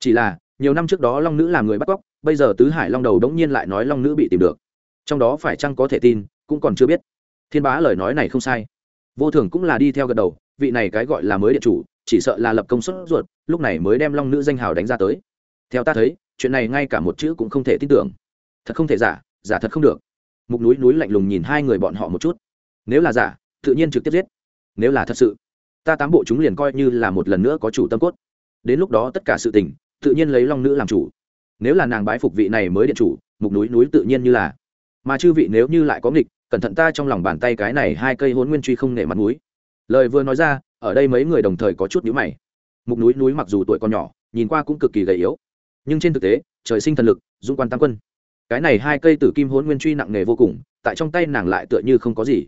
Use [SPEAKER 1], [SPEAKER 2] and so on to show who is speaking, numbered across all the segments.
[SPEAKER 1] chỉ là, nhiều năm trước đó long nữ làm người bắt cóc, bây giờ tứ hải long đầu đống nhiên lại nói long nữ bị tìm được. Trong đó phải chăng có thể tin, cũng còn chưa biết. Thiên bá lời nói này không sai. Vô thường cũng là đi theo gật đầu, vị này cái gọi là mới điện chủ, chỉ sợ là lập công suất ruột, lúc này mới đem long nữ danh hào đánh ra tới. Theo ta thấy, chuyện này ngay cả một chữ cũng không thể tin tưởng. Thật không thể giả giả thật không được. Mục núi núi lạnh lùng nhìn hai người bọn họ một chút. Nếu là giả, tự nhiên trực tiếp giết. Nếu là thật sự, ta tám bộ chúng liền coi như là một lần nữa có chủ tâm cốt. Đến lúc đó tất cả sự tình tự nhiên lấy long nữ làm chủ. Nếu là nàng bái phục vị này mới điện chủ, mục núi núi tự nhiên như là. Mà chư vị nếu như lại có nghịch, cẩn thận ta trong lòng bàn tay cái này hai cây hôn nguyên truy không nể mặt núi lời vừa nói ra, ở đây mấy người đồng thời có chút nhíu mày. Mục núi núi mặc dù tuổi còn nhỏ, nhìn qua cũng cực kỳ gầy yếu. Nhưng trên thực tế, trời sinh thần lực dung quan tam quân. Cái này hai cây tử kim hôn nguyên truy nặng nề vô cùng, tại trong tay nàng lại tựa như không có gì.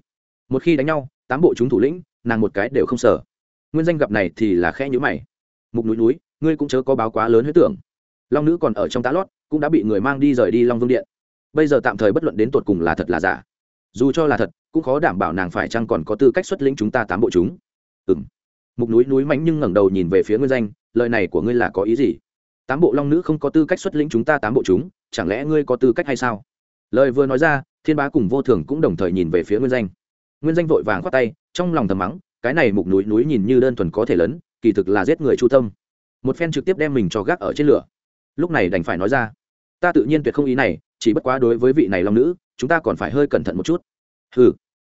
[SPEAKER 1] Một khi đánh nhau, tám bộ chúng thủ lĩnh, nàng một cái đều không sợ. Nguyên danh gặp này thì là khẽ nhữ mày. Mục núi núi ngươi cũng chớ có báo quá lớn huyết tưởng. Long nữ còn ở trong tá lót, cũng đã bị người mang đi rời đi long vương điện. Bây giờ tạm thời bất luận đến tột cùng là thật là giả. Dù cho là thật, cũng khó đảm bảo nàng phải chăng còn có tư cách xuất lĩnh chúng ta tám bộ chúng. Ừ m mục núi núi mánh nhưng ngẩng đầu nhìn về phía nguyên danh, lời này của ngươi là có ý gì? Tám bộ long nữ không có tư cách xuất lĩnh chúng ta tám bộ chúng, chẳng lẽ ngươi có tư cách hay sao? Lời vừa nói ra, thiên bá cùng vô thường cũng đồng thời nhìn về phía nguyên danh. Nguyên danh vội vàng khoát tay, trong lòng thầm mắng, cái này mục núi núi nhìn như đơn thuần có thể lớn, kỳ thực là giết người chu tâm một phen trực tiếp đem mình cho gác ở trên lửa. Lúc này đành phải nói ra, ta tự nhiên tuyệt không ý này, chỉ bất quá đối với vị này long nữ, chúng ta còn phải hơi cẩn thận một chút. Ừ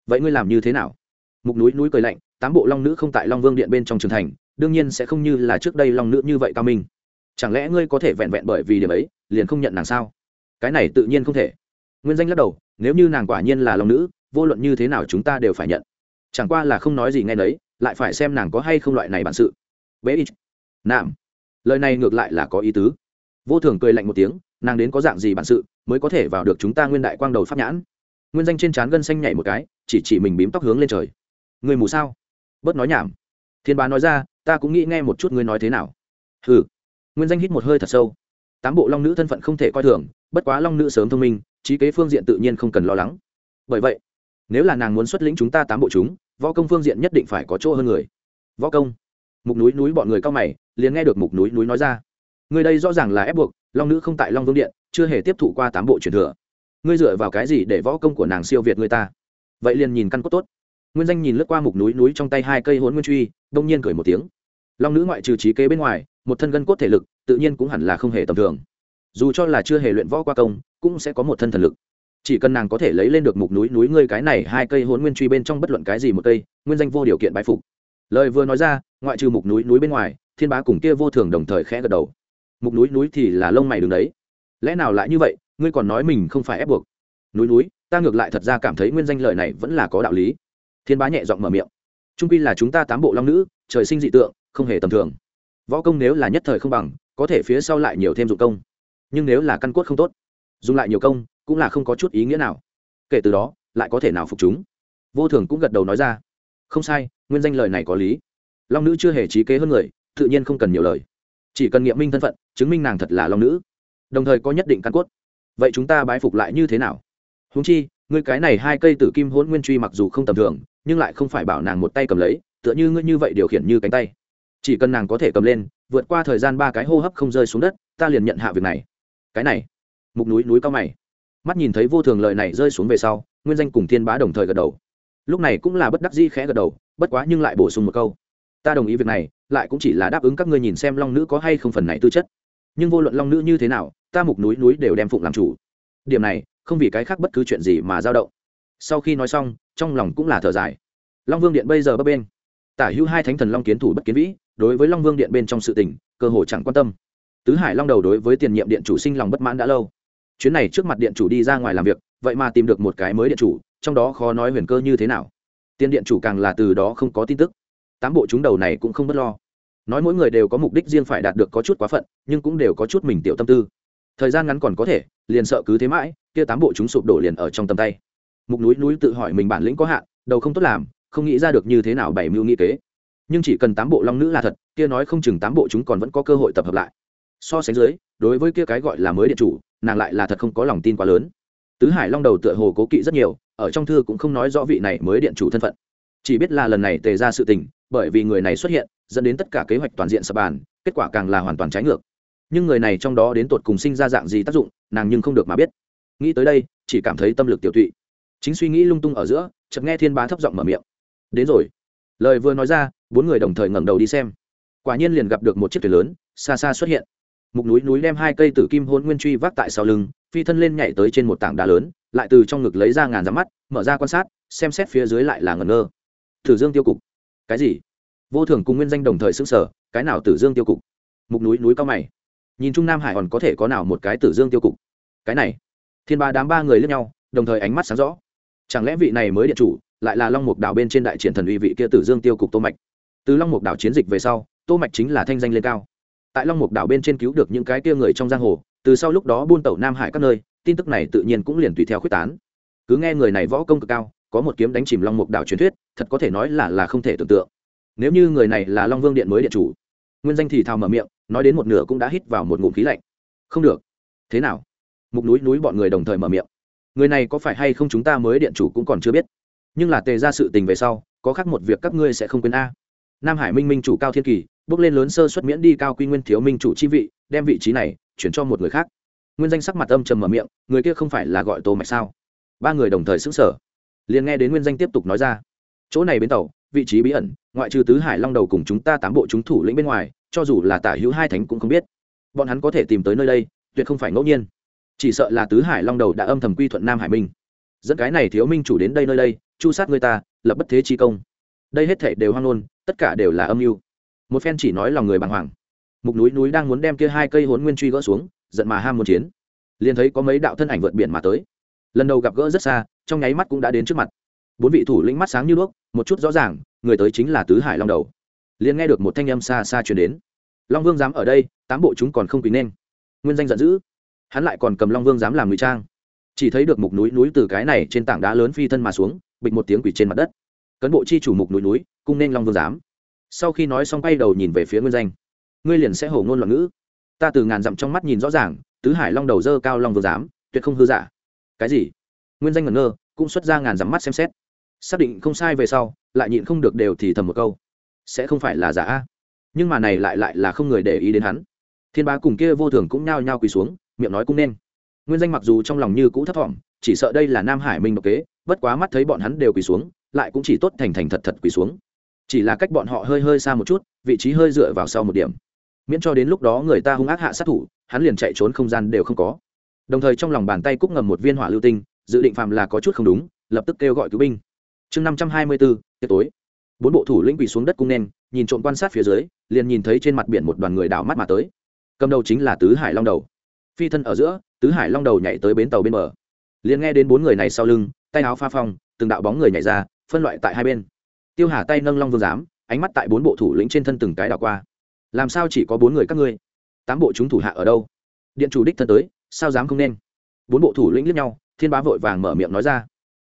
[SPEAKER 1] vậy ngươi làm như thế nào? Mục núi núi cười lạnh, tám bộ long nữ không tại long vương điện bên trong trường thành, đương nhiên sẽ không như là trước đây long nữ như vậy cao minh. Chẳng lẽ ngươi có thể vẹn vẹn bởi vì điểm ấy, liền không nhận nàng sao? Cái này tự nhiên không thể. Nguyên danh lắc đầu, nếu như nàng quả nhiên là long nữ, vô luận như thế nào chúng ta đều phải nhận. Chẳng qua là không nói gì ngay đấy lại phải xem nàng có hay không loại này bản sự. Bế ít nạm. Lời này ngược lại là có ý tứ. Vô thường cười lạnh một tiếng, nàng đến có dạng gì bản sự mới có thể vào được chúng ta nguyên đại quang đầu pháp nhãn? Nguyên danh trên trán gân xanh nhảy một cái, chỉ chỉ mình bím tóc hướng lên trời. Người mù sao? Bớt nói nhảm. Thiên bá nói ra, ta cũng nghĩ nghe một chút ngươi nói thế nào. Hừ. Nguyên danh hít một hơi thật sâu. Tám bộ long nữ thân phận không thể coi thường, bất quá long nữ sớm thông minh, trí kế phương diện tự nhiên không cần lo lắng. Bởi vậy, nếu là nàng muốn xuất lĩnh chúng ta tám bộ chúng, võ công phương diện nhất định phải có chỗ hơn người. Võ công. Mục núi núi bọn người cao mày liền nghe được mục núi núi nói ra. Người đây rõ ràng là ép buộc, long nữ không tại long vương điện, chưa hề tiếp thụ qua tám bộ truyền thừa. Ngươi dựa vào cái gì để võ công của nàng siêu việt người ta? Vậy liền nhìn căn cốt tốt. Nguyên danh nhìn lướt qua mục núi núi trong tay hai cây hốn nguyên truy, đông nhiên cười một tiếng. Long nữ ngoại trừ trí kế bên ngoài, một thân gân cốt thể lực, tự nhiên cũng hẳn là không hề tầm thường. Dù cho là chưa hề luyện võ qua công, cũng sẽ có một thân thần lực. Chỉ cần nàng có thể lấy lên được mục núi núi ngươi cái này hai cây hốn nguyên truy bên trong bất luận cái gì một cây, nguyên danh vô điều kiện bái phục. Lời vừa nói ra, ngoại trừ mục núi núi bên ngoài thiên bá cùng kia vô thường đồng thời khẽ gật đầu. Mục núi núi thì là lông mày đứng đấy. Lẽ nào lại như vậy? Ngươi còn nói mình không phải ép buộc. Núi núi, ta ngược lại thật ra cảm thấy nguyên danh lời này vẫn là có đạo lý. Thiên bá nhẹ giọng mở miệng. Trung quy là chúng ta tám bộ long nữ, trời sinh dị tượng, không hề tầm thường. Võ công nếu là nhất thời không bằng, có thể phía sau lại nhiều thêm dụng công. Nhưng nếu là căn cốt không tốt, dùng lại nhiều công, cũng là không có chút ý nghĩa nào. Kể từ đó, lại có thể nào phục chúng? Vô thường cũng gật đầu nói ra. Không sai, nguyên danh lời này có lý. Long nữ chưa hề trí kế hơn người tự nhiên không cần nhiều lời. Chỉ cần nghiệm minh thân phận, chứng minh nàng thật là long nữ, đồng thời có nhất định căn cốt. Vậy chúng ta bái phục lại như thế nào? Húng chi, ngươi cái này hai cây tử kim hôn nguyên truy mặc dù không tầm thường, nhưng lại không phải bảo nàng một tay cầm lấy, tựa như ngươi như vậy điều khiển như cánh tay. Chỉ cần nàng có thể cầm lên, vượt qua thời gian ba cái hô hấp không rơi xuống đất, ta liền nhận hạ việc này. Cái này, mục núi núi cao mày. Mắt nhìn thấy vô thường lời này rơi xuống về sau, nguyên danh cùng thiên bá đồng thời gật đầu. Lúc này cũng là bất đắc di khẽ gật đầu, bất quá nhưng lại bổ sung một câu. Ta đồng ý việc này lại cũng chỉ là đáp ứng các ngươi nhìn xem long nữ có hay không phần này tư chất. Nhưng vô luận long nữ như thế nào, ta mục núi núi đều đem phụng làm chủ. Điểm này, không vì cái khác bất cứ chuyện gì mà dao động. Sau khi nói xong, trong lòng cũng là thở dài. Long vương điện bây giờ bấp bên tả hữu hai thánh thần long kiến thủ bất kiến vĩ, đối với long vương điện bên trong sự tình, cơ hồ chẳng quan tâm. Tứ hải long đầu đối với tiền nhiệm điện chủ sinh lòng bất mãn đã lâu. Chuyến này trước mặt điện chủ đi ra ngoài làm việc, vậy mà tìm được một cái mới điện chủ, trong đó khó nói huyền cơ như thế nào. Tiền điện chủ càng là từ đó không có tin tức. Tám bộ chúng đầu này cũng không bất lo nói mỗi người đều có mục đích riêng phải đạt được có chút quá phận, nhưng cũng đều có chút mình tiểu tâm tư. Thời gian ngắn còn có thể, liền sợ cứ thế mãi, kia tám bộ chúng sụp đổ liền ở trong tầm tay. Mục núi núi tự hỏi mình bản lĩnh có hạn, đầu không tốt làm, không nghĩ ra được như thế nào bảy mưu nghĩ kế. Nhưng chỉ cần tám bộ long nữ là thật, kia nói không chừng tám bộ chúng còn vẫn có cơ hội tập hợp lại. So sánh dưới, đối với kia cái gọi là mới điện chủ, nàng lại là thật không có lòng tin quá lớn. Tứ hải long đầu tựa hồ cố kỵ rất nhiều, ở trong thư cũng không nói rõ vị này mới điện chủ thân phận. Chỉ biết là lần này tề ra sự tình bởi vì người này xuất hiện, dẫn đến tất cả kế hoạch toàn diện sập bàn, kết quả càng là hoàn toàn trái ngược. Nhưng người này trong đó đến tột cùng sinh ra dạng gì tác dụng, nàng nhưng không được mà biết. Nghĩ tới đây, chỉ cảm thấy tâm lực tiểu tụy. Chính suy nghĩ lung tung ở giữa, chợt nghe thiên bá thấp giọng mở miệng. Đến rồi. Lời vừa nói ra, bốn người đồng thời ngẩng đầu đi xem. Quả nhiên liền gặp được một chiếc thuyền lớn, xa xa xuất hiện. Mục núi núi đem hai cây tử kim hôn nguyên truy vác tại sau lưng, phi thân lên nhảy tới trên một tảng đá lớn, lại từ trong ngực lấy ra ngàn giám mắt, mở ra quan sát, xem xét phía dưới lại là ngẩn ngơ. Thử dương tiêu cục cái gì? Vô thường cùng nguyên danh đồng thời xứng sở cái nào tử dương tiêu cục? Mục núi núi cao mày. Nhìn trung nam hải còn có thể có nào một cái tử dương tiêu cục? Cái này. Thiên ba đám ba người lướt nhau, đồng thời ánh mắt sáng rõ. Chẳng lẽ vị này mới điện chủ lại là long mục đảo bên trên đại triển thần uy vị kia tử dương tiêu cục tô mạch? Từ long mục đảo chiến dịch về sau, tô mạch chính là thanh danh lên cao. Tại long mục đảo bên trên cứu được những cái kia người trong giang hồ, từ sau lúc đó buôn tẩu nam hải các nơi, tin tức này tự nhiên cũng liền tùy theo khuyết tán. Cứ nghe người này võ công cực cao có một kiếm đánh chìm long mục đảo truyền thuyết, thật có thể nói là là không thể tưởng tượng. Nếu như người này là long vương điện mới điện chủ, nguyên danh thì thào mở miệng, nói đến một nửa cũng đã hít vào một ngụm khí lạnh. Không được. Thế nào? Mục núi núi bọn người đồng thời mở miệng. Người này có phải hay không chúng ta mới điện chủ cũng còn chưa biết. Nhưng là tề ra sự tình về sau, có khác một việc các ngươi sẽ không quên a. Nam hải minh minh chủ cao thiên kỳ, bước lên lớn sơ xuất miễn đi cao quy nguyên thiếu minh chủ chi vị, đem vị trí này chuyển cho một người khác. Nguyên danh sắc mặt âm trầm mở miệng, người kia không phải là gọi tô mạch sao? Ba người đồng thời xứng sở liền nghe đến nguyên danh tiếp tục nói ra. Chỗ này bến tàu, vị trí bí ẩn, ngoại trừ tứ hải long đầu cùng chúng ta tám bộ chúng thủ lĩnh bên ngoài, cho dù là tả hữu hai thánh cũng không biết. Bọn hắn có thể tìm tới nơi đây, tuyệt không phải ngẫu nhiên. Chỉ sợ là tứ hải long đầu đã âm thầm quy thuận nam hải minh. Dẫn cái này thiếu minh chủ đến đây nơi đây, chu sát người ta, lập bất thế chi công. Đây hết thể đều hoang ngôn, tất cả đều là âm mưu. Một phen chỉ nói lòng người bàng hoàng. Mục núi núi đang muốn đem kia hai cây hốn nguyên truy gỡ xuống, giận mà ham muốn chiến. Liền thấy có mấy đạo thân ảnh vượt biển mà tới lần đầu gặp gỡ rất xa, trong nháy mắt cũng đã đến trước mặt. Bốn vị thủ lĩnh mắt sáng như đuốc, một chút rõ ràng, người tới chính là tứ hải long đầu. Liền nghe được một thanh âm xa xa chuyển đến. Long vương dám ở đây, tám bộ chúng còn không quý nên. Nguyên danh giận dữ. Hắn lại còn cầm long vương dám làm ngụy trang. Chỉ thấy được mục núi núi từ cái này trên tảng đá lớn phi thân mà xuống, bịch một tiếng quỷ trên mặt đất. Cấn bộ chi chủ mục núi núi, cung nên long vương dám. Sau khi nói xong quay đầu nhìn về phía nguyên danh. Ngươi liền sẽ hổ ngôn loạn ngữ. Ta từ ngàn dặm trong mắt nhìn rõ ràng, tứ hải long đầu dơ cao long vương dám, tuyệt không hư giả cái gì? Nguyên danh ngẩn ngơ, cũng xuất ra ngàn dắm mắt xem xét. Xác định không sai về sau, lại nhịn không được đều thì thầm một câu. Sẽ không phải là giả nhưng mà này lại lại là không người để ý đến hắn. Thiên bá cùng kia vô thường cũng nhao nhao quỳ xuống, miệng nói cũng nên. Nguyên danh mặc dù trong lòng như cũ thấp thỏm, chỉ sợ đây là nam hải minh độc kế, bất quá mắt thấy bọn hắn đều quỳ xuống, lại cũng chỉ tốt thành thành thật thật quỳ xuống. Chỉ là cách bọn họ hơi hơi xa một chút, vị trí hơi dựa vào sau một điểm. Miễn cho đến lúc đó người ta hung ác hạ sát thủ, hắn liền chạy trốn không gian đều không có đồng thời trong lòng bàn tay cúc ngầm một viên hỏa lưu tinh, dự định phạm là có chút không đúng, lập tức kêu gọi cứu binh. Chương năm trăm hai mươi bốn tiệc tối. Bốn bộ thủ lĩnh quỳ xuống đất cung nen nhìn trộm quan sát phía dưới, liền nhìn thấy trên mặt biển một đoàn người đảo mắt mà tới. Cầm đầu chính là tứ hải long đầu. Phi thân ở giữa, tứ hải long đầu nhảy tới bến tàu bên bờ. Liền nghe đến bốn người này sau lưng, tay áo pha phong, từng đạo bóng người nhảy ra, phân loại tại hai bên. Tiêu hà tay nâng long vương giám, ánh mắt tại bốn bộ thủ lĩnh trên thân từng cái đảo qua. Làm sao chỉ có bốn người các ngươi? Tám bộ chúng thủ hạ ở đâu? Điện chủ đích thân tới sao dám không nên? Bốn bộ thủ lĩnh liếc nhau, thiên bá vội vàng mở miệng nói ra.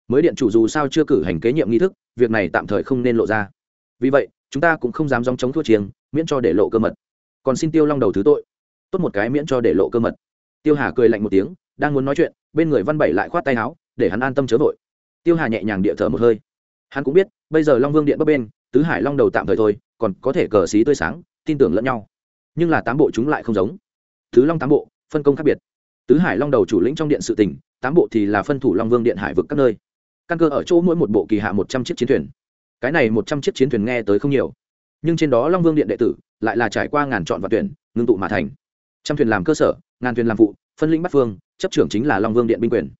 [SPEAKER 1] Mới điện chủ dù sao chưa cử hành kế nhiệm nghi thức, việc này tạm thời không nên lộ ra. Vì vậy, chúng ta cũng không dám dòng chống thua chiêng, miễn cho để lộ cơ mật. Còn xin tiêu long đầu thứ tội. Tốt một cái miễn cho để lộ cơ mật. Tiêu hà cười lạnh một tiếng, đang muốn nói chuyện, bên người văn bảy lại khoát tay áo, để hắn an tâm chớ vội. Tiêu hà nhẹ nhàng địa thở một hơi. Hắn cũng biết, bây giờ long vương điện bấp bên, tứ hải long đầu tạm thời thôi, còn có thể cờ xí tươi sáng, tin tưởng lẫn nhau. Nhưng là tám bộ chúng lại không giống. Thứ long tám bộ, phân công khác biệt tứ hải long đầu chủ lĩnh trong điện sự tỉnh tám bộ thì là phân thủ long vương điện hải vực các nơi. Căn cơ ở chỗ mỗi một bộ kỳ hạ một trăm chiếc chiến thuyền. Cái này một trăm chiếc chiến thuyền nghe tới không nhiều. Nhưng trên đó long vương điện đệ tử lại là trải qua ngàn chọn và tuyển, ngưng tụ mà thành. Trăm thuyền làm cơ sở, ngàn thuyền làm phụ, phân lĩnh bắt phương, chấp trưởng chính là long vương điện binh quyền.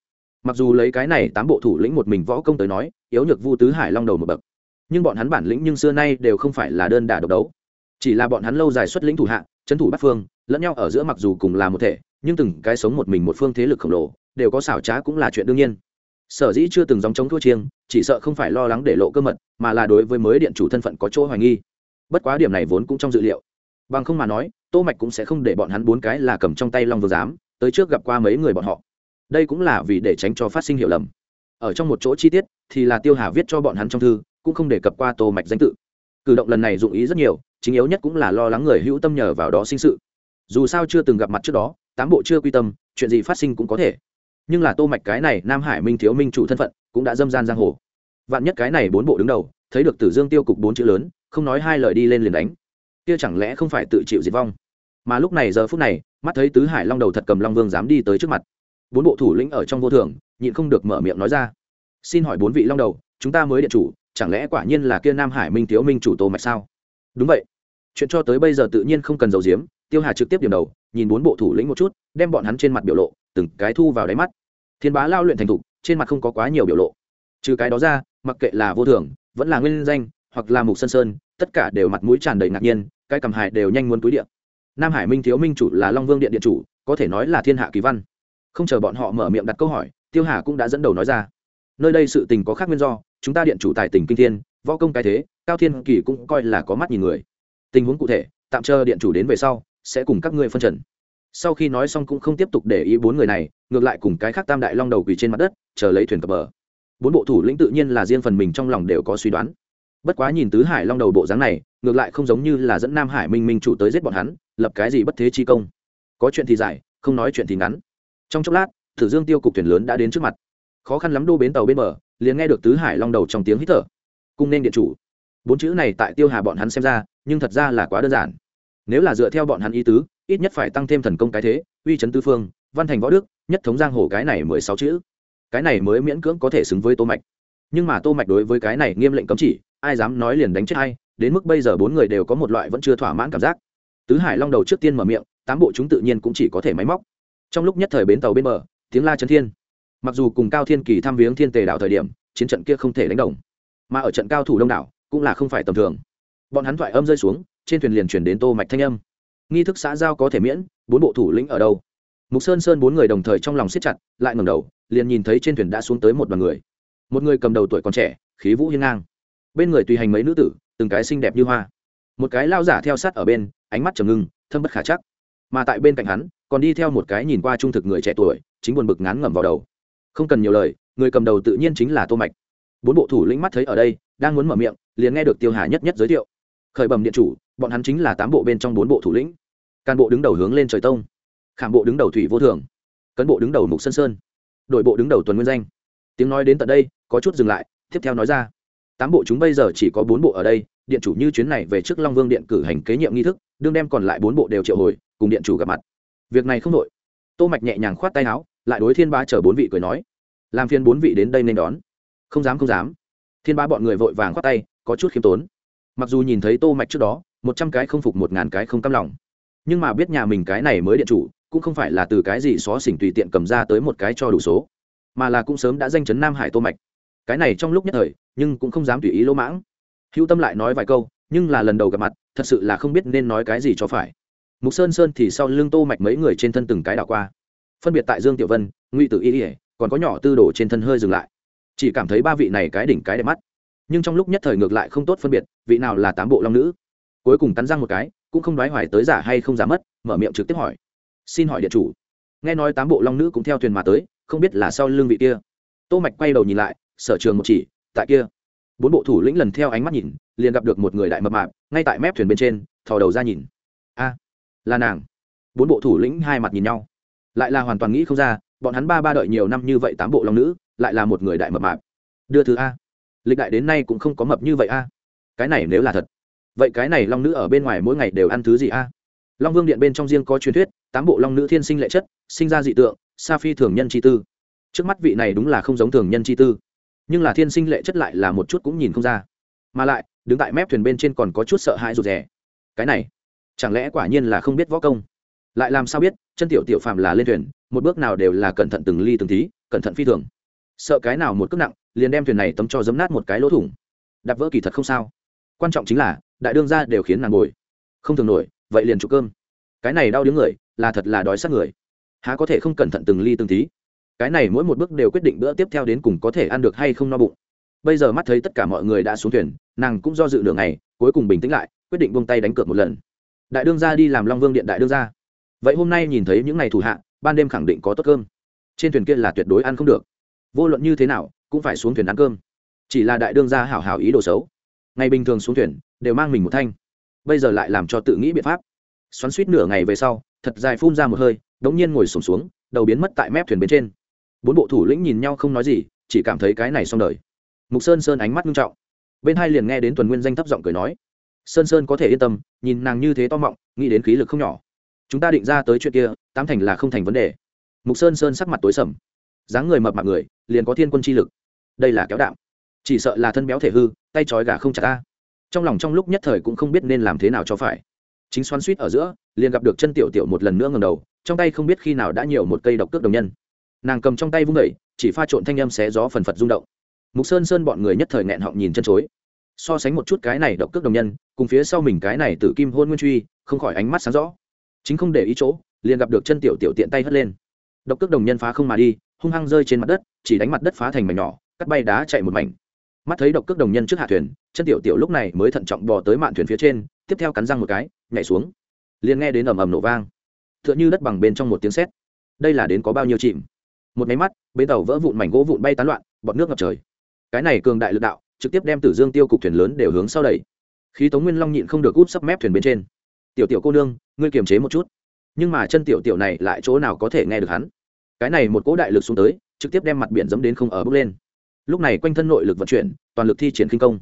[SPEAKER 1] Mặc dù lấy cái này tám bộ thủ lĩnh một mình võ công tới nói, yếu nhược vu tứ hải long đầu một bậc. Nhưng bọn hắn bản lĩnh nhưng xưa nay đều không phải là đơn đả độc đấu. Chỉ là bọn hắn lâu dài xuất lĩnh thủ hạ, trấn thủ bắt phương, lẫn nhau ở giữa mặc dù cùng là một thể nhưng từng cái sống một mình một phương thế lực khổng lồ đều có xảo trá cũng là chuyện đương nhiên. Sở dĩ chưa từng dòng chống thua chiêng, chỉ sợ không phải lo lắng để lộ cơ mật, mà là đối với mới điện chủ thân phận có chỗ hoài nghi. Bất quá điểm này vốn cũng trong dự liệu. Bằng không mà nói, tô mạch cũng sẽ không để bọn hắn bốn cái là cầm trong tay long vương giám, tới trước gặp qua mấy người bọn họ. Đây cũng là vì để tránh cho phát sinh hiểu lầm. Ở trong một chỗ chi tiết, thì là tiêu hà viết cho bọn hắn trong thư, cũng không đề cập qua tô mạch danh tự. Cử động lần này dụng ý rất nhiều, chính yếu nhất cũng là lo lắng người hữu tâm nhờ vào đó sinh sự. Dù sao chưa từng gặp mặt trước đó tám bộ chưa quy tâm, chuyện gì phát sinh cũng có thể. Nhưng là tô mạch cái này nam hải minh thiếu minh chủ thân phận cũng đã dâm gian giang hồ. Vạn nhất cái này bốn bộ đứng đầu, thấy được tử dương tiêu cục bốn chữ lớn, không nói hai lời đi lên liền đánh. Kia chẳng lẽ không phải tự chịu diệt vong? Mà lúc này giờ phút này, mắt thấy tứ hải long đầu thật cầm long vương dám đi tới trước mặt. Bốn bộ thủ lĩnh ở trong vô thường, nhịn không được mở miệng nói ra. Xin hỏi bốn vị long đầu, chúng ta mới điện chủ, chẳng lẽ quả nhiên là kia nam hải minh thiếu minh chủ tô mạch sao? Đúng vậy. Chuyện cho tới bây giờ tự nhiên không cần dầu diếm tiêu hà trực tiếp điểm đầu nhìn bốn bộ thủ lĩnh một chút, đem bọn hắn trên mặt biểu lộ, từng cái thu vào đáy mắt. Thiên bá lao luyện thành thục, trên mặt không có quá nhiều biểu lộ. Trừ cái đó ra, mặc kệ là vô thường, vẫn là nguyên danh, hoặc là mục sơn sơn, tất cả đều mặt mũi tràn đầy ngạc nhiên, cái cầm hải đều nhanh muốn túi điện. Nam hải minh thiếu minh chủ là long vương điện điện chủ, có thể nói là thiên hạ kỳ văn. Không chờ bọn họ mở miệng đặt câu hỏi, tiêu hà cũng đã dẫn đầu nói ra. Nơi đây sự tình có khác nguyên do, chúng ta điện chủ tài tỉnh kinh thiên, võ công cái thế, cao thiên kỳ cũng coi là có mắt nhìn người. Tình huống cụ thể, tạm chờ điện chủ đến về sau sẽ cùng các ngươi phân trần. Sau khi nói xong cũng không tiếp tục để ý bốn người này, ngược lại cùng cái khác tam đại long đầu quỳ trên mặt đất, chờ lấy thuyền cập bờ. Bốn bộ thủ lĩnh tự nhiên là riêng phần mình trong lòng đều có suy đoán. Bất quá nhìn tứ hải long đầu bộ dáng này, ngược lại không giống như là dẫn nam hải minh minh chủ tới giết bọn hắn, lập cái gì bất thế chi công. Có chuyện thì dài không nói chuyện thì ngắn. Trong chốc lát, thử dương tiêu cục thuyền lớn đã đến trước mặt. Khó khăn lắm đô bến tàu bên bờ, liền nghe được tứ hải long đầu trong tiếng hít thở. Cung nên điện chủ. Bốn chữ này tại tiêu hà bọn hắn xem ra, nhưng thật ra là quá đơn giản nếu là dựa theo bọn hắn ý tứ, ít nhất phải tăng thêm thần công cái thế, uy chấn tư phương, văn thành võ đức, nhất thống giang hồ cái này mười sáu chữ. Cái này mới miễn cưỡng có thể xứng với tô mạch. Nhưng mà tô mạch đối với cái này nghiêm lệnh cấm chỉ, ai dám nói liền đánh chết hay đến mức bây giờ bốn người đều có một loại vẫn chưa thỏa mãn cảm giác. Tứ hải long đầu trước tiên mở miệng, tám bộ chúng tự nhiên cũng chỉ có thể máy móc. Trong lúc nhất thời bến tàu bên bờ, tiếng la chấn thiên. Mặc dù cùng cao thiên kỳ thăm viếng thiên tề đảo thời điểm, chiến trận kia không thể đánh đồng, mà ở trận cao thủ đông đảo, cũng là không phải tầm thường. Bọn hắn thoại âm rơi xuống trên thuyền liền chuyển đến tô mạch thanh âm. Nghi thức xã giao có thể miễn, bốn bộ thủ lĩnh ở đâu? Mục sơn sơn bốn người đồng thời trong lòng siết chặt, lại ngẩng đầu, liền nhìn thấy trên thuyền đã xuống tới một đoàn người. Một người cầm đầu tuổi còn trẻ, khí vũ hiên ngang. Bên người tùy hành mấy nữ tử, từng cái xinh đẹp như hoa. Một cái lao giả theo sát ở bên, ánh mắt trầm ngưng, thâm bất khả chắc. Mà tại bên cạnh hắn, còn đi theo một cái nhìn qua trung thực người trẻ tuổi, chính buồn bực ngán ngẩm vào đầu. Không cần nhiều lời, người cầm đầu tự nhiên chính là tô mạch. Bốn bộ thủ lĩnh mắt thấy ở đây, đang muốn mở miệng, liền nghe được tiêu hà nhất nhất giới thiệu khởi bẩm điện chủ, bọn hắn chính là tám bộ bên trong bốn bộ thủ lĩnh. Can bộ đứng đầu hướng lên trời tông, khảm bộ đứng đầu thủy vô thường, cấn bộ đứng đầu mục sơn sơn, đội bộ đứng đầu tuần nguyên danh. Tiếng nói đến tận đây, có chút dừng lại, tiếp theo nói ra. Tám bộ chúng bây giờ chỉ có bốn bộ ở đây, điện chủ như chuyến này về trước long vương điện cử hành kế nhiệm nghi thức, đương đem còn lại bốn bộ đều triệu hồi, cùng điện chủ gặp mặt. Việc này không đội tô mạch nhẹ nhàng khoát tay áo, lại đối thiên ba chờ bốn vị cười nói. Làm phiền bốn vị đến đây nên đón. Không dám không dám. Thiên ba bọn người vội vàng khoát tay, có chút khiêm tốn mặc dù nhìn thấy tô mạch trước đó, một trăm cái không phục một ngàn cái không cam lòng. Nhưng mà biết nhà mình cái này mới điện chủ, cũng không phải là từ cái gì xó xỉnh tùy tiện cầm ra tới một cái cho đủ số, mà là cũng sớm đã danh chấn nam hải tô mạch. Cái này trong lúc nhất thời, nhưng cũng không dám tùy ý lỗ mãng. Hữu tâm lại nói vài câu, nhưng là lần đầu gặp mặt, thật sự là không biết nên nói cái gì cho phải. Mục sơn sơn thì sau lưng tô mạch mấy người trên thân từng cái đảo qua. Phân biệt tại dương tiểu vân, ngụy tử y còn có nhỏ tư đồ trên thân hơi dừng lại. Chỉ cảm thấy ba vị này cái đỉnh cái đẹp mắt nhưng trong lúc nhất thời ngược lại không tốt phân biệt, vị nào là tám bộ long nữ? Cuối cùng cắn răng một cái, cũng không đoái hoài tới giả hay không giả mất, mở miệng trực tiếp hỏi. Xin hỏi điện chủ, nghe nói tám bộ long nữ cũng theo thuyền mà tới, không biết là sau lưng vị kia. Tô mạch quay đầu nhìn lại, sở trường một chỉ, tại kia. Bốn bộ thủ lĩnh lần theo ánh mắt nhìn, liền gặp được một người đại mập mạp, ngay tại mép thuyền bên trên, thò đầu ra nhìn. A, là nàng. Bốn bộ thủ lĩnh hai mặt nhìn nhau. Lại là hoàn toàn nghĩ không ra, bọn hắn ba ba đợi nhiều năm như vậy tám bộ long nữ, lại là một người đại mập mạp. Đưa thứ a lịch đại đến nay cũng không có mập như vậy a. Cái này nếu là thật, vậy cái này long nữ ở bên ngoài mỗi ngày đều ăn thứ gì a? Long vương điện bên trong riêng có truyền thuyết, tám bộ long nữ thiên sinh lệ chất, sinh ra dị tượng, sa phi thường nhân chi tư. Trước mắt vị này đúng là không giống thường nhân chi tư, nhưng là thiên sinh lệ chất lại là một chút cũng nhìn không ra. Mà lại, đứng tại mép thuyền bên trên còn có chút sợ hãi rụt rè. Cái này, chẳng lẽ quả nhiên là không biết võ công? Lại làm sao biết, chân tiểu tiểu phàm là lên thuyền, một bước nào đều là cẩn thận từng ly từng tí, cẩn thận phi thường sợ cái nào một cước nặng, liền đem thuyền này tấm cho giấm nát một cái lỗ thủng. Đạp vỡ kỳ thật không sao. Quan trọng chính là, đại đương ra đều khiến nàng ngồi. Không thường nổi, vậy liền chụp cơm. Cái này đau đứng người, là thật là đói sát người. Há có thể không cẩn thận từng ly từng tí. Cái này mỗi một bước đều quyết định bữa tiếp theo đến cùng có thể ăn được hay không no bụng. Bây giờ mắt thấy tất cả mọi người đã xuống thuyền, nàng cũng do dự đường này cuối cùng bình tĩnh lại, quyết định buông tay đánh cược một lần. Đại đương gia đi làm long vương điện đại đương gia. Vậy hôm nay nhìn thấy những ngày thủ hạ, ban đêm khẳng định có tốt cơm. Trên thuyền kia là tuyệt đối ăn không được vô luận như thế nào cũng phải xuống thuyền ăn cơm. Chỉ là đại đương gia hảo hảo ý đồ xấu. Ngày bình thường xuống thuyền đều mang mình một thanh. Bây giờ lại làm cho tự nghĩ biện pháp. Xoắn suýt nửa ngày về sau thật dài phun ra một hơi đống nhiên ngồi sổm xuống, xuống đầu biến mất tại mép thuyền bên trên. Bốn bộ thủ lĩnh nhìn nhau không nói gì chỉ cảm thấy cái này xong đời. Mục sơn sơn ánh mắt nghiêm trọng. Bên hai liền nghe đến tuần nguyên danh thấp giọng cười nói. Sơn sơn có thể yên tâm nhìn nàng như thế to mọng nghĩ đến khí lực không nhỏ. Chúng ta định ra tới chuyện kia tám thành là không thành vấn đề. Mục sơn sơn sắc mặt tối sầm dáng người mập mạp người, liền có thiên quân chi lực. Đây là kéo đạm. Chỉ sợ là thân béo thể hư, tay trói gà không chặt ta. Trong lòng trong lúc nhất thời cũng không biết nên làm thế nào cho phải. Chính xoắn suýt ở giữa, liền gặp được chân tiểu tiểu một lần nữa ngầm đầu, trong tay không biết khi nào đã nhiều một cây độc cước đồng nhân. Nàng cầm trong tay vung đẩy chỉ pha trộn thanh âm xé gió phần phật rung động. Mục sơn sơn bọn người nhất thời nghẹn họng nhìn chân chối. So sánh một chút cái này độc cước đồng nhân, cùng phía sau mình cái này tử kim hôn nguyên truy, không khỏi ánh mắt sáng rõ. Chính không để ý chỗ, liền gặp được chân tiểu tiểu tiện tay hất lên. Độc cước đồng nhân phá không mà đi hung hăng rơi trên mặt đất, chỉ đánh mặt đất phá thành mảnh nhỏ, cắt bay đá chạy một mảnh. Mắt thấy độc cước đồng nhân trước hạ thuyền, chân tiểu tiểu lúc này mới thận trọng bò tới mạn thuyền phía trên, tiếp theo cắn răng một cái, nhảy xuống. Liền nghe đến ầm ầm nổ vang. T h ư ợ n h ư đất bằng bên trong một tiếng sét. Đây là đến có bao nhiêu chìm? Một máy mắt, bến tàu vỡ vụn mảnh gỗ vụn bay tán loạn, bọt nước ngập trời. Cái này cường đại lực đạo, trực tiếp đem tử dương tiêu cục thuyền lớn đều hướng sau đẩy. Khí tống nguyên long nhịn không được úp sấp mép thuyền bên trên. Tiểu tiểu cô nương, ngươi kiềm chế một chút. Nhưng mà chân tiểu tiểu này lại chỗ nào có thể nghe được hắn? Cái này một cỗ đại lực xuống tới, trực tiếp đem mặt biển dẫm đến không ở bước lên. Lúc này quanh thân nội lực vận chuyển, toàn lực thi triển khinh công.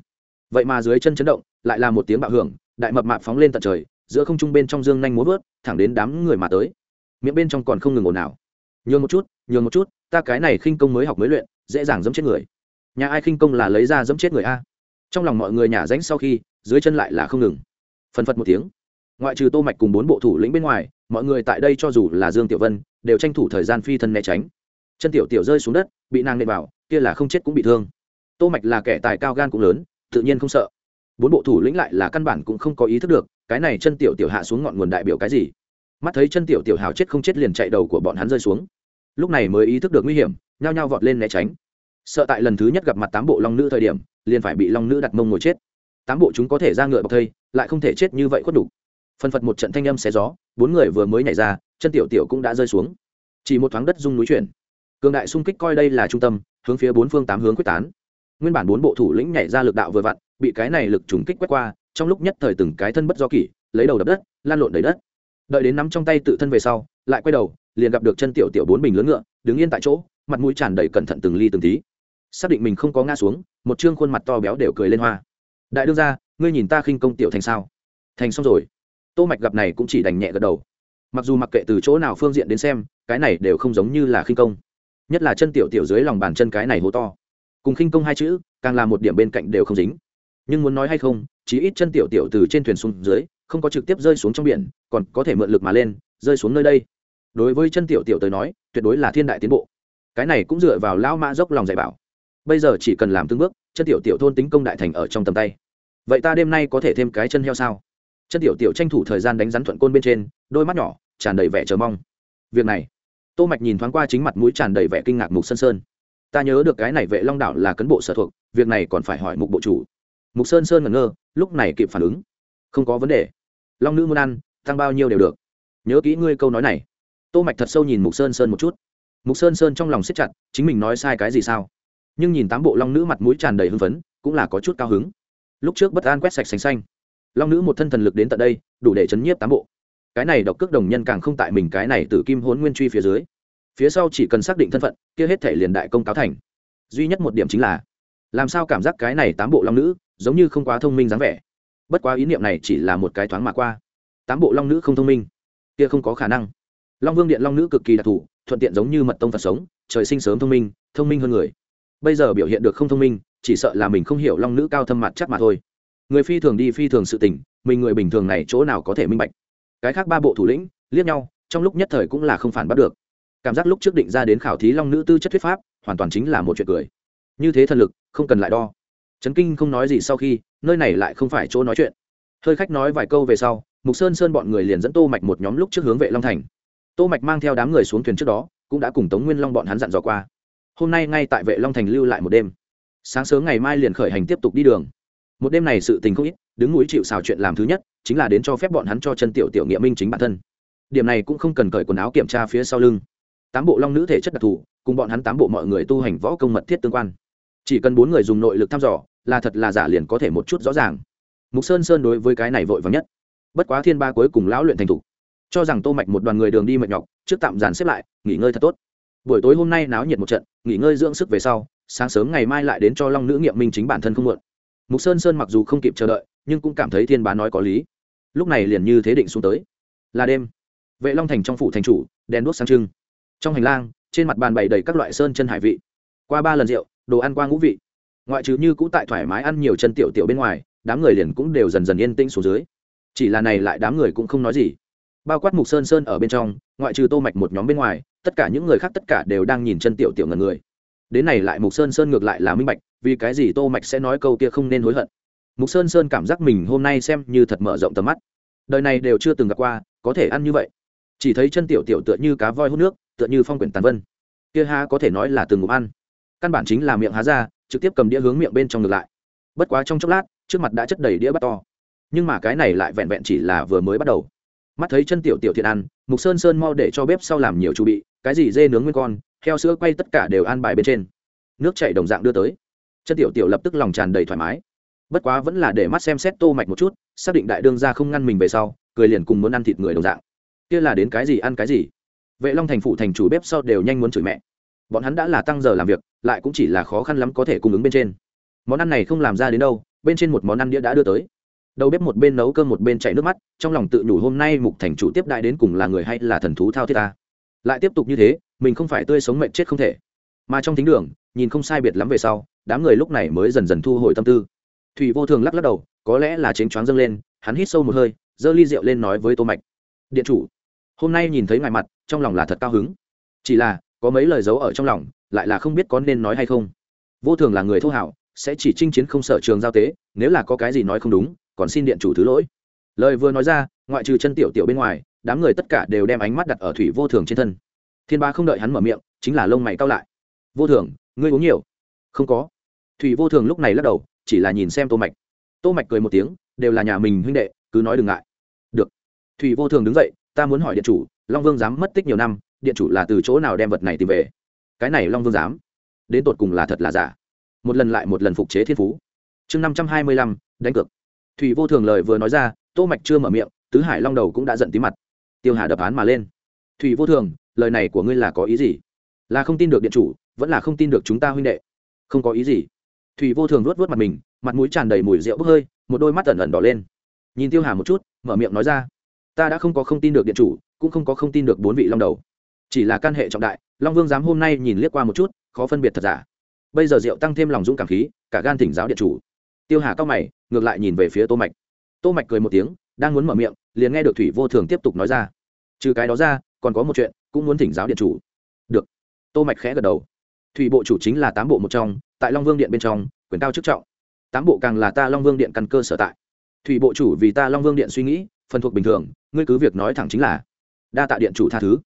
[SPEAKER 1] Vậy mà dưới chân chấn động, lại là một tiếng bạo hưởng, đại mập mạp phóng lên tận trời, giữa không trung bên trong dương nhanh múa vớt, thẳng đến đám người mà tới. Miệng bên trong còn không ngừng ồn nào nhường một chút, nhường một chút, ta cái này khinh công mới học mới luyện, dễ dàng dẫm chết người. Nhà ai khinh công là lấy ra dẫm chết người a? Trong lòng mọi người nhả ránh sau khi, dưới chân lại là không ngừng. Phần phật một tiếng. Ngoại trừ tô mạch cùng bốn bộ thủ lĩnh bên ngoài, mọi người tại đây cho dù là dương tiểu vân đều tranh thủ thời gian phi thân né tránh. Chân tiểu tiểu rơi xuống đất, bị nàng nện vào, kia là không chết cũng bị thương. Tô mạch là kẻ tài cao gan cũng lớn, tự nhiên không sợ. Bốn bộ thủ lĩnh lại là căn bản cũng không có ý thức được, cái này chân tiểu tiểu hạ xuống ngọn nguồn đại biểu cái gì. Mắt thấy chân tiểu tiểu hào chết không chết liền chạy đầu của bọn hắn rơi xuống. Lúc này mới ý thức được nguy hiểm, nhao nhao vọt lên né tránh. Sợ tại lần thứ nhất gặp mặt tám bộ long nữ thời điểm, liền phải bị long nữ đặt mông ngồi chết. Tám bộ chúng có thể ra ngựa bọc thây, lại không thể chết như vậy khuất đủ. Phân phật một trận thanh âm xé gió, bốn người vừa mới nhảy ra chân tiểu tiểu cũng đã rơi xuống. Chỉ một thoáng đất rung núi chuyển. Cường đại xung kích coi đây là trung tâm, hướng phía bốn phương tám hướng quyết tán. Nguyên bản bốn bộ thủ lĩnh nhảy ra lực đạo vừa vặn, bị cái này lực trùng kích quét qua, trong lúc nhất thời từng cái thân bất do kỷ, lấy đầu đập đất, lan lộn đầy đất. Đợi đến nắm trong tay tự thân về sau, lại quay đầu, liền gặp được chân tiểu tiểu bốn bình lớn ngựa, đứng yên tại chỗ, mặt mũi tràn đầy cẩn thận từng ly từng tí. Xác định mình không có ngã xuống, một chương khuôn mặt to béo đều cười lên hoa. Đại đương ra ngươi nhìn ta khinh công tiểu thành sao? Thành xong rồi. Tô mạch gặp này cũng chỉ đành nhẹ gật đầu mặc dù mặc kệ từ chỗ nào phương diện đến xem, cái này đều không giống như là khinh công. Nhất là chân tiểu tiểu dưới lòng bàn chân cái này hố to. Cùng khinh công hai chữ, càng là một điểm bên cạnh đều không dính. Nhưng muốn nói hay không, chí ít chân tiểu tiểu từ trên thuyền xuống dưới, không có trực tiếp rơi xuống trong biển, còn có thể mượn lực mà lên, rơi xuống nơi đây. Đối với chân tiểu tiểu tới nói, tuyệt đối là thiên đại tiến bộ. Cái này cũng dựa vào lão mã dốc lòng dạy bảo. Bây giờ chỉ cần làm tương bước, chân tiểu tiểu thôn tính công đại thành ở trong tầm tay. Vậy ta đêm nay có thể thêm cái chân heo sao? Chân tiểu tiểu tranh thủ thời gian đánh rắn thuận côn bên trên, đôi mắt nhỏ tràn đầy vẻ chờ mong. Việc này, tô mạch nhìn thoáng qua chính mặt mũi tràn đầy vẻ kinh ngạc mục sơn sơn. Ta nhớ được cái này vệ long đảo là cấn bộ sở thuộc, việc này còn phải hỏi mục bộ chủ. Mục sơn sơn ngẩn ngơ, lúc này kịp phản ứng. Không có vấn đề. Long nữ muốn ăn tăng bao nhiêu đều được. Nhớ kỹ ngươi câu nói này. Tô mạch thật sâu nhìn mục sơn sơn một chút. Mục sơn sơn trong lòng siết chặt, chính mình nói sai cái gì sao? Nhưng nhìn tám bộ long nữ mặt mũi tràn đầy hưng phấn, cũng là có chút cao hứng. Lúc trước bất an quét sạch sành xanh. Long nữ một thân thần lực đến tận đây, đủ để chấn nhiếp tám bộ cái này độc cước đồng nhân càng không tại mình cái này từ kim hốn nguyên truy phía dưới. Phía sau chỉ cần xác định thân phận, kia hết thể liền đại công cáo thành. Duy nhất một điểm chính là, làm sao cảm giác cái này tám bộ long nữ giống như không quá thông minh dáng vẻ? Bất quá ý niệm này chỉ là một cái thoáng mà qua. Tám bộ long nữ không thông minh, kia không có khả năng. Long vương điện long nữ cực kỳ đặc thù, thuận tiện giống như mật tông phật sống, trời sinh sớm thông minh thông minh hơn người. Bây giờ biểu hiện được không thông minh, chỉ sợ là mình không hiểu long nữ cao thâm mặt chắc mà thôi. Người phi thường đi phi thường sự tình, mình người bình thường này chỗ nào có thể minh bạch? Cái khác ba bộ thủ lĩnh liếc nhau, trong lúc nhất thời cũng là không phản bắt được. Cảm giác lúc trước định ra đến khảo thí long nữ tư chất thuyết pháp, hoàn toàn chính là một chuyện cười. Như thế thần lực, không cần lại đo. Trấn kinh không nói gì sau khi, nơi này lại không phải chỗ nói chuyện. Hơi khách nói vài câu về sau, mục sơn sơn bọn người liền dẫn tô mạch một nhóm lúc trước hướng vệ long thành. Tô mạch mang theo đám người xuống thuyền trước đó, cũng đã cùng tống nguyên long bọn hắn dặn dò qua. Hôm nay ngay tại vệ long thành lưu lại một đêm. Sáng sớm ngày mai liền khởi hành tiếp tục đi đường. Một đêm này sự tình không ít đứng núi chịu xào chuyện làm thứ nhất, chính là đến cho phép bọn hắn cho chân tiểu tiểu nghĩa minh chính bản thân. Điểm này cũng không cần cởi quần áo kiểm tra phía sau lưng. Tám bộ long nữ thể chất đặc thù, cùng bọn hắn tám bộ mọi người tu hành võ công mật thiết tương quan. Chỉ cần bốn người dùng nội lực thăm dò, là thật là giả liền có thể một chút rõ ràng. Mục sơn sơn đối với cái này vội vàng nhất. Bất quá thiên ba cuối cùng lão luyện thành thục. Cho rằng tô mạch một đoàn người đường đi mệt nhọc, trước tạm dàn xếp lại, nghỉ ngơi thật tốt. Buổi tối hôm nay náo nhiệt một trận, nghỉ ngơi dưỡng sức về sau, sáng sớm ngày mai lại đến cho long nữ nghiệm minh chính bản thân không muộn. Mục sơn sơn mặc dù không kịp chờ đợi nhưng cũng cảm thấy thiên bá nói có lý. Lúc này liền như thế định xuống tới. Là đêm. Vệ long thành trong phủ thành chủ, đèn đuốc sáng trưng. Trong hành lang, trên mặt bàn bày đầy các loại sơn chân hải vị. Qua ba lần rượu, đồ ăn qua ngũ vị. Ngoại trừ như cũ tại thoải mái ăn nhiều chân tiểu tiểu bên ngoài, đám người liền cũng đều dần dần yên tĩnh xuống dưới. Chỉ là này lại đám người cũng không nói gì. Bao quát mục sơn sơn ở bên trong, ngoại trừ tô mạch một nhóm bên ngoài, tất cả những người khác tất cả đều đang nhìn chân tiểu tiểu ngần người. Đến này lại mục sơn sơn ngược lại là minh bạch, vì cái gì tô mạch sẽ nói câu kia không nên hối hận mục sơn sơn cảm giác mình hôm nay xem như thật mở rộng tầm mắt. Đời này đều chưa từng gặp qua, có thể ăn như vậy. Chỉ thấy chân tiểu tiểu tựa như cá voi hút nước, tựa như phong quyển tàn vân. Kia ha có thể nói là từng ngụm ăn. Căn bản chính là miệng há ra, trực tiếp cầm đĩa hướng miệng bên trong ngược lại. Bất quá trong chốc lát, trước mặt đã chất đầy đĩa bắt to. Nhưng mà cái này lại vẹn vẹn chỉ là vừa mới bắt đầu. Mắt thấy chân tiểu tiểu thiện ăn, mục sơn sơn mau để cho bếp sau làm nhiều chu bị, cái gì dê nướng nguyên con, heo sữa quay tất cả đều ăn bài bên trên. Nước chảy đồng dạng đưa tới. Chân tiểu tiểu lập tức lòng tràn đầy thoải mái bất quá vẫn là để mắt xem xét tô mạch một chút, xác định đại đương gia không ngăn mình về sau, cười liền cùng muốn ăn thịt người đồng dạng. Kia là đến cái gì ăn cái gì? Vệ long thành phụ thành chủ bếp sau đều nhanh muốn chửi mẹ. Bọn hắn đã là tăng giờ làm việc, lại cũng chỉ là khó khăn lắm có thể cung ứng bên trên. Món ăn này không làm ra đến đâu, bên trên một món ăn đĩa đã đưa tới. Đầu bếp một bên nấu cơm một bên chảy nước mắt, trong lòng tự nhủ hôm nay mục thành chủ tiếp đại đến cùng là người hay là thần thú thao thiết ta. Lại tiếp tục như thế, mình không phải tươi sống mệnh chết không thể. Mà trong thính đường, nhìn không sai biệt lắm về sau, đám người lúc này mới dần dần thu hồi tâm tư thủy vô thường lắc lắc đầu, có lẽ là chênh choáng dâng lên, hắn hít sâu một hơi, giơ ly rượu lên nói với tô mạch. Điện chủ, hôm nay nhìn thấy ngài mặt, trong lòng là thật cao hứng. Chỉ là, có mấy lời giấu ở trong lòng, lại là không biết có nên nói hay không. Vô thường là người thô hảo, sẽ chỉ chinh chiến không sợ trường giao tế, nếu là có cái gì nói không đúng, còn xin điện chủ thứ lỗi. Lời vừa nói ra, ngoại trừ chân tiểu tiểu bên ngoài, đám người tất cả đều đem ánh mắt đặt ở thủy vô thường trên thân. Thiên ba không đợi hắn mở miệng, chính là lông mày cao lại. Vô thường, ngươi uống nhiều? Không có. Thủy vô thường lúc này lắc đầu chỉ là nhìn xem tô mạch. Tô mạch cười một tiếng, đều là nhà mình huynh đệ, cứ nói đừng ngại. Được. Thủy vô thường đứng dậy, ta muốn hỏi điện chủ, long vương dám mất tích nhiều năm, điện chủ là từ chỗ nào đem vật này tìm về? Cái này long vương dám đến tột cùng là thật là giả? Một lần lại một lần phục chế thiên phú. Chương năm trăm hai mươi lăm, đánh cược. Thủy vô thường lời vừa nói ra, tô mạch chưa mở miệng, tứ hải long đầu cũng đã giận tí mặt. Tiêu hà đập án mà lên. Thủy vô thường, lời này của ngươi là có ý gì? Là không tin được điện chủ, vẫn là không tin được chúng ta huynh đệ? Không có ý gì thủy vô thường luốt vớt mặt mình, mặt mũi tràn đầy mùi rượu bốc hơi, một đôi mắt ẩn ẩn đỏ lên. Nhìn tiêu hà một chút, mở miệng nói ra, ta đã không có không tin được điện chủ, cũng không có không tin được bốn vị long đầu. Chỉ là căn hệ trọng đại, long vương dám hôm nay nhìn liếc qua một chút, khó phân biệt thật giả. Bây giờ rượu tăng thêm lòng dũng cảm khí, cả gan thỉnh giáo điện chủ. Tiêu hà cao mày, ngược lại nhìn về phía tô mạch. Tô mạch cười một tiếng, đang muốn mở miệng, liền nghe được thủy vô thường tiếp tục nói ra, trừ cái đó ra, còn có một chuyện, cũng muốn thỉnh giáo điện chủ. Được. Tô mạch khẽ gật đầu. Thủy bộ chủ chính là tám bộ một trong tại long vương điện bên trong, quyền cao chức trọng. Tám bộ càng là ta long vương điện căn cơ sở tại. Thủy bộ chủ vì ta long vương điện suy nghĩ, phần thuộc bình thường, ngươi cứ việc nói thẳng chính là đa tạ điện chủ tha thứ.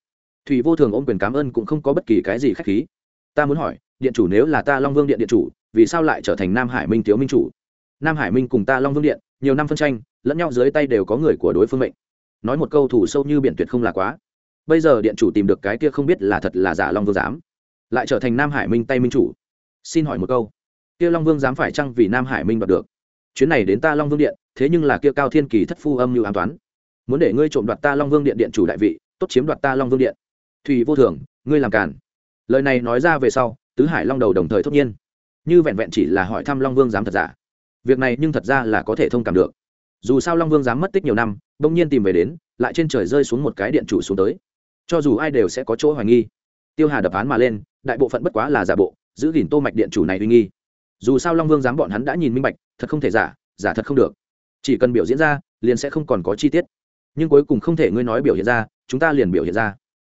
[SPEAKER 1] Thủy vô thường ôm quyền cảm ơn cũng không có bất kỳ cái gì khách khí. Ta muốn hỏi, điện chủ nếu là ta long vương điện điện chủ, vì sao lại trở thành nam hải minh thiếu minh chủ? Nam hải minh cùng ta long vương điện, nhiều năm phân tranh, lẫn nhau dưới tay đều có người của đối phương mệnh. Nói một câu thủ sâu như biển tuyệt không là quá. Bây giờ điện chủ tìm được cái kia không biết là thật là giả long vương giám lại trở thành nam hải minh tay minh chủ xin hỏi một câu. Kia long vương dám phải chăng vì nam hải minh đoạt được? Chuyến này đến ta long vương điện, thế nhưng là kia cao thiên kỳ thất phu âm như an toán muốn để ngươi trộm đoạt ta long vương điện điện chủ đại vị, tốt chiếm đoạt ta long vương điện. Thùy vô thường, ngươi làm càn. lời này nói ra về sau, tứ hải long đầu đồng thời thốt nhiên. Như vẹn vẹn chỉ là hỏi thăm long vương dám thật giả. Việc này nhưng thật ra là có thể thông cảm được. Dù sao long vương dám mất tích nhiều năm, bỗng nhiên tìm về đến, lại trên trời rơi xuống một cái điện chủ xuống tới. Cho dù ai đều sẽ có chỗ hoài nghi. Tiêu hà đập án mà lên, đại bộ phận bất quá là giả bộ giữ gìn tô mạch điện chủ này uy nghi. Dù sao long vương dám bọn hắn đã nhìn minh bạch, thật không thể giả giả thật không được. Chỉ cần biểu diễn ra, liền sẽ không còn có chi tiết. Nhưng cuối cùng không thể ngươi nói biểu hiện ra, chúng ta liền biểu hiện ra.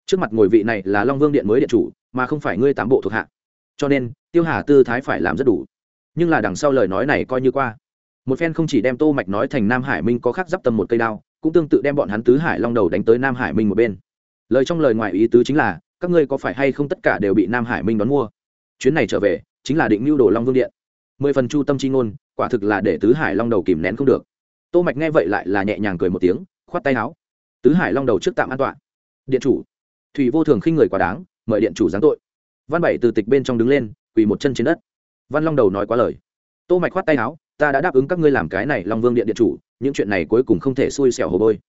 [SPEAKER 1] Trước mặt ngồi vị này là long vương điện mới điện chủ, mà không phải ngươi tám bộ thuộc hạ. Cho nên, tiêu hà tư thái phải làm rất đủ. Nhưng là đằng sau lời nói này coi như qua. Một phen không chỉ đem tô mạch nói thành nam hải minh có khác d tầm một cây đao, cũng tương tự đem bọn hắn tứ hải long đầu đánh tới nam hải minh một bên. Lời trong lời ngoài ý tứ chính là, các ngươi có phải hay không tất cả đều bị nam hải minh đón mua? Chuyến này trở về, chính là định mưu đồ long vương điện. Mười phần chu tâm chi ngôn, quả thực là để tứ hải long đầu kìm nén không được. Tô mạch nghe vậy lại là nhẹ nhàng cười một tiếng, khoát tay áo. Tứ hải long đầu trước tạm an toàn. Điện chủ. Thủy vô thường khinh người quá đáng, mời điện chủ giáng tội. Văn bảy từ tịch bên trong đứng lên, quỳ một chân trên đất. Văn long đầu nói quá lời. Tô mạch khoát tay áo, ta đã đáp ứng các ngươi làm cái này long vương điện điện chủ, những chuyện này cuối cùng không thể xui xẻo hồ bôi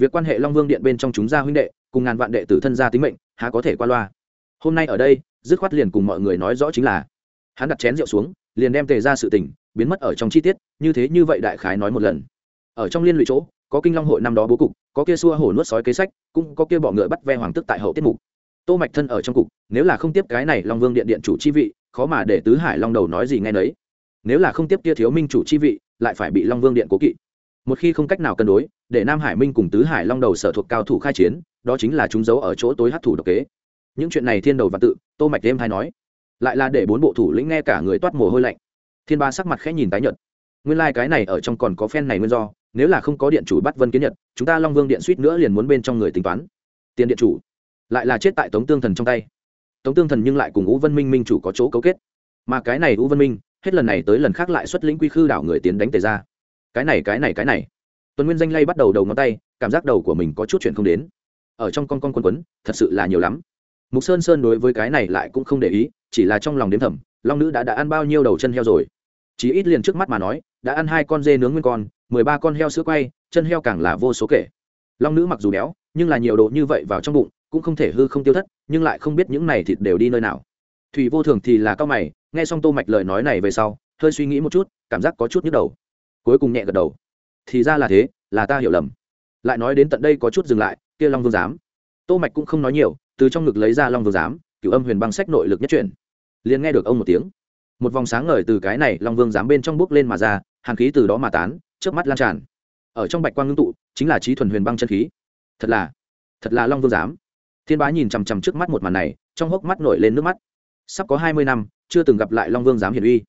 [SPEAKER 1] việc quan hệ long vương điện bên trong chúng gia huynh đệ, cùng ngàn vạn đệ tử thân gia tính mệnh, há có thể qua loa. Hôm nay ở đây dứt khoát liền cùng mọi người nói rõ chính là. Hắn đặt chén rượu xuống, liền đem tề ra sự tình biến mất ở trong chi tiết, như thế như vậy đại khái nói một lần. Ở trong liên lụy chỗ, có kinh long hội năm đó bố cục, có kia xua hổ nuốt sói kế sách, cũng có kia bọ ngựa bắt ve hoàng tức tại hậu tiết mục. Tô mạch thân ở trong cục, nếu là không tiếp cái này long vương điện điện chủ chi vị, khó mà để tứ hải long đầu nói gì nghe nấy. Nếu là không tiếp kia thiếu minh chủ chi vị, lại phải bị long vương điện cố kỵ. Một khi không cách nào cân đối, để nam hải minh cùng tứ hải long đầu sở thuộc cao thủ khai chiến, đó chính là chúng giấu ở chỗ tối hấp thủ độc kế những chuyện này thiên đầu và tự, tô mạch đêm hay nói. Lại là để bốn bộ thủ lĩnh nghe cả người toát mồ hôi lạnh. Thiên ba sắc mặt khẽ nhìn tái nhợt. Nguyên lai like cái này ở trong còn có phen này nguyên do, nếu là không có điện chủ bắt vân kiến nhật, chúng ta long vương điện suýt nữa liền muốn bên trong người tính toán. Tiền điện chủ, lại là chết tại tống tương thần trong tay. Tống tương thần nhưng lại cùng ngũ vân minh minh chủ có chỗ cấu kết. Mà cái này ngũ vân minh, hết lần này tới lần khác lại xuất lĩnh quy khư đảo người tiến đánh tề ra cái này cái này cái này. Tuần nguyên danh lay bắt đầu đầu ngón tay, cảm giác đầu của mình có chút chuyện không đến. Ở trong con con quân quấn, thật sự là nhiều lắm mục sơn sơn đối với cái này lại cũng không để ý chỉ là trong lòng đếm thầm long nữ đã đã ăn bao nhiêu đầu chân heo rồi? Chỉ ít liền trước mắt mà nói đã ăn hai con dê nướng nguyên con mười ba con heo sữa quay chân heo càng là vô số kể. Long nữ mặc dù béo nhưng là nhiều đồ như vậy vào trong bụng cũng không thể hư không tiêu thất nhưng lại không biết những này thịt đều đi nơi nào. Thủy vô thường thì là cao mày nghe xong tô mạch lời nói này về sau hơi suy nghĩ một chút cảm giác có chút nhức đầu. Cuối cùng nhẹ gật đầu. Thì ra là thế là ta hiểu lầm. Lại nói đến tận đây có chút dừng lại kia long vương dám, tô mạch cũng không nói nhiều từ trong ngực lấy ra long vương giám cựu âm huyền băng sách nội lực nhất chuyển. Liền nghe được ông một tiếng. Một vòng sáng ngời từ cái này long vương giám bên trong bước lên mà ra, hàn khí từ đó mà tán trước mắt lan tràn. Ở trong bạch quang ngưng tụ, chính là trí thuần huyền băng chân khí. Thật là thật là long vương giám. Thiên bá nhìn chằm chằm trước mắt một màn này, trong hốc mắt nổi lên nước mắt. Sắp có hai mươi năm, chưa từng gặp lại long vương giám hiển uy.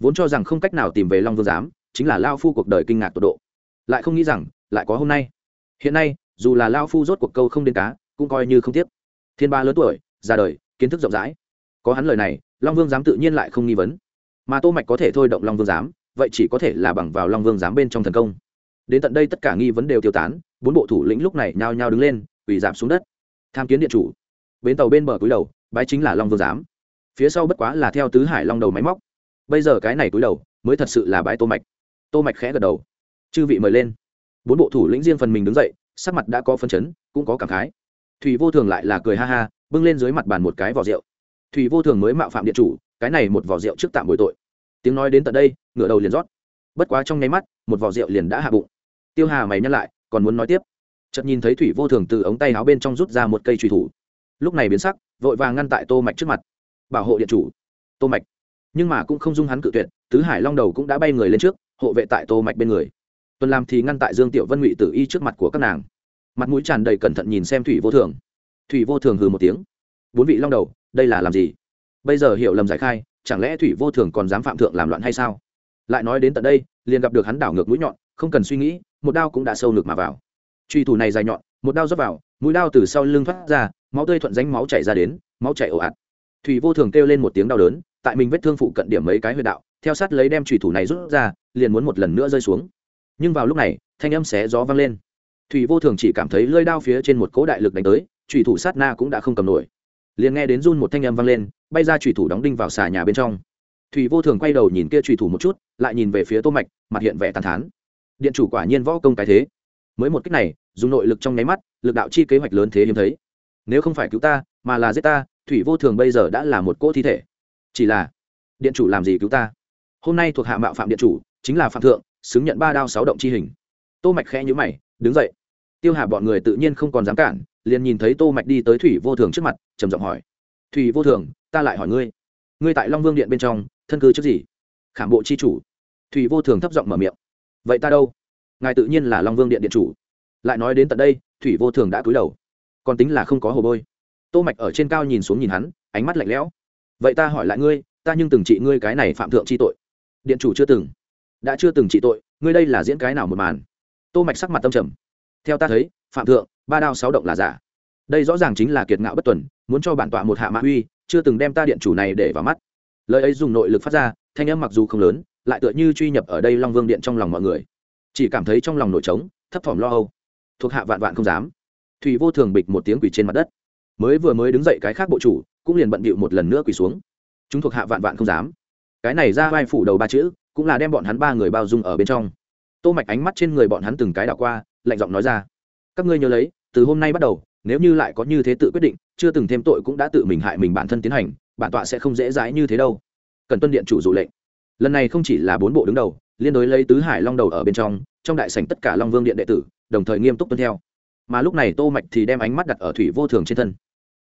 [SPEAKER 1] Vốn cho rằng không cách nào tìm về long vương giám, chính là lao phu cuộc đời kinh ngạc tột độ. Lại không nghĩ rằng, lại có hôm nay. Hiện nay, dù là lao phu rốt cuộc câu không đến cá, cũng coi như không tiếc thiên ba lớn tuổi, ra đời, kiến thức rộng rãi. Có hắn lời này, long vương giám tự nhiên lại không nghi vấn. Mà tô mạch có thể thôi động long vương giám, vậy chỉ có thể là bằng vào long vương giám bên trong thần công. Đến tận đây tất cả nghi vấn đều tiêu tán, bốn bộ thủ lĩnh lúc này nhao nhao đứng lên, quỳ giảm xuống đất. Tham kiến điện chủ. Bến tàu bên bờ túi đầu, bái chính là long vương giám. Phía sau bất quá là theo tứ hải long đầu máy móc. Bây giờ cái này túi đầu, mới thật sự là bãi tô mạch. Tô mạch khẽ gật đầu. Chư vị mời lên. Bốn bộ thủ lĩnh riêng phần mình đứng dậy, sắc mặt đã có phân chấn, cũng có cảm khái thủy vô thường lại là cười ha ha, bưng lên dưới mặt bàn một cái vỏ rượu. Thủy vô thường mới mạo phạm điện chủ, cái này một vỏ rượu trước tạm bồi tội. Tiếng nói đến tận đây, ngửa đầu liền rót. Bất quá trong nháy mắt, một vỏ rượu liền đã hạ bụng. Tiêu hà mày nhắc lại, còn muốn nói tiếp. Chợt nhìn thấy thủy vô thường từ ống tay áo bên trong rút ra một cây truy thủ. Lúc này biến sắc, vội vàng ngăn tại tô mạch trước mặt. Bảo hộ điện chủ. Tô mạch. Nhưng mà cũng không dung hắn cự tuyệt, tứ hải long đầu cũng đã bay người lên trước, hộ vệ tại tô mạch bên người. Tuần làm thì ngăn tại dương tiểu vân ngụy tử y trước mặt của các nàng mặt mũi tràn đầy cẩn thận nhìn xem thủy vô thường. Thủy vô thường hừ một tiếng. Bốn vị long đầu, đây là làm gì? Bây giờ hiểu lầm giải khai, chẳng lẽ thủy vô thường còn dám phạm thượng làm loạn hay sao? Lại nói đến tận đây, liền gặp được hắn đảo ngược mũi nhọn, không cần suy nghĩ, một đao cũng đã sâu ngược mà vào. Truy thủ này dài nhọn, một đao rớt vào, mũi đao từ sau lưng thoát ra, máu tươi thuận danh máu chảy ra đến, máu chảy ồ ạt. Thủy vô thường kêu lên một tiếng đau đớn, tại mình vết thương phụ cận điểm mấy cái huyệt đạo, theo sát lấy đem truy thủ này rút ra, liền muốn một lần nữa rơi xuống. Nhưng vào lúc này, thanh âm xé gió vang lên thủy vô thường chỉ cảm thấy lơi đao phía trên một cỗ đại lực đánh tới, thủy thủ sát na cũng đã không cầm nổi. Liền nghe đến run một thanh âm vang lên, bay ra thủy thủ đóng đinh vào xà nhà bên trong. Thủy vô thường quay đầu nhìn kia thủy thủ một chút, lại nhìn về phía tô mạch, mặt hiện vẻ tàn thán. Điện chủ quả nhiên võ công cái thế. Mới một cách này, dùng nội lực trong nháy mắt, lực đạo chi kế hoạch lớn thế hiếm thấy. Nếu không phải cứu ta, mà là giết ta, thủy vô thường bây giờ đã là một cỗ thi thể. Chỉ là, điện chủ làm gì cứu ta? Hôm nay thuộc hạ mạo phạm điện chủ, chính là phạm thượng, xứng nhận ba đao sáu động chi hình. Tô mạch khẽ nhíu mày, đứng dậy tiêu hà bọn người tự nhiên không còn dám cản, liền nhìn thấy tô mạch đi tới thủy vô thường trước mặt, trầm giọng hỏi, thủy vô thường, ta lại hỏi ngươi ngươi tại long vương điện bên trong, thân cư trước gì? Khảm bộ chi chủ. Thủy vô thường thấp giọng mở miệng, vậy ta đâu? Ngài tự nhiên là long vương điện điện chủ. Lại nói đến tận đây, thủy vô thường đã cúi đầu, còn tính là không có hồ bôi tô mạch ở trên cao nhìn xuống nhìn hắn, ánh mắt lạnh lẽo. Vậy ta hỏi lại ngươi, ta nhưng từng trị ngươi cái này phạm thượng chi tội. Điện chủ chưa từng. Đã chưa từng trị tội, ngươi đây là diễn cái nào một màn? Tô mạch sắc mặt tâm trầm theo ta thấy, phạm thượng, ba đao sáu động là giả. Đây rõ ràng chính là kiệt ngạo bất tuần, muốn cho bản tọa một hạ mã uy, chưa từng đem ta điện chủ này để vào mắt. Lời ấy dùng nội lực phát ra, thanh âm mặc dù không lớn, lại tựa như truy nhập ở đây long vương điện trong lòng mọi người. Chỉ cảm thấy trong lòng nổi trống, thấp thỏm lo âu. Thuộc hạ vạn vạn không dám. Thủy vô thường bịch một tiếng quỳ trên mặt đất. Mới vừa mới đứng dậy cái khác bộ chủ, cũng liền bận bịu một lần nữa quỳ xuống. Chúng thuộc hạ vạn vạn không dám. Cái này ra vai phủ đầu ba chữ, cũng là đem bọn hắn ba người bao dung ở bên trong. Tô mạch ánh mắt trên người bọn hắn từng cái đảo qua lạnh giọng nói ra. Các ngươi nhớ lấy, từ hôm nay bắt đầu, nếu như lại có như thế tự quyết định, chưa từng thêm tội cũng đã tự mình hại mình bản thân tiến hành, bản tọa sẽ không dễ dãi như thế đâu. Cần tuân điện chủ dụ lệnh. Lần này không chỉ là bốn bộ đứng đầu, liên đối lấy tứ hải long đầu ở bên trong trong đại sảnh tất cả long vương điện đệ tử, đồng thời nghiêm túc tuân theo. Mà lúc này tô mạch thì đem ánh mắt đặt ở thủy vô thường trên thân.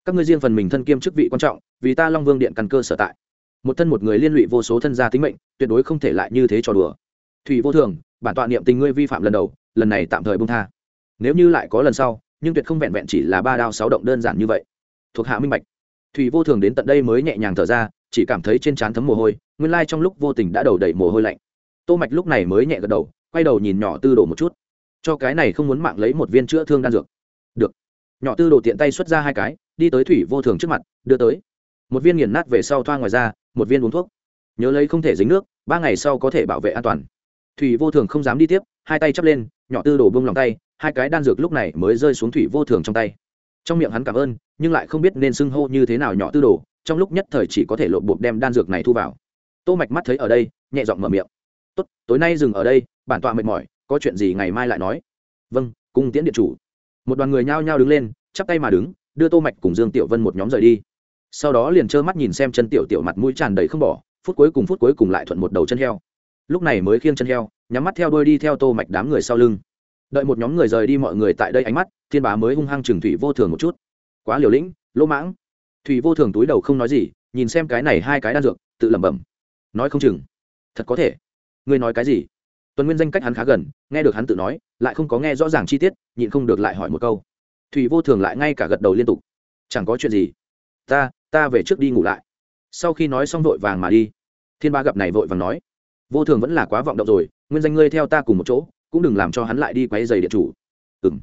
[SPEAKER 1] Các ngươi riêng phần mình thân kiêm chức vị quan trọng, vì ta long vương điện căn cơ sở tại. Một thân một người liên lụy vô số thân gia tính mệnh, tuyệt đối không thể lại như thế trò đùa. Thủy vô thường, bản tọa niệm tình ngươi vi phạm lần đầu lần này tạm thời buông tha. Nếu như lại có lần sau, nhưng tuyệt không vẹn vẹn chỉ là ba đao sáu động đơn giản như vậy. Thuộc hạ minh bạch. Thủy vô thường đến tận đây mới nhẹ nhàng thở ra, chỉ cảm thấy trên trán thấm mồ hôi, nguyên lai trong lúc vô tình đã đầu đầy mồ hôi lạnh. Tô mạch lúc này mới nhẹ gật đầu, quay đầu nhìn nhỏ tư đồ một chút. Cho cái này không muốn mạng lấy một viên chữa thương đan dược. Được. Nhỏ tư đồ tiện tay xuất ra hai cái, đi tới thủy vô thường trước mặt, đưa tới. Một viên nghiền nát về sau thoa ngoài ra, một viên uống thuốc. Nhớ lấy không thể dính nước, ba ngày sau có thể bảo vệ an toàn thủy vô thường không dám đi tiếp, hai tay chắp lên, nhỏ tư đồ bông lòng tay, hai cái đan dược lúc này mới rơi xuống thủy vô thường trong tay. Trong miệng hắn cảm ơn, nhưng lại không biết nên xưng hô như thế nào nhỏ tư đồ trong lúc nhất thời chỉ có thể lộn bột đem đan dược này thu vào. Tô mạch mắt thấy ở đây, nhẹ giọng mở miệng. Tốt, tối nay dừng ở đây, bản tọa mệt mỏi, có chuyện gì ngày mai lại nói. Vâng cung tiễn điện chủ. Một đoàn người nhao nhao đứng lên, chắp tay mà đứng, đưa tô mạch cùng dương tiểu vân một nhóm rời đi. Sau đó liền trơ mắt nhìn xem chân tiểu tiểu mặt mũi tràn đầy không bỏ, phút cuối cùng phút cuối cùng lại thuận một đầu chân heo lúc này mới khiêng chân heo, nhắm mắt theo đuôi đi theo tô mạch đám người sau lưng. Đợi một nhóm người rời đi mọi người tại đây ánh mắt, thiên bá mới hung hăng trừng thủy vô thường một chút. Quá liều lĩnh, lỗ mãng. Thủy vô thường túi đầu không nói gì, nhìn xem cái này hai cái đan dược, tự lẩm bẩm. Nói không chừng. Thật có thể. Ngươi nói cái gì? Tuần nguyên danh cách hắn khá gần, nghe được hắn tự nói, lại không có nghe rõ ràng chi tiết, nhịn không được lại hỏi một câu. Thủy vô thường lại ngay cả gật đầu liên tục. Chẳng có chuyện gì. Ta ta về trước đi ngủ lại. Sau khi nói xong vội vàng mà đi. Thiên ba gặp này vội vàng nói vô thường vẫn là quá vọng động rồi, nguyên danh ngươi theo ta cùng một chỗ, cũng đừng làm cho hắn lại đi quay giày địa chủ. Ừng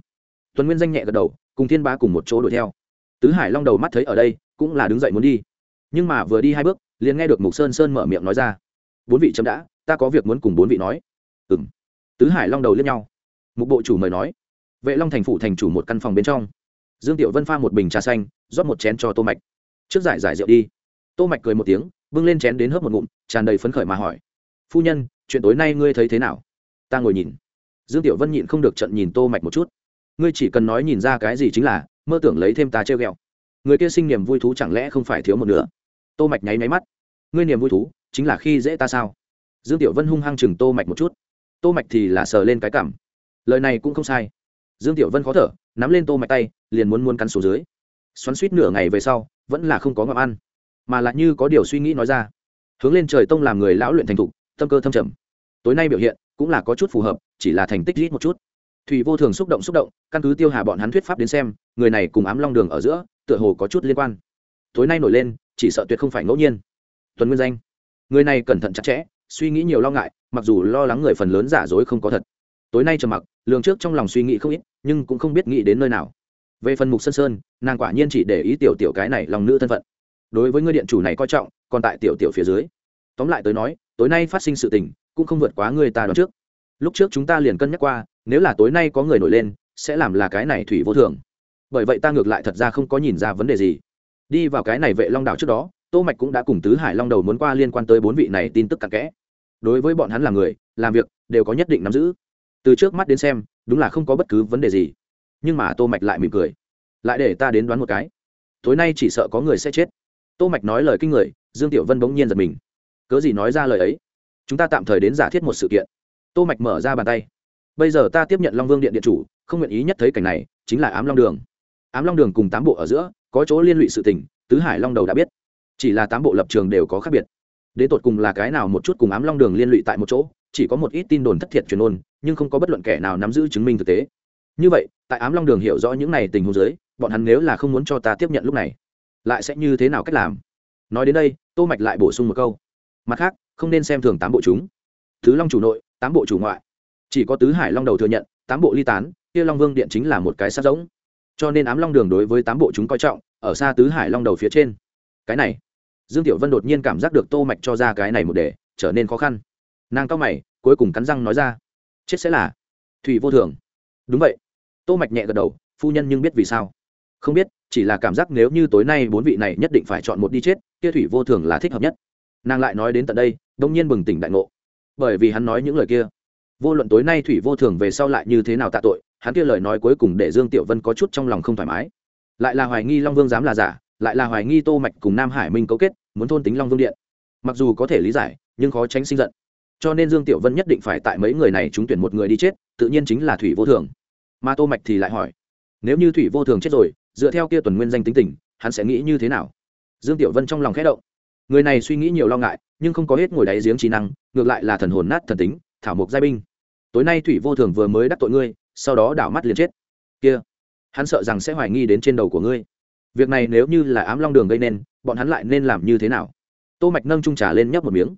[SPEAKER 1] tuần nguyên danh nhẹ gật đầu, cùng thiên ba cùng một chỗ đuổi theo. Tứ hải long đầu mắt thấy ở đây, cũng là đứng dậy muốn đi. Nhưng mà vừa đi hai bước, liền nghe được mục sơn sơn mở miệng nói ra. Bốn vị chấm đã, ta có việc muốn cùng bốn vị nói. Ừng tứ hải long đầu liếc nhau. Mục bộ chủ mời nói. Vệ long thành phủ thành chủ một căn phòng bên trong. Dương tiểu vân pha một bình trà xanh, rót một chén cho tô mạch. Trước giải giải rượu đi. Tô mạch cười một tiếng, bưng lên chén đến hớp một ngụm, tràn đầy phấn khởi mà hỏi phu nhân, chuyện tối nay ngươi thấy thế nào? Ta ngồi nhìn. Dương tiểu vân nhịn không được trận nhìn tô mạch một chút. Ngươi chỉ cần nói nhìn ra cái gì chính là, mơ tưởng lấy thêm ta treo ghẹo. Người kia sinh niềm vui thú chẳng lẽ không phải thiếu một nửa? Tô mạch nháy máy mắt. Ngươi niềm vui thú chính là khi dễ ta sao? Dương tiểu vân hung hăng chừng tô mạch một chút. Tô mạch thì là sờ lên cái cảm. Lời này cũng không sai. Dương tiểu vân khó thở, nắm lên tô mạch tay, liền muốn muốn cắn xuống dưới. Xoắn suýt nửa ngày về sau, vẫn là không có ngậm ăn, mà lại như có điều suy nghĩ nói ra. Hướng lên trời tông làm người lão luyện thành thục tâm cơ thâm trầm. Tối nay biểu hiện cũng là có chút phù hợp, chỉ là thành tích ít một chút. Thủy vô thường xúc động xúc động, căn cứ tiêu hà bọn hắn thuyết pháp đến xem, người này cùng ám long đường ở giữa, tựa hồ có chút liên quan. Tối nay nổi lên, chỉ sợ tuyệt không phải ngẫu nhiên. Tuần nguyên danh, người này cẩn thận chặt chẽ, suy nghĩ nhiều lo ngại, mặc dù lo lắng người phần lớn giả dối không có thật. Tối nay trầm mặc, lường trước trong lòng suy nghĩ không ít, nhưng cũng không biết nghĩ đến nơi nào. Về phần mục sơn sơn, nàng quả nhiên chỉ để ý tiểu tiểu cái này lòng nữ thân phận. Đối với người điện chủ này coi trọng, còn tại tiểu tiểu phía dưới. Tóm lại tới nói tối nay phát sinh sự tình, cũng không vượt quá người ta đoán trước. Lúc trước chúng ta liền cân nhắc qua, nếu là tối nay có người nổi lên, sẽ làm là cái này thủy vô thường. Bởi vậy ta ngược lại thật ra không có nhìn ra vấn đề gì. Đi vào cái này vệ long đảo trước đó, tô mạch cũng đã cùng tứ hải long đầu muốn qua liên quan tới bốn vị này tin tức cặn kẽ. Đối với bọn hắn là người, làm việc, đều có nhất định nắm giữ. Từ trước mắt đến xem, đúng là không có bất cứ vấn đề gì. Nhưng mà tô mạch lại mỉm cười. Lại để ta đến đoán một cái. Tối nay chỉ sợ có người sẽ chết. Tô mạch nói lời kinh người, dương tiểu vân bỗng nhiên giật mình cớ gì nói ra lời ấy? Chúng ta tạm thời đến giả thiết một sự kiện. Tô mạch mở ra bàn tay. Bây giờ ta tiếp nhận long vương điện điện chủ, không nguyện ý nhất thấy cảnh này, chính là ám long đường. Ám long đường cùng tám bộ ở giữa, có chỗ liên lụy sự tình, tứ hải long đầu đã biết. Chỉ là tám bộ lập trường đều có khác biệt. Đến tột cùng là cái nào một chút cùng ám long đường liên lụy tại một chỗ, chỉ có một ít tin đồn thất thiệt truyền ôn, nhưng không có bất luận kẻ nào nắm giữ chứng minh thực tế. Như vậy, tại ám long đường hiểu rõ những này tình huống dưới, bọn hắn nếu là không muốn cho ta tiếp nhận lúc này, lại sẽ như thế nào cách làm? Nói đến đây, tô mạch lại bổ sung một câu mặt khác, không nên xem thường tám bộ chúng. Thứ long chủ nội, tám bộ chủ ngoại. Chỉ có tứ hải long đầu thừa nhận, tám bộ ly tán, kia long vương điện chính là một cái sát giống. Cho nên ám long đường đối với tám bộ chúng coi trọng, ở xa tứ hải long đầu phía trên. Cái này, dương tiểu vân đột nhiên cảm giác được tô mạch cho ra cái này một đề, trở nên khó khăn. Nàng cao mày, cuối cùng cắn răng nói ra, chết sẽ là thủy vô thường. Đúng vậy. Tô mạch nhẹ gật đầu, phu nhân nhưng biết vì sao? Không biết, chỉ là cảm giác nếu như tối nay bốn vị này nhất định phải chọn một đi chết, kia thủy vô thường là thích hợp nhất nàng lại nói đến tận đây, đông nhiên bừng tỉnh đại ngộ. Bởi vì hắn nói những lời kia, vô luận tối nay thủy vô thường về sau lại như thế nào tạ tội, hắn kia lời nói cuối cùng để dương tiểu vân có chút trong lòng không thoải mái. Lại là hoài nghi long vương dám là giả, lại là hoài nghi tô mạch cùng nam hải minh cấu kết, muốn thôn tính long vương điện. Mặc dù có thể lý giải, nhưng khó tránh sinh giận. Cho nên dương tiểu vân nhất định phải tại mấy người này chúng tuyển một người đi chết, tự nhiên chính là thủy vô thường. Mà tô mạch thì lại hỏi, nếu như thủy vô thường chết rồi, dựa theo kia tuần nguyên danh tính tình, hắn sẽ nghĩ như thế nào? Dương tiểu vân trong lòng khẽ động người này suy nghĩ nhiều lo ngại, nhưng không có hết ngồi đáy giếng trí năng, ngược lại là thần hồn nát thần tính, thảo mộc giai binh. Tối nay thủy vô thường vừa mới đắc tội ngươi, sau đó đảo mắt liền chết. Kia, hắn sợ rằng sẽ hoài nghi đến trên đầu của ngươi. Việc này nếu như là ám long đường gây nên, bọn hắn lại nên làm như thế nào? Tô mạch nâng trung trà lên nhấp một miếng.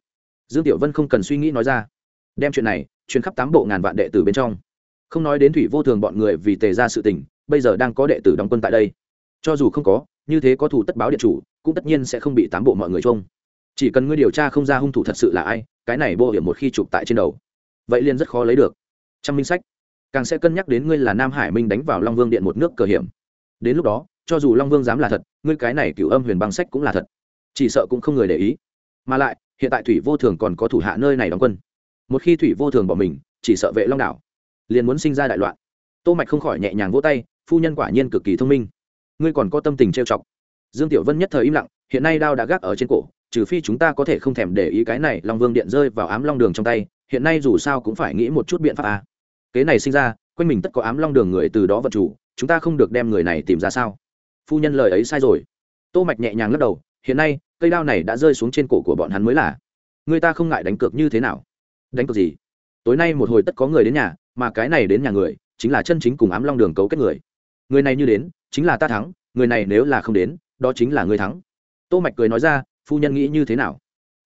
[SPEAKER 1] Dương tiểu vân không cần suy nghĩ nói ra. Đem chuyện này, truyền khắp tám bộ ngàn vạn đệ tử bên trong. Không nói đến thủy vô thường bọn người vì tề ra sự tình, bây giờ đang có đệ tử đóng quân tại đây. Cho dù không có như thế có thủ tất báo điện chủ, cũng tất nhiên sẽ không bị tám bộ mọi người trông. Chỉ cần ngươi điều tra không ra hung thủ thật sự là ai, cái này bộ hiểm một khi chụp tại trên đầu, vậy liền rất khó lấy được. Trong minh sách, càng sẽ cân nhắc đến ngươi là nam hải minh đánh vào long vương điện một nước cờ hiểm. Đến lúc đó, cho dù long vương dám là thật, ngươi cái này cựu âm huyền băng sách cũng là thật. Chỉ sợ cũng không người để ý. Mà lại, hiện tại thủy vô thường còn có thủ hạ nơi này đóng quân. Một khi thủy vô thường bỏ mình, chỉ sợ vệ long đảo, liền muốn sinh ra đại loạn. Tô mạch không khỏi nhẹ nhàng vỗ tay, phu nhân quả nhiên cực kỳ thông minh ngươi còn có tâm tình trêu chọc. Dương tiểu vân nhất thời im lặng, hiện nay đao đã gác ở trên cổ, trừ phi chúng ta có thể không thèm để ý cái này long vương điện rơi vào ám long đường trong tay, hiện nay dù sao cũng phải nghĩ một chút biện pháp à. kế này sinh ra, quanh mình tất có ám long đường người từ đó vật chủ, chúng ta không được đem người này tìm ra sao? Phu nhân lời ấy sai rồi. Tô mạch nhẹ nhàng lắc đầu, hiện nay, cây đao này đã rơi xuống trên cổ của bọn hắn mới là. Người ta không ngại đánh cược như thế nào? Đánh cược gì? Tối nay một hồi tất có người đến nhà, mà cái này đến nhà người, chính là chân chính cùng ám long đường cấu kết người. Người này như đến chính là ta thắng, người này nếu là không đến, đó chính là người thắng. Tô mạch cười nói ra, phu nhân nghĩ như thế nào?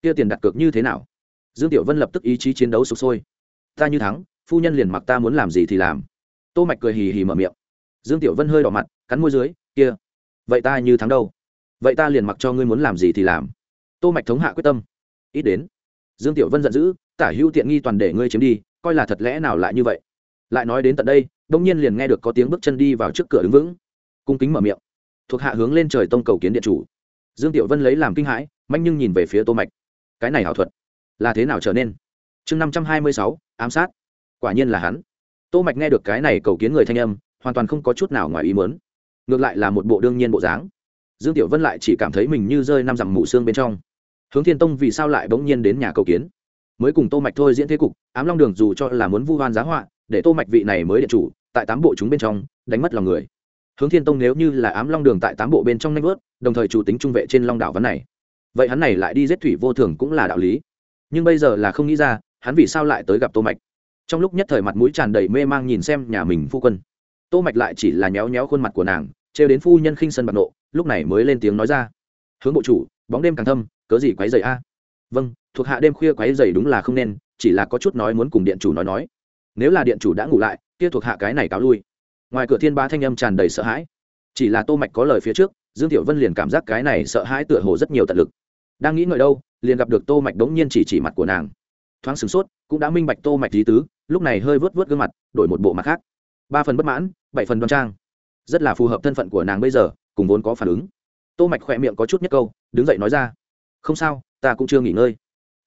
[SPEAKER 1] Kia tiền đặt cược như thế nào? Dương tiểu vân lập tức ý chí chiến đấu sục sôi. Ta như thắng, phu nhân liền mặc ta muốn làm gì thì làm. Tô mạch cười hì hì mở miệng. Dương tiểu vân hơi đỏ mặt, cắn môi dưới, kia. Vậy ta như thắng đâu? Vậy ta liền mặc cho ngươi muốn làm gì thì làm. Tô mạch thống hạ quyết tâm. Ít đến. Dương tiểu vân giận dữ, tả hữu tiện nghi toàn để ngươi chiếm đi, coi là thật lẽ nào lại như vậy? Lại nói đến tận đây, đông nhiên liền nghe được có tiếng bước chân đi vào trước cửa đứng vững cung kính mở miệng. Thuộc hạ hướng lên trời tông cầu kiến điện chủ. Dương tiểu vân lấy làm kinh hãi, manh nhưng nhìn về phía tô mạch. Cái này hảo thuật, là thế nào trở nên? Chương năm trăm hai mươi sáu, ám sát. Quả nhiên là hắn. Tô mạch nghe được cái này cầu kiến người thanh âm, hoàn toàn không có chút nào ngoài ý muốn. Ngược lại là một bộ đương nhiên bộ dáng. Dương tiểu vân lại chỉ cảm thấy mình như rơi năm dặm mụ xương bên trong. Hướng thiên tông vì sao lại bỗng nhiên đến nhà cầu kiến? Mới cùng tô mạch thôi diễn thế cục, ám long đường dù cho là muốn vu hoan giá họa, để tô mạch vị này mới điện chủ, tại tám bộ chúng bên trong, đánh mất lòng người hướng thiên tông nếu như là ám long đường tại tám bộ bên trong nanh vớt, đồng thời chủ tính trung vệ trên long đảo vấn này, vậy hắn này lại đi giết thủy vô thường cũng là đạo lý. Nhưng bây giờ là không nghĩ ra, hắn vì sao lại tới gặp tô mạch? Trong lúc nhất thời mặt mũi tràn đầy mê mang nhìn xem nhà mình phu quân. Tô mạch lại chỉ là nhéo nhéo khuôn mặt của nàng, trêu đến phu nhân khinh sân bạc nộ, lúc này mới lên tiếng nói ra. Hướng bộ chủ, bóng đêm càng thâm, cớ gì quấy rầy a? Vâng thuộc hạ đêm khuya quấy rầy đúng là không nên, chỉ là có chút nói muốn cùng điện chủ nói nói. Nếu là điện chủ đã ngủ lại, kia thuộc hạ cái này cáo lui ngoài cửa thiên ba thanh âm tràn đầy sợ hãi. Chỉ là tô mạch có lời phía trước, dương tiểu vân liền cảm giác cái này sợ hãi tựa hồ rất nhiều tận lực. Đang nghĩ ngợi đâu, liền gặp được tô mạch đống nhiên chỉ chỉ mặt của nàng. Thoáng sửng sốt, cũng đã minh bạch tô mạch lý tứ, lúc này hơi vớt vớt gương mặt, đổi một bộ mặt khác. Ba phần bất mãn, bảy phần đoan trang. Rất là phù hợp thân phận của nàng bây giờ, cùng vốn có phản ứng. Tô mạch khỏe miệng có chút nhất câu, đứng dậy nói ra. Không sao, ta cũng chưa nghỉ ngơi.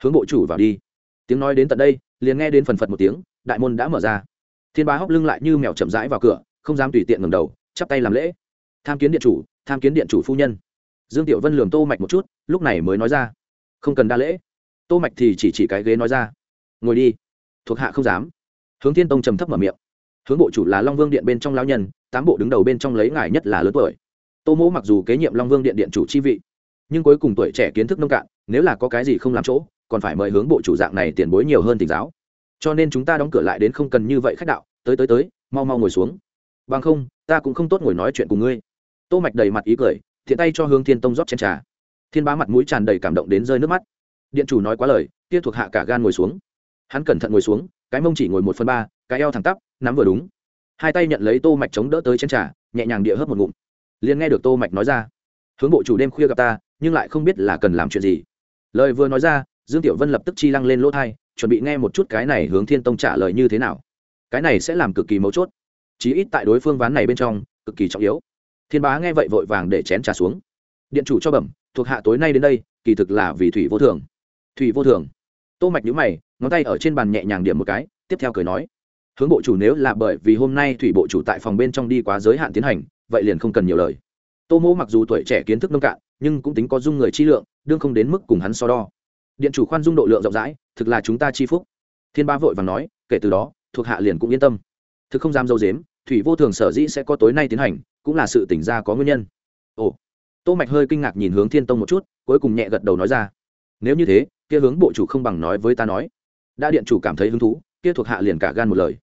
[SPEAKER 1] Hướng bộ chủ vào đi. Tiếng nói đến tận đây, liền nghe đến phần phật một tiếng, đại môn đã mở ra. Thiên bá hóc lưng lại như mèo chậm rãi vào cửa không dám tùy tiện ngẩng đầu, chắp tay làm lễ. Tham kiến điện chủ, tham kiến điện chủ phu nhân. Dương tiểu vân lườm tô mạch một chút, lúc này mới nói ra. Không cần đa lễ. Tô mạch thì chỉ chỉ cái ghế nói ra. Ngồi đi. Thuộc hạ không dám. Hướng thiên tông trầm thấp mở miệng. Hướng bộ chủ là long vương điện bên trong lão nhân, tám bộ đứng đầu bên trong lấy ngài nhất là lớn tuổi. Tô mỗ mặc dù kế nhiệm long vương điện điện chủ chi vị, nhưng cuối cùng tuổi trẻ kiến thức nông cạn, nếu là có cái gì không làm chỗ, còn phải mời hướng bộ chủ dạng này tiền bối nhiều hơn tỉnh giáo. Cho nên chúng ta đóng cửa lại đến không cần như vậy khách đạo, tới tới tới, mau mau ngồi xuống bằng không, ta cũng không tốt ngồi nói chuyện cùng ngươi. Tô mạch đầy mặt ý cười, thiện tay cho hướng thiên tông rót chén trà. Thiên bá mặt mũi tràn đầy cảm động đến rơi nước mắt. Điện chủ nói quá lời, kia thuộc hạ cả gan ngồi xuống. Hắn cẩn thận ngồi xuống, cái mông chỉ ngồi một phần ba, cái eo thẳng tắp, nắm vừa đúng. Hai tay nhận lấy tô mạch chống đỡ tới chén trà, nhẹ nhàng địa hớp một ngụm. Liền nghe được tô mạch nói ra, hướng bộ chủ đêm khuya gặp ta, nhưng lại không biết là cần làm chuyện gì. Lời vừa nói ra, dương tiểu vân lập tức chi lăng lên lỗ thai, chuẩn bị nghe một chút cái này hướng thiên tông trả lời như thế nào. Cái này sẽ làm cực kỳ mấu chốt chí ít tại đối phương ván này bên trong, cực kỳ trọng yếu. Thiên bá nghe vậy vội vàng để chén trà xuống. Điện chủ cho bẩm, thuộc hạ tối nay đến đây, kỳ thực là vì thủy vô thường. Thủy vô thường. Tô mạch nhíu mày, ngón tay ở trên bàn nhẹ nhàng điểm một cái, tiếp theo cười nói, hướng bộ chủ nếu là bởi vì hôm nay thủy bộ chủ tại phòng bên trong đi quá giới hạn tiến hành, vậy liền không cần nhiều lời. Tô mỗ mặc dù tuổi trẻ kiến thức nông cạn, nhưng cũng tính có dung người chi lượng, đương không đến mức cùng hắn so đo. Điện chủ khoan dung độ lượng rộng rãi, thực là chúng ta chi phúc. Thiên ba vội và nói, kể từ đó, thuộc hạ liền cũng yên tâm thực không dám dâu dếm, thủy vô thường sở dĩ sẽ có tối nay tiến hành, cũng là sự tỉnh ra có nguyên nhân. Ồ, tô mạch hơi kinh ngạc nhìn hướng thiên tông một chút, cuối cùng nhẹ gật đầu nói ra, nếu như thế, kia hướng bộ chủ không bằng nói với ta nói. Đã điện chủ cảm thấy hứng thú, kia thuộc hạ liền cả gan một lời.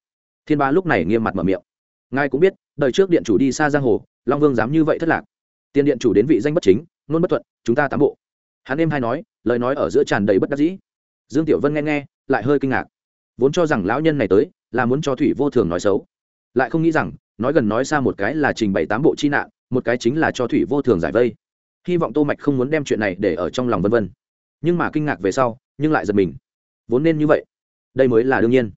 [SPEAKER 1] Thiên ba lúc này nghiêm mặt mở miệng, ngài cũng biết, đời trước điện chủ đi xa giang hồ, long vương dám như vậy thất lạc. Tiền điện chủ đến vị danh bất chính, nôn bất thuận, chúng ta tám bộ. Hắn em hay nói, lời nói ở giữa tràn đầy bất đắc dĩ. Dương tiểu vân nghe nghe, lại hơi kinh ngạc. Vốn cho rằng lão nhân này tới là muốn cho thủy vô thường nói xấu. Lại không nghĩ rằng, nói gần nói xa một cái là trình bày tám bộ chi nạn, một cái chính là cho thủy vô thường giải vây. Hy vọng tô mạch không muốn đem chuyện này để ở trong lòng vân vân. Nhưng mà kinh ngạc về sau, nhưng lại giật mình. Vốn nên như vậy, đây mới là đương nhiên.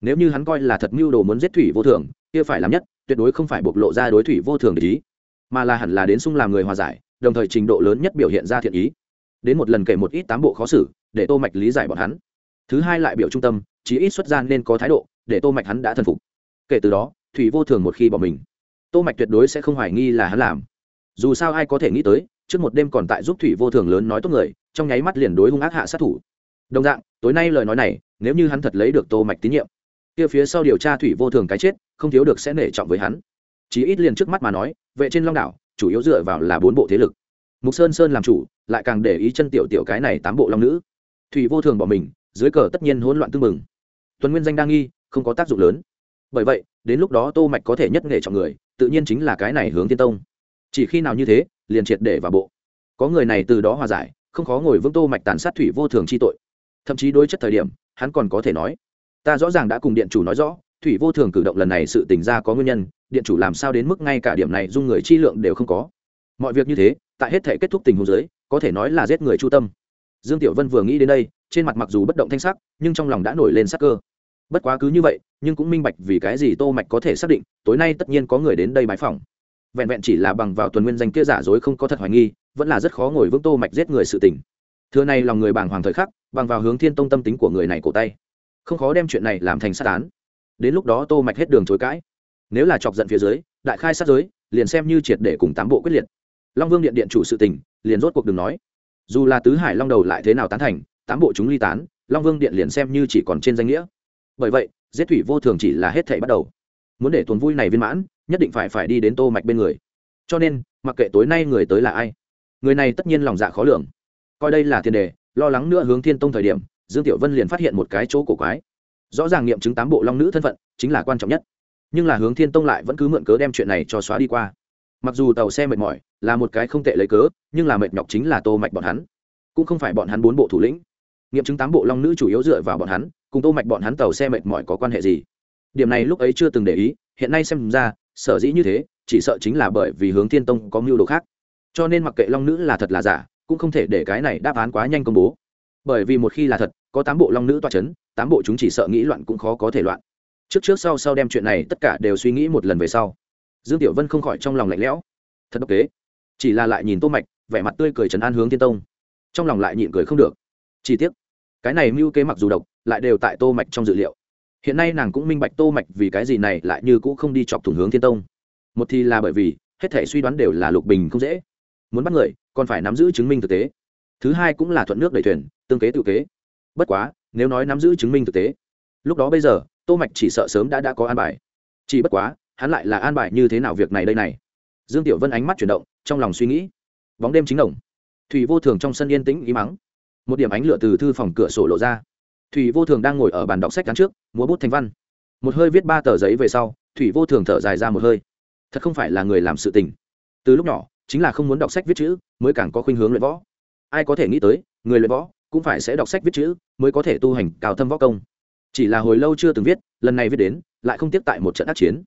[SPEAKER 1] Nếu như hắn coi là thật mưu đồ muốn giết thủy vô thường, kia phải làm nhất, tuyệt đối không phải bộc lộ ra đối thủy vô thường để ý, mà là hẳn là đến sung làm người hòa giải, đồng thời trình độ lớn nhất biểu hiện ra thiện ý. Đến một lần kể một ít tám bộ khó xử, để tô mạch lý giải bọn hắn. Thứ hai lại biểu trung tâm, chí ít xuất gian nên có thái độ để tô mạch hắn đã thần phục. Kể từ đó, thủy vô thường một khi bỏ mình, tô mạch tuyệt đối sẽ không hoài nghi là hắn làm. Dù sao ai có thể nghĩ tới, trước một đêm còn tại giúp thủy vô thường lớn nói tốt người, trong nháy mắt liền đối hung ác hạ sát thủ. Đồng dạng, tối nay lời nói này, nếu như hắn thật lấy được tô mạch tín nhiệm, kia phía sau điều tra thủy vô thường cái chết, không thiếu được sẽ nể trọng với hắn. Chí ít liền trước mắt mà nói, vệ trên long đảo, chủ yếu dựa vào là bốn bộ thế lực. Mục sơn sơn làm chủ, lại càng để ý chân tiểu tiểu cái này tám bộ long nữ. Thủy vô thường bỏ mình, dưới cờ tất nhiên hỗn loạn tương mừng tuần nguyên danh đang nghi không có tác dụng lớn. Bởi vậy, đến lúc đó tô mạch có thể nhất nghệ chọn người, tự nhiên chính là cái này hướng tiên tông. Chỉ khi nào như thế, liền triệt để vào bộ. Có người này từ đó hòa giải, không khó ngồi vững tô mạch tàn sát thủy vô thường chi tội. Thậm chí đối chất thời điểm, hắn còn có thể nói, ta rõ ràng đã cùng điện chủ nói rõ, thủy vô thường cử động lần này sự tình ra có nguyên nhân, điện chủ làm sao đến mức ngay cả điểm này dung người chi lượng đều không có. Mọi việc như thế, tại hết thể kết thúc tình huống giới có thể nói là giết người chu tâm. Dương tiểu vân vừa nghĩ đến đây, trên mặt mặc dù bất động thanh sắc, nhưng trong lòng đã nổi lên sắc cơ bất quá cứ như vậy, nhưng cũng minh bạch vì cái gì tô mạch có thể xác định, tối nay tất nhiên có người đến đây bái phỏng. Vẹn vẹn chỉ là bằng vào tuần nguyên danh kia giả dối không có thật hoài nghi, vẫn là rất khó ngồi vững tô mạch giết người sự tình. Thưa này lòng người bảng hoàng thời khắc, bằng vào hướng thiên tông tâm tính của người này cổ tay. Không khó đem chuyện này làm thành sát án. Đến lúc đó tô mạch hết đường chối cãi. Nếu là chọc giận phía dưới, đại khai sát giới, liền xem như triệt để cùng tám bộ quyết liệt. Long vương điện điện chủ sự tình, liền rốt cuộc đừng nói. Dù là tứ hải long đầu lại thế nào tán thành, tám bộ chúng ly tán, long vương điện liền xem như chỉ còn trên danh nghĩa bởi vậy, giết thủy vô thường chỉ là hết thảy bắt đầu. Muốn để tuần vui này viên mãn, nhất định phải phải đi đến tô mạch bên người. Cho nên, mặc kệ tối nay người tới là ai, người này tất nhiên lòng dạ khó lường. Coi đây là tiền đề, lo lắng nữa hướng thiên tông thời điểm, dương tiểu vân liền phát hiện một cái chỗ cổ quái. Rõ ràng nghiệm chứng tám bộ long nữ thân phận, chính là quan trọng nhất. Nhưng là hướng thiên tông lại vẫn cứ mượn cớ đem chuyện này cho xóa đi qua. Mặc dù tàu xe mệt mỏi, là một cái không tệ lấy cớ, nhưng là mệt nhọc chính là tô mạch bọn hắn. Cũng không phải bọn hắn bốn bộ thủ lĩnh. Nghiệm chứng tám bộ long nữ chủ yếu dựa vào bọn hắn cùng tô mạch bọn hắn tàu xe mệt mỏi có quan hệ gì? Điểm này lúc ấy chưa từng để ý, hiện nay xem ra, sở dĩ như thế, chỉ sợ chính là bởi vì hướng thiên tông có mưu đồ khác. Cho nên mặc kệ long nữ là thật là giả, cũng không thể để cái này đáp án quá nhanh công bố. Bởi vì một khi là thật, có tám bộ long nữ toa c h ấ n tám bộ chúng chỉ sợ nghĩ loạn cũng khó có thể loạn. Trước trước sau sau đem chuyện này tất cả đều suy nghĩ một lần về sau. Dương tiểu vân không khỏi trong lòng lạnh lẽo. Thật độc kế. Chỉ là lại nhìn tô mạch, vẻ mặt tươi cười trấn an hướng thiên tông. Trong lòng lại nhịn cười không được. Chi tiết cái này mưu kế mặc dù độc lại đều tại tô mạch trong dự liệu. Hiện nay nàng cũng minh bạch tô mạch vì cái gì này lại như cũng không đi chọc thủng hướng thiên tông. Một thì là bởi vì, hết thể suy đoán đều là lục bình không dễ. Muốn bắt người, còn phải nắm giữ chứng minh thực tế. Thứ hai cũng là thuận nước đẩy thuyền, tương kế tự kế. Bất quá, nếu nói nắm giữ chứng minh thực tế, lúc đó bây giờ, tô mạch chỉ sợ sớm đã đã có an bài. Chỉ bất quá, hắn lại là an bài như thế nào việc này đây này. Dương tiểu vân ánh mắt chuyển động, trong lòng suy nghĩ. Bóng đêm chính đồng thủy vô thường trong sân yên tĩnh ý mắng một điểm ánh lửa từ thư phòng cửa sổ lộ ra thủy vô thường đang ngồi ở bàn đọc sách cán trước, múa bút thành văn. Một hơi viết ba tờ giấy về sau, thủy vô thường thở dài ra một hơi. Thật không phải là người làm sự tình. Từ lúc nhỏ, chính là không muốn đọc sách viết chữ, mới càng có khuynh hướng luyện võ. Ai có thể nghĩ tới, người luyện võ cũng phải sẽ đọc sách viết chữ, mới có thể tu hành cao thâm võ công. Chỉ là hồi lâu chưa từng viết, lần này viết đến, lại không tiếp tại một trận ác chiến.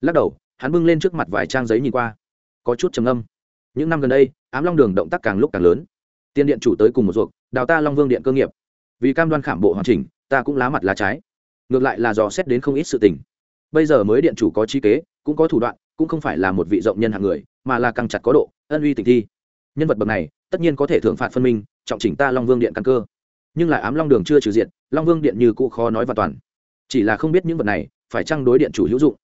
[SPEAKER 1] Lắc đầu, hắn bưng lên trước mặt vài trang giấy nhìn qua. Có chút trầm âm những năm gần đây, ám long đường động tác càng lúc càng lớn. Tiên điện chủ tới cùng một ruột, đào ta long vương điện cơ nghiệp vì cam đoan khảm bộ hoàn chỉnh, ta cũng lá mặt lá trái. Ngược lại là dò xét đến không ít sự tình. Bây giờ mới điện chủ có chi kế, cũng có thủ đoạn, cũng không phải là một vị rộng nhân hạng người, mà là càng chặt có độ, ân uy tình thi. Nhân vật bậc này, tất nhiên có thể thưởng phạt phân minh, trọng chỉnh ta long vương điện căn cơ. Nhưng lại ám long đường chưa trừ diện long vương điện như cụ khó nói và toàn. Chỉ là không biết những vật này, phải chăng đối điện chủ hữu dụng.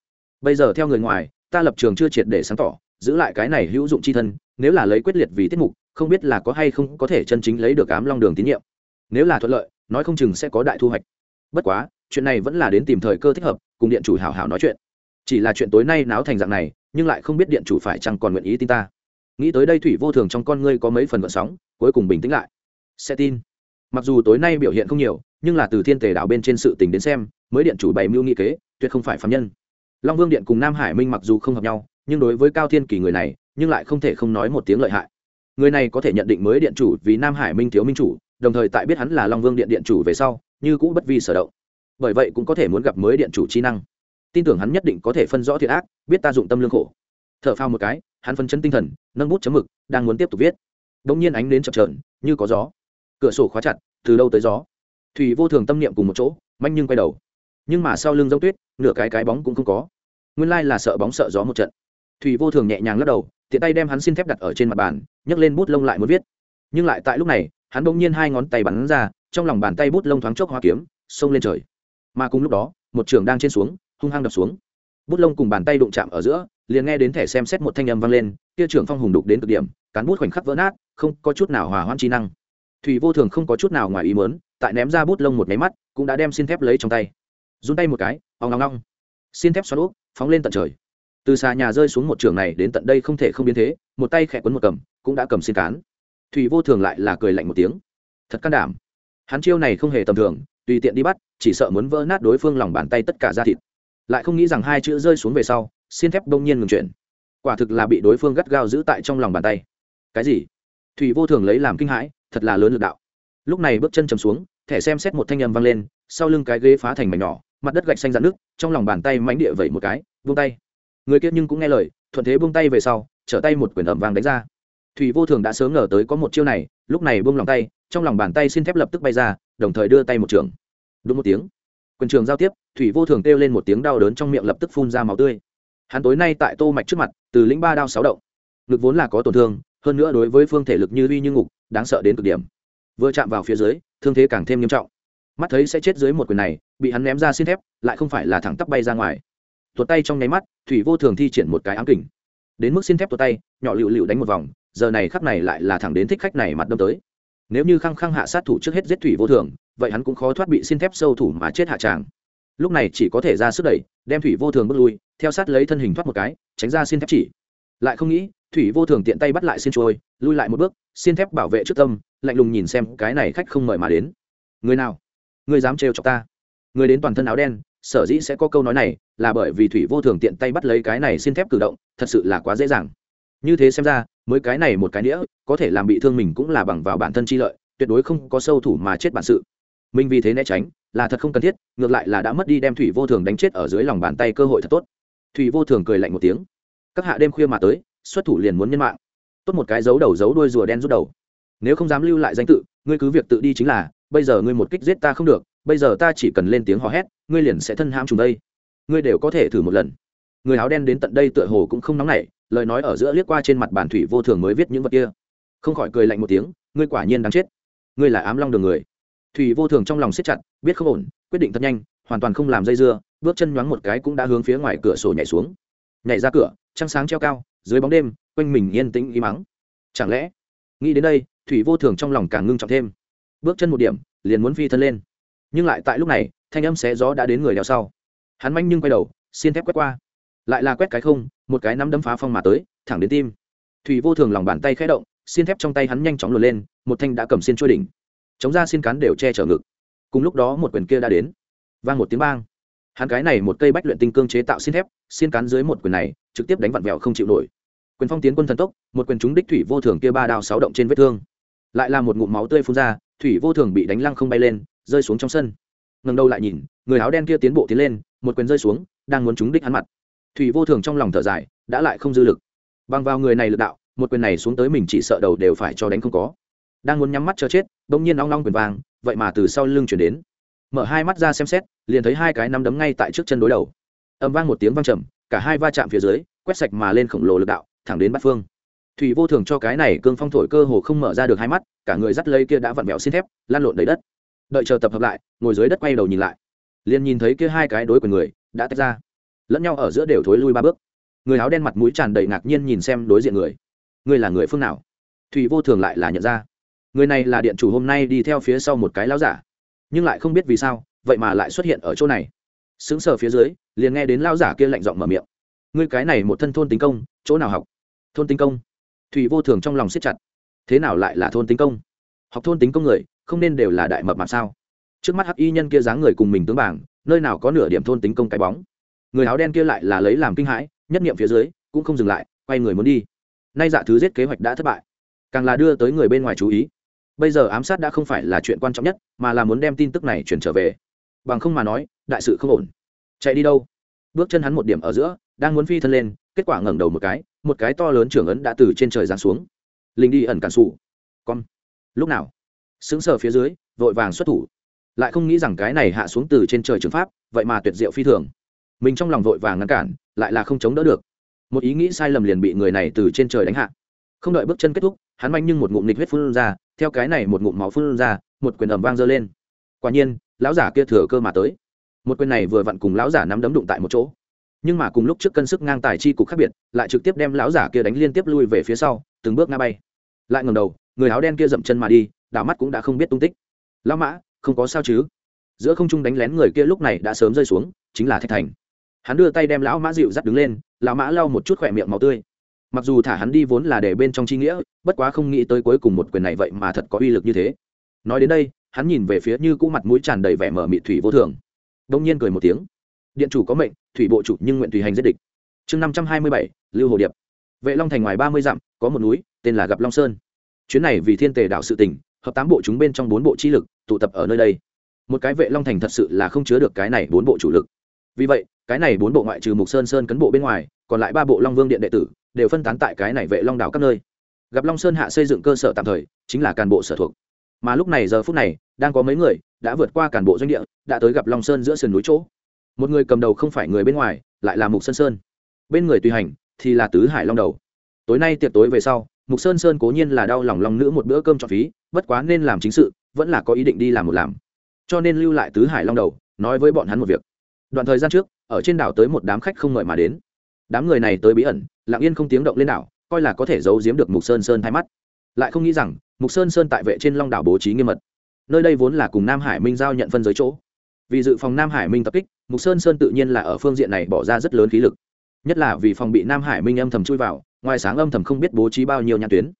[SPEAKER 1] Bây giờ theo người ngoài, ta lập trường chưa triệt để sáng tỏ, giữ lại cái này hữu dụng c h i thân, nếu là lấy quyết liệt vì tiết mục, không biết là có hay không có thể chân chính lấy được ám long đường tín nhiệm nếu là thuận lợi, nói không chừng sẽ có đại thu hoạch. Bất quá, chuyện này vẫn là đến tìm thời cơ thích hợp, cùng điện chủ hảo hảo nói chuyện. Chỉ là chuyện tối nay náo thành dạng này, nhưng lại không biết điện chủ phải chăng còn nguyện ý tin ta. Nghĩ tới đây thủy vô thường trong con ngươi có mấy phần gợn sóng, cuối cùng bình tĩnh lại. Sẽ tin. Mặc dù tối nay biểu hiện không nhiều, nhưng là từ thiên tề đảo bên trên sự tình đến xem, mới điện chủ bày mưu nghị kế, tuyệt không phải phạm nhân. Long vương điện cùng nam hải minh mặc dù không hợp nhau, nhưng đối với cao thiên kỳ người này, nhưng lại không thể không nói một tiếng lợi hại. Người này có thể nhận định mới điện chủ vì nam hải minh thiếu minh chủ đồng thời tại biết hắn là long vương điện điện chủ về sau, như cũ bất vi sở động. Bởi vậy cũng có thể muốn gặp mới điện chủ trí năng. Tin tưởng hắn nhất định có thể phân rõ thiệt ác, biết ta dụng tâm lương khổ. T h ở phao một cái, hắn phân chân tinh thần, nâng bút chấm mực, đang muốn tiếp tục viết. Đ ỗ n g nhiên ánh đến chập trờn như có gió. Cửa sổ khóa chặt, từ đâu tới gió? Thủy vô thường tâm niệm cùng một chỗ, manh nhưng quay đầu. Nhưng mà sau lưng giống tuyết, nửa cái cái bóng cũng không có. Nguyên lai là sợ bóng sợ gió một trận. Thủy vô thường nhẹ nhàng lắc đầu, tiện tay đem hắn xin thép đặt ở trên mặt bàn, nhấc lên bút lông lại muốn viết. Nhưng lại tại lúc này hắn bỗng nhiên hai ngón tay bắn ra, trong lòng bàn tay bút lông thoáng chốc hoa kiếm, xông lên trời. Mà cùng lúc đó, một trường đang trên xuống, hung hăng đập xuống. Bút lông cùng bàn tay đụng chạm ở giữa, liền nghe đến thẻ xem xét một thanh âm vang lên, kia trưởng phong hùng đục đến cực điểm, cán bút khoảnh khắc vỡ nát, không có chút nào hòa hoãn trí năng. Thủy vô thường không có chút nào ngoài ý mớn tại ném ra bút lông một máy mắt, cũng đã đem xin thép lấy trong tay. Run tay một cái, ong ngong ngong xin thép xoắn úp, phóng lên tận trời. Từ xà nhà rơi xuống một trường này đến tận đây không thể không biến thế, một tay khẽ quấn một cầm, cũng đã cầm xin cán thủy vô thường lại là cười lạnh một tiếng. Thật can đảm. Hắn chiêu này không hề tầm thường, tùy tiện đi bắt, chỉ sợ muốn vỡ nát đối phương lòng bàn tay tất cả da thịt. Lại không nghĩ rằng hai chữ rơi xuống về sau xin thép đông nhiên ngừng chuyển. Quả thực là bị đối phương gắt gao giữ tại trong lòng bàn tay. Cái gì? Thủy vô thường lấy làm kinh hãi, thật là lớn lực đạo. Lúc này bước chân chầm xuống, thẻ xem xét một thanh âm vang lên, sau lưng cái ghế phá thành mảnh nhỏ, mặt đất gạch xanh dạn nước trong lòng bàn tay mánh địa vẩy một cái vung tay. Người kia nhưng cũng nghe lời, thuận thế buông tay về sau, trở tay một quyển ẩm vàng đánh ra thủy vô thường đã sớm ngờ tới có một chiêu này, lúc này buông lòng tay, trong lòng bàn tay xin thép lập tức bay ra, đồng thời đưa tay một trường. Đúng một tiếng. Quyền trường giao tiếp, thủy vô thường kêu lên một tiếng đau đớn trong miệng lập tức phun ra máu tươi. Hắn tối nay tại tô mạch trước mặt, từ lĩnh ba đao sáu động. Ngực vốn là có tổn thương, hơn nữa đối với phương thể lực như uy như ngục, đáng sợ đến cực điểm. Vừa chạm vào phía dưới, thương thế càng thêm nghiêm trọng. Mắt thấy sẽ chết dưới một quyền này, bị hắn ném ra xin thép lại không phải là thẳng tắp bay ra ngoài. Tuột tay trong nháy mắt, thủy vô thường thi triển một cái ám kình. Đến mức xin thép tuột tay, nhỏ lựu lựu đánh một vòng giờ này khắc này lại là thẳng đến thích khách này mặt đâm tới. Nếu như khăng khăng hạ sát thủ trước hết giết thủy vô thường, vậy hắn cũng khó thoát bị xin thép sâu thủ mà chết hạ tràng. Lúc này chỉ có thể ra sức đẩy, đem thủy vô thường bước lui, theo sát lấy thân hình thoát một cái, tránh ra xin thép chỉ. Lại không nghĩ, thủy vô thường tiện tay bắt lại xin trôi lui lại một bước, xin thép bảo vệ trước tâm, lạnh lùng nhìn xem cái này khách không mời mà đến. Người nào? Người dám trêu chọc ta? Người đến toàn thân áo đen, sở dĩ sẽ có câu nói này là bởi vì thủy vô thường tiện tay bắt lấy cái này xin thép cử động, thật sự là quá dễ dàng như thế xem ra, mới cái này một cái đĩa, có thể làm bị thương mình cũng là bằng vào bản thân chi lợi, tuyệt đối không có sâu thủ mà chết bản sự. Mình vì thế né tránh, là thật không cần thiết, ngược lại là đã mất đi đem thủy vô thường đánh chết ở dưới lòng bàn tay cơ hội thật tốt. Thủy vô thường cười lạnh một tiếng. Các hạ đêm khuya mà tới, xuất thủ liền muốn nhân mạng. Tốt một cái dấu đầu dấu đuôi rùa đen rút đầu. Nếu không dám lưu lại danh tự, ngươi cứ việc tự đi chính là, bây giờ ngươi một kích giết ta không được, bây giờ ta chỉ cần lên tiếng hò hét, ngươi liền sẽ thân ham trùng đây. Ngươi đều có thể thử một lần. Người áo đen đến tận đây tựa hồ cũng không nóng nảy lời nói ở giữa liếc qua trên mặt bản thủy vô thường mới viết những vật kia. Không khỏi cười lạnh một tiếng, ngươi quả nhiên đáng chết. Ngươi là ám long đường người. Thủy vô thường trong lòng siết chặt, biết không ổn, quyết định thật nhanh, hoàn toàn không làm dây dưa, bước chân nhoáng một cái cũng đã hướng phía ngoài cửa sổ nhảy xuống. Nhảy ra cửa, trăng sáng treo cao, dưới bóng đêm, quanh mình yên tĩnh im mắng chẳng lẽ, nghĩ đến đây, thủy vô thường trong lòng càng ngưng trọng thêm. Bước chân một điểm, liền muốn phi thân lên. Nhưng lại tại lúc này, thanh âm xé gió đã đến người đeo sau. Hắn manh nhưng quay đầu xin thép quét qua lại là quét cái không, một cái nắm đấm phá phong mà tới, thẳng đến tim. Thủy vô thường lòng bàn tay khẽ động xin thép trong tay hắn nhanh chóng luồn lên, một thanh đã cầm xin trôi đỉnh. Chống ra xin cán đều che chở ngực. Cùng lúc đó một quyền kia đã đến. Vang một tiếng bang. Hắn cái này một cây bách luyện tinh cương chế tạo xin thép xin cán dưới một quyền này, trực tiếp đánh vặn vẹo không chịu nổi. Quyền phong tiến quân thần tốc, một quyền trúng đích thủy vô thường kia ba đao sáu động trên vết thương. Lại là một ngụm máu tươi phun ra, thủy vô thường bị đánh lăng không bay lên, rơi xuống trong sân. Ngần đầu lại nhìn, người áo đen kia tiến bộ tiến lên, một quyền rơi xuống, đang muốn trúng đích hắn mặt thủy vô thường trong lòng thở dài, đã lại không dư lực. Bằng vào người này lực đạo, một quyền này xuống tới mình chỉ sợ đầu đều phải cho đánh không có. Đang muốn nhắm mắt cho chết, bỗng nhiên long long quyền vàng vậy mà từ sau lưng chuyển đến. Mở hai mắt ra xem xét, liền thấy hai cái nắm đấm ngay tại trước chân đối đầu. Âm vang một tiếng vang trầm, cả hai va chạm phía dưới, quét sạch mà lên khổng lồ lực đạo, thẳng đến bắt phương. Thủy vô thường cho cái này cương phong thổi cơ hồ không mở ra được hai mắt, cả người dắt lấy kia đã vặn vẹo xin thép lan lộn đầy đất. Đợi chờ tập hợp lại, ngồi dưới đất quay đầu nhìn lại. Liền nhìn thấy kia hai cái đối của người, đã tách ra lẫn nhau ở giữa đều thối lui ba bước. Người áo đen mặt mũi tràn đầy ngạc nhiên nhìn xem đối diện người. Người là người phương nào? Thùy vô thường lại là nhận ra. Người này là điện chủ hôm nay đi theo phía sau một cái lao giả. Nhưng lại không biết vì sao, vậy mà lại xuất hiện ở chỗ này. Sững sờ phía dưới, liền nghe đến lao giả kia lạnh giọng mở miệng. Ngươi cái này một thân thôn tính công, chỗ nào học? Thôn tính công? Thùy vô thường trong lòng siết chặt. Thế nào lại là thôn tính công? Học thôn tính công người, không nên đều là đại mập mạp sao? Trước mắt hắc y nhân kia dáng người cùng mình tướng bảng, nơi nào có nửa điểm thôn tính công cái bóng? Người áo đen kia lại là lấy làm kinh hãi, nhất nghiệm phía dưới, cũng không dừng lại, quay người muốn đi. Nay dạ thứ giết kế hoạch đã thất bại, càng là đưa tới người bên ngoài chú ý. Bây giờ ám sát đã không phải là chuyện quan trọng nhất, mà là muốn đem tin tức này chuyển trở về. Bằng không mà nói, đại sự không ổn. Chạy đi đâu? Bước chân hắn một điểm ở giữa, đang muốn phi thân lên, kết quả ngẩng đầu một cái một cái to lớn trưởng ấn đã từ trên trời giáng xuống. Linh đi ẩn cản sụ con. Lúc nào? Xứng sờ phía dưới, vội vàng xuất thủ. Lại không nghĩ rằng cái này hạ xuống từ trên trời trường pháp, vậy mà tuyệt diệu phi thường mình trong lòng vội vàng ngăn cản, lại là không chống đỡ được. Một ý nghĩ sai lầm liền bị người này từ trên trời đánh hạ. Không đợi bước chân kết thúc, hắn manh nhưng một ngụm nịch huyết phun ra, theo cái này một ngụm máu phun ra, một quyền ẩm vang dơ lên. Quả nhiên, lão giả kia thừa cơ mà tới. Một quyền này vừa vặn cùng lão giả nắm đấm đụng tại một chỗ. Nhưng mà cùng lúc trước cân sức ngang tài chi cục khác biệt, lại trực tiếp đem lão giả kia đánh liên tiếp lui về phía sau, từng bước ngã bay. Lại ngầm đầu, người áo đen kia dậm chân mà đi, đảo mắt cũng đã không biết tung tích. Lão mã, không có sao chứ? Giữa không trung đánh lén người kia lúc này đã sớm rơi xuống, chính là thạch thành hắn đưa tay đem lão mã dịu dắt đứng lên, lão mã lau một chút khỏe miệng màu tươi. Mặc dù thả hắn đi vốn là để bên trong chi nghĩa, bất quá không nghĩ tới cuối cùng một quyền này vậy mà thật có uy lực như thế. Nói đến đây, hắn nhìn về phía như cũ mặt mũi tràn đầy vẻ mở mị thủy vô thường. Đông nhiên cười một tiếng. Điện chủ có mệnh, thủy bộ chủ nhưng nguyện tùy hành giết địch. Chương năm trăm hai mươi bảy, lưu hồ điệp. Vệ long thành ngoài ba mươi dặm, có một núi, tên là gặp long sơn. Chuyến này vì thiên tề đạo sự tỉnh hợp tám bộ chúng bên trong bốn bộ chi lực tụ tập ở nơi đây. Một cái vệ long thành thật sự là không chứa được cái này bốn bộ chủ lực vì vậy, cái này bốn bộ ngoại trừ mục sơn sơn cấn bộ bên ngoài, còn lại ba bộ long vương điện đệ tử đều phân tán tại cái này vệ long đảo các nơi. Gặp long sơn hạ xây dựng cơ sở tạm thời, chính là cán bộ sở thuộc. Mà lúc này giờ phút này, đang có mấy người đã vượt qua cản bộ doanh địa, đã tới gặp long sơn giữa sườn núi chỗ. Một người cầm đầu không phải người bên ngoài, lại là mục sơn sơn. Bên người tùy hành thì là tứ hải long đầu. Tối nay tiệc tối về sau, mục sơn sơn cố nhiên là đau lòng long nữ một bữa cơm trọn phí, bất quá nên làm chính sự, vẫn là có ý định đi làm một làm. Cho nên lưu lại tứ hải long đầu, nói với bọn hắn một việc đoạn thời gian trước, ở trên đảo tới một đám khách không mời mà đến. Đám người này tới bí ẩn, lặng yên không tiếng động lên đảo, coi là có thể giấu giếm được mục sơn sơn thay mắt. Lại không nghĩ rằng, mục sơn sơn tại vệ trên long đảo bố trí nghiêm mật. Nơi đây vốn là cùng nam hải minh giao nhận phân giới chỗ. Vì dự phòng nam hải minh tập kích, mục sơn sơn tự nhiên là ở phương diện này bỏ ra rất lớn khí lực. Nhất là vì phòng bị nam hải minh âm thầm chui vào, ngoài sáng âm thầm không biết bố trí bao nhiêu nhãn tuyến.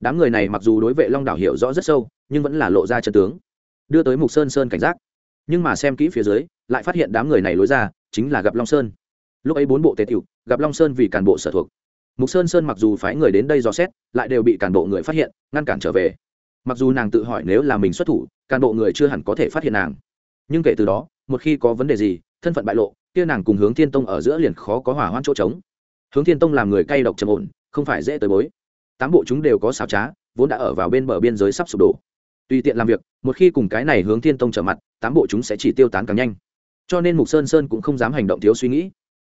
[SPEAKER 1] Đám người này mặc dù đối vệ long đảo hiểu rõ rất sâu, nhưng vẫn là lộ ra chân tướng, đưa tới mục sơn sơn cảnh giác. Nhưng mà xem kỹ phía dưới lại phát hiện đám người này lối ra chính là gặp long sơn lúc ấy bốn bộ tề tiểu gặp long sơn vì cản bộ sở thuộc mục sơn sơn mặc dù phái người đến đây dò xét lại đều bị cản bộ người phát hiện ngăn cản trở về mặc dù nàng tự hỏi nếu là mình xuất thủ cản bộ người chưa hẳn có thể phát hiện nàng nhưng kể từ đó một khi có vấn đề gì thân phận bại lộ kia nàng cùng hướng thiên tông ở giữa liền khó có hỏa hoãn chỗ trống hướng thiên tông làm người cay độc trầm ổn không phải dễ tới bối tám bộ chúng đều có xào trá vốn đã ở vào bên bờ biên giới sắp sụp đổ tùy tiện làm việc một khi cùng cái này hướng thiên tông trở mặt tám bộ chúng sẽ chỉ tiêu tán càng nhanh cho nên mục sơn sơn cũng không dám hành động thiếu suy nghĩ.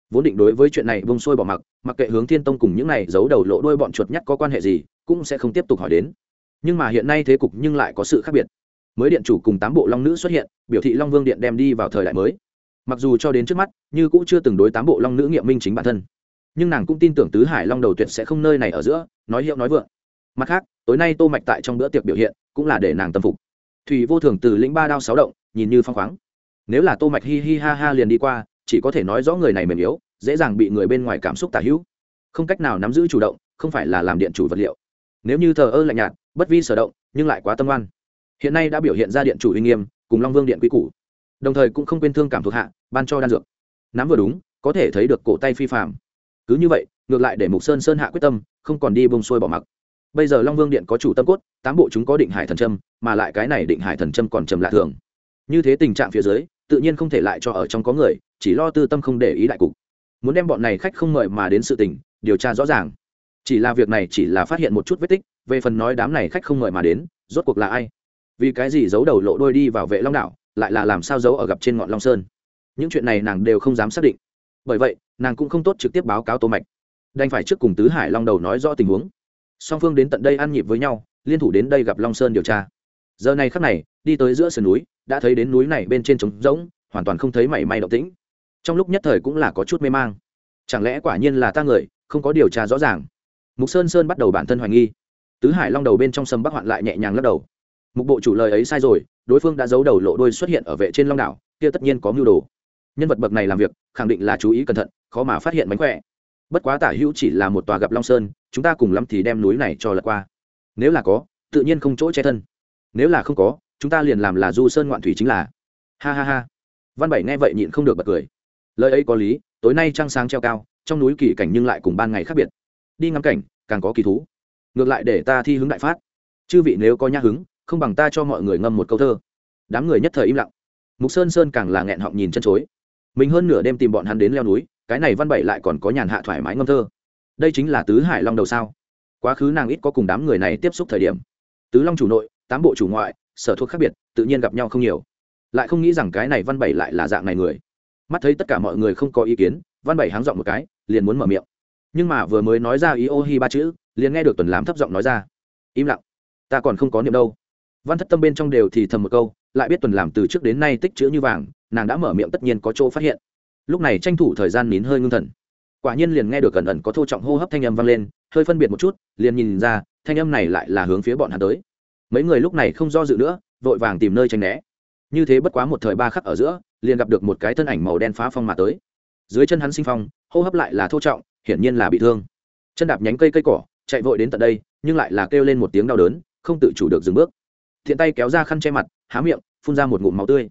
[SPEAKER 1] Vốn định đối với chuyện này bông sôi bỏ mặc mặc kệ hướng thiên tông cùng những này giấu đầu lộ đôi bọn chuột nhắt có quan hệ gì, cũng sẽ không tiếp tục hỏi đến. Nhưng mà hiện nay thế cục nhưng lại có sự khác biệt. Mới điện chủ cùng tám bộ long nữ xuất hiện, biểu thị long vương điện đem đi vào thời đại mới. Mặc dù cho đến trước mắt, như cũng chưa từng đối tám bộ long nữ nghiệm minh chính bản thân. Nhưng nàng cũng tin tưởng tứ hải long đầu tuyệt sẽ không nơi này ở giữa, nói hiệu nói vượng. Mặt khác, tối nay tô mạch tại trong bữa tiệc biểu hiện, cũng là để nàng tâm phục. Thủy vô thường từ lĩnh ba đao sáu động, nhìn như phong khoáng nếu là tô mạch hi hi ha ha liền đi qua, chỉ có thể nói rõ người này mềm yếu, dễ dàng bị người bên ngoài cảm xúc tả hữu. Không cách nào nắm giữ chủ động, không phải là làm điện chủ vật liệu. Nếu như thờ ơ lạnh nhạt, bất vi sở động, nhưng lại quá tâm oan. Hiện nay đã biểu hiện ra điện chủ uy nghiêm, cùng long vương điện quy củ. Đồng thời cũng không quên thương cảm thuộc hạ, ban cho đan dược. Nắm vừa đúng, có thể thấy được cổ tay phi phạm cứ như vậy, ngược lại để mục sơn sơn hạ quyết tâm, không còn đi bông xuôi bỏ mặc. Bây giờ long vương điện có chủ tâm cốt, tám bộ chúng có định hải thần trâm mà lại cái này định hải thần trâm còn trầm lạ thường. Như thế tình trạng phía dưới tự nhiên không thể lại cho ở trong có người, chỉ lo tư tâm không để ý đại cục. Muốn đem bọn này khách không mời mà đến sự tình, điều tra rõ ràng. Chỉ là việc này chỉ là phát hiện một chút vết tích, về phần nói đám này khách không mời mà đến, rốt cuộc là ai? Vì cái gì giấu đầu lộ đôi đi vào vệ long đảo, lại là làm sao giấu ở gặp trên ngọn long sơn? Những chuyện này nàng đều không dám xác định. Bởi vậy, nàng cũng không tốt trực tiếp báo cáo tô mạch. Đành phải trước cùng tứ hải long đầu nói rõ tình huống. Song phương đến tận đây ăn nhịp với nhau, liên thủ đến đây gặp long sơn điều tra. Giờ này khắc này, đi tới giữa sườn núi đã thấy đến núi này bên trên trống rỗng, hoàn toàn không thấy mảy may động tĩnh. Trong lúc nhất thời cũng là có chút mê mang. Chẳng lẽ quả nhiên là ta người, không có điều tra rõ ràng? Mục sơn sơn bắt đầu bản thân hoài nghi. Tứ hải long đầu bên trong sầm bắc hoạn lại nhẹ nhàng lắc đầu. Mục bộ chủ lời ấy sai rồi, đối phương đã giấu đầu lộ đôi xuất hiện ở vệ trên long đảo, kia tất nhiên có mưu đồ. Nhân vật bậc này làm việc, khẳng định là chú ý cẩn thận, khó mà phát hiện mánh khỏe. Bất quá tả hữu chỉ là một tòa gặp long sơn, chúng ta cùng lắm thì đem núi này cho lật qua. Nếu là có, tự nhiên không chỗ che thân. Nếu là không có chúng ta liền làm là du sơn ngoạn thủy chính là. Ha ha ha. Văn bảy nghe vậy nhịn không được bật cười. Lời ấy có lý, tối nay trăng sáng treo cao, trong núi kỳ cảnh nhưng lại cùng ban ngày khác biệt. Đi ngắm cảnh, càng có kỳ thú. Ngược lại để ta thi hứng đại phát. Chư vị nếu có nhã hứng, không bằng ta cho mọi người ngâm một câu thơ. Đám người nhất thời im lặng. Mục sơn sơn càng là nghẹn họng nhìn chân chối. Mình hơn nửa đêm tìm bọn hắn đến leo núi, cái này văn bảy lại còn có nhàn hạ thoải mái ngâm thơ. Đây chính là tứ hải long đầu sao? Quá khứ nàng ít có cùng đám người này tiếp xúc thời điểm. Tứ long chủ nội, tám bộ chủ ngoại sở thuộc khác biệt, tự nhiên gặp nhau không nhiều. Lại không nghĩ rằng cái này văn bảy lại là dạng này người. Mắt thấy tất cả mọi người không có ý kiến, văn bảy háng dọn một cái, liền muốn mở miệng. Nhưng mà vừa mới nói ra ý ô hi ba chữ, liền nghe được tuần làm thấp giọng nói ra, im lặng, ta còn không có niệm đâu. Văn thất tâm bên trong đều thì thầm một câu, lại biết tuần làm từ trước đến nay tích chữ như vàng, nàng đã mở miệng tất nhiên có chỗ phát hiện. Lúc này tranh thủ thời gian nín hơi ngưng thần. Quả nhiên liền nghe được cẩn ẩn có thô trọng hô hấp thanh âm vang lên, hơi phân biệt một chút, liền nhìn ra, thanh âm này lại là hướng phía bọn hắn tới mấy người lúc này không do dự nữa, vội vàng tìm nơi tránh né. Như thế bất quá một thời ba khắc ở giữa, liền gặp được một cái thân ảnh màu đen phá phong mà tới. Dưới chân hắn sinh phong, hô hấp lại là thô trọng, hiển nhiên là bị thương. Chân đạp nhánh cây cây cỏ, chạy vội đến tận đây, nhưng lại là kêu lên một tiếng đau đớn, không tự chủ được dừng bước. Thiện tay kéo ra khăn che mặt, há miệng, phun ra một ngụm máu tươi.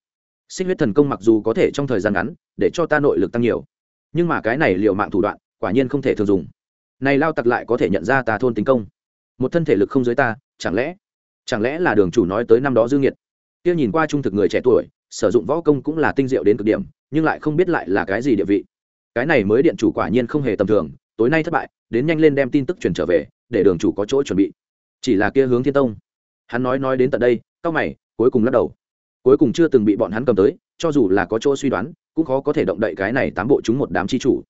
[SPEAKER 1] Xích huyết thần công mặc dù có thể trong thời gian ngắn, để cho ta nội lực tăng nhiều, nhưng mà cái này liệu mạng thủ đoạn, quả nhiên không thể thường dùng. Này lao tặc lại có thể nhận ra ta thôn tính công. Một thân thể lực không dưới ta, chẳng lẽ chẳng lẽ là đường chủ nói tới năm đó dư nghiệt? Kia nhìn qua trung thực người trẻ tuổi, sử dụng võ công cũng là tinh diệu đến cực điểm, nhưng lại không biết lại là cái gì địa vị. Cái này mới điện chủ quả nhiên không hề tầm thường, tối nay thất bại, đến nhanh lên đem tin tức truyền trở về, để đường chủ có chỗ chuẩn bị. Chỉ là kia hướng thiên tông. Hắn nói nói đến tận đây cao mày, cuối cùng lắc đầu. Cuối cùng chưa từng bị bọn hắn cầm tới, cho dù là có chỗ suy đoán, cũng khó có thể động đậy cái này tám bộ chúng một đám chi chủ.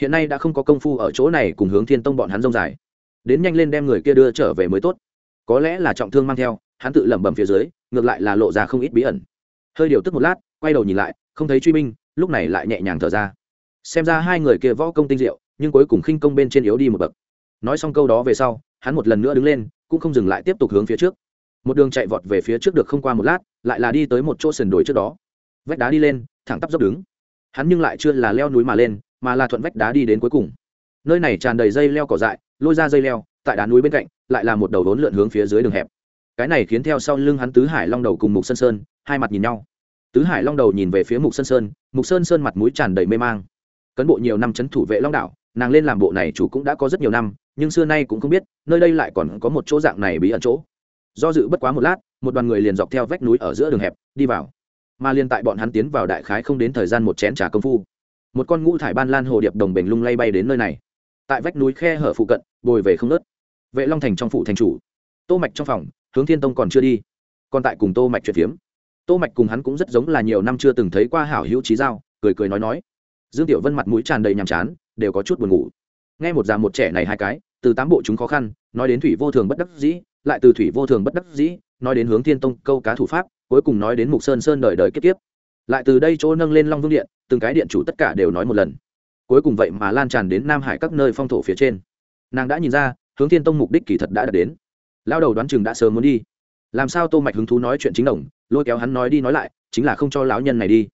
[SPEAKER 1] Hiện nay đã không có công phu ở chỗ này cùng hướng thiên tông bọn hắn rông dài. Đến nhanh lên đem người kia đưa trở về mới tốt có lẽ là trọng thương mang theo, hắn tự lẩm bẩm phía dưới, ngược lại là lộ ra không ít bí ẩn. Hơi điều tức một lát, quay đầu nhìn lại, không thấy truy binh, lúc này lại nhẹ nhàng thở ra. Xem ra hai người kia võ công tinh diệu, nhưng cuối cùng khinh công bên trên yếu đi một bậc. Nói xong câu đó về sau, hắn một lần nữa đứng lên, cũng không dừng lại tiếp tục hướng phía trước. Một đường chạy vọt về phía trước được không qua một lát, lại là đi tới một chỗ sườn đồi trước đó. Vách đá đi lên, thẳng tắp dốc đứng. Hắn nhưng lại chưa là leo núi mà lên, mà là thuận vách đá đi đến cuối cùng. Nơi này tràn đầy dây leo cỏ dại, lôi ra dây leo, tại đá núi bên cạnh lại là một đầu đốn lượn hướng phía dưới đường hẹp. Cái này khiến theo sau lưng hắn tứ hải long đầu cùng mục sơn sơn, hai mặt nhìn nhau. Tứ hải long đầu nhìn về phía mục sơn sơn, mục sơn sơn mặt mũi tràn đầy mê mang. Cấn bộ nhiều năm c h ấ n thủ vệ long đạo nàng lên làm bộ này chủ cũng đã có rất nhiều năm, nhưng xưa nay cũng không biết, nơi đây lại còn có một chỗ dạng này bí ẩn chỗ. Do dự bất quá một lát, một đoàn người liền dọc theo vách núi ở giữa đường hẹp, đi vào. Mà liền tại bọn hắn tiến vào đại khái không đến thời gian một chén trà công phu, một con ngũ thải ban lan hồ điệp đồng bình lung lay bay đến nơi này. Tại vách núi khe hở phụ cận, bồi về không nớt vệ long thành trong phủ thành chủ. Tô mạch trong phòng, hướng thiên tông còn chưa đi. Còn tại cùng tô mạch chuyện phiếm. Tô mạch cùng hắn cũng rất giống là nhiều năm chưa từng thấy qua hảo hữu trí giao, cười cười nói nói. Dương tiểu vân mặt mũi tràn đầy nhàm chán, đều có chút buồn ngủ. Nghe một già một trẻ này hai cái, từ tám bộ chúng khó khăn, nói đến thủy vô thường bất đắc dĩ, lại từ thủy vô thường bất đắc dĩ, nói đến hướng thiên tông câu cá thủ pháp, cuối cùng nói đến mục sơn sơn đời đời kết tiếp lại từ đây chỗ nâng lên long vương điện, từng cái điện chủ tất cả đều nói một lần. Cuối cùng vậy mà lan tràn đến nam hải các nơi phong thổ phía trên. Nàng đã nhìn ra hướng thiên tông mục đích kỳ thật đã đạt đến. Lao đầu đoán chừng đã sớm muốn đi. Làm sao tô mạch hứng thú nói chuyện chính đồng, lôi kéo hắn nói đi nói lại, chính là không cho lão nhân này đi.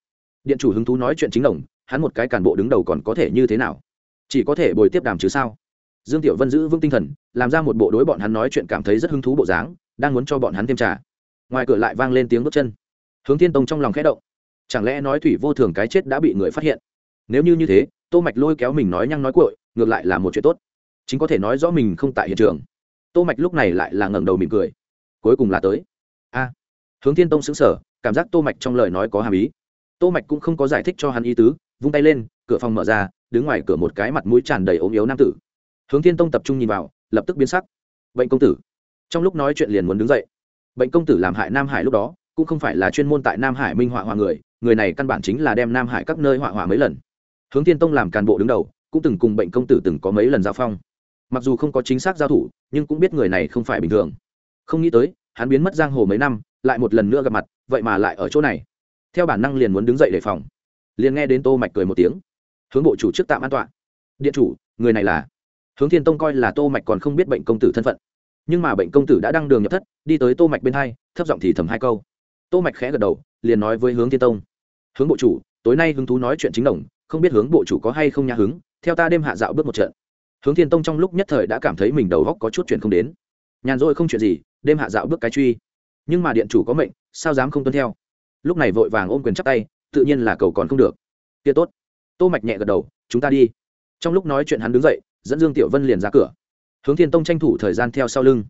[SPEAKER 1] Điện chủ hứng thú nói chuyện chính đồng, hắn một cái cản bộ đứng đầu còn có thể như thế nào? Chỉ có thể bồi tiếp đàm chứ sao? Dương tiểu vân giữ vững tinh thần, làm ra một bộ đối bọn hắn nói chuyện cảm thấy rất hứng thú bộ dáng, đang muốn cho bọn hắn thêm trà. Ngoài cửa lại vang lên tiếng bước chân. Hướng thiên tông trong lòng khẽ động. Chẳng lẽ nói thủy vô thường cái chết đã bị người phát hiện? Nếu như như thế, tô mạch lôi kéo mình nói nhăng nói cuội, ngược lại là một chuyện tốt chính có thể nói rõ mình không tại hiện trường. Tô mạch lúc này lại là ngẩng đầu mỉm cười. Cuối cùng là tới. A. Hướng thiên tông sững sờ, cảm giác tô mạch trong lời nói có hàm ý. Tô mạch cũng không có giải thích cho hắn ý tứ, vung tay lên, cửa phòng mở ra, đứng ngoài cửa một cái mặt mũi tràn đầy ốm yếu nam tử. Hướng thiên tông tập trung nhìn vào, lập tức biến sắc. Bệnh công tử. Trong lúc nói chuyện liền muốn đứng dậy. Bệnh công tử làm hại nam hải lúc đó, cũng không phải là chuyên môn tại nam hải minh họa hòa người người này căn bản chính là đem nam hải các nơi họa hòa mấy lần. Hướng thiên tông làm cán bộ đứng đầu, cũng từng cùng bệnh công tử từng có mấy lần giao phong mặc dù không có chính xác giao thủ, nhưng cũng biết người này không phải bình thường. Không nghĩ tới, hắn biến mất giang hồ mấy năm, lại một lần nữa gặp mặt, vậy mà lại ở chỗ này. Theo bản năng liền muốn đứng dậy đề phòng. Liền nghe đến tô mạch cười một tiếng. Hướng bộ chủ trước tạm an toàn. Điện chủ, người này là? Hướng thiên tông coi là tô mạch còn không biết bệnh công tử thân phận. Nhưng mà bệnh công tử đã đăng đường nhập thất, đi tới tô mạch bên hai, thấp giọng thì thầm hai câu. Tô mạch khẽ gật đầu, liền nói với hướng thiên tông. Hướng bộ chủ, tối nay hứng thú nói chuyện chính đồng, không biết hướng bộ chủ có hay không nhã hứng, theo ta đêm hạ dạo bước một trận hướng thiên tông trong lúc nhất thời đã cảm thấy mình đầu góc có chút chuyện không đến. Nhàn rỗi không chuyện gì, đêm hạ dạo bước cái truy. Nhưng mà điện chủ có mệnh, sao dám không tuân theo? Lúc này vội vàng ôm quyền chắp tay, tự nhiên là cầu còn không được. Kia tốt. Tô mạch nhẹ gật đầu, chúng ta đi. Trong lúc nói chuyện hắn đứng dậy, dẫn dương tiểu vân liền ra cửa. Hướng thiên tông tranh thủ thời gian theo sau lưng.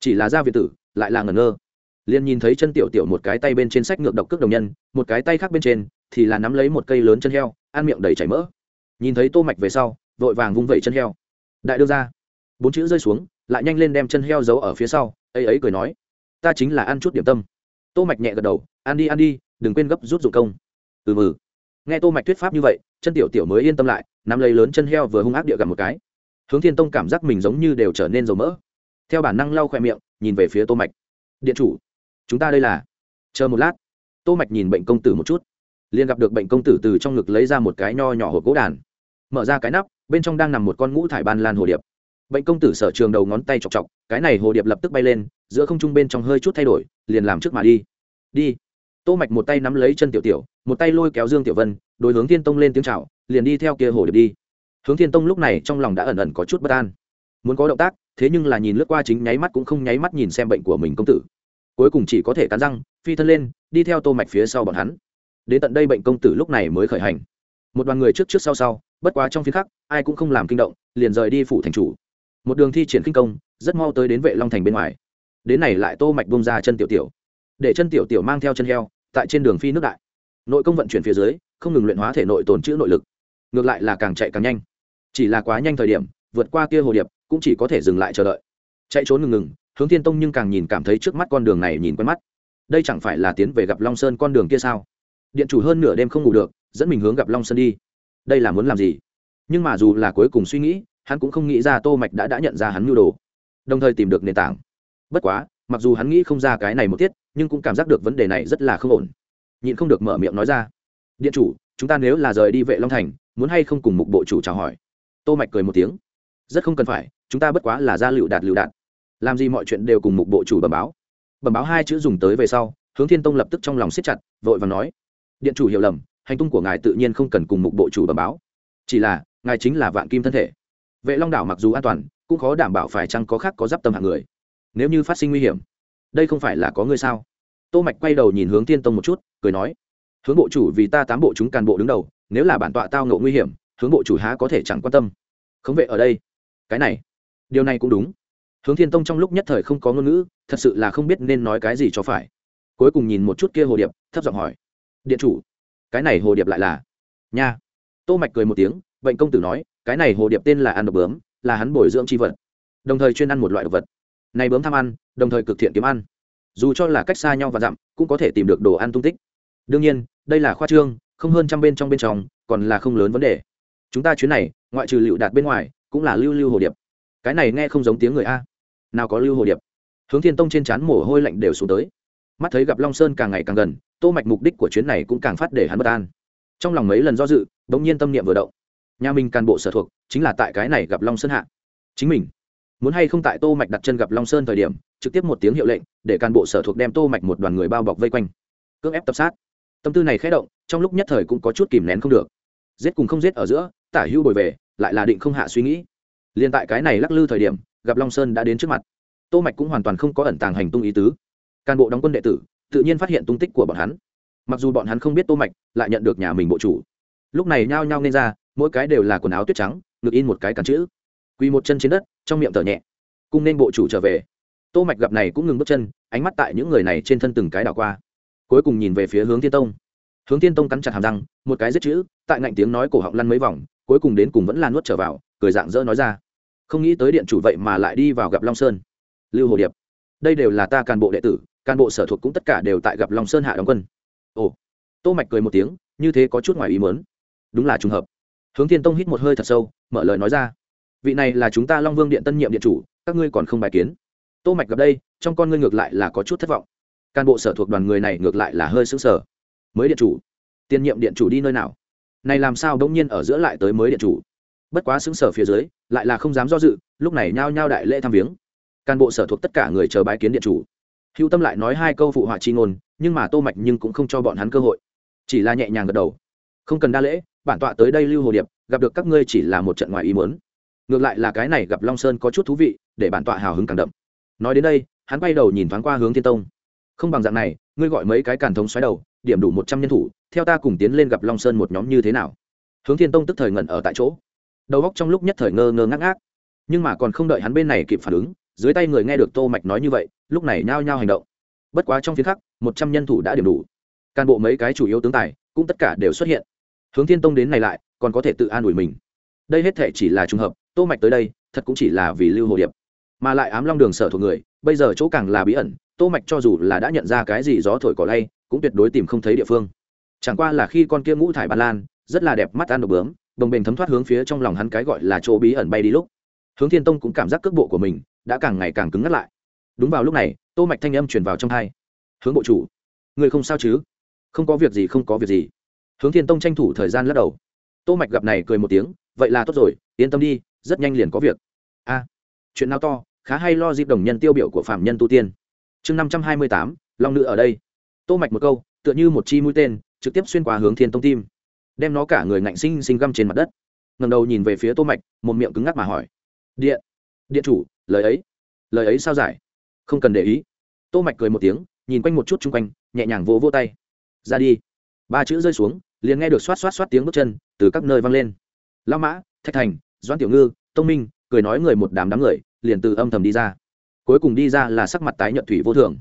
[SPEAKER 1] Chỉ là ra việt tử, lại là ngẩn ngơ. Liền nhìn thấy chân tiểu tiểu một cái tay bên trên sách ngược độc cước đồng nhân, một cái tay khác bên trên thì là nắm lấy một cây lớn chân heo, ăn miệng đầy chảy mỡ. Nhìn thấy tô mạch về sau, vội vàng vung vẩy chân heo đại đưa ra bốn chữ rơi xuống, lại nhanh lên đem chân heo giấu ở phía sau, ấy ấy cười nói, ta chính là ăn chút điểm tâm. Tô mạch nhẹ gật đầu, ăn đi ăn đi, đừng quên gấp rút dụng công. Ừ mừ. Nghe tô mạch thuyết pháp như vậy, chân tiểu tiểu mới yên tâm lại, nắm lấy lớn chân heo vừa hung ác địa gặp một cái. Hướng thiên tông cảm giác mình giống như đều trở nên dầu mỡ. Theo bản năng lau khỏe miệng, nhìn về phía tô mạch. Điện chủ, chúng ta đây là chờ một lát. Tô mạch nhìn bệnh công tử một chút. Liền gặp được bệnh công tử từ trong ngực lấy ra một cái nho nhỏ hộp gỗ đàn. Mở ra cái nắp bên trong đang nằm một con ngũ thải ban lan hồ điệp. Bệnh công tử sở trường đầu ngón tay chọc chọc, cái này hồ điệp lập tức bay lên, giữa không trung bên trong hơi chút thay đổi, liền làm trước mà đi. Đi. Tô mạch một tay nắm lấy chân tiểu tiểu, một tay lôi kéo dương tiểu vân, đối hướng thiên tông lên tiếng chào, liền đi theo kia hồ điệp đi. Hướng thiên tông lúc này trong lòng đã ẩn ẩn có chút bất an. Muốn có động tác, thế nhưng là nhìn lướt qua chính nháy mắt cũng không nháy mắt nhìn xem bệnh của mình công tử. Cuối cùng chỉ có thể cắn răng, phi thân lên, đi theo tô mạch phía sau bọn hắn. Đến tận đây bệnh công tử lúc này mới khởi hành. Một đoàn người trước trước sau sau bất quá trong phiên khắc, ai cũng không làm kinh động, liền rời đi phủ thành chủ. Một đường thi triển kinh công, rất mau tới đến vệ long thành bên ngoài. Đến này lại tô mạch bông ra chân tiểu tiểu. Để chân tiểu tiểu mang theo chân heo, tại trên đường phi nước đại. Nội công vận chuyển phía dưới, không ngừng luyện hóa thể nội tồn trữ nội lực. Ngược lại là càng chạy càng nhanh. Chỉ là quá nhanh thời điểm, vượt qua kia hồ điệp, cũng chỉ có thể dừng lại chờ đợi. Chạy trốn ngừng ngừng, hướng thiên tông nhưng càng nhìn cảm thấy trước mắt con đường này nhìn quen mắt. Đây chẳng phải là tiến về gặp long sơn con đường kia sao? Điện chủ hơn nửa đêm không ngủ được, dẫn mình hướng gặp long sơn đi đây là muốn làm gì? Nhưng mà dù là cuối cùng suy nghĩ, hắn cũng không nghĩ ra tô mạch đã đã nhận ra hắn nhu đồ, đồng thời tìm được nền tảng. Bất quá, mặc dù hắn nghĩ không ra cái này một tiết, nhưng cũng cảm giác được vấn đề này rất là không ổn. Nhịn không được mở miệng nói ra, điện chủ, chúng ta nếu là rời đi vệ long thành, muốn hay không cùng mục bộ chủ chào hỏi? Tô mạch cười một tiếng, rất không cần phải, chúng ta bất quá là ra lựu đạt lựu đạt làm gì mọi chuyện đều cùng mục bộ chủ bẩm báo. Bẩm báo hai chữ dùng tới về sau, hướng thiên tông lập tức trong lòng siết chặt, vội và nói, điện chủ hiểu lầm hành tung của ngài tự nhiên không cần cùng mục bộ chủ bẩm báo. Chỉ là, ngài chính là vạn kim thân thể. Vệ long đảo mặc dù an toàn, cũng khó đảm bảo phải chăng có khác có d tâm hạng người. Nếu như phát sinh nguy hiểm, đây không phải là có ngươi sao? Tô mạch quay đầu nhìn hướng thiên tông một chút, cười nói, hướng bộ chủ vì ta tám bộ chúng cán bộ đứng đầu, nếu là bản tọa tao ngộ nguy hiểm, hướng bộ chủ há có thể chẳng quan tâm. Không vệ ở đây. Cái này, điều này cũng đúng. Hướng thiên tông trong lúc nhất thời không có ngôn ngữ, thật sự là không biết nên nói cái gì cho phải. Cuối cùng nhìn một chút kia hồ điệp, thấp giọng hỏi, điện chủ cái này hồ điệp lại là nha. Tô mạch cười một tiếng, bệnh công tử nói, cái này hồ điệp tên là ăn độc bướm, là hắn bồi dưỡng chi vật. Đồng thời chuyên ăn một loại độc vật. Này bướm tham ăn, đồng thời cực thiện kiếm ăn. Dù cho là cách xa nhau và dặm, cũng có thể tìm được đồ ăn tung tích. Đương nhiên, đây là khoa trương, không hơn trăm bên trong bên trong, còn là không lớn vấn đề. Chúng ta chuyến này, ngoại trừ lựu đạt bên ngoài, cũng là lưu lưu hồ điệp. Cái này nghe không giống tiếng người a. Nào có lưu hồ điệp? Hướng thiên tông trên chán mồ hôi lạnh đều xuống tới mắt thấy gặp long sơn càng ngày càng gần, tô mạch mục đích của chuyến này cũng càng phát để hắn bất an. Trong lòng mấy lần do dự, bỗng nhiên tâm niệm vừa động. Nhà mình cán bộ sở thuộc, chính là tại cái này gặp long sơn hạ. Chính mình, muốn hay không tại tô mạch đặt chân gặp long sơn thời điểm, trực tiếp một tiếng hiệu lệnh, để cán bộ sở thuộc đem tô mạch một đoàn người bao bọc vây quanh. Cưỡng ép tập sát. Tâm tư này khẽ động, trong lúc nhất thời cũng có chút kìm nén không được. Giết cùng không giết ở giữa, tả hưu bồi về, lại là định không hạ suy nghĩ. Liền tại cái này lắc lư thời điểm, gặp long sơn đã đến trước mặt. Tô mạch cũng hoàn toàn không có ẩn tàng hành tung ý tứ can bộ đóng quân đệ tử tự nhiên phát hiện tung tích của bọn hắn. Mặc dù bọn hắn không biết tô mạch lại nhận được nhà mình bộ chủ. Lúc này nhao nhao nên ra, mỗi cái đều là quần áo tuyết trắng, ngực in một cái cản chữ. Quỳ một chân trên đất, trong miệng thở nhẹ. Cùng nên bộ chủ trở về. Tô mạch gặp này cũng ngừng bước chân, ánh mắt tại những người này trên thân từng cái đảo qua. Cuối cùng nhìn về phía hướng thiên tông. Hướng thiên tông cắn chặt hàm răng, một cái giết chữ, tại ngạnh tiếng nói cổ họng lăn mấy vòng, cuối cùng đến cùng vẫn là nuốt trở vào, cười dạng dỡ nói ra. Không nghĩ tới điện chủ vậy mà lại đi vào gặp long sơn. Lưu hồ điệp, đây đều là ta cán bộ đệ tử cán bộ sở thuộc cũng tất cả đều tại gặp long sơn hạ đóng quân. Ồ, tô mạch cười một tiếng, như thế có chút ngoài ý muốn. Đúng là trùng hợp. Hướng thiên tông hít một hơi thật sâu, mở lời nói ra. Vị này là chúng ta long vương điện tân nhiệm điện chủ, các ngươi còn không bài kiến. Tô mạch gặp đây, trong con ngươi ngược lại là có chút thất vọng. Cán bộ sở thuộc đoàn người này ngược lại là hơi sững sờ. Mới điện chủ, tiên nhiệm điện chủ đi nơi nào? Này làm sao đông nhiên ở giữa lại tới mới điện chủ? Bất quá xứng sở phía dưới, lại là không dám do dự, lúc này nhao nhao đại lễ thăm viếng. Cán bộ sở thuộc tất cả người chờ bái kiến điện chủ hữu tâm lại nói hai câu phụ họa chi ngôn, nhưng mà tô mạch nhưng cũng không cho bọn hắn cơ hội. Chỉ là nhẹ nhàng gật đầu. Không cần đa lễ, bản tọa tới đây lưu hồ điệp, gặp được các ngươi chỉ là một trận ngoài ý muốn. Ngược lại là cái này gặp long sơn có chút thú vị, để bản tọa hào hứng càng đậm. Nói đến đây, hắn quay đầu nhìn thoáng qua hướng thiên tông. Không bằng dạng này, ngươi gọi mấy cái càn thống xoáy đầu, điểm đủ một trăm nhân thủ, theo ta cùng tiến lên gặp long sơn một nhóm như thế nào? Hướng thiên tông tức thời ngẩn ở tại chỗ. Đầu góc trong lúc nhất thời ngơ ngơ ngác ngác. Nhưng mà còn không đợi hắn bên này kịp phản ứng dưới tay người nghe được tô mạch nói như vậy lúc này nhao nhao hành động. Bất quá trong phía khác, một trăm nhân thủ đã điểm đủ. Can bộ mấy cái chủ yếu tướng tài cũng tất cả đều xuất hiện. Hướng thiên tông đến này lại còn có thể tự an ủi mình. Đây hết thể chỉ là trùng hợp tô mạch tới đây thật cũng chỉ là vì lưu hồ điệp. Mà lại ám long đường sở thuộc người bây giờ chỗ càng là bí ẩn tô mạch cho dù là đã nhận ra cái gì gió thổi cỏ lay cũng tuyệt đối tìm không thấy địa phương. Chẳng qua là khi con kia ngũ thải ba lan rất là đẹp mắt ăn độc bướm đồng bền thấm thoát hướng phía trong lòng hắn cái gọi là chỗ bí ẩn bay đi lúc. Hướng thiên tông cũng cảm giác cước bộ của mình đã càng ngày càng cứng ngắt lại. Đúng vào lúc này, tô mạch thanh âm truyền vào trong hai. Hướng bộ chủ, người không sao chứ? Không có việc gì, không có việc gì. Hướng thiên tông tranh thủ thời gian lắc đầu. Tô mạch gặp này cười một tiếng, vậy là tốt rồi, yên tâm đi, rất nhanh liền có việc. A, chuyện nào to, khá hay lo dịp đồng nhân tiêu biểu của phạm nhân tu tiên. Chương năm trăm hai mươi tám, long nữ ở đây. Tô mạch một câu, tựa như một chi mũi tên, trực tiếp xuyên qua hướng thiên tông tim. Đem nó cả người ngạnh sinh sinh găm trên mặt đất. Ngẩng đầu nhìn về phía tô mạch, một miệng cứng ngắc mà hỏi. Điện điện chủ lời ấy? Lời ấy sao giải? Không cần để ý. Tô mạch cười một tiếng, nhìn quanh một chút chung quanh, nhẹ nhàng vỗ vỗ tay. Ra đi. Ba chữ rơi xuống, liền nghe được xoát xoát xoát tiếng bước chân từ các nơi vang lên. Lao mã, thạch thành, doãn tiểu ngư, tông minh, cười nói người một đám đám người, liền từ âm thầm đi ra. Cuối cùng đi ra là sắc mặt tái nhợt thủy vô thường.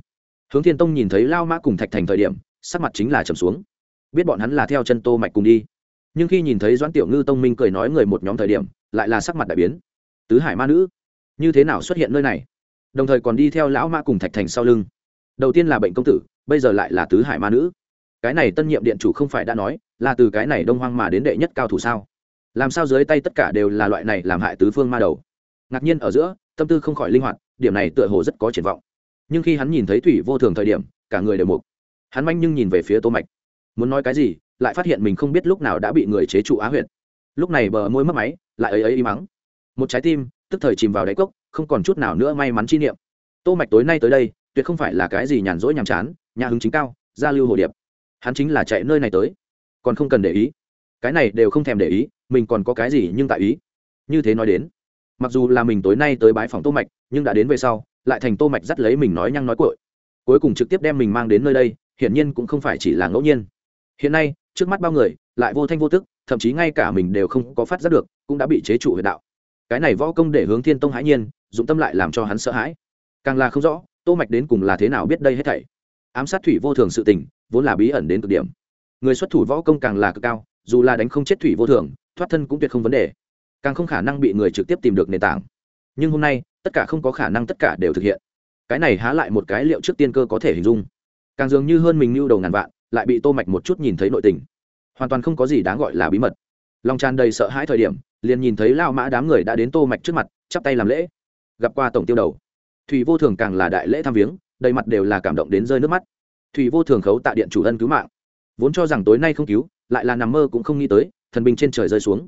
[SPEAKER 1] Hướng thiên tông nhìn thấy lao mã cùng thạch thành thời điểm, sắc mặt chính là trầm xuống. Biết bọn hắn là theo chân tô mạch cùng đi. Nhưng khi nhìn thấy doãn tiểu ngư, tông minh cười nói người một nhóm thời điểm, lại là sắc mặt đại biến. Tứ hải ma nữ như thế nào xuất hiện nơi này? Đồng thời còn đi theo lão mã cùng thạch thành sau lưng. Đầu tiên là bệnh công tử, bây giờ lại là tứ hải ma nữ. Cái này tân nhiệm điện chủ không phải đã nói, là từ cái này đông hoang mà đến đệ nhất cao thủ sao? Làm sao dưới tay tất cả đều là loại này làm hại tứ phương ma đầu? Ngạc nhiên ở giữa, tâm tư không khỏi linh hoạt, điểm này tựa hồ rất có triển vọng. Nhưng khi hắn nhìn thấy thủy vô thường thời điểm, cả người đều mục. Hắn manh nhưng nhìn về phía tô mạch. Muốn nói cái gì, lại phát hiện mình không biết lúc nào đã bị người chế trụ á huyện lúc này bờ môi mất máy, lại ấy ấy y mắng một trái tim tức thời chìm vào đáy cốc, không còn chút nào nữa may mắn chi niệm. Tô mạch tối nay tới đây, tuyệt không phải là cái gì nhàn rỗi nhàm chán, nhà hứng chính cao, gia lưu hồ điệp. Hắn chính là chạy nơi này tới, còn không cần để ý. Cái này đều không thèm để ý, mình còn có cái gì nhưng tại ý. Như thế nói đến, mặc dù là mình tối nay tới bái phòng tô mạch, nhưng đã đến về sau, lại thành tô mạch dắt lấy mình nói nhăng nói cội cuối cùng trực tiếp đem mình mang đến nơi đây, hiển nhiên cũng không phải chỉ là ngẫu nhiên. Hiện nay, trước mắt bao người, lại vô thanh vô tức, thậm chí ngay cả mình đều không có phát giác được, cũng đã bị chế trụ huyệt đạo cái này võ công để hướng thiên tông hãi nhiên, dụng tâm lại làm cho hắn sợ hãi. Càng là không rõ, tô mạch đến cùng là thế nào biết đây hết thảy. Ám sát thủy vô thường sự tình, vốn là bí ẩn đến cực điểm. Người xuất thủ võ công càng là cực cao, dù là đánh không chết thủy vô thường, thoát thân cũng tuyệt không vấn đề. Càng không khả năng bị người trực tiếp tìm được nền tảng. Nhưng hôm nay, tất cả không có khả năng tất cả đều thực hiện. Cái này há lại một cái liệu trước tiên cơ có thể hình dung. Càng dường như hơn mình lưu đầu ngàn vạn, lại bị tô mạch một chút nhìn thấy nội tình. Hoàn toàn không có gì đáng gọi là bí mật. Lòng tràn đầy sợ hãi thời điểm liền nhìn thấy lao mã đám người đã đến tô mạch trước mặt, chắp tay làm lễ. Gặp qua tổng tiêu đầu. Thủy vô thường càng là đại lễ tham viếng, đầy mặt đều là cảm động đến rơi nước mắt. Thủy vô thường khấu tạ điện chủ ân cứu mạng. Vốn cho rằng tối nay không cứu, lại là nằm mơ cũng không nghĩ tới, thần binh trên trời rơi xuống.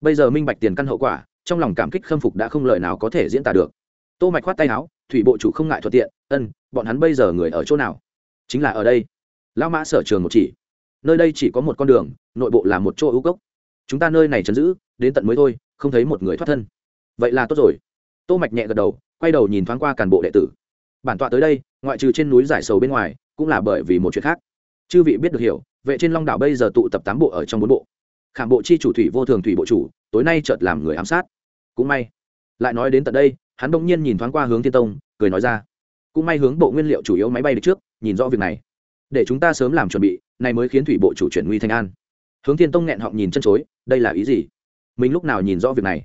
[SPEAKER 1] Bây giờ minh bạch tiền căn hậu quả, trong lòng cảm kích khâm phục đã không lời nào có thể diễn tả được. Tô mạch khoát tay áo, thủy bộ chủ không ngại thuận tiện, ân, bọn hắn bây giờ người ở chỗ nào? Chính là ở đây. Lao mã sở trường một chỉ. Nơi đây chỉ có một con đường, nội bộ là một chỗ ưu cốc. Chúng ta nơi này chấn giữ đến tận mới thôi, không thấy một người thoát thân. Vậy là tốt rồi. Tô mạch nhẹ gật đầu, quay đầu nhìn thoáng qua càn bộ đệ tử. Bản tọa tới đây, ngoại trừ trên núi giải sầu bên ngoài, cũng là bởi vì một chuyện khác. Chư vị biết được hiểu, vệ trên long đảo bây giờ tụ tập tám bộ ở trong bốn bộ. Khảm bộ chi chủ thủy vô thường thủy bộ chủ, tối nay chợt làm người ám sát. Cũng may, lại nói đến tận đây, hắn bỗng nhiên nhìn thoáng qua hướng thiên tông, cười nói ra. Cũng may hướng bộ nguyên liệu chủ yếu máy bay được trước, nhìn rõ việc này. Để chúng ta sớm làm chuẩn bị, này mới khiến thủy bộ chủ chuyển nguy thành an. Hướng thiên tông nghẹn họng nhìn chân chối, đây là ý gì? Mình lúc nào nhìn rõ việc này?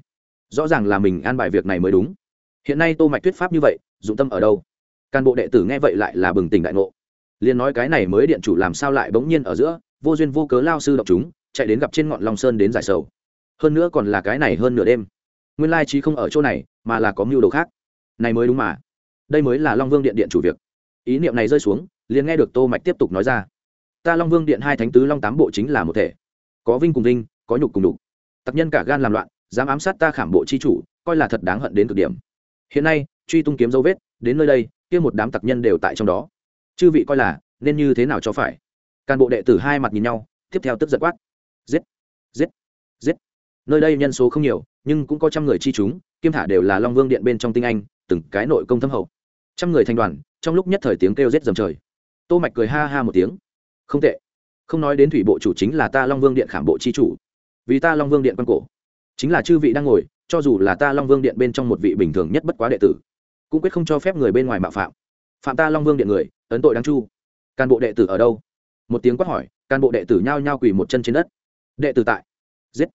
[SPEAKER 1] Rõ ràng là mình an bài việc này mới đúng. Hiện nay tô mạch thuyết pháp như vậy, dụng tâm ở đâu? Can bộ đệ tử nghe vậy lại là bừng tỉnh đại ngộ. Liền nói cái này mới điện chủ làm sao lại bỗng nhiên ở giữa, vô duyên vô cớ lao sư đọc chúng, chạy đến gặp trên ngọn long sơn đến giải sầu. Hơn nữa còn là cái này hơn nửa đêm. Nguyên lai trí không ở chỗ này, mà là có mưu đồ khác. Này mới đúng mà. Đây mới là long vương điện điện chủ việc. Ý niệm này rơi xuống, liền nghe được tô mạch tiếp tục nói ra. Ta long vương điện hai thánh tứ long tám bộ chính là một thể. Có vinh cùng vinh, có nhục cùng nhục tặc nhân cả gan làm loạn, dám ám sát ta khảm bộ chi chủ, coi là thật đáng hận đến cực điểm. Hiện nay, truy tung kiếm dấu vết, đến nơi đây, kia một đám tặc nhân đều tại trong đó. Chư vị coi là, nên như thế nào cho phải? Cán bộ đệ tử hai mặt nhìn nhau, tiếp theo tức giật quát. Giết! Giết! Giết! Nơi đây nhân số không nhiều, nhưng cũng có trăm người chi chúng kiêm thả đều là long vương điện bên trong tinh anh, từng cái nội công thâm hậu. Trăm người thành đoàn, trong lúc nhất thời tiếng kêu rết dầm trời. Tô mạch cười ha ha một tiếng. Không tệ. Không nói đến thủy bộ chủ chính là ta long vương điện khảm bộ chi chủ vì ta long vương điện quan cổ. Chính là chư vị đang ngồi, cho dù là ta long vương điện bên trong một vị bình thường nhất bất quá đệ tử, cũng quyết không cho phép người bên ngoài mạo phạm. Phạm ta long vương điện người, ấn tội đáng chu. Can bộ đệ tử ở đâu? Một tiếng quát hỏi can bộ đệ tử nhao nhao quỳ một chân trên đất. Đệ tử tại. Giết.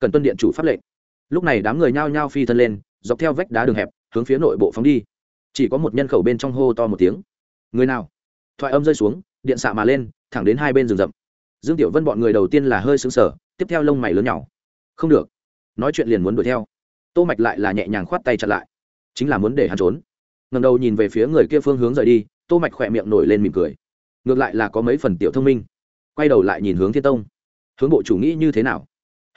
[SPEAKER 1] Cần tuân điện chủ pháp lệnh. Lúc này đám người nhao nhao phi thân lên, dọc theo vách đá đường hẹp, hướng phía nội bộ phóng đi. Chỉ có một nhân khẩu bên trong hô to một tiếng. Người nào? Thoại âm rơi xuống, điện xạ mà lên, thẳng đến hai bên rừng rậm. Dương tiểu vân bọn người đầu tiên là hơi xứng sở tiếp theo lông mày lớn nhỏ. Không được. Nói chuyện liền muốn đuổi theo. Tô mạch lại là nhẹ nhàng khoát tay chặn lại. Chính là muốn để hắn trốn. Ngẩng đầu nhìn về phía người kia phương hướng rời đi, tô mạch khỏe miệng nổi lên mỉm cười. Ngược lại là có mấy phần tiểu thông minh. Quay đầu lại nhìn hướng thiên tông. Hướng bộ chủ nghĩ như thế nào?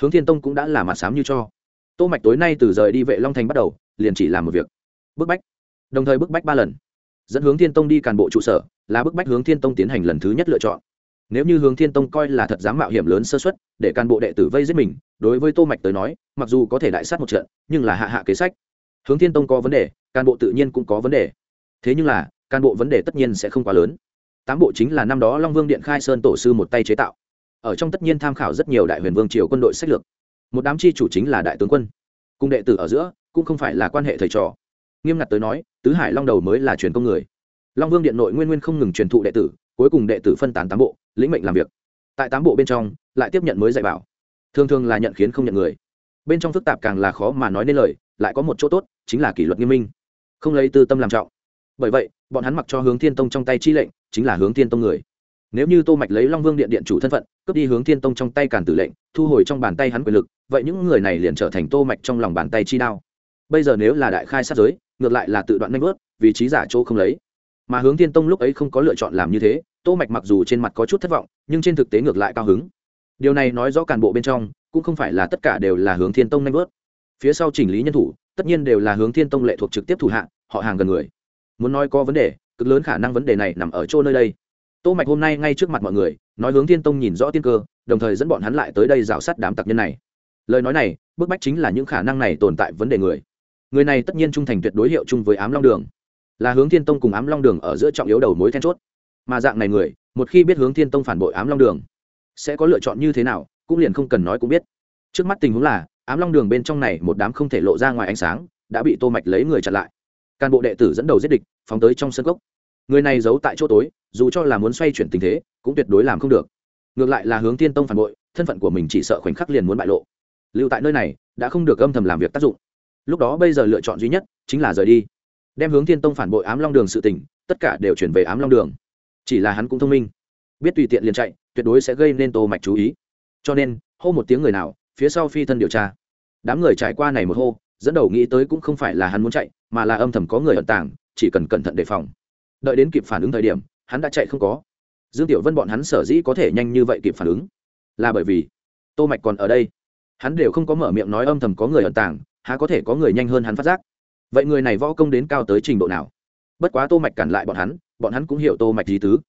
[SPEAKER 1] Hướng thiên tông cũng đã là mặt sám như cho. Tô mạch tối nay từ rời đi vệ long thành bắt đầu, liền chỉ làm một việc. Bức bách. Đồng thời bức bách ba lần. Dẫn hướng thiên tông đi càn bộ trụ sở, là bức bách hướng thiên tông tiến hành lần thứ nhất lựa chọn nếu như hướng thiên tông coi là thật dám mạo hiểm lớn sơ xuất để cán bộ đệ tử vây giết mình, đối với tô mạch tới nói, mặc dù có thể đại sát một trận, nhưng là hạ hạ kế sách. Hướng thiên tông có vấn đề, cán bộ tự nhiên cũng có vấn đề. Thế nhưng là, cán bộ vấn đề tất nhiên sẽ không quá lớn. Tám bộ chính là năm đó long vương điện khai sơn tổ sư một tay chế tạo. Ở trong tất nhiên tham khảo rất nhiều đại huyền vương triều quân đội sách lược. Một đám chi chủ chính là đại tướng quân. Cùng đệ tử ở giữa, cũng không phải là quan hệ thầy trò. Nghiêm ngặt tới nói, tứ hải long đầu mới là truyền công người. Long vương điện nội nguyên nguyên không ngừng truyền thụ đệ tử, cuối cùng đệ tử phân tán tám bộ lĩnh mệnh làm việc. Tại tám bộ bên trong, lại tiếp nhận mới dạy bảo. Thường thường là nhận khiến không nhận người. Bên trong phức tạp càng là khó mà nói nên lời, lại có một chỗ tốt, chính là kỷ luật nghiêm minh. Không lấy tư tâm làm trọng. Bởi vậy, bọn hắn mặc cho hướng thiên tông trong tay chi lệnh, chính là hướng thiên tông người. Nếu như tô mạch lấy long vương điện điện chủ thân phận, cướp đi hướng thiên tông trong tay càn tử lệnh, thu hồi trong bàn tay hắn quyền lực, vậy những người này liền trở thành tô mạch trong lòng bàn tay chi đao. Bây giờ nếu là đại khai sát giới, ngược lại là tự đoạn nanh vớt vì trí giả chỗ không lấy mà hướng thiên tông lúc ấy không có lựa chọn làm như thế, tô mạch mặc dù trên mặt có chút thất vọng, nhưng trên thực tế ngược lại cao hứng. Điều này nói rõ cán bộ bên trong, cũng không phải là tất cả đều là hướng thiên tông nhanh bước. Phía sau chỉnh lý nhân thủ, tất nhiên đều là hướng thiên tông lệ thuộc trực tiếp thủ hạ, họ hàng gần người. Muốn nói có vấn đề, cực lớn khả năng vấn đề này nằm ở chỗ nơi đây. Tô mạch hôm nay ngay trước mặt mọi người, nói hướng thiên tông nhìn rõ tiên cơ, đồng thời dẫn bọn hắn lại tới đây rào sát đám tặc nhân này. Lời nói này, bức bách chính là những khả năng này tồn tại vấn đề người. Người này tất nhiên trung thành tuyệt đối hiệu chung với ám long đường là hướng thiên tông cùng ám long đường ở giữa trọng yếu đầu mối then chốt. Mà dạng này người một khi biết hướng thiên tông phản bội ám long đường sẽ có lựa chọn như thế nào cũng liền không cần nói cũng biết. Trước mắt tình huống là ám long đường bên trong này một đám không thể lộ ra ngoài ánh sáng đã bị tô mạch lấy người chặn lại. Cán bộ đệ tử dẫn đầu giết địch phóng tới trong sân gốc, người này giấu tại chỗ tối dù cho là muốn xoay chuyển tình thế cũng tuyệt đối làm không được. Ngược lại là hướng thiên tông phản bội thân phận của mình chỉ sợ khoảnh khắc liền muốn bại lộ. Lưu tại nơi này đã không được âm thầm làm việc tác dụng. Lúc đó bây giờ lựa chọn duy nhất chính là rời đi đem hướng thiên tông phản bội ám long đường sự tình, tất cả đều chuyển về ám long đường. Chỉ là hắn cũng thông minh. Biết tùy tiện liền chạy, tuyệt đối sẽ gây nên tô mạch chú ý. Cho nên, hô một tiếng người nào, phía sau phi thân điều tra. Đám người trải qua này một hô, dẫn đầu nghĩ tới cũng không phải là hắn muốn chạy, mà là âm thầm có người ẩn tàng, chỉ cần cẩn thận đề phòng. Đợi đến kịp phản ứng thời điểm, hắn đã chạy không có. Dương tiểu vân bọn hắn sở dĩ có thể nhanh như vậy kịp phản ứng, là bởi vì tô mạch còn ở đây. Hắn đều không có mở miệng nói âm thầm có người ẩn tàng, há có thể có người nhanh hơn hắn phát giác vậy người này võ công đến cao tới trình độ nào? Bất quá tô mạch cản lại bọn hắn bọn hắn cũng hiểu tô mạch lý tứ.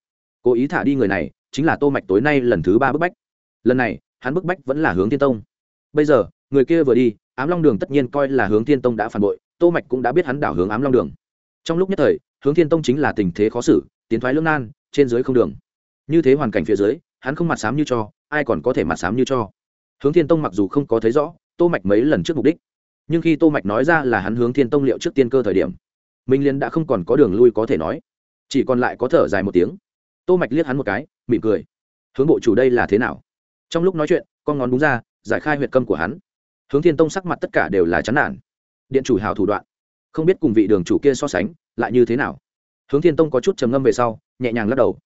[SPEAKER 1] Cố ý thả đi người này, chính là tô mạch tối nay lần thứ ba bức bách. Lần này, hắn bức bách vẫn là hướng thiên tông. Bây giờ, người kia vừa đi, ám long đường tất nhiên coi là hướng thiên tông đã phản bội, tô mạch cũng đã biết hắn đảo hướng ám long đường. Trong lúc nhất thời, hướng thiên tông chính là tình thế khó xử, tiến thoái lưỡng nan, trên dưới không đường. Như thế hoàn cảnh phía dưới, hắn không mặt sám như cho, ai còn có thể mặt sám như cho. Hướng thiên tông mặc dù không có thấy rõ, tô mạch mấy lần trước mục đích nhưng khi tô mạch nói ra là hắn hướng thiên tông liệu trước tiên cơ thời điểm minh liên đã không còn có đường lui có thể nói. Chỉ còn lại có thở dài một tiếng. Tô mạch liếc hắn một cái, mỉm cười. Hướng bộ chủ đây là thế nào? Trong lúc nói chuyện, con ngón đúng ra, giải khai huyệt câm của hắn. Hướng thiên tông sắc mặt tất cả đều là chán nản. Điện chủ hào thủ đoạn. Không biết cùng vị đường chủ kia so sánh, lại như thế nào? Hướng thiên tông có chút trầm ngâm về sau, nhẹ nhàng lắc đầu.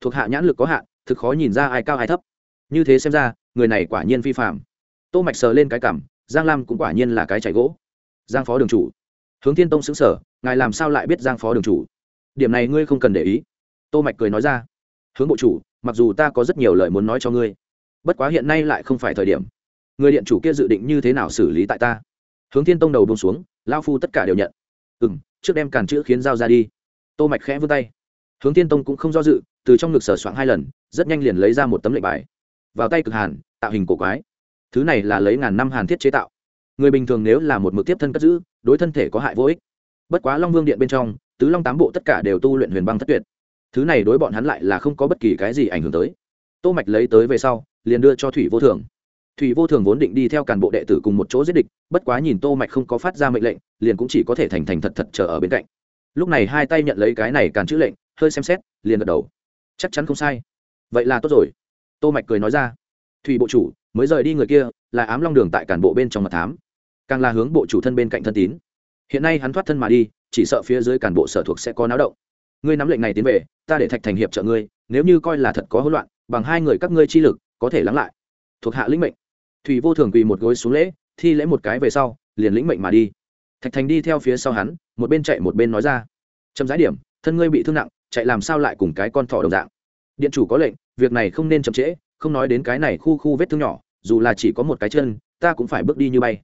[SPEAKER 1] Thuộc hạ nhãn lực có hạn, thực khó nhìn ra ai cao ai thấp. Như thế xem ra, người này quả nhiên vi phạm tô mạch sờ lên cái cảm giang lam cũng quả nhiên là cái chảy gỗ. Giang phó đường chủ. Hướng thiên tông xứng sở ngài làm sao lại biết giang phó đường chủ? Điểm này ngươi không cần để ý. Tô mạch cười nói ra. Hướng bộ chủ, mặc dù ta có rất nhiều lời muốn nói cho ngươi, bất quá hiện nay lại không phải thời điểm. Người điện chủ kia dự định như thế nào xử lý tại ta? Hướng thiên tông đầu buông xuống lao phu tất cả đều nhận. Ừ m trước đem càn chữ khiến giao ra đi. Tô mạch khẽ vươn tay. Hướng thiên tông cũng không do dự, từ trong ngực sở soạn hai lần, rất nhanh liền lấy ra một tấm lệnh bài. Vào tay cực hàn, tạo hình cổ quái thứ này là lấy ngàn năm hàn thiết chế tạo. Người bình thường nếu là một mực tiếp thân cất giữ, đối thân thể có hại vô ích. Bất quá long vương điện bên trong, tứ long tám bộ tất cả đều tu luyện huyền băng thất tuyệt. Thứ này đối bọn hắn lại là không có bất kỳ cái gì ảnh hưởng tới. Tô mạch lấy tới về sau, liền đưa cho thủy vô thường. Thủy vô thường vốn định đi theo cản bộ đệ tử cùng một chỗ giết địch, bất quá nhìn tô mạch không có phát ra mệnh lệnh, liền cũng chỉ có thể thành thành thật thật chờ ở bên cạnh. Lúc này hai tay nhận lấy cái này càn chữ lệnh, hơi xem xét, liền gật đầu. Chắc chắn không sai. Vậy là tốt rồi. Tô mạch cười nói ra. Thủy bộ chủ mới rời đi người kia, là ám long đường tại cản bộ bên trong mật thám. Càng là hướng bộ chủ thân bên cạnh thân tín. Hiện nay hắn thoát thân mà đi, chỉ sợ phía dưới cản bộ sở thuộc sẽ có náo động. Ngươi nắm lệnh này tiến về, ta để thạch thành hiệp trợ ngươi, nếu như coi là thật có hỗn loạn, bằng hai người các ngươi chi lực, có thể lắng lại. Thuộc hạ lĩnh mệnh. Thủy vô thường quỳ một gối xuống lễ, thi lễ một cái về sau, liền lĩnh mệnh mà đi. Thạch thành đi theo phía sau hắn, một bên chạy một bên nói ra. Chậm rãi điểm, thân ngươi bị thương nặng, chạy làm sao lại cùng cái con thỏ đồng dạng? Điện chủ có lệnh, việc này không nên chậm trễ không nói đến cái này khu khu vết thương nhỏ, dù là chỉ có một cái chân, ta cũng phải bước đi như bay.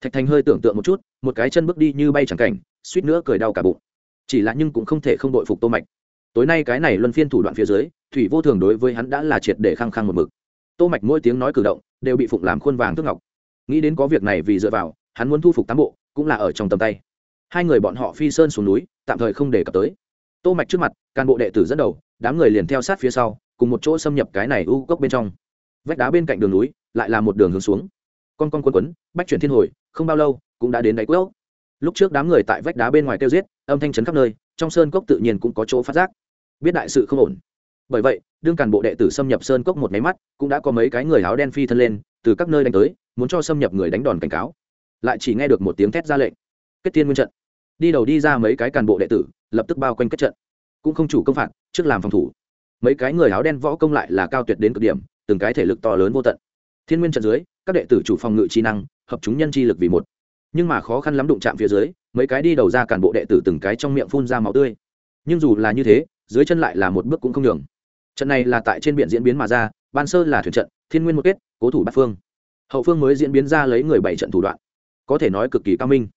[SPEAKER 1] Thạch thành hơi tưởng tượng một chút, một cái chân bước đi như bay chẳng cảnh, suýt nữa cười đau cả bụng. Chỉ là nhưng cũng không thể không đội phục tô mạch. Tối nay cái này luân phiên thủ đoạn phía dưới, thủy vô thường đối với hắn đã là triệt để khăng khăng một mực. Tô mạch mỗi tiếng nói cử động, đều bị phụng làm khuôn vàng thước ngọc. Nghĩ đến có việc này vì dựa vào, hắn muốn thu phục tám bộ, cũng là ở trong tầm tay. Hai người bọn họ phi sơn xuống núi, tạm thời không để cập tới. Tô mạch trước mặt can bộ đệ tử dẫn đầu, đám người liền theo sát phía sau cùng một chỗ xâm nhập cái này u cốc bên trong. Vách đá bên cạnh đường núi lại là một đường hướng xuống. Con con quân quấn, bách chuyển thiên hồi, không bao lâu cũng đã đến đáy cốc. Lúc trước đám người tại vách đá bên ngoài tiêu giết, âm thanh chấn khắp nơi, trong sơn cốc tự nhiên cũng có chỗ phát giác. Biết đại sự không ổn. Bởi vậy, đương càn bộ đệ tử xâm nhập sơn cốc một máy mắt, cũng đã có mấy cái người áo đen phi thân lên, từ các nơi đánh tới, muốn cho xâm nhập người đánh đòn cảnh cáo. Lại chỉ nghe được một tiếng thét ra lệnh. Kết tiên nguyên trận. Đi đầu đi ra mấy cái càn bộ đệ tử, lập tức bao quanh kết trận. Cũng không chủ công phạt, trước làm phòng thủ mấy cái người áo đen võ công lại là cao tuyệt đến cực điểm từng cái thể lực to lớn vô tận. Thiên nguyên trận dưới các đệ tử chủ phòng ngự trí năng hợp chúng nhân chi lực vì một. Nhưng mà khó khăn lắm đụng chạm phía dưới mấy cái đi đầu ra cản bộ đệ tử từng cái trong miệng phun ra máu tươi. Nhưng dù là như thế dưới chân lại là một bước cũng không đường trận này là tại trên biển diễn biến mà ra ban sơ là thuyền trận thiên nguyên một kết cố thủ bát phương. Hậu phương mới diễn biến ra lấy người bảy trận thủ đoạn. Có thể nói cực kỳ cao minh.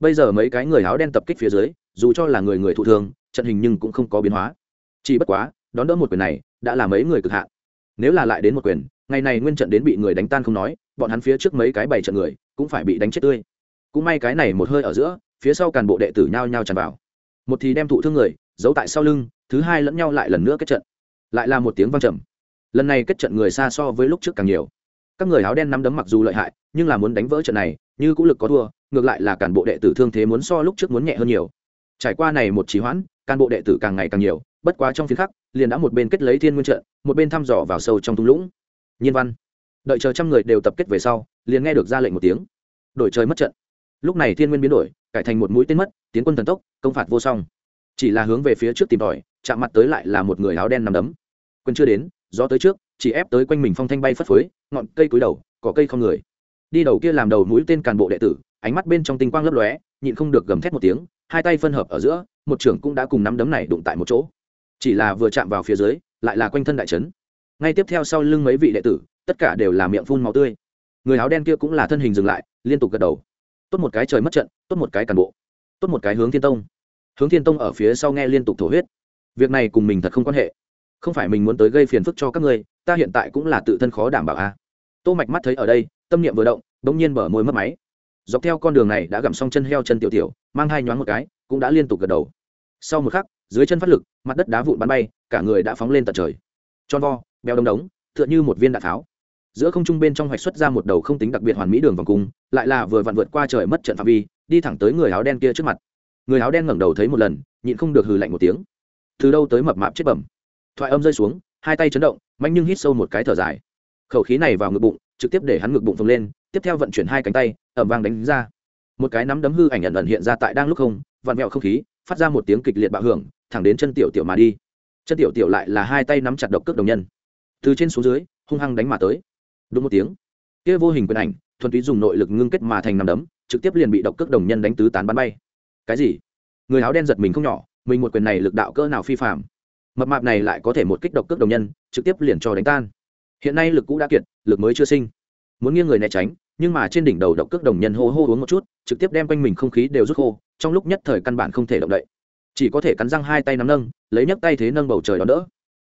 [SPEAKER 1] Bây giờ mấy cái người áo đen tập kích phía dưới dù cho là người người thụ thường, trận hình nhưng cũng không có biến hóa. Chỉ bất quá đón đỡ một quyền này đã là mấy người cực hạn. Nếu là lại đến một quyền, ngày này nguyên trận đến bị người đánh tan không nói, bọn hắn phía trước mấy cái bảy trận người cũng phải bị đánh chết tươi. Cũng may cái này một hơi ở giữa, phía sau càn bộ đệ tử nhao nhao tràn vào. Một thì đem thụ thương người, giấu tại sau lưng, thứ hai lẫn nhau lại lần nữa kết trận. Lại là một tiếng vang trầm. Lần này kết trận người xa so với lúc trước càng nhiều. Các người áo đen nắm đấm mặc dù lợi hại, nhưng là muốn đánh vỡ trận này, như cũng lực có thua, ngược lại là càn bộ đệ tử thương thế muốn so lúc trước muốn nhẹ hơn nhiều. Trải qua này một trí hoãn, càn bộ đệ tử càng ngày càng nhiều bất quá trong phiến khắc, liền đã một bên kết lấy thiên nguyên trận, một bên thăm dò vào sâu trong thung lũng. Nhiên văn, đợi chờ trăm người đều tập kết về sau, liền nghe được ra lệnh một tiếng. Đổi trời mất trận. Lúc này thiên nguyên biến đổi, cải thành một mũi tên mất, tiến quân thần tốc, công phạt vô song. Chỉ là hướng về phía trước tìm tòi, chạm mặt tới lại là một người áo đen nằm đấm. Quân chưa đến, gió tới trước, chỉ ép tới quanh mình phong thanh bay phất phới, ngọn cây cúi đầu, cỏ cây không người. Đi đầu kia làm đầu mũi tên càn bộ đệ tử, ánh mắt bên trong tinh quang lấp lóe, nhịn không được gầm thét một tiếng, hai tay phân hợp ở giữa, một trưởng cũng đã cùng nắm đấm này đụng tại một chỗ chỉ là vừa chạm vào phía dưới, lại là quanh thân đại trấn ngay tiếp theo sau lưng mấy vị đệ tử, tất cả đều là miệng phun màu tươi. Người áo đen kia cũng là thân hình dừng lại, liên tục gật đầu. Tốt một cái trời mất trận, tốt một cái cản bộ, tốt một cái hướng thiên tông. Hướng thiên tông ở phía sau nghe liên tục thổ huyết. Việc này cùng mình thật không quan hệ. Không phải mình muốn tới gây phiền phức cho các ngươi, ta hiện tại cũng là tự thân khó đảm bảo a. Tô mạch mắt thấy ở đây, tâm niệm vừa động bỗng nhiên mở môi mất máy. Dọc theo con đường này đã gặm xong chân heo chân tiểu tiểu, mang hai nhoáng một cái, cũng đã liên tục gật đầu. Sau một khắc dưới chân phát lực, mặt đất đá vụn bắn bay, cả người đã phóng lên tận trời. Tròn vo beo đông đống, tựa như một viên đạn tháo. Giữa không trung bên trong hoạch xuất ra một đầu không tính đặc biệt hoàn mỹ đường vòng cung, lại là vừa vặn vượt qua trời mất trận phạm vi, đi thẳng tới người áo đen kia trước mặt. Người áo đen ngẩng đầu thấy một lần, nhịn không được hừ lạnh một tiếng. Từ đâu tới mập mạp chết bẩm. Thoại âm rơi xuống, hai tay chấn động mạnh nhưng hít sâu một cái thở dài. Khẩu khí này vào ngực bụng, trực tiếp để hắn ngực bụng phồng lên, tiếp theo vận chuyển hai cánh tay ẩm vang đánh ra. Một cái nắm đấm hư ảnh ẩn ẩn hiện ra tại đang lúc không, vặn vẹo không khí phát ra một tiếng kịch liệt bạo hưởng, thẳng đến chân tiểu tiểu mà đi. Chân tiểu tiểu lại là hai tay nắm chặt độc cước đồng nhân. Từ trên xuống dưới, hung hăng đánh mà tới. Đúng một tiếng, kia vô hình quyền ảnh, thuần túy dùng nội lực ngưng kết mà thành nằm đấm, trực tiếp liền bị độc cước đồng nhân đánh tứ tán bắn bay. Cái gì? Người áo đen giật mình không nhỏ, mình một quyền này lực đạo cỡ nào phi phạm mập mạp này lại có thể một kích độc cước đồng nhân, trực tiếp liền cho đánh tan. Hiện nay lực cũ đã kiệt, lực mới chưa sinh. Muốn nghiêng người né tránh, nhưng mà trên đỉnh đầu độc cước đồng nhân hô hô uống một chút, trực tiếp đem quanh mình không khí đều rút khô trong lúc nhất thời căn bản không thể động đậy. Chỉ có thể cắn răng hai tay nắm nâng, lấy nhấc tay thế nâng bầu trời đó đỡ.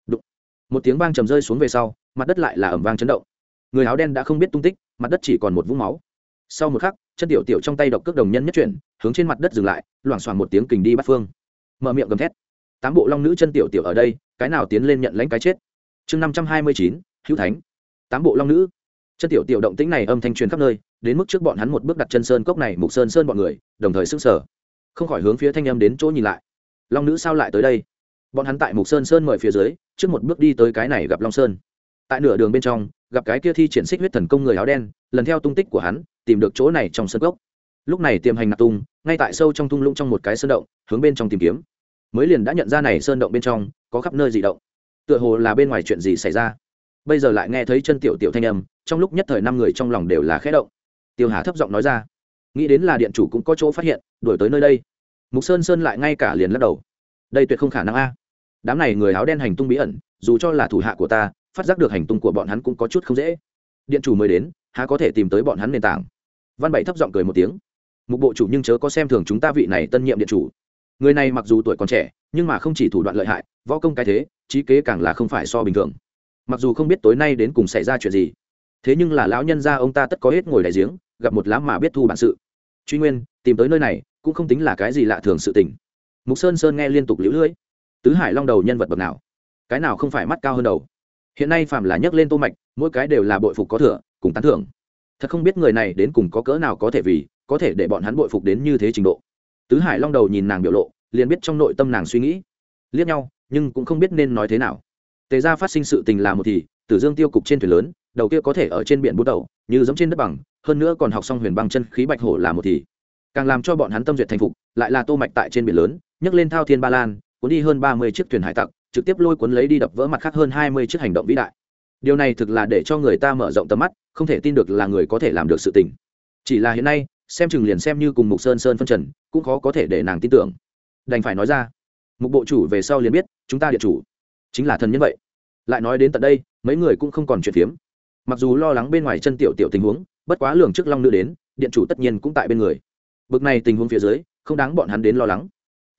[SPEAKER 1] Đụng. một tiếng vang trầm rơi xuống về sau, mặt đất lại là ẩm vang chấn động. Người áo đen đã không biết tung tích, mặt đất chỉ còn một vũng máu. Sau một khắc, chân tiểu tiểu trong tay độc cước đồng nhân nhất chuyển, hướng trên mặt đất dừng lại, loảng xoảng một tiếng kình đi bắt phương. Mở miệng gầm thét. Tám bộ long nữ chân tiểu tiểu ở đây, cái nào tiến lên nhận lãnh cái chết? Chương năm trăm hai mươi chín, hữu thánh. Tám bộ long nữ. Chân tiểu tiểu động tĩnh này âm thanh truyền khắp nơi, đến mức trước bọn hắn một bước đặt chân sơn cốc này, mục sơn sơn bọn người, đồng thời sức sở không khỏi hướng phía thanh âm đến chỗ nhìn lại. Long nữ sao lại tới đây? Bọn hắn tại mục sơn sơn mời phía dưới, trước một bước đi tới cái này gặp long sơn. Tại nửa đường bên trong, gặp cái kia thi triển xích huyết thần công người áo đen, lần theo tung tích của hắn, tìm được chỗ này trong sân gốc lúc này tiềm hành nạp tung, ngay tại sâu trong thung lũng trong một cái sơn động, hướng bên trong tìm kiếm. Mới liền đã nhận ra này sơn động bên trong, có khắp nơi dị động. Tựa hồ là bên ngoài chuyện gì xảy ra. Bây giờ lại nghe thấy chân tiểu tiểu thanh âm, trong lúc nhất thời năm người trong lòng đều là khẽ động. Tiêu hà thấp giọng nói ra, nghĩ đến là điện chủ cũng có chỗ phát hiện đổi tới nơi đây mục sơn sơn lại ngay cả liền lắc đầu đây tuyệt không khả năng a đám này người áo đen hành tung bí ẩn dù cho là thủ hạ của ta phát giác được hành tung của bọn hắn cũng có chút không dễ điện chủ mới đến há có thể tìm tới bọn hắn nền tảng văn bảy thấp giọng cười một tiếng mục bộ chủ nhưng chớ có xem thường chúng ta vị này tân nhiệm điện chủ người này mặc dù tuổi còn trẻ nhưng mà không chỉ thủ đoạn lợi hại võ công cái thế trí kế càng là không phải so bình thường mặc dù không biết tối nay đến cùng xảy ra chuyện gì thế nhưng là lão nhân gia ông ta tất có hết ngồi đại giếng gặp một lá mà biết thu bản sự truy nguyên tìm tới nơi này cũng không tính là cái gì lạ thường sự tình. Mục sơn sơn nghe liên tục lũ lưỡi tứ hải long đầu nhân vật bậc nào? Cái nào không phải mắt cao hơn đầu? Hiện nay phạm là nhấc lên tô mạch, mỗi cái đều là bội phục có thừa, cùng tán thưởng. Thật không biết người này đến cùng có cỡ nào có thể vì, có thể để bọn hắn bội phục đến như thế trình độ. Tứ hải long đầu nhìn nàng biểu lộ, liền biết trong nội tâm nàng suy nghĩ. Liếc nhau, nhưng cũng không biết nên nói thế nào. Tề ra phát sinh sự tình là một thì, tử dương tiêu cục trên thuyền lớn, đầu kia có thể ở trên biển bút đầu, như giống trên đất bằng, hơn nữa còn học xong huyền băng chân khí bạch hổ là một thì càng làm cho bọn hắn tâm duyệt thành phục, lại là tô mạch tại trên biển lớn, nhấc lên thao thiên ba lan, cuốn đi hơn ba mươi chiếc thuyền hải tặc, trực tiếp lôi cuốn lấy đi đập vỡ mặt khác hơn hai mươi chiếc hành động vĩ đại. Điều này thực là để cho người ta mở rộng tầm mắt, không thể tin được là người có thể làm được sự tình. Chỉ là hiện nay, xem chừng liền xem như cùng mục sơn sơn phân trần, cũng khó có thể để nàng tin tưởng. Đành phải nói ra. Mục bộ chủ về sau liền biết, chúng ta địa chủ. Chính là thần nhân vậy. Lại nói đến tận đây, mấy người cũng không còn chuyện phiếm. Mặc dù lo lắng bên ngoài chân tiểu tiểu tình huống, bất quá lường trước long nữ đến, điện chủ tất nhiên cũng tại bên người bực này tình huống phía dưới, không đáng bọn hắn đến lo lắng.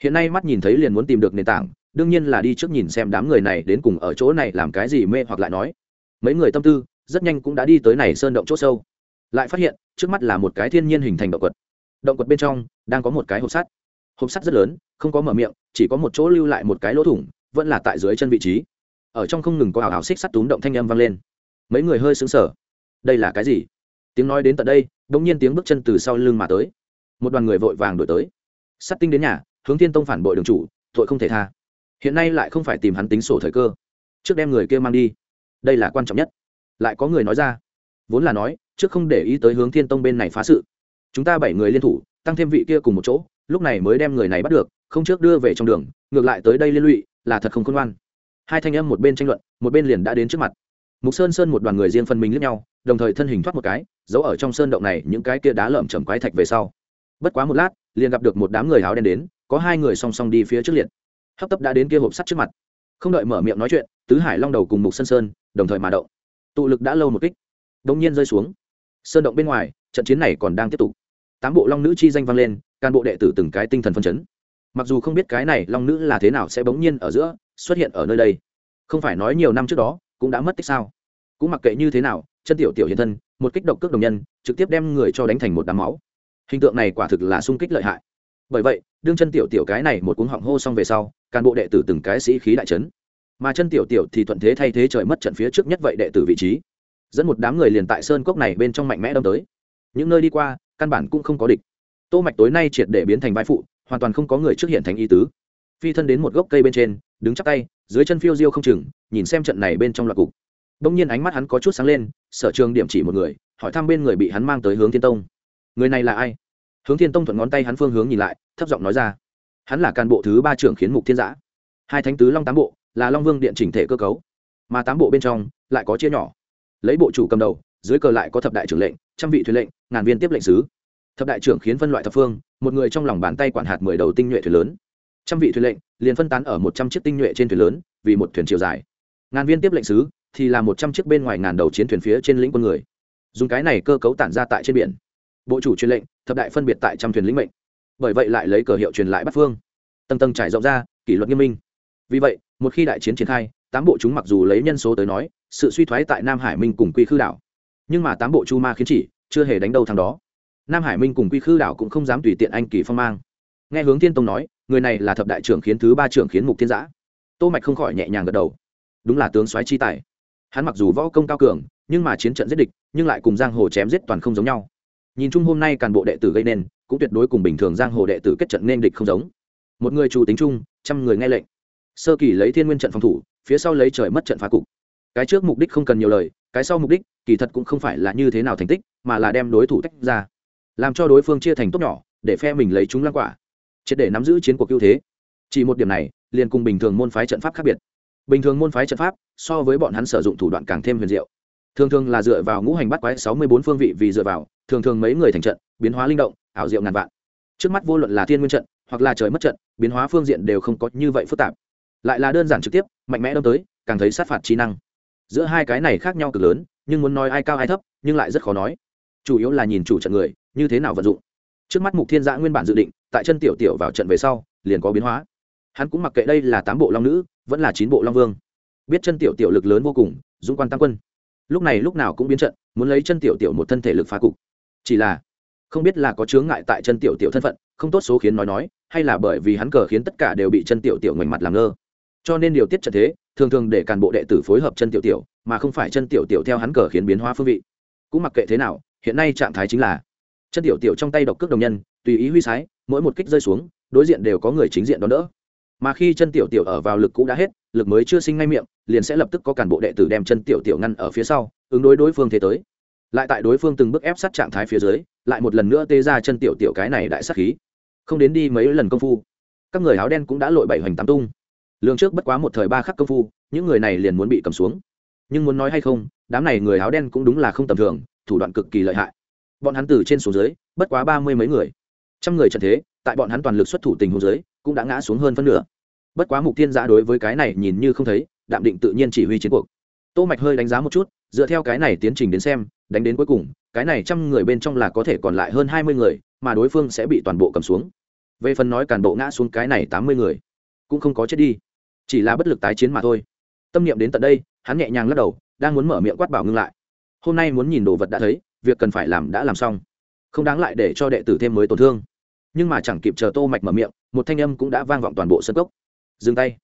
[SPEAKER 1] Hiện nay mắt nhìn thấy liền muốn tìm được nền tảng, đương nhiên là đi trước nhìn xem đám người này đến cùng ở chỗ này làm cái gì mê hoặc lại nói. Mấy người tâm tư, rất nhanh cũng đã đi tới này sơn động c h ỗ sâu. Lại phát hiện, trước mắt là một cái thiên nhiên hình thành động quật. Động quật bên trong, đang có một cái hộp sắt. Hộp sắt rất lớn, không có mở miệng, chỉ có một chỗ lưu lại một cái lỗ thủng, vẫn là tại dưới chân vị trí. Ở trong không ngừng có ảo ảo xích sắt túm động thanh âm vang lên. Mấy người hơi xứng sở đây là cái gì? Tiếng nói đến tận đây đ ỗ n g nhiên tiếng bước chân từ sau lưng mà tới một đoàn người vội vàng đổi tới. Sắt tinh đến nhà, hướng thiên tông phản bội đường chủ, tội không thể tha. Hiện nay lại không phải tìm hắn tính sổ thời cơ. Trước đem người kia mang đi. Đây là quan trọng nhất. Lại có người nói ra. Vốn là nói, trước không để ý tới hướng thiên tông bên này phá sự. Chúng ta bảy người liên thủ, tăng thêm vị kia cùng một chỗ, lúc này mới đem người này bắt được, không trước đưa về trong đường, ngược lại tới đây liên lụy, là thật không khôn ngoan. Hai thanh âm một bên tranh luận, một bên liền đã đến trước mặt. Mục sơn sơn một đoàn người riêng phân minh lẫn nhau, đồng thời thân hình thoát một cái, giấu ở trong sơn động này những cái kia đá lởm chầm quái thạch về sau bất quá một lát, liền gặp được một đám người áo đen đến, có hai người song song đi phía trước liệt. Hấp tấp đã đến kia hộp sắt trước mặt. Không đợi mở miệng nói chuyện, tứ hải long đầu cùng mục sơn sơn, đồng thời mà động. Tụ lực đã lâu một kích đông nhiên rơi xuống. Sơn động bên ngoài, trận chiến này còn đang tiếp tục. Tám bộ long nữ chi danh vang lên can bộ đệ tử từng cái tinh thần phân chấn. Mặc dù không biết cái này long nữ là thế nào sẽ bỗng nhiên ở giữa, xuất hiện ở nơi đây. Không phải nói nhiều năm trước đó, cũng đã mất tích sao? Cũng mặc kệ như thế nào, chân tiểu tiểu hiện thân, một kích độc cước đồng nhân, trực tiếp đem người cho đánh thành một đám máu hình tượng này quả thực là sung kích lợi hại. Bởi vậy, đương chân tiểu tiểu cái này một cuống họng hô xong về sau, cán bộ đệ tử từng cái sĩ khí đại trấn mà chân tiểu tiểu thì thuận thế thay thế trời mất trận phía trước nhất vậy đệ tử vị trí. Dẫn một đám người liền tại sơn cốc này bên trong mạnh mẽ đâm tới. Những nơi đi qua, căn bản cũng không có địch. Tô mạch tối nay triệt để biến thành vai phụ, hoàn toàn không có người trước hiện thành y tứ. Phi thân đến một gốc cây bên trên, đứng chắp tay, dưới chân phiêu diêu không chừng, nhìn xem trận này bên trong loạt cục. Đông nhiên ánh mắt hắn có chút sáng lên, sở trường điểm chỉ một người, hỏi thăm bên người bị hắn mang tới hướng thiên tông người này là ai? Hướng thiên tông thuận ngón tay hắn phương hướng nhìn lại, thấp giọng nói ra. Hắn là cán bộ thứ ba trưởng khiến mục thiên giã. Hai thánh tứ long tám bộ, là long vương điện chỉnh thể cơ cấu. Mà tám bộ bên trong, lại có chia nhỏ. Lấy bộ chủ cầm đầu, dưới cờ lại có thập đại trưởng lệnh, trăm vị thuyền lệnh, ngàn viên tiếp lệnh sứ. Thập đại trưởng khiến phân loại thập phương, một người trong lòng bàn tay quản hạt mười đầu tinh nhuệ thuyền lớn. Trăm vị thuyền lệnh, liền phân tán ở một trăm chiếc tinh nhuệ trên thuyền lớn, vì một thuyền chiều dài. Ngàn viên tiếp lệnh sứ, thì là một trăm chiếc bên ngoài ngàn đầu chiến thuyền phía trên lĩnh quân người. Dùng cái này cơ cấu tản ra tại trên biển bộ chủ truyền lệnh, thập đại phân biệt tại trăm thuyền lĩnh mệnh. Bởi vậy lại lấy cờ hiệu truyền lại bắt phương. Tầng tầng trải rộng ra, kỷ luật nghiêm minh. Vì vậy, một khi đại chiến triển khai, tám bộ chúng mặc dù lấy nhân số tới nói, sự suy thoái tại nam hải minh cùng quy khư đảo. Nhưng mà tám bộ chu ma khiến chỉ, chưa hề đánh đâu thằng đó. Nam hải minh cùng quy khư đảo cũng không dám tùy tiện anh kỳ phong mang. Nghe hướng thiên tông nói, người này là thập đại trưởng khiến thứ ba trưởng khiến mục thiên giã. Tô mạch không khỏi nhẹ nhàng gật đầu. Đúng là tướng soái chi tài. Hắn mặc dù võ công cao cường, nhưng mà chiến trận giết địch, nhưng lại cùng giang hồ chém giết toàn không giống nhau nhìn chung hôm nay cán bộ đệ tử gây nên, cũng tuyệt đối cùng bình thường giang hồ đệ tử kết trận nên địch không giống. Một người chủ tính chung, trăm người nghe lệnh. Sơ kỳ lấy thiên nguyên trận phòng thủ, phía sau lấy trời mất trận phá cục. Cái trước mục đích không cần nhiều lời, cái sau mục đích, kỳ thật cũng không phải là như thế nào thành tích, mà là đem đối thủ tách ra. Làm cho đối phương chia thành tốt nhỏ, để phe mình lấy chúng lăng quả. Triệt để nắm giữ chiến cuộc ưu thế. Chỉ một điểm này, liền cùng bình thường môn phái trận pháp khác biệt. Bình thường môn phái trận pháp, so với bọn hắn sử dụng thủ đoạn càng thêm huyền diệu thường thường là dựa vào ngũ hành bắt quái sáu mươi bốn phương vị vì dựa vào, thường thường mấy người thành trận, biến hóa linh động, ảo diệu ngàn vạn. Trước mắt vô luận là thiên nguyên trận, hoặc là trời mất trận, biến hóa phương diện đều không có như vậy phức tạp. Lại là đơn giản trực tiếp, mạnh mẽ đâm tới, càng thấy sát phạt trí năng. Giữa hai cái này khác nhau cực lớn, nhưng muốn nói ai cao ai thấp, nhưng lại rất khó nói. Chủ yếu là nhìn chủ trận người, như thế nào vận dụng. Trước mắt mục thiên giã nguyên bản dự định, tại chân tiểu tiểu vào trận về sau, liền có biến hóa. Hắn cũng mặc kệ đây là tám bộ long nữ, vẫn là chín bộ long vương. Biết chân tiểu tiểu lực lớn vô cùng, dũng quan tăng quân lúc này lúc nào cũng biến trận, muốn lấy chân tiểu tiểu một thân thể lực phá cục. Chỉ là, không biết là có chướng ngại tại chân tiểu tiểu thân phận, không tốt số khiến nói nói, hay là bởi vì hắn cờ khiến tất cả đều bị chân tiểu tiểu ngoảnh mặt làm ngơ. Cho nên điều tiết trận thế, thường thường để cán bộ đệ tử phối hợp chân tiểu tiểu, mà không phải chân tiểu tiểu theo hắn cờ khiến biến hóa phương vị. Cũng mặc kệ thế nào, hiện nay trạng thái chính là, chân tiểu tiểu trong tay độc cước đồng nhân, tùy ý huy sái, mỗi một kích rơi xuống, đối diện đều có người chính diện đón đỡ mà khi chân tiểu tiểu ở vào lực cũ đã hết, lực mới chưa sinh ngay miệng, liền sẽ lập tức có cản bộ đệ tử đem chân tiểu tiểu ngăn ở phía sau, ứng đối đối phương thế tới. Lại tại đối phương từng bước ép sát trạng thái phía dưới, lại một lần nữa tê ra chân tiểu tiểu cái này đại sát khí. Không đến đi mấy lần công phu, các người áo đen cũng đã lội bảy hoành tám tung. Lương trước bất quá một thời ba khắc công phu, những người này liền muốn bị cầm xuống. Nhưng muốn nói hay không, đám này người áo đen cũng đúng là không tầm thường, thủ đoạn cực kỳ lợi hại. Bọn hắn từ trên xuống dưới, bất quá ba mươi mấy người. Trăm người trận thế, tại bọn hắn toàn lực xuất thủ tình huống dưới cũng đã ngã xuống hơn phân nửa. Bất quá mục tiên giã đối với cái này nhìn như không thấy, đạm định tự nhiên chỉ huy chiến cuộc. Tô mạch hơi đánh giá một chút, dựa theo cái này tiến trình đến xem, đánh đến cuối cùng, cái này trăm người bên trong là có thể còn lại hơn hai mươi người, mà đối phương sẽ bị toàn bộ cầm xuống. Về phần nói càn bộ ngã xuống cái này tám mươi người, cũng không có chết đi, chỉ là bất lực tái chiến mà thôi. Tâm niệm đến tận đây, hắn nhẹ nhàng lắc đầu, đang muốn mở miệng quát bảo ngưng lại. Hôm nay muốn nhìn đồ vật đã thấy, việc cần phải làm đã làm xong. Không đáng lại để cho đệ tử thêm mới tổn thương nhưng mà chẳng kịp chờ tô mạch mở miệng, một thanh âm cũng đã vang vọng toàn bộ sân cốc. Dừng tay.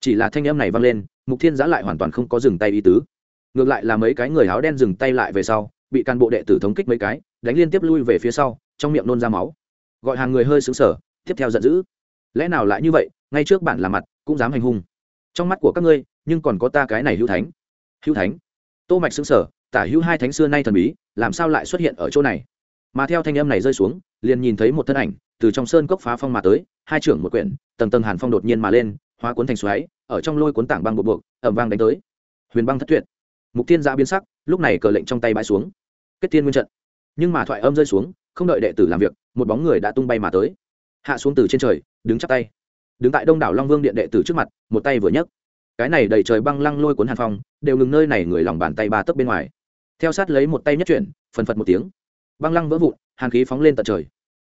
[SPEAKER 1] Chỉ là thanh âm này vang lên, mục thiên giã lại hoàn toàn không có dừng tay ý tứ. Ngược lại là mấy cái người áo đen dừng tay lại về sau, bị cán bộ đệ tử thống kích mấy cái, đánh liên tiếp lui về phía sau, trong miệng nôn ra máu. Gọi hàng người hơi sững sờ, tiếp theo giận dữ. Lẽ nào lại như vậy, ngay trước bản là mặt, cũng dám hành hung. Trong mắt của các ngươi, nhưng còn có ta cái này hữu thánh. Hữu thánh? Tô mạch sững sờ, tả hữu hai thánh xưa nay thần bí, làm sao lại xuất hiện ở chỗ này? Mà theo thanh âm này rơi xuống, liền nhìn thấy một thân ảnh từ trong sơn cốc phá phong mà tới, hai trưởng một quyển, tầng tầng hàn phong đột nhiên mà lên, hóa cuốn thành xoáy, ở trong lôi cuốn tảng băng buộc buộc ẩm vang đánh tới. Huyền băng thất tuyệt. Mục tiên giã biến sắc, lúc này cờ lệnh trong tay bãi xuống. Kết tiên nguyên trận. Nhưng mà thoại âm rơi xuống, không đợi đệ tử làm việc, một bóng người đã tung bay mà tới. Hạ xuống từ trên trời, đứng chắp tay. Đứng tại đông đảo long vương điện đệ tử trước mặt, một tay vừa nhấc. Cái này đầy trời băng lăng lôi cuốn hàn phong, đều ngừng nơi này người lòng bàn tay ba tấc bên ngoài. Theo sát lấy một tay nhất chuyển, phần phật một tiếng. Băng lăng vỡ vụn, hàn khí phóng lên tận trời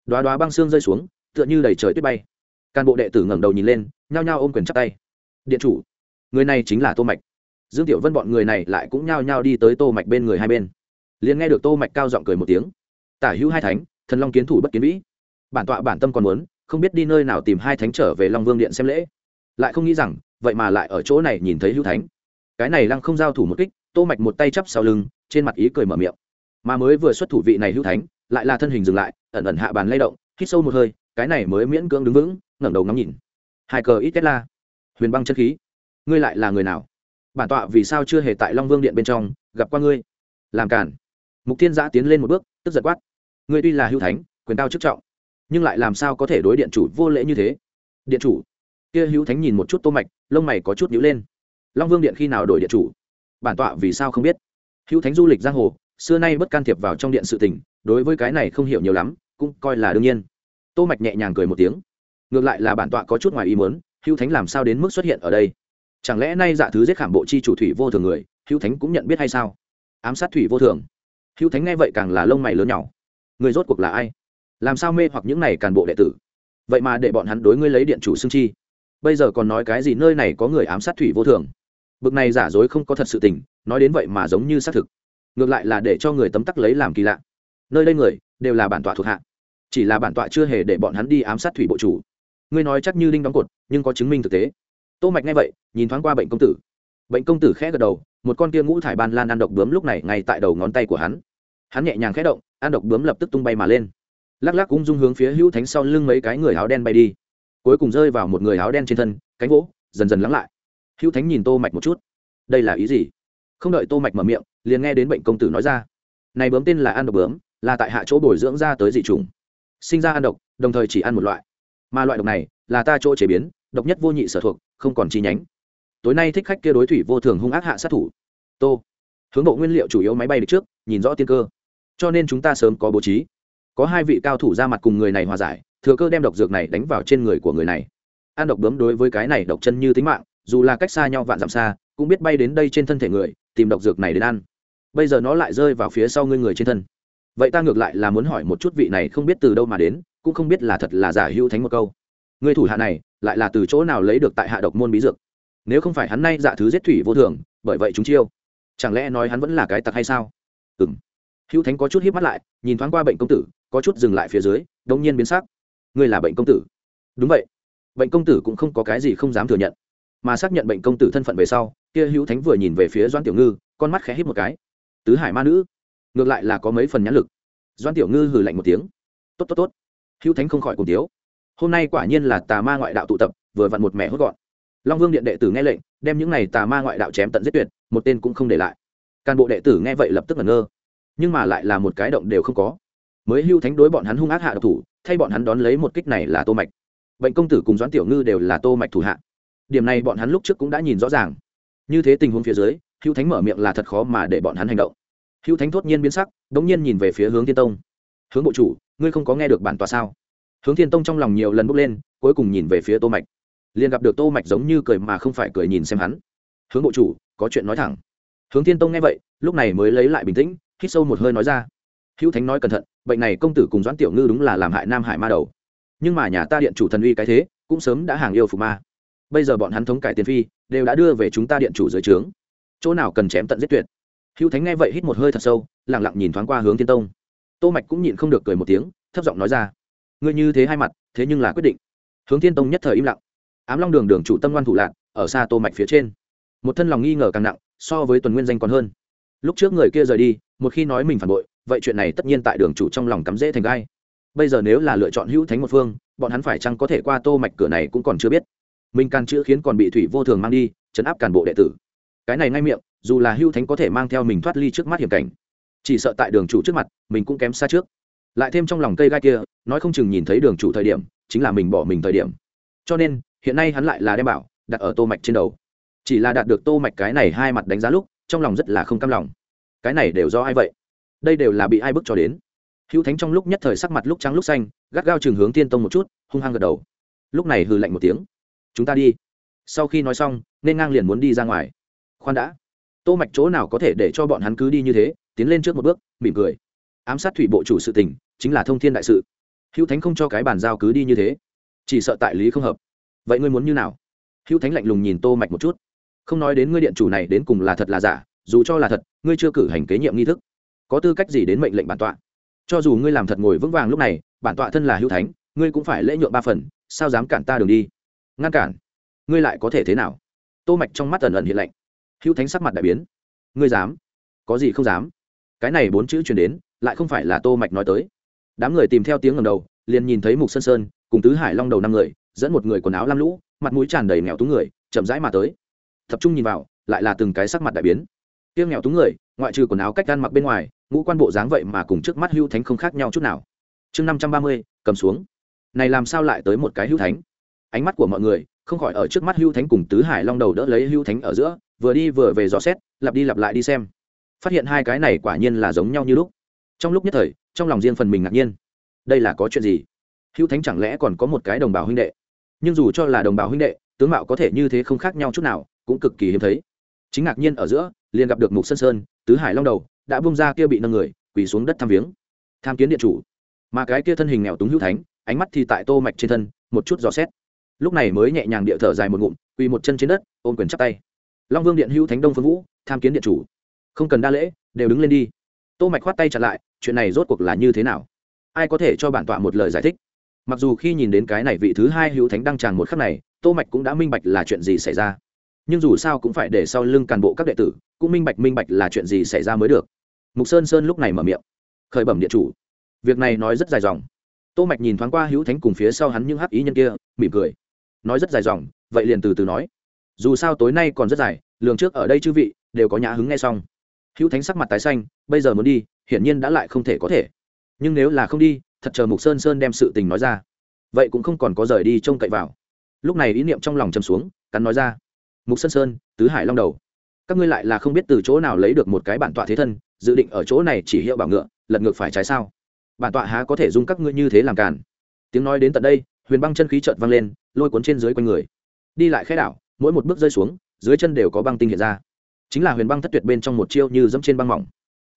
[SPEAKER 1] đoá đoá băng xương rơi xuống, tựa như đầy trời tuyết bay. Cán bộ đệ tử ngẩng đầu nhìn lên, nhao nhao ôm quyền chắp tay. Điện chủ, người này chính là tô mạch. Dương tiểu vân bọn người này lại cũng nhao nhao đi tới tô mạch bên người hai bên. Liền nghe được tô mạch cao giọng cười một tiếng. Tả hữu hai thánh, thần long kiến thủ bất kiến vĩ. Bản tọa bản tâm còn muốn, không biết đi nơi nào tìm hai thánh trở về long vương điện xem lễ. Lại không nghĩ rằng, vậy mà lại ở chỗ này nhìn thấy hữu thánh. Cái này lăng không giao thủ một kích, tô mạch một tay chắp sau lưng, trên mặt ý cười mở miệng. Mà mới vừa xuất thủ vị này hữu thánh, lại là thân hình dừng lại ẩn ẩn hạ bàn lay động, hít sâu một hơi, cái này mới miễn cưỡng đứng vững, ngẩng đầu ngắm nhìn. Hai cờ ít tesla. Huyền băng chân khí. Ngươi lại là người nào? Bản tọa vì sao chưa hề tại long vương điện bên trong, gặp qua ngươi? Làm cản. Mục thiên giã tiến lên một bước, tức giật quát. Ngươi tuy là hữu thánh, quyền cao chức trọng, nhưng lại làm sao có thể đối điện chủ vô lễ như thế? Điện chủ. Kia hữu thánh nhìn một chút tô mạch, lông mày có chút nhíu lên. Long vương điện khi nào đổi điện chủ? Bản tọa vì sao không biết? Hữu thánh du lịch giang hồ xưa nay bất can thiệp vào trong điện sự tình, đối với cái này không hiểu nhiều lắm, cũng coi là đương nhiên. Tô mạch nhẹ nhàng cười một tiếng. Ngược lại là bản tọa có chút ngoài ý muốn, hữu thánh làm sao đến mức xuất hiện ở đây? Chẳng lẽ nay dạ thứ giết khảm bộ chi chủ thủy vô thường người, hữu thánh cũng nhận biết hay sao? Ám sát thủy vô thường. Hữu thánh nghe vậy càng là lông mày lớn nhỏ. Người rốt cuộc là ai? Làm sao mê hoặc những này càn bộ đệ tử? Vậy mà để bọn hắn đối ngươi lấy điện chủ xương chi. Bây giờ còn nói cái gì nơi này có người ám sát thủy vô thường? Bực này giả dối không có thật sự tình, nói đến vậy mà giống như xác thực ngược lại là để cho người tấm tắc lấy làm kỳ lạ. Nơi đây người, đều là bản tọa thuộc hạ. Chỉ là bản tọa chưa hề để bọn hắn đi ám sát thủy bộ chủ. Ngươi nói chắc như linh đóng cột, nhưng có chứng minh thực tế. Tô mạch nghe vậy, nhìn thoáng qua bệnh công tử. Bệnh công tử khẽ gật đầu, một con kia ngũ thải ban lan ăn độc bướm lúc này ngay tại đầu ngón tay của hắn. Hắn nhẹ nhàng khẽ động, ăn độc bướm lập tức tung bay mà lên. Lắc lắc ung dung hướng phía hữu thánh sau lưng mấy cái người áo đen bay đi. Cuối cùng rơi vào một người áo đen trên thân, cánh vỗ, dần dần lắng lại. Hữu thánh nhìn tô mạch một chút. Đây là ý gì? Không đợi tô mạch mở miệng liền nghe đến bệnh công tử nói ra. Này bướm tên là ăn độc bướm, là tại hạ chỗ bồi dưỡng ra tới dị trùng sinh ra ăn độc, đồng thời chỉ ăn một loại. Mà loại độc này, là ta chỗ chế biến, độc nhất vô nhị sở thuộc, không còn chi nhánh. Tối nay thích khách kia đối thủy vô thường hung ác hạ sát thủ. Tô. Hướng bộ nguyên liệu chủ yếu máy bay được trước, nhìn rõ tiên cơ. Cho nên chúng ta sớm có bố trí. Có hai vị cao thủ ra mặt cùng người này hòa giải, thừa cơ đem độc dược này đánh vào trên người của người này. Ăn độc bướm đối với cái này độc chân như tính mạng, dù là cách xa nhau vạn dặm xa, cũng biết bay đến đây trên thân thể người, tìm độc dược này đến ăn bây giờ nó lại rơi vào phía sau ngươi người trên thân. Vậy ta ngược lại là muốn hỏi một chút vị này không biết từ đâu mà đến, cũng không biết là thật là giả hữu thánh một câu. Người thủ hạ này, lại là từ chỗ nào lấy được tại hạ độc môn bí dược? Nếu không phải hắn nay dạ thứ giết thủy vô thường, bởi vậy chúng chiêu, chẳng lẽ nói hắn vẫn là cái tặc hay sao? Ừ m hữu thánh có chút hiếp mắt lại, nhìn thoáng qua bệnh công tử, có chút dừng lại phía dưới đông nhiên biến sắc. Ngươi là bệnh công tử. Đúng vậy. Bệnh công tử cũng không có cái gì không dám thừa nhận. Mà xác nhận bệnh công tử thân phận về sau, kia hữu thánh vừa nhìn về phía doan tiểu ngư, con mắt khẽ hít một cái tứ hải ma nữ. Ngược lại là có mấy phần nhãn lực. Doan tiểu ngư hừ lạnh một tiếng. Tốt tốt tốt. Hữu thánh không khỏi cùng tiếu. Hôm nay quả nhiên là tà ma ngoại đạo tụ tập, vừa vặn một mẹ hốt gọn. Long vương điện đệ tử nghe lệnh, đem những này tà ma ngoại đạo chém tận giết tuyệt, một tên cũng không để lại. Cán bộ đệ tử nghe vậy lập tức ngẩn ngơ. Nhưng mà lại là một cái động đều không có. Mới hưu thánh đối bọn hắn hung ác hạ độc thủ, thay bọn hắn đón lấy một kích này là tô mạch. Bệnh công tử cùng doãn tiểu ngư đều là tô mạch thủ hạ. Điểm này bọn hắn lúc trước cũng đã nhìn rõ ràng. Như thế tình huống phía dưới Hữu thánh mở miệng là thật khó mà để bọn hắn hành động. Hữu thánh thốt nhiên biến sắc, đống nhiên nhìn về phía hướng thiên tông. Hướng bộ chủ, ngươi không có nghe được bản tòa sao? Hướng thiên tông trong lòng nhiều lần bước lên, cuối cùng nhìn về phía tô mạch. Liền gặp được tô mạch giống như cười mà không phải cười nhìn xem hắn. Hướng bộ chủ, có chuyện nói thẳng. Hướng thiên tông nghe vậy, lúc này mới lấy lại bình tĩnh, hít sâu một hơi nói ra. Hữu thánh nói cẩn thận, bệnh này công tử cùng doãn tiểu ngư đúng là làm hại nam hải ma đầu. Nhưng mà nhà ta điện chủ thần uy cái thế, cũng sớm đã hàng yêu phục ma. Bây giờ bọn hắn thống cải tiền phi, đều đã đưa về chúng ta điện chủ dưới trướng chỗ nào cần chém tận giết tuyệt. Hữu thánh nghe vậy hít một hơi thật sâu lẳng lặng nhìn thoáng qua hướng thiên tông. Tô mạch cũng nhịn không được cười một tiếng, thấp giọng nói ra, ngươi như thế hai mặt, thế nhưng là quyết định. Hướng thiên tông nhất thời im lặng. Ám long đường đường chủ tâm ngoan thủ lạc, ở xa tô mạch phía trên. Một thân lòng nghi ngờ càng nặng, so với tuần nguyên danh còn hơn. Lúc trước người kia rời đi, một khi nói mình phản bội, vậy chuyện này tất nhiên tại đường chủ trong lòng cắm dễ thành gai. Bây giờ nếu là lựa chọn hữu thánh một phương, bọn hắn phải chăng có thể qua tô mạch cửa này cũng còn chưa biết. Mình can chữa khiến còn bị thủy vô thường mang đi, chấn áp cản bộ đệ tử cái này ngay miệng, dù là Hưu thánh có thể mang theo mình thoát ly trước mắt hiểm cảnh, chỉ sợ tại đường chủ trước mặt, mình cũng kém xa trước. Lại thêm trong lòng cây gai kia, nói không chừng nhìn thấy đường chủ thời điểm, chính là mình bỏ mình thời điểm. Cho nên, hiện nay hắn lại là đem bảo, đặt ở tô mạch trên đầu. Chỉ là đạt được tô mạch cái này hai mặt đánh giá lúc, trong lòng rất là không cam lòng. Cái này đều do ai vậy? Đây đều là bị ai bức cho đến? Hữu thánh trong lúc nhất thời sắc mặt lúc trắng lúc xanh, gắt gao trường hướng tiên tông một chút, hung hăng gật đầu. Lúc này hừ lạnh một tiếng. Chúng ta đi. Sau khi nói xong, nên ngang liền muốn đi ra ngoài khoan đã. Tô mạch chỗ nào có thể để cho bọn hắn cứ đi như thế, tiến lên trước một bước, mỉm cười. Ám sát thủy bộ chủ sự tình, chính là thông thiên đại sự. Hữu thánh không cho cái bàn giao cứ đi như thế. Chỉ sợ tại lý không hợp. Vậy ngươi muốn như nào? Hữu thánh lạnh lùng nhìn tô mạch một chút. Không nói đến ngươi điện chủ này đến cùng là thật là giả, dù cho là thật, ngươi chưa cử hành kế nhiệm nghi thức. Có tư cách gì đến mệnh lệnh bản tọa? Cho dù ngươi làm thật ngồi vững vàng lúc này, bản tọa thân là hữu thánh, ngươi cũng phải lễ nhượng ba phần, sao dám cản ta đường đi? Ngăn cản? Ngươi lại có thể thế nào? Tô mạch trong mắt ẩn ẩn hiện lạnh hữu thánh sắc mặt đại biến. Ngươi dám? Có gì không dám? Cái này bốn chữ truyền đến, lại không phải là tô mạch nói tới. Đám người tìm theo tiếng ngầm đầu, liền nhìn thấy mục sơn sơn, cùng tứ hải long đầu năm người, dẫn một người quần áo lam lũ, mặt mũi tràn đầy nghèo túng người, chậm rãi mà tới. Tập trung nhìn vào, lại là từng cái sắc mặt đại biến. Tiếng nghèo túng người, ngoại trừ quần áo cách ăn mặc bên ngoài, ngũ quan bộ dáng vậy mà cùng trước mắt hưu thánh không khác nhau chút nào. Chương năm trăm ba mươi, cầm xuống. Này làm sao lại tới một cái hưu thánh? Ánh mắt của mọi người, không khỏi ở trước mắt hưu thánh cùng tứ hải long đầu đỡ lấy hưu thánh ở giữa vừa đi vừa về dò xét, lặp đi lặp lại đi xem. Phát hiện hai cái này quả nhiên là giống nhau như lúc. Trong lúc nhất thời, trong lòng riêng phần mình ngạc nhiên. Đây là có chuyện gì? Hữu thánh chẳng lẽ còn có một cái đồng bào huynh đệ? Nhưng dù cho là đồng bào huynh đệ, tướng mạo có thể như thế không khác nhau chút nào, cũng cực kỳ hiếm thấy. Chính ngạc nhiên ở giữa, liền gặp được mục sơn sơn, tứ hải long đầu, đã bung ra kia bị nâng người, quỳ xuống đất thăm viếng. Tham kiến điện chủ. Mà cái kia thân hình nghèo túng hữu thánh, ánh mắt thì tại tô mạch trên thân, một chút dò xét. Lúc này mới nhẹ nhàng địa thở dài một ngụm, quỳ một chân trên đất, ôm quyền chắp tay long vương điện hữu thánh đông phương vũ, tham kiến điện chủ. Không cần đa lễ, đều đứng lên đi. Tô mạch khoát tay chặn lại, chuyện này rốt cuộc là như thế nào? Ai có thể cho bản tọa một lời giải thích? Mặc dù khi nhìn đến cái này vị thứ hai hữu thánh đăng tràng một khắc này, tô mạch cũng đã minh bạch là chuyện gì xảy ra. Nhưng dù sao cũng phải để sau lưng cán bộ các đệ tử, cũng minh bạch minh bạch là chuyện gì xảy ra mới được. Mục sơn sơn lúc này mở miệng. Khởi bẩm điện chủ. Việc này nói rất dài dòng. Tô mạch nhìn thoáng qua hữu thánh cùng phía sau hắn những hắc ý nhân kia, mỉm cười. Nói rất dài dòng, vậy liền từ từ nói dù sao tối nay còn rất dài, lường trước ở đây chư vị, đều có nhã hứng nghe xong. Hữu thánh sắc mặt tái xanh, bây giờ muốn đi, hiển nhiên đã lại không thể có thể. Nhưng nếu là không đi, thật chờ mục sơn sơn đem sự tình nói ra. Vậy cũng không còn có rời đi trông cậy vào. Lúc này ý niệm trong lòng châm xuống, cắn nói ra. Mục sơn sơn, tứ hải long đầu. Các ngươi lại là không biết từ chỗ nào lấy được một cái bản tọa thế thân, dự định ở chỗ này chỉ hiệu bảo ngựa, lật ngược phải trái sao? Bản tọa há có thể dung các ngươi như thế làm cản tiếng nói đến tận đây, huyền băng chân khí trợt văng lên, lôi cuốn trên dưới quanh người. Đi lại khẽ đảo mỗi một bước rơi xuống, dưới chân đều có băng tinh hiện ra. Chính là huyền băng thất tuyệt bên trong một chiêu như dẫm trên băng mỏng.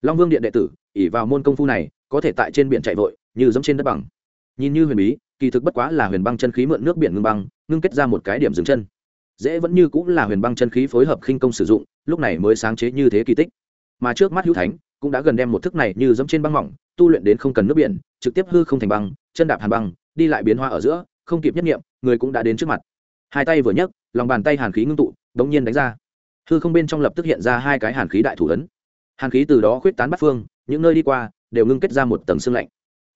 [SPEAKER 1] Long vương điện đệ tử ỉ vào môn công phu này, có thể tại trên biển chạy vội, như dẫm trên đất bằng. Nhìn như huyền bí, kỳ thực bất quá là huyền băng chân khí mượn nước biển ngưng băng, ngưng kết ra một cái điểm dừng chân. Dễ vẫn như cũng là huyền băng chân khí phối hợp khinh công sử dụng, lúc này mới sáng chế như thế kỳ tích. Mà trước mắt hữu thánh, cũng đã gần đem một thức này như dẫm trên băng mỏng, tu luyện đến không cần nước biển, trực tiếp hư không thành băng, chân đạp hàn băng, đi lại biến hoa ở giữa, không kịp nhất nghiệm, người cũng đã đến trước mặt. Hai tay vừa nhấc lòng bàn tay hàn khí ngưng tụ đống nhiên đánh ra. Hư không bên trong lập tức hiện ra hai cái hàn khí đại thủ ấn. Hàn khí từ đó khuyết tán bắt phương, những nơi đi qua đều ngưng kết ra một tầng xương lạnh.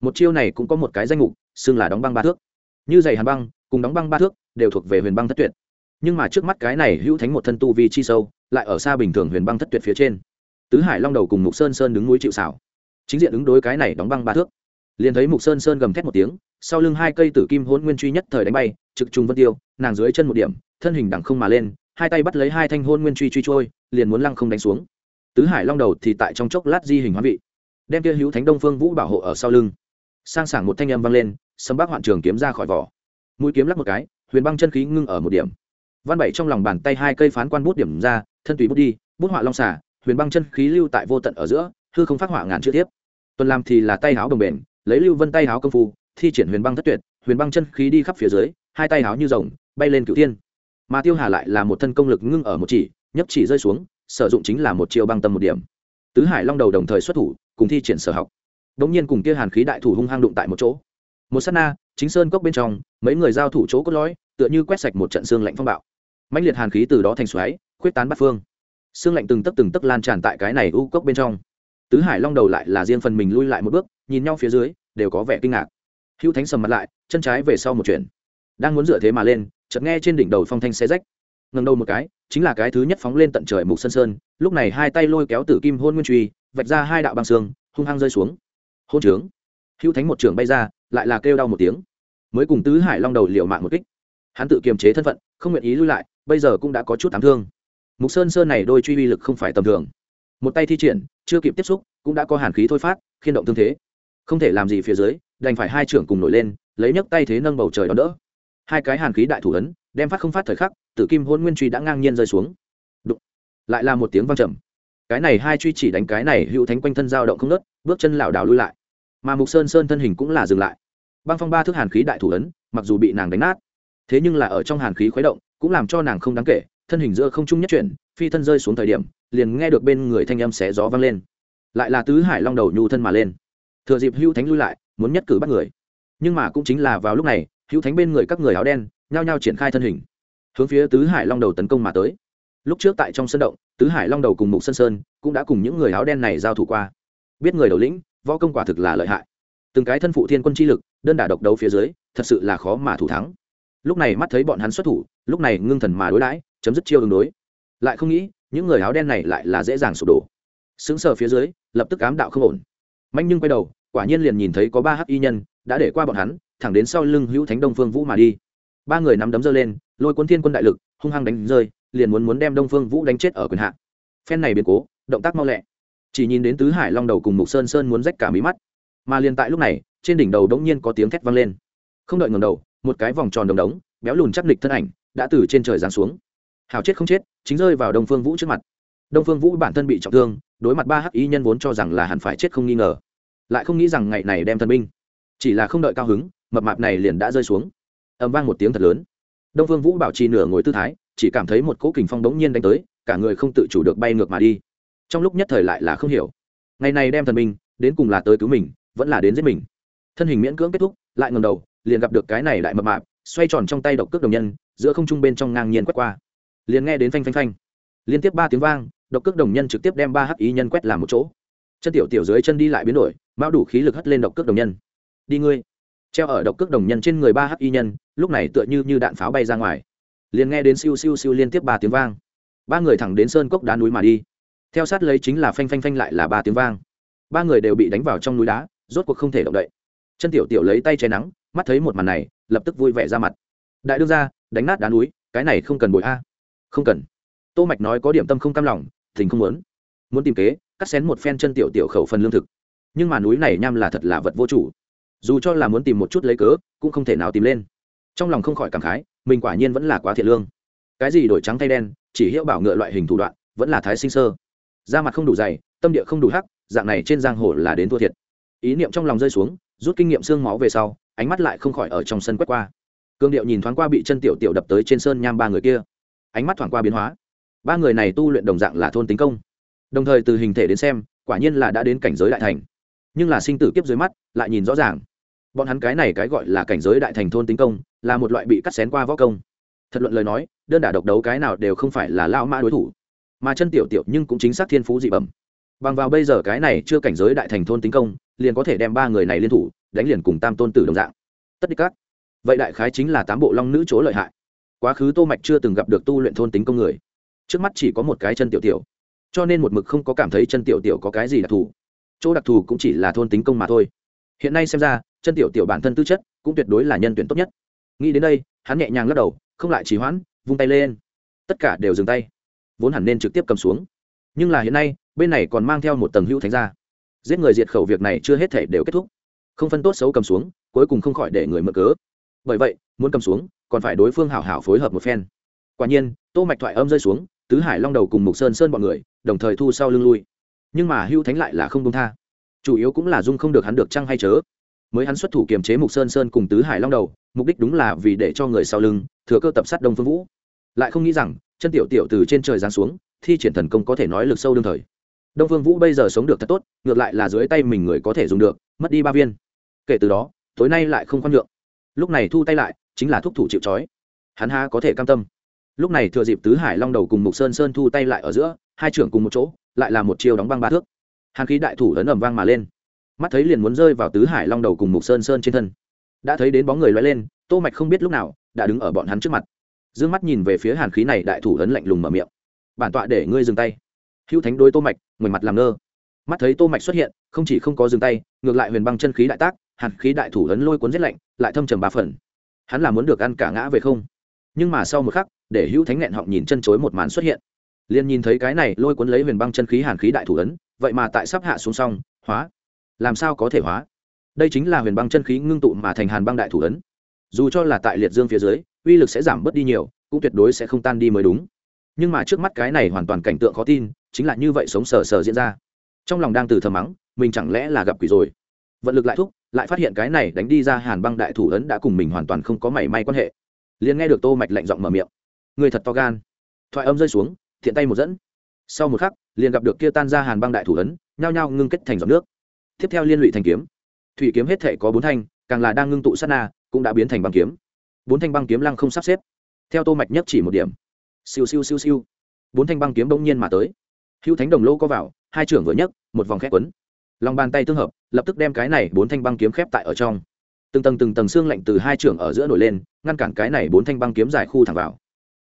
[SPEAKER 1] Một chiêu này cũng có một cái danh mục, xương là đóng băng ba thước. Như dày hàn băng, cùng đóng băng ba thước đều thuộc về huyền băng thất tuyệt. Nhưng mà trước mắt cái này hữu thánh một thân tu vi chi sâu, lại ở xa bình thường huyền băng thất tuyệt phía trên. Tứ hải long đầu cùng mục sơn sơn đứng núi chịu xảo chính diện ứng đối cái này đóng băng ba thước. Liền thấy mục sơn sơn gầm thét một tiếng, sau lưng hai cây tử kim hôn nguyên truy nhất thời đánh bay, trực trùng vân tiêu, nàng dưới chân một điểm thân hình đằng không mà lên, hai tay bắt lấy hai thanh hôn nguyên truy truy trôi, liền muốn lăng không đánh xuống. Tứ hải long đầu thì tại trong chốc lát di hình hóa vị. Đem kia hữu thánh đông phương vũ bảo hộ ở sau lưng. Sang sảng một thanh âm vang lên, sấm bác hoạn trường kiếm ra khỏi vỏ. Mũi kiếm lắc một cái, huyền băng chân khí ngưng ở một điểm. Văn bảy trong lòng bàn tay hai cây phán quan bút điểm ra, thân tùy bút đi, bút họa long xả huyền băng chân khí lưu tại vô tận ở giữa, hư không phát họa ngàn chữ tiếp. Tuần làm thì là tay háo đồng bền, lấy lưu vân tay háo công phu, thi triển huyền băng thất tuyệt, huyền băng chân khí đi khắp phía dưới, hai tay háo như rồng, bay lên cửu thiên mà tiêu hà lại là một thân công lực ngưng ở một chỉ, nhấp chỉ rơi xuống, sử dụng chính là một chiều băng tâm một điểm. Tứ hải long đầu đồng thời xuất thủ, cùng thi triển sở học. Đống nhiên cùng kia hàn khí đại thủ hung hăng đụng tại một chỗ. Một sát na, chính sơn cốc bên trong, mấy người giao thủ chỗ cốt lõi, tựa như quét sạch một trận xương lạnh phong bạo. Mãnh liệt hàn khí từ đó thành xoáy, khuyết tán bát phương. Xương lạnh từng tấc từng tấc lan tràn tại cái này u cốc bên trong. Tứ hải long đầu lại là riêng phần mình lui lại một bước, nhìn nhau phía dưới, đều có vẻ kinh ngạc. Hữu thánh sầm mặt lại, chân trái về sau một chuyện. Đang muốn dựa thế mà lên chợt nghe trên đỉnh đầu phong thanh xe rách. Ngầm đầu một cái, chính là cái thứ nhất phóng lên tận trời mục sơn sơn, lúc này hai tay lôi kéo tử kim hôn nguyên truy, vạch ra hai đạo băng xương, hung hăng rơi xuống. Hôn trướng. Hữu thánh một trường bay ra, lại là kêu đau một tiếng. Mới cùng tứ hải long đầu liều mạng một kích. Hắn tự kiềm chế thân phận, không nguyện ý lui lại, bây giờ cũng đã có chút ám thương. Mục sơn sơn này đôi truy uy lực không phải tầm thường. Một tay thi triển, chưa kịp tiếp xúc, cũng đã có hàn khí thôi phát, khiên động thương thế. Không thể làm gì phía dưới, đành phải hai trưởng cùng nổi lên, lấy nhấc tay thế nâng bầu trời đón đỡ hai cái hàn khí đại thủ ấn, đem phát không phát thời khắc, tử kim hôn nguyên truy đã ngang nhiên rơi xuống. Đụng. lại là một tiếng vang trầm. Cái này hai truy chỉ đánh cái này hữu thánh quanh thân dao động không nớt bước chân lảo đảo lui lại. Mà mục sơn sơn thân hình cũng là dừng lại. Băng phong ba thước hàn khí đại thủ ấn, mặc dù bị nàng đánh nát, thế nhưng là ở trong hàn khí khuấy động, cũng làm cho nàng không đáng kể, thân hình giữa không trung nhất chuyển, phi thân rơi xuống thời điểm, liền nghe được bên người thanh âm xé gió vang lên. Lại là tứ hải long đầu nhu thân mà lên. Thừa dịp hữu thánh lui lại, muốn nhất cử bắt người. Nhưng mà cũng chính là vào lúc này hữu thánh bên người các người áo đen, nhao nhao triển khai thân hình, hướng phía tứ hải long đầu tấn công mà tới. Lúc trước tại trong sân động, tứ hải long đầu cùng mục sơn sơn cũng đã cùng những người áo đen này giao thủ qua. Biết người đầu lĩnh, võ công quả thực là lợi hại. Từng cái thân phụ thiên quân chi lực, đơn đả độc đấu phía dưới, thật sự là khó mà thủ thắng. Lúc này mắt thấy bọn hắn xuất thủ, lúc này ngưng thần mà đối đãi, chấm dứt chiêu đường đối. Lại không nghĩ, những người áo đen này lại là dễ dàng sụp đổ. Xứng sờ phía dưới, lập tức ám đạo không ổn. Mạnh nhưng quay đầu, quả nhiên liền nhìn thấy có ba hắc y nhân đã để qua bọn hắn thẳng đến sau lưng hữu thánh đông phương vũ mà đi. Ba người nắm đấm giơ lên, lôi quân thiên quân đại lực, hung hăng đánh rơi, liền muốn muốn đem đông phương vũ đánh chết ở quyền hạ. Phen này biến cố, động tác mau lẹ. Chỉ nhìn đến tứ hải long đầu cùng mục sơn sơn muốn rách cả mí mắt. Mà liền tại lúc này, trên đỉnh đầu đống nhiên có tiếng thét vang lên. Không đợi ngầm đầu, một cái vòng tròn đồng đống, béo lùn chắc địch thân ảnh, đã từ trên trời giáng xuống. Hào chết không chết, chính rơi vào đông phương vũ trước mặt. Đông phương vũ bản thân bị trọng thương, đối mặt ba hắc ý nhân vốn cho rằng là hẳn phải chết không nghi ngờ. Lại không nghĩ rằng ngày này đem thân binh. Chỉ là không đợi cao hứng mập mạp này liền đã rơi xuống. Ầm vang một tiếng thật lớn. Đông phương vũ bảo trì nửa ngồi tư thái, chỉ cảm thấy một cỗ kình phong đống nhiên đánh tới, cả người không tự chủ được bay ngược mà đi. Trong lúc nhất thời lại là không hiểu. Ngày này đem thần minh đến cùng là tới cứu mình, vẫn là đến giết mình. Thân hình miễn cưỡng kết thúc, lại ngầm đầu, liền gặp được cái này đại mập mạp, xoay tròn trong tay độc cước đồng nhân, giữa không trung bên trong ngang nhiên quét qua. Liền nghe đến phanh phanh phanh. Liên tiếp ba tiếng vang, độc cước đồng nhân trực tiếp đem ba hắc ý nhân quét làm một chỗ. Chân tiểu tiểu dưới chân đi lại biến đổi, mão đủ khí lực hất lên độc cước đồng nhân. Đi ngươi treo ở độc cước đồng nhân trên người ba hắc y nhân, lúc này tựa như như đạn pháo bay ra ngoài. Liền nghe đến siêu siêu siêu liên tiếp ba tiếng vang. Ba người thẳng đến sơn cốc đá núi mà đi. Theo sát lấy chính là phanh phanh phanh lại là ba tiếng vang. Ba người đều bị đánh vào trong núi đá, rốt cuộc không thể động đậy. Chân tiểu tiểu lấy tay che nắng, mắt thấy một màn này, lập tức vui vẻ ra mặt. Đại đương ra đánh nát đá núi, cái này không cần bội a. Không cần. Tô mạch nói có điểm tâm không cam lòng tình không muốn. Muốn tìm kế, cắt xén một phen chân tiểu tiểu khẩu phần lương thực. Nhưng mà núi này nham là thật là vật vô chủ dù cho là muốn tìm một chút lấy cớ, cũng không thể nào tìm lên. Trong lòng không khỏi cảm khái, mình quả nhiên vẫn là quá thiệt lương. Cái gì đổi trắng thay đen, chỉ hiệu bảo ngựa loại hình thủ đoạn, vẫn là thái sinh sơ. Da mặt không đủ dày, tâm địa không đủ hắc, dạng này trên giang hồ là đến thua thiệt. Ý niệm trong lòng rơi xuống, rút kinh nghiệm xương máu về sau, ánh mắt lại không khỏi ở trong sân quét qua. Cương điệu nhìn thoáng qua bị chân tiểu tiểu đập tới trên sơn nham ba người kia. Ánh mắt thoáng qua biến hóa. Ba người này tu luyện đồng dạng là thôn tính công. Đồng thời từ hình thể đến xem, quả nhiên là đã đến cảnh giới đại thành. Nhưng là sinh tử kiếp dưới mắt, lại nhìn rõ ràng bọn hắn cái này cái gọi là cảnh giới đại thành thôn tính công, là một loại bị cắt xén qua võ công. Thật luận lời nói, đơn đả độc đấu cái nào đều không phải là lao mã đối thủ. Mà chân tiểu tiểu nhưng cũng chính xác thiên phú dị bẩm. Bằng vào bây giờ cái này chưa cảnh giới đại thành thôn tính công, liền có thể đem ba người này liên thủ, đánh liền cùng tam tôn tử đồng dạng. Tất đích các. Vậy đại khái chính là tám bộ long nữ chỗ lợi hại. Quá khứ tô mạch chưa từng gặp được tu luyện thôn tính công người. Trước mắt chỉ có một cái chân tiểu tiểu. Cho nên một mực không có cảm thấy chân tiểu tiểu có cái gì đặc thù. Chỗ đặc thù cũng chỉ là thôn tính công mà thôi. Hiện nay xem ra chân tiểu tiểu bản thân tư chất cũng tuyệt đối là nhân tuyển tốt nhất. Nghĩ đến đây, hắn nhẹ nhàng lắc đầu, không lại trì hoãn, vung tay lên. Tất cả đều dừng tay. Vốn hẳn nên trực tiếp cầm xuống. Nhưng là hiện nay, bên này còn mang theo một tầng hữu thánh gia giết người diệt khẩu việc này chưa hết thể đều kết thúc. Không phân tốt xấu cầm xuống, cuối cùng không khỏi để người mở cớ. Bởi vậy, muốn cầm xuống, còn phải đối phương hảo hảo phối hợp một phen. Quả nhiên, tô mạch thoại âm rơi xuống, tứ hải long đầu cùng mục sơn sơn bọn người, đồng thời thu sau lưng lui. Nhưng mà hưu thánh lại là không công tha. Chủ yếu cũng là dung không được hắn được chăng hay chớ mới hắn xuất thủ kiềm chế mục sơn sơn cùng tứ hải long đầu, mục đích đúng là vì để cho người sau lưng, thừa cơ tập sát đông phương vũ. Lại không nghĩ rằng, chân tiểu tiểu từ trên trời giáng xuống, thi triển thần công có thể nói lực sâu đương thời. Đông phương vũ bây giờ sống được thật tốt, ngược lại là dưới tay mình người có thể dùng được, mất đi ba viên. Kể từ đó, tối nay lại không khoan nhượng. Lúc này thu tay lại, chính là thúc thủ chịu trói. Hắn ha có thể cam tâm. Lúc này thừa dịp tứ hải long đầu cùng mục sơn sơn thu tay lại ở giữa, hai trưởng cùng một chỗ, lại là một chiều đóng băng ba thước. Hàn khí đại thủ ấn ẩm vang mà lên mắt thấy liền muốn rơi vào tứ hải long đầu cùng mục sơn sơn trên thân. Đã thấy đến bóng người loay lên, tô mạch không biết lúc nào, đã đứng ở bọn hắn trước mặt. Dương mắt nhìn về phía hàn khí này đại thủ ấn lạnh lùng mở miệng. Bản tọa để ngươi dừng tay. Hữu thánh đối tô mạch, ngoảnh mặt làm ngơ. Mắt thấy tô mạch xuất hiện, không chỉ không có dừng tay, ngược lại huyền băng chân khí đại tác, hàn khí đại thủ ấn lôi cuốn rất lạnh, lại thâm trầm ba phần. Hắn là muốn được ăn cả ngã về không? Nhưng mà sau một khắc, để hữu thánh nghẹn họng nhìn chân chối một màn xuất hiện. Liền nhìn thấy cái này lôi cuốn lấy huyền băng chân khí hàn khí đại thủ ấn, vậy mà tại sắp hạ xuống xong, hóa làm sao có thể hóa? Đây chính là huyền băng chân khí ngưng tụ mà thành hàn băng đại thủ ấn. Dù cho là tại liệt dương phía dưới, uy lực sẽ giảm bớt đi nhiều, cũng tuyệt đối sẽ không tan đi mới đúng. Nhưng mà trước mắt cái này hoàn toàn cảnh tượng khó tin, chính là như vậy sống sờ sờ diễn ra. Trong lòng đang từ thầm mắng, mình chẳng lẽ là gặp quỷ rồi? Vận lực lại thúc, lại phát hiện cái này đánh đi ra hàn băng đại thủ ấn đã cùng mình hoàn toàn không có mảy may quan hệ. Liền nghe được tô mạch lạnh giọng mở miệng. Người thật to gan. Thoại âm rơi xuống, thiện tay một dẫn. Sau một khắc, liền gặp được kia tan ra hàn băng đại thủ ấn, nhao nhao ngưng kết thành giọt nước tiếp theo liên lụy thành kiếm. Thủy kiếm hết thể có bốn thanh, càng là đang ngưng tụ sát na, cũng đã biến thành băng kiếm. Bốn thanh băng kiếm lăng không sắp xếp. Theo tô mạch nhất chỉ một điểm. Siêu siêu siêu siêu. Bốn thanh băng kiếm bỗng nhiên mà tới. Hữu thánh đồng lô có vào, hai trưởng vừa nhấc, một vòng khép quấn. Lòng bàn tay tương hợp, lập tức đem cái này bốn thanh băng kiếm khép tại ở trong. Từng tầng từng tầng xương lạnh từ hai trưởng ở giữa nổi lên, ngăn cản cái này bốn thanh băng kiếm dài khu thẳng vào.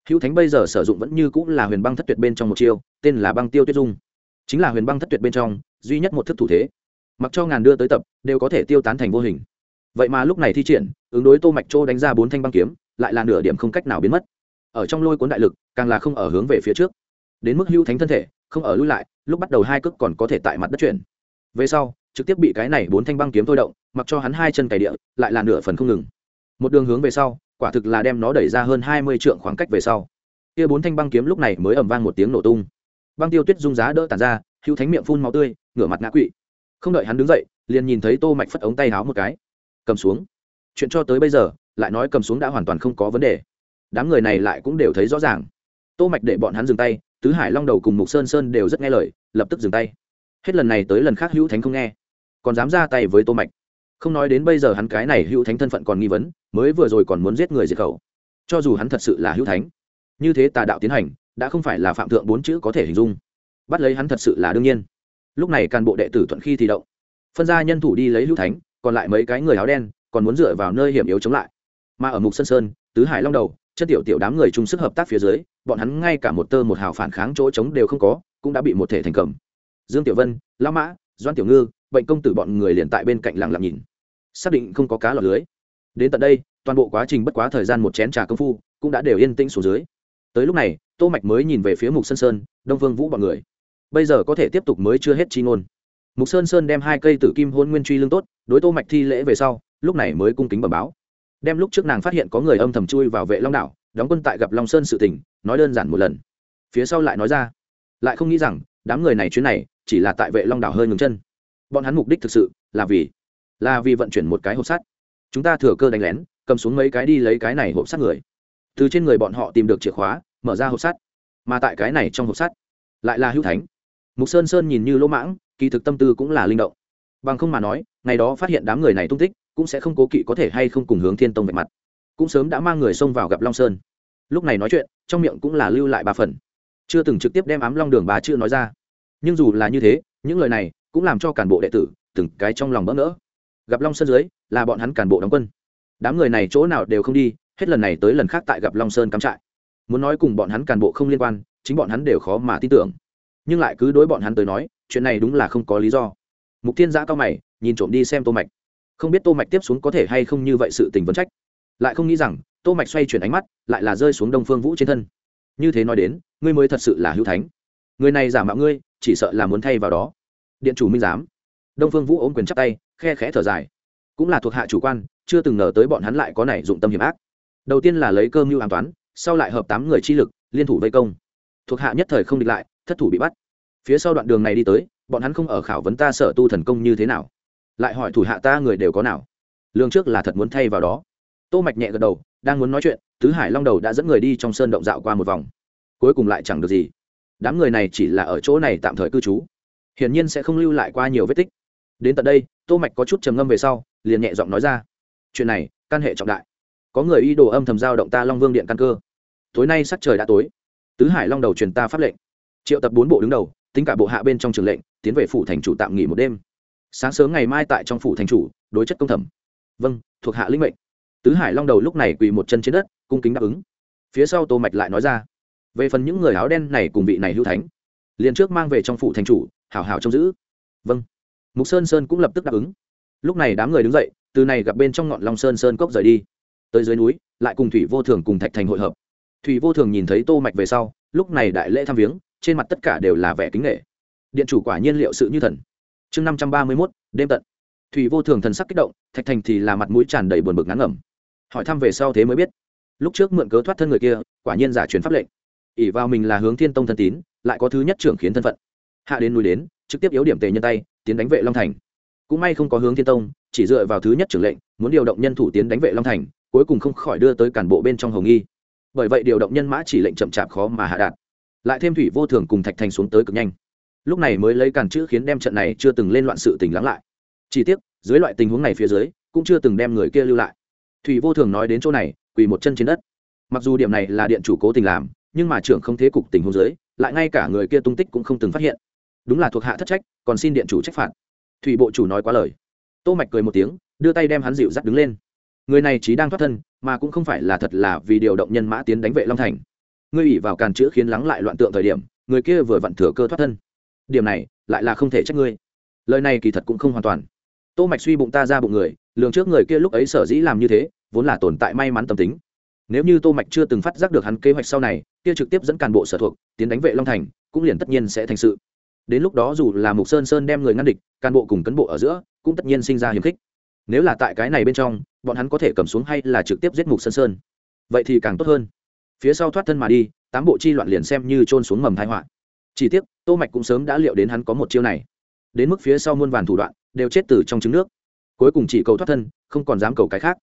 [SPEAKER 1] Hữu thánh bây giờ sử dụng vẫn như cũng là huyền băng thất tuyệt bên trong một chiêu, tên là băng tiêu tuyết dung. Chính là huyền băng thất tuyệt bên trong, duy nhất một thức thủ thế mặc cho ngàn đưa tới tập, đều có thể tiêu tán thành vô hình. Vậy mà lúc này thi triển, ứng đối tô mạch châu đánh ra bốn thanh băng kiếm, lại là nửa điểm không cách nào biến mất. Ở trong lôi cuốn đại lực, càng là không ở hướng về phía trước. Đến mức hưu thánh thân thể, không ở lui lại, lúc bắt đầu hai cước còn có thể tại mặt đất chuyển. Về sau, trực tiếp bị cái này bốn thanh băng kiếm thôi động, mặc cho hắn hai chân cày địa, lại là nửa phần không ngừng. Một đường hướng về sau, quả thực là đem nó đẩy ra hơn hai mươi trượng khoảng cách về sau. Kia bốn thanh băng kiếm lúc này mới ầm vang một tiếng nổ tung. Băng tiêu tuyết dung giá đỡ tàn ra, hữu thánh miệng phun máu tươi, ngửa mặt ngã quỵ không đợi hắn đứng dậy, liền nhìn thấy tô mạch phất ống tay háo một cái. Cầm xuống. Chuyện cho tới bây giờ, lại nói cầm xuống đã hoàn toàn không có vấn đề. Đám người này lại cũng đều thấy rõ ràng. Tô mạch để bọn hắn dừng tay, tứ hải long đầu cùng mục sơn sơn đều rất nghe lời, lập tức dừng tay. Hết lần này tới lần khác hữu thánh không nghe. Còn dám ra tay với tô mạch. Không nói đến bây giờ hắn cái này hữu thánh thân phận còn nghi vấn, mới vừa rồi còn muốn giết người diệt khẩu. Cho dù hắn thật sự là hữu thánh, như thế tà đạo tiến hành, đã không phải là phạm thượng bốn chữ có thể hình dung. Bắt lấy hắn thật sự là đương nhiên lúc này càn bộ đệ tử thuận khi thì động. Phân ra nhân thủ đi lấy hữu thánh, còn lại mấy cái người áo đen, còn muốn dựa vào nơi hiểm yếu chống lại. Mà ở mục sơn sơn, tứ hải long đầu, chân tiểu tiểu đám người chung sức hợp tác phía dưới, bọn hắn ngay cả một tơ một hào phản kháng chỗ chống đều không có, cũng đã bị một thể thành cầm. Dương tiểu vân, lão mã, doan tiểu ngư, bệnh công tử bọn người liền tại bên cạnh lặng lặng nhìn. Xác định không có cá lọt lưới. Đến tận đây, toàn bộ quá trình bất quá thời gian một chén trà công phu, cũng đã đều yên tĩnh xuống dưới. Tới lúc này, tô mạch mới nhìn về phía mục sơn sơn, đông vương vũ bọn người bây giờ có thể tiếp tục mới chưa hết chi ngôn. Mục sơn sơn đem hai cây tử kim hôn nguyên truy lương tốt, đối tô mạch thi lễ về sau, lúc này mới cung kính bẩm báo. Đem lúc trước nàng phát hiện có người âm thầm chui vào vệ long đảo, đóng quân tại gặp long sơn sự tình, nói đơn giản một lần. Phía sau lại nói ra, lại không nghĩ rằng, đám người này chuyến này, chỉ là tại vệ long đảo hơi ngừng chân. Bọn hắn mục đích thực sự là vì là vì vận chuyển một cái hộp sắt. Chúng ta thừa cơ đánh lén, cầm xuống mấy cái đi lấy cái này hộp sắt người. Từ trên người bọn họ tìm được chìa khóa, mở ra hộp sắt. Mà tại cái này trong hộp sắt, lại là hữu thánh mục sơn sơn nhìn như lỗ mãng, kỳ thực tâm tư cũng là linh động. Bằng không mà nói, ngày đó phát hiện đám người này tung tích, cũng sẽ không cố kỵ có thể hay không cùng hướng thiên tông về mặt. Cũng sớm đã mang người xông vào gặp long sơn. Lúc này nói chuyện, trong miệng cũng là lưu lại ba phần. Chưa từng trực tiếp đem ám long đường bà chưa nói ra. Nhưng dù là như thế, những lời này cũng làm cho cản bộ đệ tử từng cái trong lòng bỡ ngỡ. Gặp long sơn dưới, là bọn hắn cản bộ đóng quân. Đám người này chỗ nào đều không đi, hết lần này tới lần khác tại gặp long sơn cắm trại. Muốn nói cùng bọn hắn cản bộ không liên quan, chính bọn hắn đều khó mà tin tưởng nhưng lại cứ đối bọn hắn tới nói, chuyện này đúng là không có lý do. Mục thiên giã cao mày, nhìn trộm đi xem tô mạch. Không biết tô mạch tiếp xuống có thể hay không như vậy sự tình vấn trách. Lại không nghĩ rằng, tô mạch xoay chuyển ánh mắt, lại là rơi xuống đông phương vũ trên thân. Như thế nói đến, ngươi mới thật sự là hữu thánh. Người này giả mạo ngươi, chỉ sợ là muốn thay vào đó. Điện chủ minh giám. Đông phương vũ ôm quyền chắp tay, khe khẽ thở dài. Cũng là thuộc hạ chủ quan, chưa từng ngờ tới bọn hắn lại có này dụng tâm hiểm ác. Đầu tiên là lấy cơ mưu an toán, sau lại hợp tám người chi lực, liên thủ vây công. Thuộc hạ nhất thời không địch lại thất thủ bị bắt. Phía sau đoạn đường này đi tới, bọn hắn không ở khảo vấn ta sở tu thần công như thế nào. Lại hỏi thủ hạ ta người đều có nào. Lương trước là thật muốn thay vào đó. Tô mạch nhẹ gật đầu, đang muốn nói chuyện, tứ hải long đầu đã dẫn người đi trong sơn động dạo qua một vòng. Cuối cùng lại chẳng được gì. Đám người này chỉ là ở chỗ này tạm thời cư trú. Hiển nhiên sẽ không lưu lại qua nhiều vết tích. Đến tận đây, tô mạch có chút trầm ngâm về sau, liền nhẹ giọng nói ra. Chuyện này căn hệ trọng đại. Có người y đồ âm thầm giao động ta long vương điện căn cơ. Tối nay sắc trời đã tối. Tứ hải long đầu truyền ta pháp lệnh triệu tập bốn bộ đứng đầu, tính cả bộ hạ bên trong trường lệnh, tiến về phủ thành chủ tạm nghỉ một đêm. Sáng sớm ngày mai tại trong phủ thành chủ, đối chất công thẩm. Vâng thuộc hạ linh mệnh. Tứ hải long đầu lúc này quỳ một chân trên đất, cung kính đáp ứng. Phía sau tô mạch lại nói ra, về phần những người áo đen này cùng vị này hữu thánh, liền trước mang về trong phủ thành chủ, hảo hảo trông giữ. Vâng. Mục sơn sơn cũng lập tức đáp ứng. Lúc này đám người đứng dậy, từ này gặp bên trong ngọn long sơn sơn cốc rời đi. Tới dưới núi, lại cùng thủy vô thường cùng thạch thành hội hợp. Thủy vô thường nhìn thấy tô mạch về sau, lúc này đại lễ thăm viếng trên mặt tất cả đều là vẻ kính nghệ điện chủ quả nhiên liệu sự như thần. Chương năm trăm ba mươi mốt, đêm tận. Thủy vô thường thần sắc kích động, thạch thành thì là mặt mũi tràn đầy buồn bực ngán ngẩm. Hỏi thăm về sau thế mới biết. Lúc trước mượn cớ thoát thân người kia, quả nhiên giả truyền pháp lệnh. Ỉ vào mình là hướng thiên tông thân tín, lại có thứ nhất trưởng khiến thân phận. Hạ đến núi đến, trực tiếp yếu điểm tề nhân tay, tiến đánh vệ long thành. Cũng may không có hướng thiên tông, chỉ dựa vào thứ nhất trưởng lệnh, muốn điều động nhân thủ tiến đánh vệ long thành, cuối cùng không khỏi đưa tới cản bộ bên trong hồng nghi bởi vậy điều động nhân mã chỉ lệnh chậm chạp khó mà hạ đạt lại thêm thủy vô thường cùng thạch thành xuống tới cực nhanh. Lúc này mới lấy cản chữ khiến đem trận này chưa từng lên loạn sự tình lắng lại. Chỉ tiếc, dưới loại tình huống này phía dưới, cũng chưa từng đem người kia lưu lại. Thủy vô thường nói đến chỗ này, quỳ một chân trên đất. Mặc dù điểm này là điện chủ cố tình làm, nhưng mà trưởng không thế cục tình huống dưới, lại ngay cả người kia tung tích cũng không từng phát hiện. Đúng là thuộc hạ thất trách, còn xin điện chủ trách phạt. Thủy bộ chủ nói quá lời. Tô mạch cười một tiếng, đưa tay đem hắn dịu dắt đứng lên. Người này chỉ đang thoát thân, mà cũng không phải là thật là vì điều động nhân mã tiến đánh vệ long thành ngươi ủy vào càn chữ khiến lắng lại loạn tượng thời điểm, người kia vừa vặn thừa cơ thoát thân. Điểm này, lại là không thể trách ngươi. Lời này kỳ thật cũng không hoàn toàn. Tô mạch suy bụng ta ra bụng người, lường trước người kia lúc ấy sở dĩ làm như thế, vốn là tồn tại may mắn tâm tính. Nếu như tô mạch chưa từng phát giác được hắn kế hoạch sau này, kia trực tiếp dẫn cán bộ sở thuộc, tiến đánh vệ long thành, cũng liền tất nhiên sẽ thành sự. Đến lúc đó dù là mục sơn sơn đem người ngăn địch cán bộ cùng cấn bộ ở giữa, cũng tất nhiên sinh ra hiểm khích. Nếu là tại cái này bên trong, bọn hắn có thể cầm xuống hay là trực tiếp giết mục sơn sơn? Vậy thì càng tốt hơn phía sau thoát thân mà đi, tám bộ chi loạn liền xem như trôn xuống mầm thái họa. Chỉ tiếc, tô mạch cũng sớm đã liệu đến hắn có một chiêu này. Đến mức phía sau muôn vàn thủ đoạn, đều chết từ trong trứng nước. Cuối cùng chỉ cầu thoát thân, không còn dám cầu cái khác.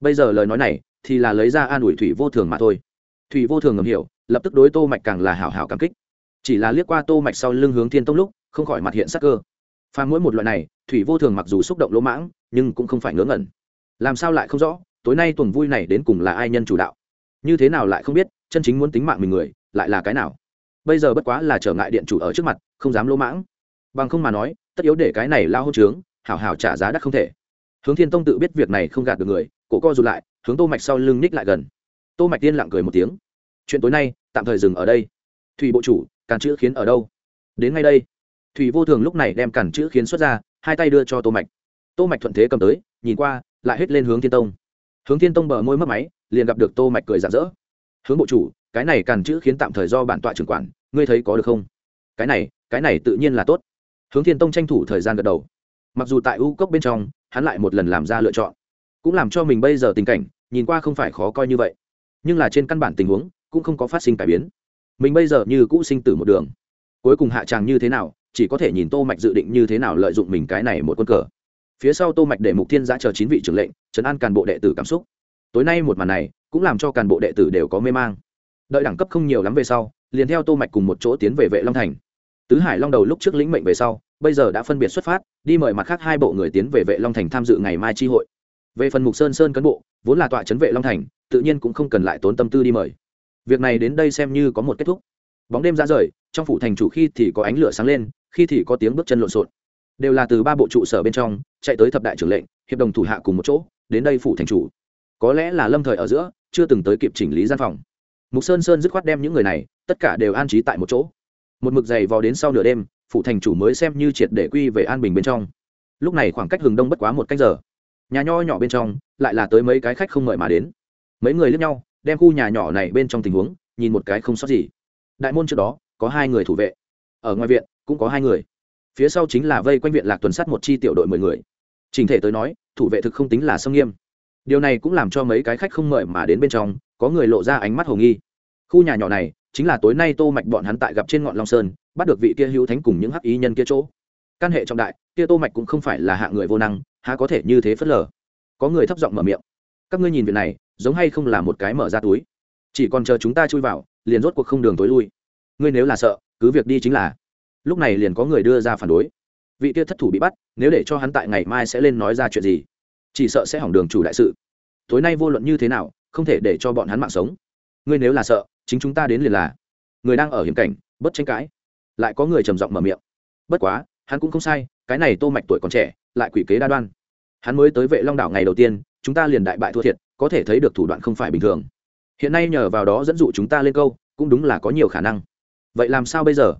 [SPEAKER 1] Bây giờ lời nói này, thì là lấy ra an ủi thủy vô thường mà thôi. Thủy vô thường ngầm hiểu, lập tức đối tô mạch càng là hảo hảo cảm kích. Chỉ là liếc qua tô mạch sau lưng hướng thiên tông lúc, không khỏi mặt hiện sắc cơ. Pha mỗi một loại này, thủy vô thường mặc dù xúc động lỗ mãng, nhưng cũng không phải ngớ ngẩn. Làm sao lại không rõ, tối nay tuần vui này đến cùng là ai nhân chủ đạo? Như thế nào lại không biết, chân chính muốn tính mạng mình người, lại là cái nào? Bây giờ bất quá là trở ngại điện chủ ở trước mặt, không dám lỗ mãng. Bằng không mà nói, tất yếu để cái này lao hôn trướng, hảo hảo trả giá đắt không thể. Hướng thiên tông tự biết việc này không gạt được người, cổ co rụt lại, hướng tô mạch sau lưng ních lại gần. Tô mạch tiên lặng cười một tiếng. Chuyện tối nay, tạm thời dừng ở đây. Thủy bộ chủ, càn chữ khiến ở đâu? Đến ngay đây. Thủy vô thường lúc này đem cản chữ khiến xuất ra, hai tay đưa cho tô mạch. Tô mạch thuận thế cầm tới, nhìn qua, lại hết lên hướng thiên tông hướng thiên tông bờ môi mất máy, liền gặp được tô mạch cười rạng rỡ. Hướng bộ chủ, cái này càn chữ khiến tạm thời do bản tọa trưởng quản, ngươi thấy có được không? Cái này cái này tự nhiên là tốt. Hướng thiên tông tranh thủ thời gian gật đầu. Mặc dù tại u cốc bên trong, hắn lại một lần làm ra lựa chọn, cũng làm cho mình bây giờ tình cảnh, nhìn qua không phải khó coi như vậy. Nhưng là trên căn bản tình huống, cũng không có phát sinh cải biến. Mình bây giờ như cũ sinh tử một đường. Cuối cùng hạ tràng như thế nào, chỉ có thể nhìn tô mạch dự định như thế nào lợi dụng mình cái này một quân cờ phía sau tô mạch để mục thiên giã chờ chín vị trưởng lệnh, trấn an cán bộ đệ tử cảm xúc. Tối nay một màn này, cũng làm cho cán bộ đệ tử đều có mê mang. Đợi đẳng cấp không nhiều lắm về sau, liền theo tô mạch cùng một chỗ tiến về vệ long thành. Tứ hải long đầu lúc trước lĩnh mệnh về sau, bây giờ đã phân biệt xuất phát, đi mời mặt khác hai bộ người tiến về vệ long thành tham dự ngày mai tri hội. Về phần mục sơn sơn cán bộ, vốn là tọa trấn vệ long thành, tự nhiên cũng không cần lại tốn tâm tư đi mời. Việc này đến đây xem như có một kết thúc. Bóng đêm ra rời, trong phủ thành chủ khi thì có ánh lửa sáng lên, khi thì có tiếng bước chân lộn xộn. Đều là từ ba bộ trụ sở bên trong chạy tới thập đại trưởng lệnh, hiệp đồng thủ hạ cùng một chỗ, đến đây phủ thành chủ. Có lẽ là lâm thời ở giữa, chưa từng tới kịp chỉnh lý gian phòng. Mục sơn sơn dứt khoát đem những người này, tất cả đều an trí tại một chỗ. Một mực dày vò đến sau nửa đêm, phủ thành chủ mới xem như triệt để quy về an bình bên trong. Lúc này khoảng cách hừng đông bất quá một cách giờ. Nhà nho nhỏ bên trong, lại là tới mấy cái khách không mời mà đến. Mấy người lướt nhau, đem khu nhà nhỏ này bên trong tình huống, nhìn một cái không sót gì. Đại môn trước đó, có hai người thủ vệ. Ở ngoài viện, cũng có hai người. Phía sau chính là vây quanh viện lạc tuần sắt một chi tiểu đội mười người trình thể tới nói, thủ vệ thực không tính là sâm nghiêm. Điều này cũng làm cho mấy cái khách không mời mà đến bên trong, có người lộ ra ánh mắt hồ nghi. Khu nhà nhỏ này, chính là tối nay tô mạch bọn hắn tại gặp trên ngọn long sơn, bắt được vị kia hữu thánh cùng những hắc ý nhân kia chỗ. Căn hệ trọng đại, kia tô mạch cũng không phải là hạng người vô năng, há có thể như thế phớt lờ. Có người thấp giọng mở miệng. Các ngươi nhìn việc này, giống hay không là một cái mở ra túi? Chỉ còn chờ chúng ta chui vào, liền rốt cuộc không đường tối lui. Ngươi nếu là sợ, cứ việc đi chính là. Lúc này liền có người đưa ra phản đối vị kia thất thủ bị bắt, nếu để cho hắn tại ngày mai sẽ lên nói ra chuyện gì? Chỉ sợ sẽ hỏng đường chủ đại sự. Tối nay vô luận như thế nào, không thể để cho bọn hắn mạng sống. Ngươi nếu là sợ, chính chúng ta đến liền là. Người đang ở hiểm cảnh, bất tranh cãi. Lại có người trầm giọng mở miệng. Bất quá, hắn cũng không sai, cái này tô mạch tuổi còn trẻ, lại quỷ kế đa đoan. Hắn mới tới vệ long đảo ngày đầu tiên, chúng ta liền đại bại thua thiệt, có thể thấy được thủ đoạn không phải bình thường. Hiện nay nhờ vào đó dẫn dụ chúng ta lên câu, cũng đúng là có nhiều khả năng. Vậy làm sao bây giờ?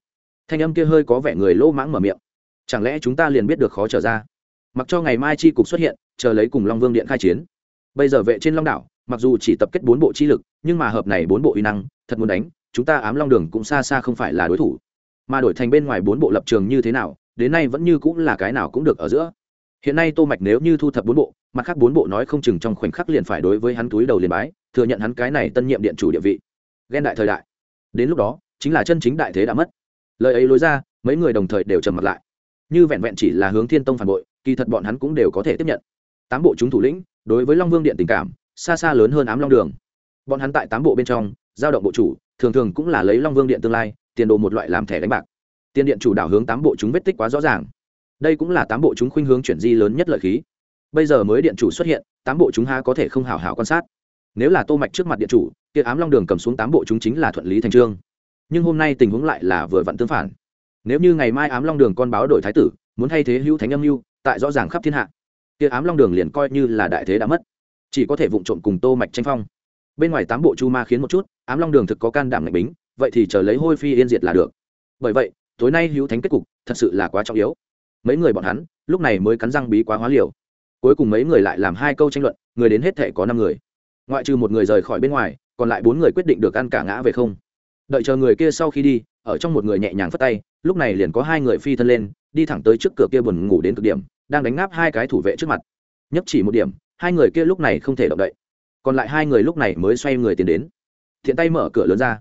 [SPEAKER 1] Thanh âm kia hơi có vẻ người lỗ mãng mở miệng chẳng lẽ chúng ta liền biết được khó trở ra? Mặc cho ngày mai chi cục xuất hiện, chờ lấy cùng long vương điện khai chiến. Bây giờ vệ trên long đảo, mặc dù chỉ tập kết bốn bộ chi lực, nhưng mà hợp này bốn bộ uy năng, thật muốn đánh, chúng ta ám long đường cũng xa xa không phải là đối thủ. Mà đổi thành bên ngoài bốn bộ lập trường như thế nào, đến nay vẫn như cũng là cái nào cũng được ở giữa. Hiện nay tô mạch nếu như thu thập bốn bộ, mặt khác bốn bộ nói không chừng trong khoảnh khắc liền phải đối với hắn túi đầu liền bái, thừa nhận hắn cái này tân nhiệm điện chủ địa vị. Ghen đại thời đại. Đến lúc đó, chính là chân chính đại thế đã mất. Lời ấy lối ra, mấy người đồng thời đều trầm mặt lại như vẹn vẹn chỉ là hướng thiên tông phản bội, kỳ thật bọn hắn cũng đều có thể tiếp nhận. Tám bộ chúng thủ lĩnh, đối với long vương điện tình cảm, xa xa lớn hơn ám long đường. Bọn hắn tại tám bộ bên trong, giao động bộ chủ, thường thường cũng là lấy long vương điện tương lai, tiền đồ một loại làm thẻ đánh bạc. Tiền điện chủ đảo hướng tám bộ chúng vết tích quá rõ ràng. Đây cũng là tám bộ chúng khuynh hướng chuyển di lớn nhất lợi khí. Bây giờ mới điện chủ xuất hiện, tám bộ chúng ha có thể không hào hảo quan sát. Nếu là tô mạch trước mặt điện chủ, kia ám long đường cầm xuống tám bộ chúng chính là thuận lý thành trương. Nhưng hôm nay tình huống lại là vừa vặn tương phản nếu như ngày mai ám long đường con báo đổi thái tử, muốn thay thế hữu thánh âm mưu, tại rõ ràng khắp thiên hạ, kia ám long đường liền coi như là đại thế đã mất. Chỉ có thể vụng trộm cùng tô mạch tranh phong. Bên ngoài tám bộ chu ma khiến một chút, ám long đường thực có can đảm ngạch bính, vậy thì chờ lấy hôi phi yên diệt là được. Bởi vậy, tối nay hữu thánh kết cục thật sự là quá trọng yếu. Mấy người bọn hắn, lúc này mới cắn răng bí quá hóa liều. Cuối cùng mấy người lại làm hai câu tranh luận, người đến hết thể có năm người. Ngoại trừ một người rời khỏi bên ngoài, còn lại bốn người quyết định được ăn cả ngã về không đợi chờ người kia sau khi đi, ở trong một người nhẹ nhàng phất tay, lúc này liền có hai người phi thân lên, đi thẳng tới trước cửa kia buồn ngủ đến cực điểm, đang đánh ngáp hai cái thủ vệ trước mặt. Nhấp chỉ một điểm, hai người kia lúc này không thể động đậy. Còn lại hai người lúc này mới xoay người tiến đến. Thiện tay mở cửa lớn ra,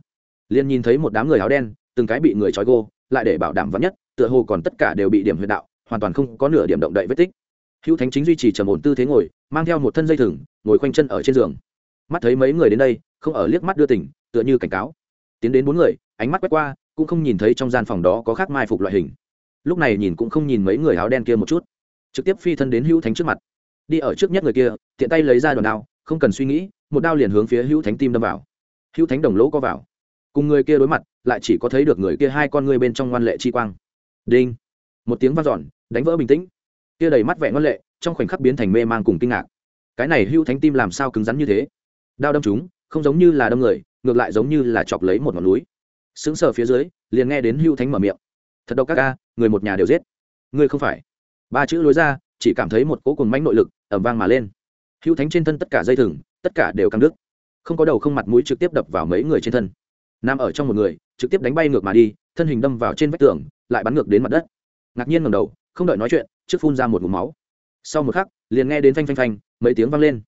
[SPEAKER 1] liền nhìn thấy một đám người áo đen, từng cái bị người trói gô, lại để bảo đảm vắn nhất, tựa hồ còn tất cả đều bị điểm huyệt đạo, hoàn toàn không có nửa điểm động đậy vết tích. Hữu thánh chính duy trì trầm ổn tư thế ngồi, mang theo một thân dây thừng, ngồi khoanh chân ở trên giường. Mắt thấy mấy người đến đây, không ở liếc mắt đưa tỉnh tựa như cảnh cáo tiến đến bốn người, ánh mắt quét qua, cũng không nhìn thấy trong gian phòng đó có khác mai phục loại hình. Lúc này nhìn cũng không nhìn mấy người áo đen kia một chút. Trực tiếp phi thân đến hữu thánh trước mặt. Đi ở trước nhất người kia, tiện tay lấy ra đòn đao, không cần suy nghĩ, một đao liền hướng phía hữu thánh tim đâm vào. Hữu thánh đồng lỗ có vào. Cùng người kia đối mặt, lại chỉ có thấy được người kia hai con ngươi bên trong ngoan lệ chi quang. Đinh. Một tiếng vang dọn, đánh vỡ bình tĩnh. Kia đầy mắt vẻ ngoan lệ, trong khoảnh khắc biến thành mê mang cùng kinh ngạc. Cái này hữu thánh tim làm sao cứng rắn như thế? Đao đâm chúng không giống như là đâm người ngược lại giống như là chọc lấy một ngọn núi. Sững sờ phía dưới, liền nghe đến Hưu thánh mở miệng. Thật đâu các ca, người một nhà đều giết. Ngươi không phải. Ba chữ lối ra, chỉ cảm thấy một cỗ cùng mánh nội lực ẩm vang mà lên. Hưu thánh trên thân tất cả dây thừng, tất cả đều căng đứt. Không có đầu không mặt mũi trực tiếp đập vào mấy người trên thân. Nam ở trong một người, trực tiếp đánh bay ngược mà đi, thân hình đâm vào trên vách tường, lại bắn ngược đến mặt đất. Ngạc nhiên ngầm đầu, không đợi nói chuyện, trước phun ra một mụm máu. Sau một khắc, liền nghe đến phanh phanh phanh, mấy tiếng vang lên.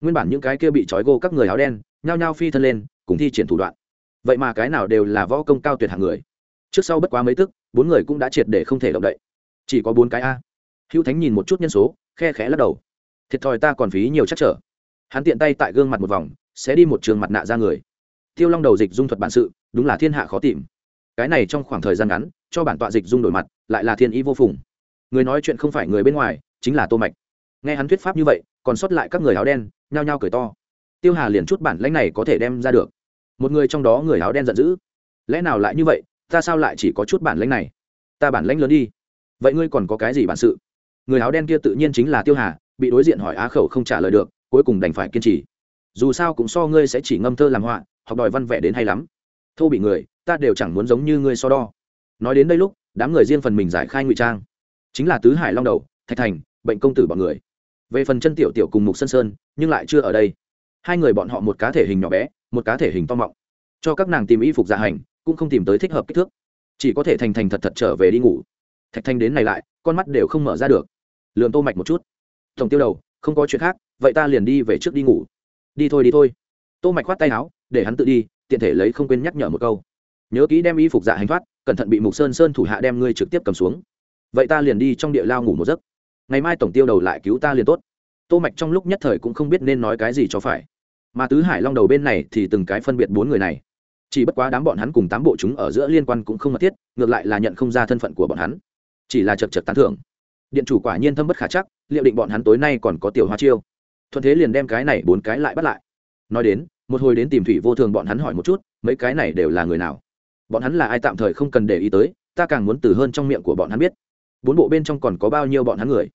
[SPEAKER 1] Nguyên bản những cái kia bị trói gô các người áo đen, nhao nhao phi thân lên cùng thi triển thủ đoạn. Vậy mà cái nào đều là võ công cao tuyệt hạng người. Trước sau bất quá mấy tức, bốn người cũng đã triệt để không thể động đậy. Chỉ có bốn cái a. Hữu thánh nhìn một chút nhân số, khe khẽ lắc đầu. Thiệt thòi ta còn phí nhiều chắc trở. Hắn tiện tay tại gương mặt một vòng, sẽ đi một trường mặt nạ ra người. Tiêu long đầu dịch dung thuật bản sự, đúng là thiên hạ khó tìm. Cái này trong khoảng thời gian ngắn, cho bản tọa dịch dung đổi mặt, lại là thiên ý vô phùng. Người nói chuyện không phải người bên ngoài, chính là tô mạch. Nghe hắn thuyết pháp như vậy, còn sót lại các người áo đen, nhao nhao cười to. Tiêu hà liền chút bản lãnh này có thể đem ra được một người trong đó người áo đen giận dữ. Lẽ nào lại như vậy? Ta sao lại chỉ có chút bản lãnh này? Ta bản lãnh lớn đi. Vậy ngươi còn có cái gì bản sự? Người áo đen kia tự nhiên chính là tiêu hà, bị đối diện hỏi á khẩu không trả lời được, cuối cùng đành phải kiên trì. Dù sao cũng so ngươi sẽ chỉ ngâm thơ làm họa, học đòi văn vẻ đến hay lắm. Thô bị người, ta đều chẳng muốn giống như ngươi so đo. Nói đến đây lúc, đám người riêng phần mình giải khai ngụy trang. Chính là tứ hải long đầu, thạch thành, bệnh công tử bọn người. Về phần chân tiểu tiểu cùng mục sơn sơn, nhưng lại chưa ở đây hai người bọn họ một cá thể hình nhỏ bé, một cá thể hình to mọng. Cho các nàng tìm y phục dạ hành, cũng không tìm tới thích hợp kích thước. Chỉ có thể thành thành thật thật trở về đi ngủ. Thạch thanh đến này lại, con mắt đều không mở ra được. Lường tô mạch một chút. Tổng tiêu đầu, không có chuyện khác, vậy ta liền đi về trước đi ngủ. Đi thôi đi thôi. Tô mạch khoát tay áo, để hắn tự đi, tiện thể lấy không quên nhắc nhở một câu. Nhớ kỹ đem y phục dạ hành thoát, cẩn thận bị mục sơn sơn thủ hạ đem ngươi trực tiếp cầm xuống. Vậy ta liền đi trong địa lao ngủ một giấc. Ngày mai tổng tiêu đầu lại cứu ta liền tốt tô mạch trong lúc nhất thời cũng không biết nên nói cái gì cho phải. Mà tứ hải long đầu bên này thì từng cái phân biệt bốn người này. Chỉ bất quá đám bọn hắn cùng tám bộ chúng ở giữa liên quan cũng không mật thiết, ngược lại là nhận không ra thân phận của bọn hắn. Chỉ là chật chật tán thưởng. Điện chủ quả nhiên thâm bất khả chắc, liệu định bọn hắn tối nay còn có tiểu hoa chiêu. Thuận thế liền đem cái này bốn cái lại bắt lại. Nói đến, một hồi đến tìm thủy vô thường bọn hắn hỏi một chút, mấy cái này đều là người nào? Bọn hắn là ai tạm thời không cần để ý tới, ta càng muốn từ hơn trong miệng của bọn hắn biết. Bốn bộ bên trong còn có bao nhiêu bọn hắn người?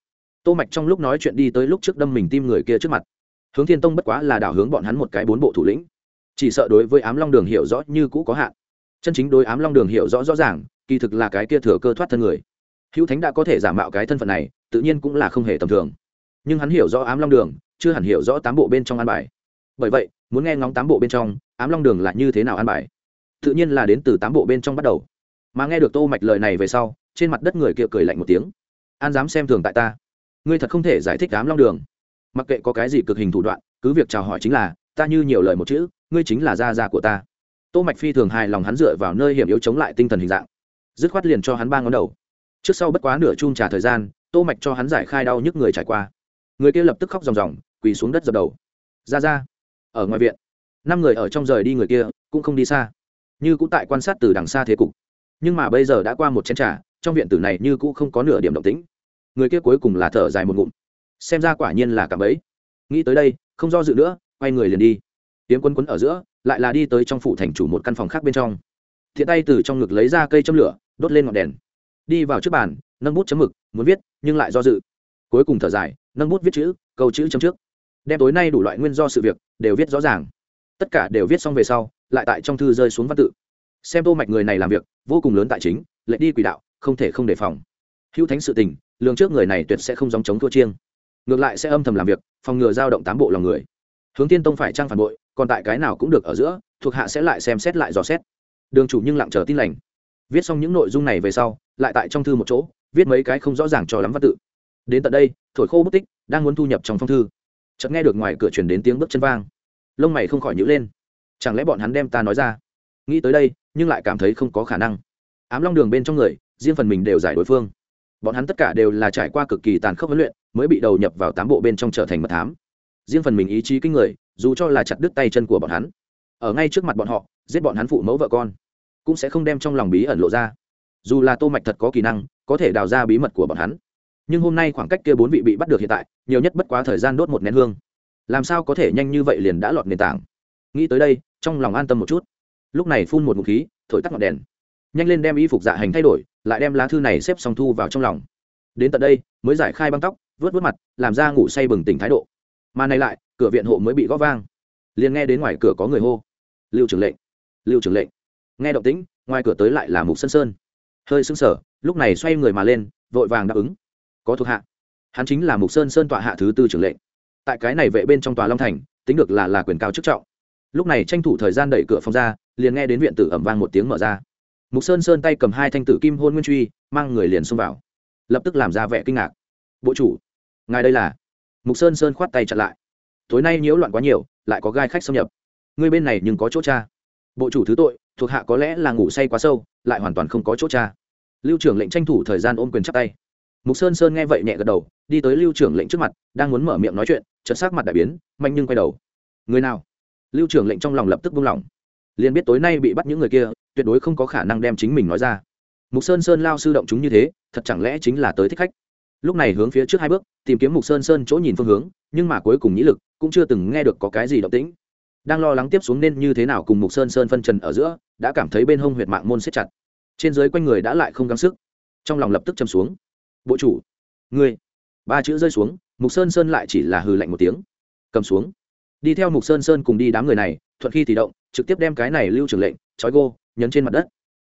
[SPEAKER 1] Tô mạch trong lúc nói chuyện đi tới lúc trước đâm mình tim người kia trước mặt. Hướng thiên tông bất quá là đảo hướng bọn hắn một cái bốn bộ thủ lĩnh. Chỉ sợ đối với ám long đường hiểu rõ như cũ có hạn. Chân chính đối ám long đường hiểu rõ rõ ràng, kỳ thực là cái kia thừa cơ thoát thân người. Hữu thánh đã có thể giả mạo cái thân phận này, tự nhiên cũng là không hề tầm thường. Nhưng hắn hiểu rõ ám long đường, chưa hẳn hiểu rõ tám bộ bên trong an bài. Bởi vậy, muốn nghe ngóng tám bộ bên trong, ám long đường là như thế nào an bài? Tự nhiên là đến từ tám bộ bên trong bắt đầu. Mà nghe được tô mạch lời này về sau, trên mặt đất người kia cười lạnh một tiếng. An dám xem thường tại ta ngươi thật không thể giải thích đám long đường. Mặc kệ có cái gì cực hình thủ đoạn, cứ việc chào hỏi chính là, ta như nhiều lời một chữ, ngươi chính là gia gia của ta. Tô mạch phi thường hài lòng hắn dựa vào nơi hiểm yếu chống lại tinh thần hình dạng. Dứt khoát liền cho hắn ba ngón đầu. Trước sau bất quá nửa chung trả thời gian, tô mạch cho hắn giải khai đau nhức người trải qua. Người kia lập tức khóc ròng ròng, quỳ xuống đất dập đầu. Ra ra ở ngoài viện. Năm người ở trong rời đi người kia, cũng không đi xa. Như cũng tại quan sát từ đằng xa thế cục. Nhưng mà bây giờ đã qua một chén trà, trong viện tử này như cũng không có nửa điểm động tĩnh người kia cuối cùng là thở dài một ngụm. Xem ra quả nhiên là cả ấy nghĩ tới đây, không do dự nữa, quay người liền đi. Tiếng quấn quấn ở giữa, lại là đi tới trong phủ thành chủ một căn phòng khác bên trong. Thiện tay từ trong ngực lấy ra cây châm lửa, đốt lên ngọn đèn. Đi vào trước bàn, nâng bút chấm mực, muốn viết, nhưng lại do dự. Cuối cùng thở dài, nâng bút viết chữ, câu chữ chấm trước. Đem tối nay đủ loại nguyên do sự việc, đều viết rõ ràng. Tất cả đều viết xong về sau, lại tại trong thư rơi xuống văn tự. Xem tô mạch người này làm việc, vô cùng lớn tại chính lệ đi quỷ đạo, không thể không đề phòng. Hữu thánh sự tình lường trước người này tuyệt sẽ không dòng chống thua chiêng. Ngược lại sẽ âm thầm làm việc, phòng ngừa giao động tám bộ lòng người. Hướng tiên tông phải trang phản bội, còn tại cái nào cũng được ở giữa, thuộc hạ sẽ lại xem xét lại dò xét. Đường chủ nhưng lặng chờ tin lành. Viết xong những nội dung này về sau, lại tại trong thư một chỗ, viết mấy cái không rõ ràng cho lắm văn tự. Đến tận đây, thổi khô bút tích, đang muốn thu nhập trong phong thư. Chợt nghe được ngoài cửa truyền đến tiếng bước chân vang. Lông mày không khỏi nhữ lên. Chẳng lẽ bọn hắn đem ta nói ra? Nghĩ tới đây, nhưng lại cảm thấy không có khả năng. Ám long đường bên trong người, riêng phần mình đều giải đối phương bọn hắn tất cả đều là trải qua cực kỳ tàn khốc huấn luyện, mới bị đầu nhập vào tám bộ bên trong trở thành mật thám. Riêng phần mình ý chí kinh người, dù cho là chặt đứt tay chân của bọn hắn, ở ngay trước mặt bọn họ, giết bọn hắn phụ mẫu vợ con, cũng sẽ không đem trong lòng bí ẩn lộ ra. Dù là tô mạch thật có kỹ năng, có thể đào ra bí mật của bọn hắn, nhưng hôm nay khoảng cách kia bốn vị bị bắt được hiện tại, nhiều nhất bất quá thời gian đốt một nén hương. Làm sao có thể nhanh như vậy liền đã lọt nền tảng? Nghĩ tới đây, trong lòng an tâm một chút. Lúc này phun một ngụm khí, thổi tắt ngọn đèn. Nhanh lên đem y phục dạ hành thay đổi lại đem lá thư này xếp xong thu vào trong lòng. Đến tận đây, mới giải khai băng tóc, vớt vớt mặt, làm ra ngủ say bừng tỉnh thái độ. Mà này lại, cửa viện hộ mới bị gõ vang. Liền nghe đến ngoài cửa có người hô. Lưu trưởng lệnh, lưu trưởng lệnh. Nghe động tĩnh, ngoài cửa tới lại là mục sơn sơn. Hơi sưng sở lúc này xoay người mà lên, vội vàng đáp ứng. Có thuộc hạ. Hắn chính là mục sơn sơn tọa hạ thứ tư trưởng lệnh. Tại cái này vệ bên trong tòa long thành, tính được là là quyền cao chức trọng. Lúc này tranh thủ thời gian đẩy cửa phòng ra, liền nghe đến viện tử ẩm vang một tiếng mở ra mục sơn sơn tay cầm hai thanh tử kim hôn nguyên truy, mang người liền xông vào. Lập tức làm ra vẻ kinh ngạc. Bộ chủ, ngài đây là? Mục sơn sơn khoát tay chặn lại. Tối nay nhiễu loạn quá nhiều, lại có gai khách xâm nhập. Ngươi bên này nhưng có chỗ cha. Bộ chủ thứ tội, thuộc hạ có lẽ là ngủ say quá sâu, lại hoàn toàn không có chỗ cha. Lưu trưởng lệnh tranh thủ thời gian ôm quyền chắc tay. Mục sơn sơn nghe vậy nhẹ gật đầu, đi tới lưu trưởng lệnh trước mặt, đang muốn mở miệng nói chuyện, chợt sắc mặt đại biến, mạnh nhưng quay đầu. Người nào? Lưu trưởng lệnh trong lòng lập tức buông lỏng. Liền biết tối nay bị bắt những người kia tuyệt đối không có khả năng đem chính mình nói ra. Mục sơn sơn lao sư động chúng như thế, thật chẳng lẽ chính là tới thích khách? Lúc này hướng phía trước hai bước, tìm kiếm mục sơn sơn chỗ nhìn phương hướng, nhưng mà cuối cùng nhĩ lực cũng chưa từng nghe được có cái gì động tĩnh. Đang lo lắng tiếp xuống nên như thế nào cùng mục sơn sơn phân trần ở giữa, đã cảm thấy bên hông huyệt mạng môn siết chặt. Trên dưới quanh người đã lại không gắng sức. Trong lòng lập tức châm xuống. Bộ chủ, ngươi. Ba chữ rơi xuống, mục sơn sơn lại chỉ là hừ lạnh một tiếng. Cầm xuống. Đi theo mục sơn sơn cùng đi đám người này, thuận khi thì động, trực tiếp đem cái này lưu trưởng lệnh, trói gô nhấn trên mặt đất.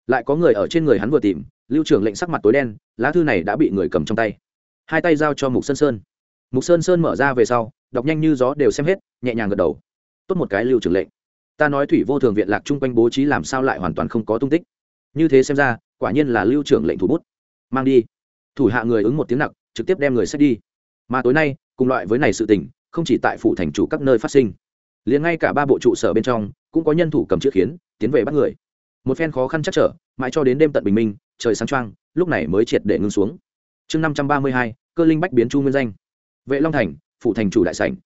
[SPEAKER 1] Lại có người ở trên người hắn vừa tìm, lưu trưởng lệnh sắc mặt tối đen, lá thư này đã bị người cầm trong tay. Hai tay giao cho mục sơn sơn. Mục sơn sơn mở ra về sau, đọc nhanh như gió đều xem hết, nhẹ nhàng gật đầu. Tốt một cái lưu trưởng lệnh. Ta nói thủy vô thường viện lạc chung quanh bố trí làm sao lại hoàn toàn không có tung tích. Như thế xem ra, quả nhiên là lưu trưởng lệnh thủ bút. Mang đi. Thủ hạ người ứng một tiếng nặng trực tiếp đem người xét đi. Mà tối nay, cùng loại với này sự tình, không chỉ tại phủ thành chủ các nơi phát sinh, liền ngay cả ba bộ trụ sở bên trong, cũng có nhân thủ cầm chữ khiến, tiến về bắt người một phen khó khăn chắc trở, mãi cho đến đêm tận bình minh, trời sáng trăng lúc này mới triệt để ngưng xuống. Chương năm trăm ba mươi hai, cơ linh bách biến chu nguyên danh. Vệ long thành Phụ thành chủ đại sảnh.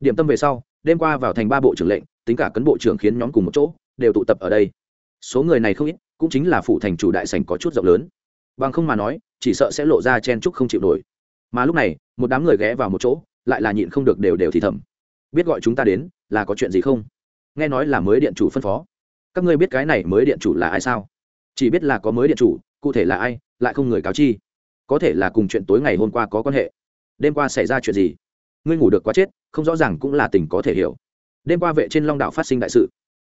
[SPEAKER 1] Điểm tâm về sau, đêm qua vào thành ba bộ trưởng lệnh, tính cả cấn bộ trưởng khiến nhóm cùng một chỗ, đều tụ tập ở đây. Số người này không ít, cũng chính là Phụ thành chủ đại sảnh có chút rộng lớn. Bằng không mà nói, chỉ sợ sẽ lộ ra chen chúc không chịu nổi. Mà lúc này, một đám người ghé vào một chỗ, lại là nhịn không được đều đều thì thầm. Biết gọi chúng ta đến, là có chuyện gì không? Nghe nói là mới điện chủ phân phó các ngươi biết cái này mới điện chủ là ai sao? Chỉ biết là có mới điện chủ, cụ thể là ai, lại không người cáo chi. Có thể là cùng chuyện tối ngày hôm qua có quan hệ. Đêm qua xảy ra chuyện gì? Ngươi ngủ được quá chết, không rõ ràng cũng là tình có thể hiểu. Đêm qua vệ trên long đạo phát sinh đại sự.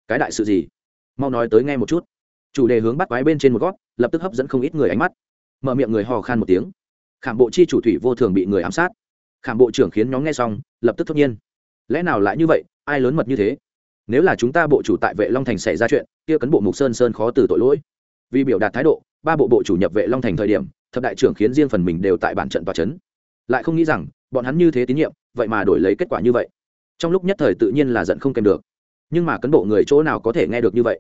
[SPEAKER 1] Cái đại sự gì? Mau nói tới nghe một chút. Chủ đề hướng bắt quái bên trên một gót lập tức hấp dẫn không ít người ánh mắt. Mở miệng người hò khan một tiếng. Khảm bộ chi chủ thủy vô thường bị người ám sát. Khảm bộ trưởng khiến nhóm nghe xong, lập tức thốt nhiên. Lẽ nào lại như vậy? Ai lớn mật như thế? Nếu là chúng ta bộ chủ tại vệ long thành xảy ra chuyện, kia cấn bộ mục sơn sơn khó từ tội lỗi. Vì biểu đạt thái độ, ba bộ bộ chủ nhập vệ long thành thời điểm, thập đại trưởng khiến riêng phần mình đều tại bản trận tòa c h ấ n lại không nghĩ rằng, bọn hắn như thế tín nhiệm, vậy mà đổi lấy kết quả như vậy. Trong lúc nhất thời tự nhiên là giận không kèm được. Nhưng mà cấn bộ người chỗ nào có thể nghe được như vậy?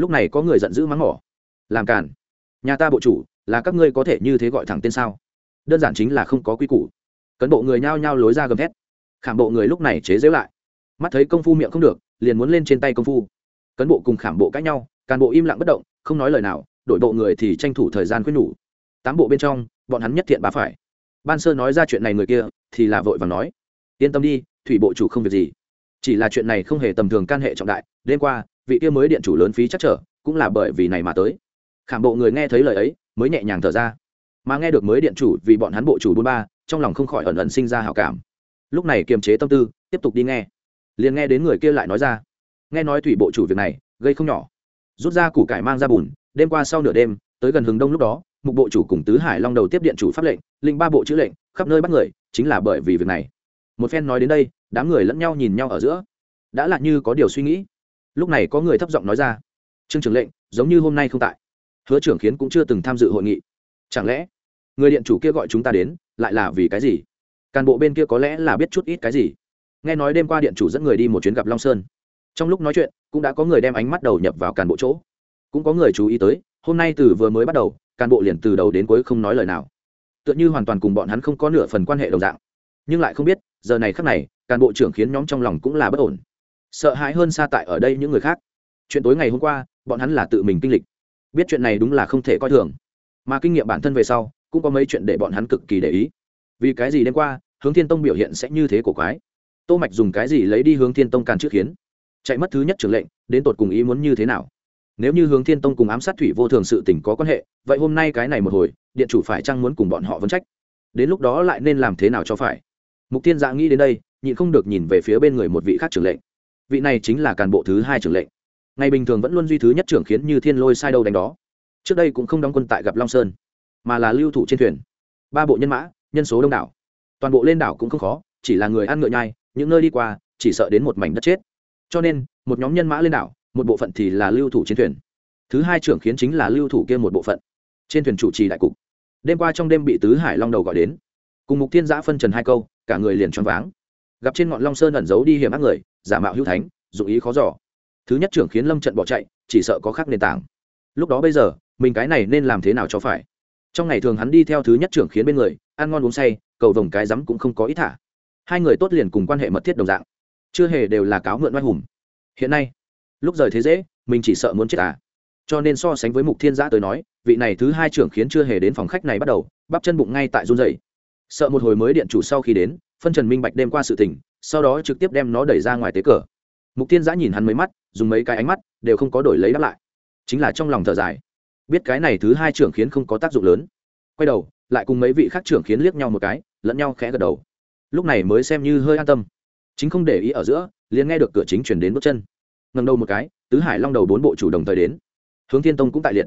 [SPEAKER 1] Lúc này có người giận dữ mắng mỏ. Làm cản nhà ta bộ chủ, là các ngươi có thể như thế gọi thẳng tên sao? Đơn giản chính là không có quy củ. Cấn bộ người nhao nhao lối ra gầm thét. Khảm bộ người lúc này chế giễu lại. Mắt thấy công phu miệng không được liền muốn lên trên tay công phu. Cấn bộ cùng khảm bộ cãi nhau càn bộ im lặng bất động, không nói lời nào, đổi bộ người thì tranh thủ thời gian quyết nhủ. Tám bộ bên trong, bọn hắn nhất thiện bá phải. Ban sơ nói ra chuyện này người kia, thì là vội và nói. Yên tâm đi, thủy bộ chủ không việc gì. Chỉ là chuyện này không hề tầm thường can hệ trọng đại, đêm qua, vị kia mới điện chủ lớn phí chắc trở, cũng là bởi vì này mà tới. Khảm bộ người nghe thấy lời ấy, mới nhẹ nhàng thở ra. Mà nghe được mới điện chủ vì bọn hắn bộ chủ bốn ba, trong lòng không khỏi ẩn ẩn sinh ra hào cảm. Lúc này kiềm chế tâm tư, tiếp tục đi nghe liền nghe đến người kia lại nói ra. Nghe nói thủy bộ chủ việc này, gây không nhỏ. Rút ra củ cải mang ra bùn, đêm qua sau nửa đêm, tới gần hừng đông lúc đó, mục bộ chủ cùng tứ hải long đầu tiếp điện chủ pháp lệnh linh ba bộ chữ lệnh, khắp nơi bắt người, chính là bởi vì việc này. Một phen nói đến đây, đám người lẫn nhau nhìn nhau ở giữa. Đã là như có điều suy nghĩ. Lúc này có người thấp giọng nói ra, trương trưởng lệnh, giống như hôm nay không tại. Hứa trưởng khiến cũng chưa từng tham dự hội nghị. Chẳng lẽ, người điện chủ kia gọi chúng ta đến, lại là vì cái gì? Cán bộ bên kia có lẽ là biết chút ít cái gì? Nghe nói đêm qua điện chủ dẫn người đi một chuyến gặp long sơn. Trong lúc nói chuyện, cũng đã có người đem ánh mắt đầu nhập vào cán bộ chỗ. Cũng có người chú ý tới, hôm nay từ vừa mới bắt đầu cán bộ liền từ đầu đến cuối không nói lời nào. Tựa như hoàn toàn cùng bọn hắn không có nửa phần quan hệ đồng dạng. Nhưng lại không biết, giờ này khắc này cán bộ trưởng khiến nhóm trong lòng cũng là bất ổn. Sợ hãi hơn xa tại ở đây những người khác. Chuyện tối ngày hôm qua, bọn hắn là tự mình kinh lịch. Biết chuyện này đúng là không thể coi thường. Mà kinh nghiệm bản thân về sau, cũng có mấy chuyện để bọn hắn cực kỳ để ý. Vì cái gì đêm qua, hướng thiên tông biểu hiện sẽ như thế của quái? Tô mạch dùng cái gì lấy đi hướng thiên tông càn trước khiến? Chạy mất thứ nhất trưởng lệnh, đến tột cùng ý muốn như thế nào? Nếu như hướng thiên tông cùng ám sát thủy vô thường sự tình có quan hệ, vậy hôm nay cái này một hồi, điện chủ phải chăng muốn cùng bọn họ vấn trách? Đến lúc đó lại nên làm thế nào cho phải? Mục thiên dạ nghĩ đến đây, nhịn không được nhìn về phía bên người một vị khác trưởng lệnh. Vị này chính là cán bộ thứ hai trưởng lệnh. Ngày bình thường vẫn luôn duy thứ nhất trưởng khiến như thiên lôi sai đâu đánh đó. Trước đây cũng không đóng quân tại gặp long sơn, mà là lưu thủ trên thuyền. Ba bộ nhân mã, nhân số đông đảo. Toàn bộ lên đảo cũng không khó, chỉ là người ăn ngựa nhai những nơi đi qua, chỉ sợ đến một mảnh đất chết. Cho nên, một nhóm nhân mã lên đảo, một bộ phận thì là lưu thủ trên thuyền. Thứ hai trưởng khiến chính là lưu thủ kia một bộ phận. Trên thuyền chủ trì đại cục. Đêm qua trong đêm bị tứ hải long đầu gọi đến. Cùng mục thiên giã phân trần hai câu, cả người liền choáng váng. Gặp trên ngọn long sơn ẩn giấu đi hiểm ác người, giả mạo hữu thánh, dụng ý khó giỏ thứ nhất trưởng khiến lâm trận bỏ chạy, chỉ sợ có khác nền tảng. Lúc đó bây giờ, mình cái này nên làm thế nào cho phải? Trong ngày thường hắn đi theo thứ nhất trưởng khiến bên người, ăn ngon uống say, cầu vồng cái rắm cũng không có ý thả hai người tốt liền cùng quan hệ mật thiết đồng dạng. Chưa hề đều là cáo mượn oai hùng. Hiện nay, lúc rời thế dễ, mình chỉ sợ muốn chết à. Cho nên so sánh với mục thiên giã tới nói, vị này thứ hai trưởng khiến chưa hề đến phòng khách này bắt đầu, bắp chân bụng ngay tại run dày sợ một hồi mới điện chủ sau khi đến, phân trần minh bạch đêm qua sự tình, sau đó trực tiếp đem nó đẩy ra ngoài tế cờ. Mục thiên giã nhìn hắn mấy mắt, dùng mấy cái ánh mắt, đều không có đổi lấy đáp lại. Chính là trong lòng thở dài. Biết cái này thứ hai trưởng khiến không có tác dụng lớn. Quay đầu, lại cùng mấy vị khác trưởng khiến liếc nhau một cái, lẫn nhau khẽ gật đầu lúc này mới xem như hơi an tâm. Chính không để ý ở giữa, liền nghe được cửa chính chuyển đến bước chân. Ngầm đầu một cái, tứ hải long đầu bốn bộ chủ đồng thời đến. Hướng thiên tông cũng tại liệt.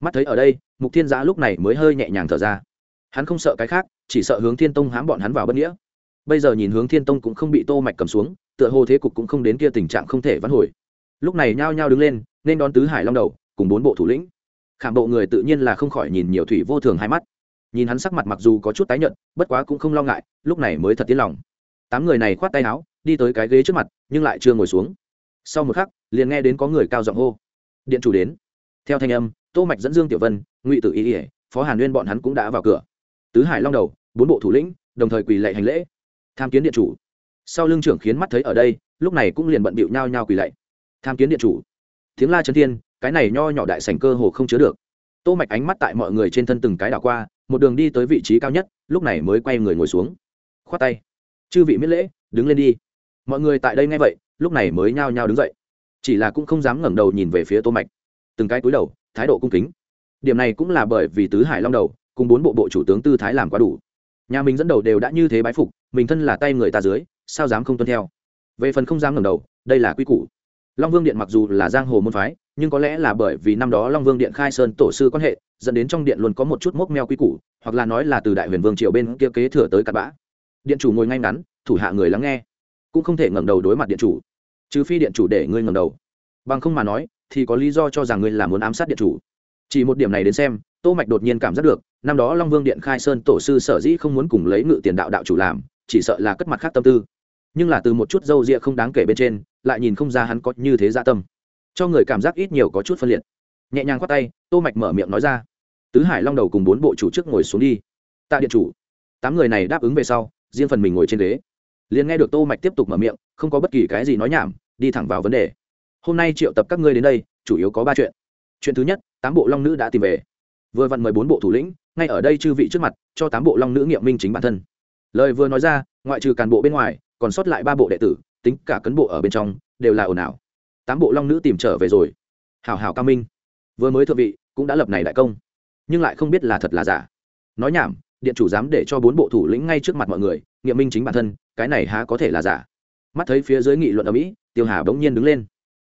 [SPEAKER 1] Mắt thấy ở đây, mục thiên giã lúc này mới hơi nhẹ nhàng thở ra. Hắn không sợ cái khác, chỉ sợ hướng thiên tông hám bọn hắn vào bất nghĩa. Bây giờ nhìn hướng thiên tông cũng không bị tô mạch cầm xuống, tựa hồ thế cục cũng không đến kia tình trạng không thể vãn hồi. Lúc này nhao nhao đứng lên, nên đón tứ hải long đầu, cùng bốn bộ thủ lĩnh. Khảm bộ người tự nhiên là không khỏi nhìn nhiều thủy vô thường hai mắt nhìn hắn sắc mặt mặc dù có chút tái nhợt, bất quá cũng không lo ngại, lúc này mới thật tiến lòng. Tám người này khoát tay áo, đi tới cái ghế trước mặt, nhưng lại chưa ngồi xuống. Sau một khắc, liền nghe đến có người cao giọng hô. Điện chủ đến. Theo thanh âm, tô mạch dẫn dương tiểu vân, ngụy tử y ỉa phó hàn nguyên bọn hắn cũng đã vào cửa. Tứ hải long đầu, bốn bộ thủ lĩnh, đồng thời quỳ lạy hành lễ. Tham kiến điện chủ. Sau lưng trưởng khiến mắt thấy ở đây, lúc này cũng liền bận bịu nhau nhau quỳ lạy. Tham kiến điện chủ. Tiếng la chấn thiên, cái này nho nhỏ đại sảnh cơ hồ không chứa được. Tô mạch ánh mắt tại mọi người trên thân từng cái đảo qua một đường đi tới vị trí cao nhất, lúc này mới quay người ngồi xuống. Khoát tay. Chư vị miết lễ, đứng lên đi. Mọi người tại đây nghe vậy, lúc này mới nhao nhao đứng dậy. Chỉ là cũng không dám ngẩng đầu nhìn về phía tô mạch. Từng cái cúi đầu, thái độ cung kính. Điểm này cũng là bởi vì tứ hải long đầu, cùng bốn bộ bộ chủ tướng tư thái làm quá đủ. Nhà mình dẫn đầu đều đã như thế bái phục, mình thân là tay người ta dưới, sao dám không tuân theo? Về phần không dám ngẩng đầu, đây là quy củ. Long vương điện mặc dù là giang hồ môn phái, nhưng có lẽ là bởi vì năm đó long vương điện khai sơn tổ sư quan hệ dẫn đến trong điện luôn có một chút mốc meo quy củ, hoặc là nói là từ đại huyền vương triều bên kia kế thừa tới cặn bã. Điện chủ ngồi ngay ngắn, thủ hạ người lắng nghe, cũng không thể ngẩng đầu đối mặt điện chủ. Trừ phi điện chủ để ngươi ngẩng đầu. Bằng không mà nói, thì có lý do cho rằng ngươi là muốn ám sát điện chủ. Chỉ một điểm này đến xem, tô mạch đột nhiên cảm giác được, năm đó long vương điện khai sơn tổ sư sở dĩ không muốn cùng lấy ngự tiền đạo đạo chủ làm, chỉ sợ là cất mặt khác tâm tư. Nhưng là từ một chút dâu ria không đáng kể bên trên, lại nhìn không ra hắn có như thế dạ tâm. Cho người cảm giác ít nhiều có chút phân liệt. Nhẹ nhàng khoát tay, tô mạch mở miệng nói ra tứ hải long đầu cùng bốn bộ chủ trước ngồi xuống đi. Tạ điện chủ, tám người này đáp ứng về sau, riêng phần mình ngồi trên ghế. Liền nghe được tô mạch tiếp tục mở miệng, không có bất kỳ cái gì nói nhảm, đi thẳng vào vấn đề. Hôm nay triệu tập các ngươi đến đây, chủ yếu có ba chuyện. Chuyện thứ nhất, tám bộ long nữ đã tìm về. Vừa vặn mời bốn bộ thủ lĩnh, ngay ở đây chư vị trước mặt, cho tám bộ long nữ nghiệm minh chính bản thân. Lời vừa nói ra, ngoại trừ càn bộ bên ngoài, còn sót lại ba bộ đệ tử, tính cả cấn bộ ở bên trong, đều là ồn ào. Tám bộ long nữ tìm trở về rồi. Hảo hảo cao minh. Vừa mới thượng vị, cũng đã lập này đại công nhưng lại không biết là thật là giả. Nói nhảm, điện chủ dám để cho bốn bộ thủ lĩnh ngay trước mặt mọi người, nghiệm minh chính bản thân, cái này há có thể là giả. Mắt thấy phía dưới nghị luận ở mỹ, tiêu hà bỗng nhiên đứng lên.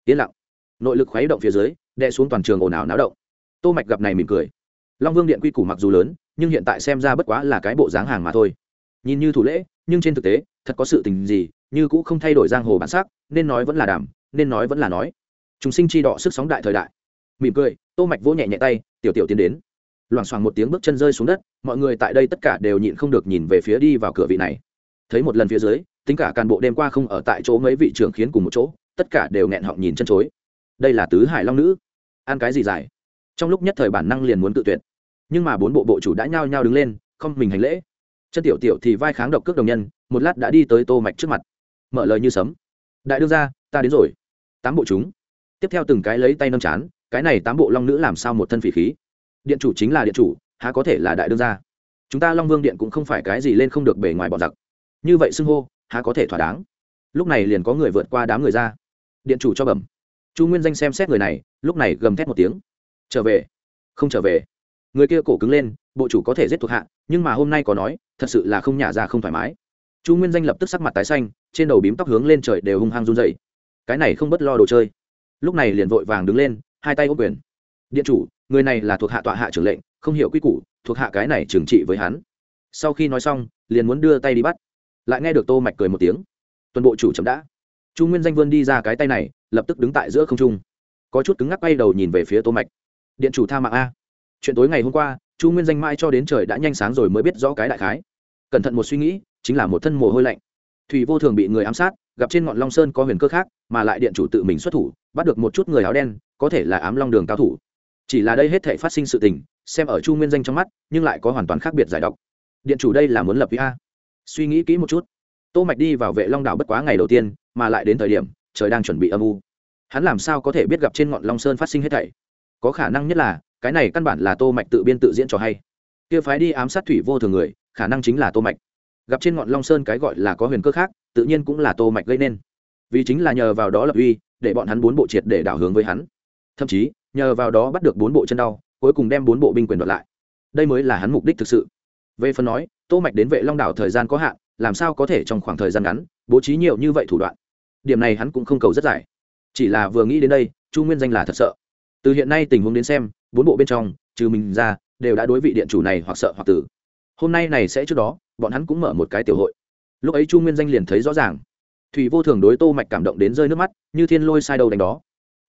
[SPEAKER 1] Yên lặng. Nội lực khuấy động phía dưới, đè xuống toàn trường ồn ào náo động. Tô mạch gặp này mỉm cười. Long vương điện quy củ mặc dù lớn, nhưng hiện tại xem ra bất quá là cái bộ dáng hàng mà thôi. Nhìn như thủ lễ, nhưng trên thực tế, thật có sự tình gì, như cũ không thay đổi giang hồ bản sắc, nên nói vẫn là đảm nên nói vẫn là nói. Chúng sinh chi đọ sức sóng đại thời đại. Mỉm cười, tô mạch vỗ nhẹ nhẹ tay, tiểu tiểu tiến đến loảng xoảng một tiếng bước chân rơi xuống đất, mọi người tại đây tất cả đều nhịn không được nhìn về phía đi vào cửa vị này. Thấy một lần phía dưới, tính cả cán bộ đêm qua không ở tại chỗ mấy vị trưởng khiến cùng một chỗ, tất cả đều nghẹn họng nhìn chân chối. Đây là tứ hải long nữ. Ăn cái gì dài trong lúc nhất thời bản năng liền muốn tự tuyệt. Nhưng mà bốn bộ bộ chủ đã nhao nhao đứng lên, không mình hành lễ. Chân tiểu tiểu thì vai kháng độc cước đồng nhân, một lát đã đi tới tô mạch trước mặt. Mở lời như sấm. Đại đương gia, ta đến rồi. Tám bộ chúng. Tiếp theo từng cái lấy tay nâng chán, cái này tám bộ long nữ làm sao một thân phỉ khí? Điện chủ chính là điện chủ, há có thể là đại đương gia? Chúng ta long vương điện cũng không phải cái gì lên không được bề ngoài bọn giặc. Như vậy xưng hô, há có thể thỏa đáng? Lúc này liền có người vượt qua đám người ra. Điện chủ cho bẩm. Chu nguyên danh xem xét người này, lúc này gầm thét một tiếng. Trở về. Không trở về. Người kia cổ cứng lên, bộ chủ có thể giết thuộc hạ, nhưng mà hôm nay có nói, thật sự là không nhả ra không thoải mái. Chu nguyên danh lập tức sắc mặt tái xanh, trên đầu bím tóc hướng lên trời đều hung hăng run dậy cái này không bất lo đồ chơi. Lúc này liền vội vàng đứng lên, hai tay ô quyền điện chủ, người này là thuộc hạ tọa hạ trưởng lệnh, không hiểu quy củ, thuộc hạ cái này trừng trị với hắn. Sau khi nói xong, liền muốn đưa tay đi bắt. Lại nghe được tô mạch cười một tiếng. Tuần bộ chủ chậm đã. Chu nguyên danh vươn đi ra cái tay này, lập tức đứng tại giữa không trung. Có chút cứng ngắc bay đầu nhìn về phía tô mạch. Điện chủ tha mạng a. Chuyện tối ngày hôm qua, chu nguyên danh mãi cho đến trời đã nhanh sáng rồi mới biết rõ cái đại khái. Cẩn thận một suy nghĩ, chính là một thân mồ hôi lạnh. Thủy vô thường bị người ám sát, gặp trên ngọn long sơn có huyền cơ khác, mà lại điện chủ tự mình xuất thủ, bắt được một chút người áo đen, có thể là ám long đường cao thủ chỉ là đây hết thể phát sinh sự tình, xem ở chu nguyên danh trong mắt, nhưng lại có hoàn toàn khác biệt giải độc. Điện chủ đây là muốn lập với a. Suy nghĩ kỹ một chút. Tô mạch đi vào vệ long đảo bất quá ngày đầu tiên, mà lại đến thời điểm, trời đang chuẩn bị âm u. Hắn làm sao có thể biết gặp trên ngọn long sơn phát sinh hết thảy? Có khả năng nhất là, cái này căn bản là tô mạch tự biên tự diễn cho hay. Kia phái đi ám sát thủy vô thường người, khả năng chính là tô mạch. Gặp trên ngọn long sơn cái gọi là có huyền cơ khác, tự nhiên cũng là tô mạch gây nên. Vì chính là nhờ vào đó lập uy, để bọn hắn bốn bộ triệt để đảo hướng với hắn. Thậm chí nhờ vào đó bắt được bốn bộ chân đau, cuối cùng đem bốn bộ binh quyền đoạt lại. Đây mới là hắn mục đích thực sự. Về phần nói, tô mạch đến vệ long đảo thời gian có hạn, làm sao có thể trong khoảng thời gian ngắn bố trí nhiều như vậy thủ đoạn? Điểm này hắn cũng không cầu rất dài chỉ là vừa nghĩ đến đây, chu nguyên danh là thật sợ. Từ hiện nay tình huống đến xem, bốn bộ bên trong, trừ mình ra, đều đã đối vị điện chủ này hoặc sợ hoặc tử. Hôm nay này sẽ trước đó, bọn hắn cũng mở một cái tiểu hội. Lúc ấy chu nguyên danh liền thấy rõ ràng. Thủy vô thường đối tô mạch cảm động đến rơi nước mắt, như thiên lôi sai đầu đánh đó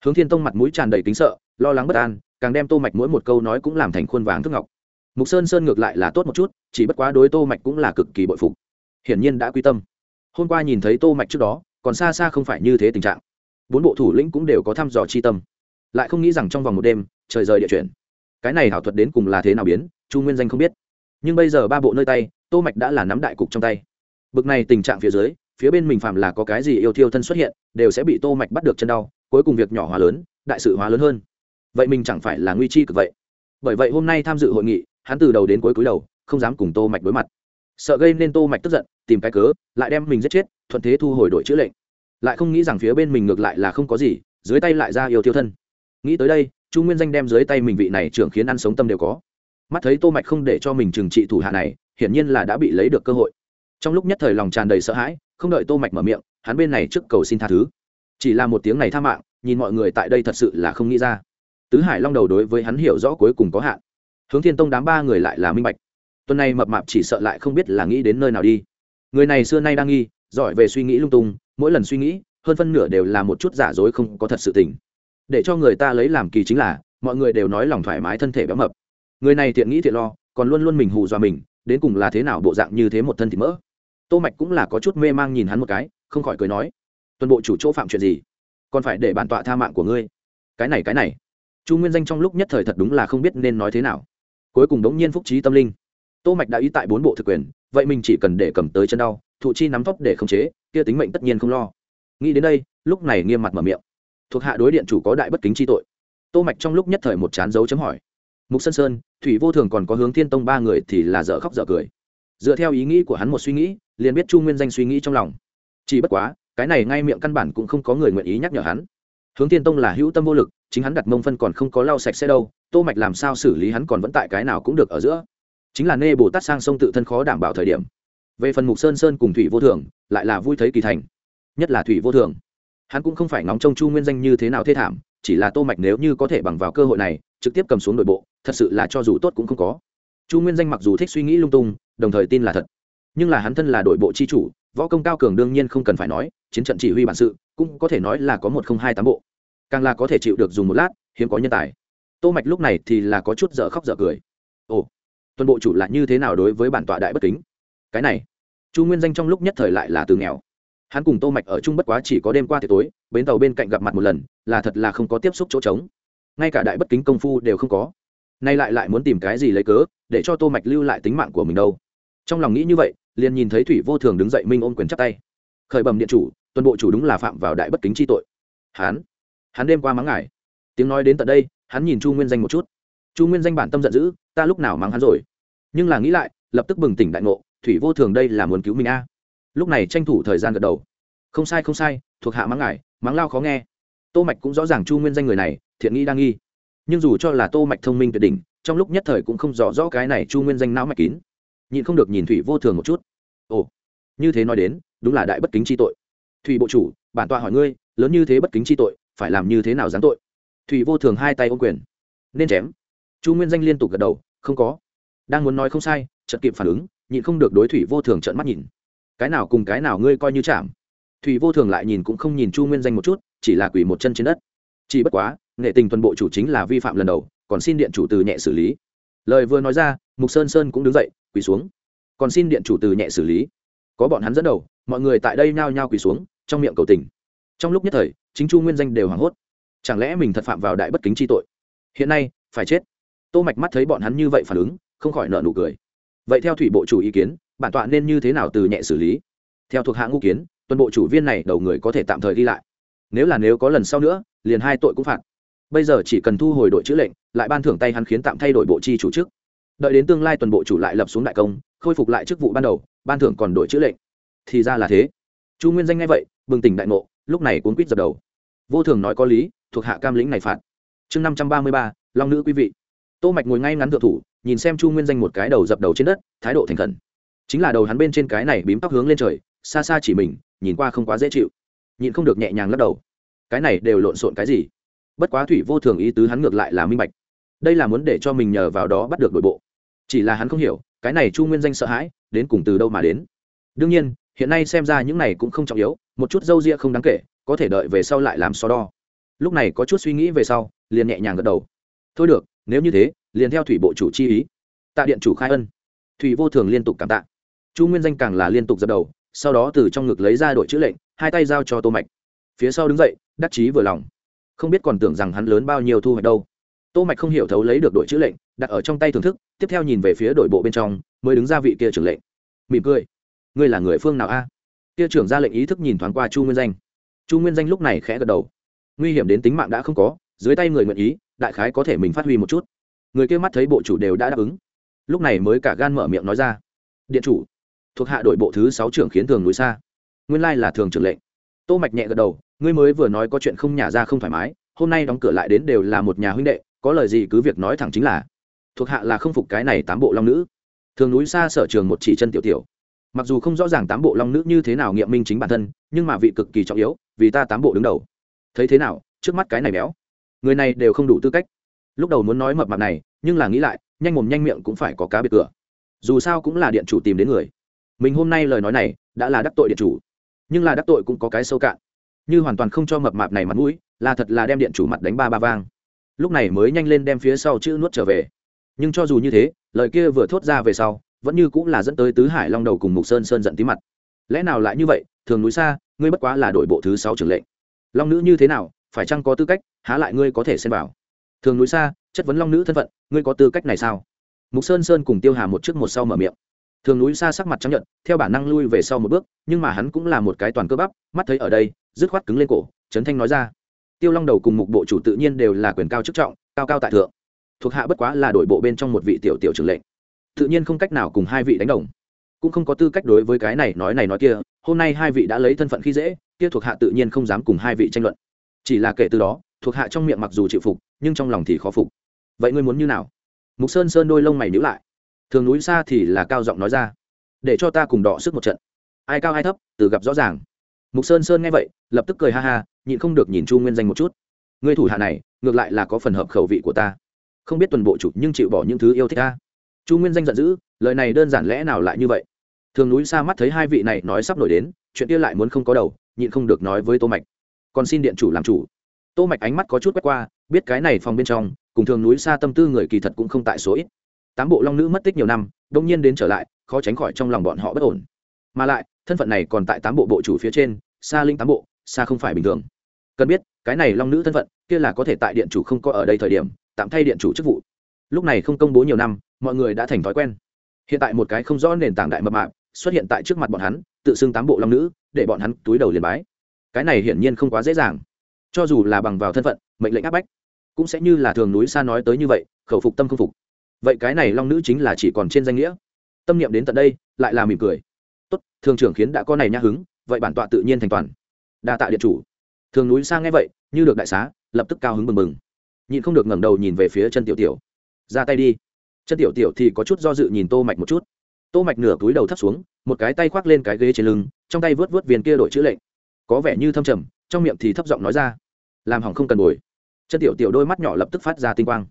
[SPEAKER 1] hướng thiên tông mặt mũi tràn đầy kính sợ, lo lắng bất an, càng đem tô mạch mỗi một câu nói cũng làm thành khuôn vàng thức ngọc. Mục sơn sơn ngược lại là tốt một chút, chỉ bất quá đối tô mạch cũng là cực kỳ bội phục. Hiển nhiên đã quy tâm. Hôm qua nhìn thấy tô mạch trước đó, còn xa xa không phải như thế tình trạng. Bốn bộ thủ lĩnh cũng đều có thăm dò chi tâm. Lại không nghĩ rằng trong vòng một đêm, trời rời địa chuyển. Cái này hảo thuật đến cùng là thế nào biến, chu nguyên danh không biết. Nhưng bây giờ ba bộ nơi tay, tô mạch đã là nắm đại cục trong tay. Bực này tình trạng phía dưới, phía bên mình phạm là có cái gì yêu thiêu thân xuất hiện, đều sẽ bị tô mạch bắt được chân đau cuối cùng việc nhỏ hóa lớn, đại sự hóa lớn hơn. Vậy mình chẳng phải là nguy chi cực vậy? Bởi vậy hôm nay tham dự hội nghị, hắn từ đầu đến cuối cúi đầu, không dám cùng tô mạch đối mặt. Sợ gây nên tô mạch tức giận, tìm cái cớ, lại đem mình giết chết, thuận thế thu hồi đội chữ lệnh. Lại không nghĩ rằng phía bên mình ngược lại là không có gì, dưới tay lại ra yêu tiêu thân. Nghĩ tới đây, chu nguyên danh đem dưới tay mình vị này trưởng khiến ăn sống tâm đều có. Mắt thấy tô mạch không để cho mình trừng trị thủ hạ này, hiển nhiên là đã bị lấy được cơ hội. Trong lúc nhất thời lòng tràn đầy sợ hãi, không đợi tô mạch mở miệng, hắn bên này trước cầu xin tha thứ chỉ là một tiếng này tha mạng, nhìn mọi người tại đây thật sự là không nghĩ ra. Tứ hải long đầu đối với hắn hiểu rõ cuối cùng có hạn. Hướng thiên tông đám ba người lại là minh bạch. Tuần này mập mạp chỉ sợ lại không biết là nghĩ đến nơi nào đi. Người này xưa nay đang nghi, giỏi về suy nghĩ lung tung, mỗi lần suy nghĩ, hơn phân nửa đều là một chút giả dối không có thật sự tình. Để cho người ta lấy làm kỳ chính là, mọi người đều nói lòng thoải mái thân thể béo mập. Người này thiện nghĩ thiện lo, còn luôn luôn mình hù dọa mình, đến cùng là thế nào bộ dạng như thế một thân thịt mỡ. Tô mạch cũng là có chút mê mang nhìn hắn một cái, không khỏi cười nói tuần bộ chủ chỗ phạm chuyện gì? Còn phải để bản tọa tha mạng của ngươi. Cái này cái này. Chu nguyên danh trong lúc nhất thời thật đúng là không biết nên nói thế nào. Cuối cùng đống nhiên phúc trí tâm linh. Tô mạch đã ý tại bốn bộ thực quyền, vậy mình chỉ cần để cầm tới chân đau, thụ chi nắm tóc để khống chế, kia tính mệnh tất nhiên không lo. Nghĩ đến đây, lúc này nghiêm mặt mở miệng. Thuộc hạ đối điện chủ có đại bất kính chi tội. Tô mạch trong lúc nhất thời một chán dấu chấm hỏi. Mục sơn sơn, thủy vô thường còn có hướng thiên tông ba người thì là dở khóc dở cười. Dựa theo ý nghĩ của hắn một suy nghĩ, liền biết chu nguyên danh suy nghĩ trong lòng. Chỉ bất quá cái này ngay miệng căn bản cũng không có người nguyện ý nhắc nhở hắn. Hướng thiên tông là hữu tâm vô lực, chính hắn đặt mông phân còn không có lau sạch sẽ đâu, tô mạch làm sao xử lý hắn còn vẫn tại cái nào cũng được ở giữa. Chính là nê bồ tát sang sông tự thân khó đảm bảo thời điểm. Về phần mục sơn sơn cùng thủy vô thường, lại là vui thấy kỳ thành. Nhất là thủy vô thường. Hắn cũng không phải ngóng trông chu nguyên danh như thế nào thê thảm, chỉ là tô mạch nếu như có thể bằng vào cơ hội này, trực tiếp cầm xuống nội bộ, thật sự là cho dù tốt cũng không có. Chu nguyên danh mặc dù thích suy nghĩ lung tung, đồng thời tin là thật. Nhưng là hắn thân là đội bộ chi chủ võ công cao cường đương nhiên không cần phải nói, chiến trận chỉ huy bản sự cũng có thể nói là có một không hai tám bộ. Càng là có thể chịu được dùng một lát, hiếm có nhân tài. Tô mạch lúc này thì là có chút dở khóc dở cười. Ồ tuần bộ chủ là như thế nào đối với bản tọa đại bất kính? Cái này, chu nguyên danh trong lúc nhất thời lại là từ nghèo. Hắn cùng tô mạch ở chung bất quá chỉ có đêm qua thì tối, bến tàu bên cạnh gặp mặt một lần, là thật là không có tiếp xúc chỗ trống. Ngay cả đại bất kính công phu đều không có. Nay lại lại muốn tìm cái gì lấy cớ, để cho tô mạch lưu lại tính mạng của mình đâu? Trong lòng nghĩ như vậy liền nhìn thấy thủy vô thường đứng dậy minh ôm quyền chắp tay. Khởi bẩm điện chủ, tuần bộ chủ đúng là phạm vào đại bất kính chi tội. Hắn hắn đêm qua mắng ngài. Tiếng nói đến tận đây, hắn nhìn chu nguyên danh một chút. Chu nguyên danh bản tâm giận dữ, ta lúc nào mắng hắn rồi? Nhưng là nghĩ lại, lập tức bừng tỉnh đại ngộ, thủy vô thường đây là muốn cứu mình a. Lúc này tranh thủ thời gian gật đầu. Không sai không sai, thuộc hạ mắng ngài, mắng lao khó nghe. Tô mạch cũng rõ ràng chu nguyên danh người này, thiện nghi đang nghi. Nhưng dù cho là tô mạch thông minh tuyệt đỉnh, trong lúc nhất thời cũng không rõ rõ cái này chu nguyên danh não mạch kín nhịn không được nhìn thủy vô thường một chút. Ồ, như thế nói đến, đúng là đại bất kính chi tội. Thủy bộ chủ, bản tọa hỏi ngươi, lớn như thế bất kính chi tội, phải làm như thế nào giáng tội? Thủy vô thường hai tay ôm quyền. Nên chém. Chu nguyên danh liên tục gật đầu, không có. Đang muốn nói không sai, chợt kịp phản ứng, nhịn không được đối thủy vô thường trợn mắt nhìn. Cái nào cùng cái nào ngươi coi như chạm. Thủy vô thường lại nhìn cũng không nhìn chu nguyên danh một chút, chỉ là quỷ một chân trên đất. Chỉ bất quá, nghệ tình tuần bộ chủ chính là vi phạm lần đầu, còn xin điện chủ từ nhẹ xử lý lời vừa nói ra, mục sơn sơn cũng đứng dậy, quỳ xuống. Còn xin điện chủ từ nhẹ xử lý. Có bọn hắn dẫn đầu, mọi người tại đây nhao nhao quỳ xuống, trong miệng cầu tình. Trong lúc nhất thời, chính chu nguyên danh đều hoảng hốt. Chẳng lẽ mình thật phạm vào đại bất kính chi tội? Hiện nay, phải chết. Tô mạch mắt thấy bọn hắn như vậy phản ứng, không khỏi nợ nụ cười. Vậy theo thủy bộ chủ ý kiến, bản tọa nên như thế nào từ nhẹ xử lý? Theo thuộc hạ ngũ kiến, tuần bộ chủ viên này đầu người có thể tạm thời đi lại. Nếu là nếu có lần sau nữa, liền hai tội cũng phạt bây giờ chỉ cần thu hồi đội chữ lệnh, lại ban thưởng tay hắn khiến tạm thay đổi bộ chi chủ chức. Đợi đến tương lai tuần bộ chủ lại lập xuống đại công, khôi phục lại chức vụ ban đầu, ban thưởng còn đổi chữ lệnh. Thì ra là thế. Chu nguyên danh ngay vậy, bừng tỉnh đại ngộ, lúc này cuốn quýt dập đầu. Vô thường nói có lý, thuộc hạ cam lĩnh này phạt. Chương năm trăm ba mươi ba, long nữ quý vị. Tô mạch ngồi ngay ngắn thượng thủ, nhìn xem chu nguyên danh một cái đầu dập đầu trên đất, thái độ thành khẩn. Chính là đầu hắn bên trên cái này bím tóc hướng lên trời, xa xa chỉ mình, nhìn qua không quá dễ chịu. Nhịn không được nhẹ nhàng lắc đầu. Cái này đều lộn xộn cái gì? Bất quá thủy vô thường ý tứ hắn ngược lại là minh bạch. Đây là muốn để cho mình nhờ vào đó bắt được đội bộ. Chỉ là hắn không hiểu, cái này chu nguyên danh sợ hãi, đến cùng từ đâu mà đến. Đương nhiên, hiện nay xem ra những này cũng không trọng yếu, một chút dâu ria không đáng kể, có thể đợi về sau lại làm so đo. Lúc này có chút suy nghĩ về sau, liền nhẹ nhàng gật đầu. Thôi được, nếu như thế, liền theo thủy bộ chủ chi ý. Tạ điện chủ khai ân. Thủy vô thường liên tục cảm tạ. Chu nguyên danh càng là liên tục dập đầu, sau đó từ trong ngực lấy ra đội chữ lệnh, hai tay giao cho tô mạch. Phía sau đứng dậy, đắc chí vừa lòng không biết còn tưởng rằng hắn lớn bao nhiêu thu hoạch đâu. Tô mạch không hiểu thấu lấy được đội chữ lệnh, đặt ở trong tay thưởng thức, tiếp theo nhìn về phía đội bộ bên trong, mới đứng ra vị kia trưởng lệnh. Mỉm cười. Ngươi là người phương nào a? Kia trưởng ra lệnh ý thức nhìn thoáng qua chu nguyên danh. Chu nguyên danh lúc này khẽ gật đầu. Nguy hiểm đến tính mạng đã không có, dưới tay người nguyện ý, đại khái có thể mình phát huy một chút. Người kia mắt thấy bộ chủ đều đã đáp ứng. Lúc này mới cả gan mở miệng nói ra. Điện chủ, thuộc hạ đội bộ thứ sáu trưởng khiến thường núi xa. Nguyên lai là thường trưởng lệnh. Tô mạch nhẹ gật đầu ngươi mới vừa nói có chuyện không nhả ra không thoải mái, hôm nay đóng cửa lại đến đều là một nhà huynh đệ, có lời gì cứ việc nói thẳng chính là, thuộc hạ là không phục cái này tám bộ long nữ. Thường núi xa sở trường một chỉ chân tiểu tiểu. Mặc dù không rõ ràng tám bộ long nữ như thế nào nghiệm minh chính bản thân, nhưng mà vị cực kỳ trọng yếu, vì ta tám bộ đứng đầu. Thấy thế nào, trước mắt cái này béo. Người này đều không đủ tư cách. Lúc đầu muốn nói mập mặt này, nhưng là nghĩ lại, nhanh mồm nhanh miệng cũng phải có cá biệt cửa. Dù sao cũng là điện chủ tìm đến người. Mình hôm nay lời nói này, đã là đắc tội điện chủ. Nhưng là đắc tội cũng có cái sâu cạn như hoàn toàn không cho mập mạp này mặt mũi, là thật là đem điện chủ mặt đánh ba ba vang. Lúc này mới nhanh lên đem phía sau chữ nuốt trở về. Nhưng cho dù như thế, lời kia vừa thốt ra về sau, vẫn như cũng là dẫn tới tứ hải long đầu cùng mục sơn sơn giận tí mặt. Lẽ nào lại như vậy, thường núi xa, ngươi bất quá là đội bộ thứ sáu trưởng lệnh. Long nữ như thế nào, phải chăng có tư cách, há lại ngươi có thể xem vào? Thường núi xa, chất vấn long nữ thân phận, ngươi có tư cách này sao? Mục sơn sơn cùng tiêu hà một trước một sau mở miệng thường núi xa sắc mặt trắng nhận theo bản năng lui về sau một bước, nhưng mà hắn cũng là một cái toàn cơ bắp, mắt thấy ở đây, dứt khoát cứng lên cổ trấn thanh nói ra. Tiêu long đầu cùng mục bộ chủ tự nhiên đều là quyền cao chức trọng, cao cao tại thượng. Thuộc hạ bất quá là đội bộ bên trong một vị tiểu tiểu trưởng lệnh. Tự nhiên không cách nào cùng hai vị đánh đồng. Cũng không có tư cách đối với cái này nói này nói kia, hôm nay hai vị đã lấy thân phận khi dễ, kia thuộc hạ tự nhiên không dám cùng hai vị tranh luận. Chỉ là kể từ đó, thuộc hạ trong miệng mặc dù chịu phục, nhưng trong lòng thì khó phục. Vậy ngươi muốn như nào? Mục sơn sơn đôi lông mày nhữ lại thường núi xa thì là cao giọng nói ra. Để cho ta cùng đọ sức một trận. Ai cao ai thấp, từ gặp rõ ràng. Mục sơn sơn nghe vậy, lập tức cười ha ha, nhịn không được nhìn chu nguyên danh một chút. Người thủ hạ này, ngược lại là có phần hợp khẩu vị của ta. Không biết tuần bộ chủ nhưng chịu bỏ những thứ yêu thích ta. Chu nguyên danh giận dữ, lời này đơn giản lẽ nào lại như vậy? Thường núi xa mắt thấy hai vị này nói sắp nổi đến, chuyện kia lại muốn không có đầu, nhịn không được nói với tô mạch. Còn xin điện chủ làm chủ. Tô mạch ánh mắt có chút quét qua, biết cái này phòng bên trong, cùng thường núi xa tâm tư người kỳ thật cũng không tại số ít tám bộ long nữ mất tích nhiều năm, đông nhiên đến trở lại, khó tránh khỏi trong lòng bọn họ bất ổn. Mà lại, thân phận này còn tại tám bộ bộ chủ phía trên xa linh tám bộ xa không phải bình thường. Cần biết, cái này long nữ thân phận, kia là có thể tại điện chủ không có ở đây thời điểm, tạm thay điện chủ chức vụ. Lúc này không công bố nhiều năm, mọi người đã thành thói quen. Hiện tại một cái không rõ nền tảng đại mập mạp xuất hiện tại trước mặt bọn hắn, tự xưng tám bộ long nữ, để bọn hắn túi đầu liền bái. Cái này hiển nhiên không quá dễ dàng. Cho dù là bằng vào thân phận, mệnh lệnh áp bách, cũng sẽ như là thường núi xa nói tới như vậy, khẩu phục tâm không phục vậy cái này long nữ chính là chỉ còn trên danh nghĩa. Tâm niệm đến tận đây, lại là mỉm cười. Tốt, thường trưởng khiến đã có này nhã hứng, vậy bản tọa tự nhiên thành toàn. Đa tạ điện chủ. Thường núi sang nghe vậy, như được đại xá, lập tức cao hứng mừng mừng nhịn không được ngẩng đầu nhìn về phía chân tiểu tiểu. Ra tay đi. Chân tiểu tiểu thì có chút do dự nhìn tô mạch một chút. Tô mạch nửa túi đầu thấp xuống, một cái tay khoác lên cái ghế trên lưng, trong tay vớt vớt viên kia đổi chữ lệnh. Có vẻ như thâm trầm, trong miệng thì thấp giọng nói ra. Làm hỏng không cần bồi. Chân tiểu tiểu đôi mắt nhỏ lập tức phát ra tinh quang.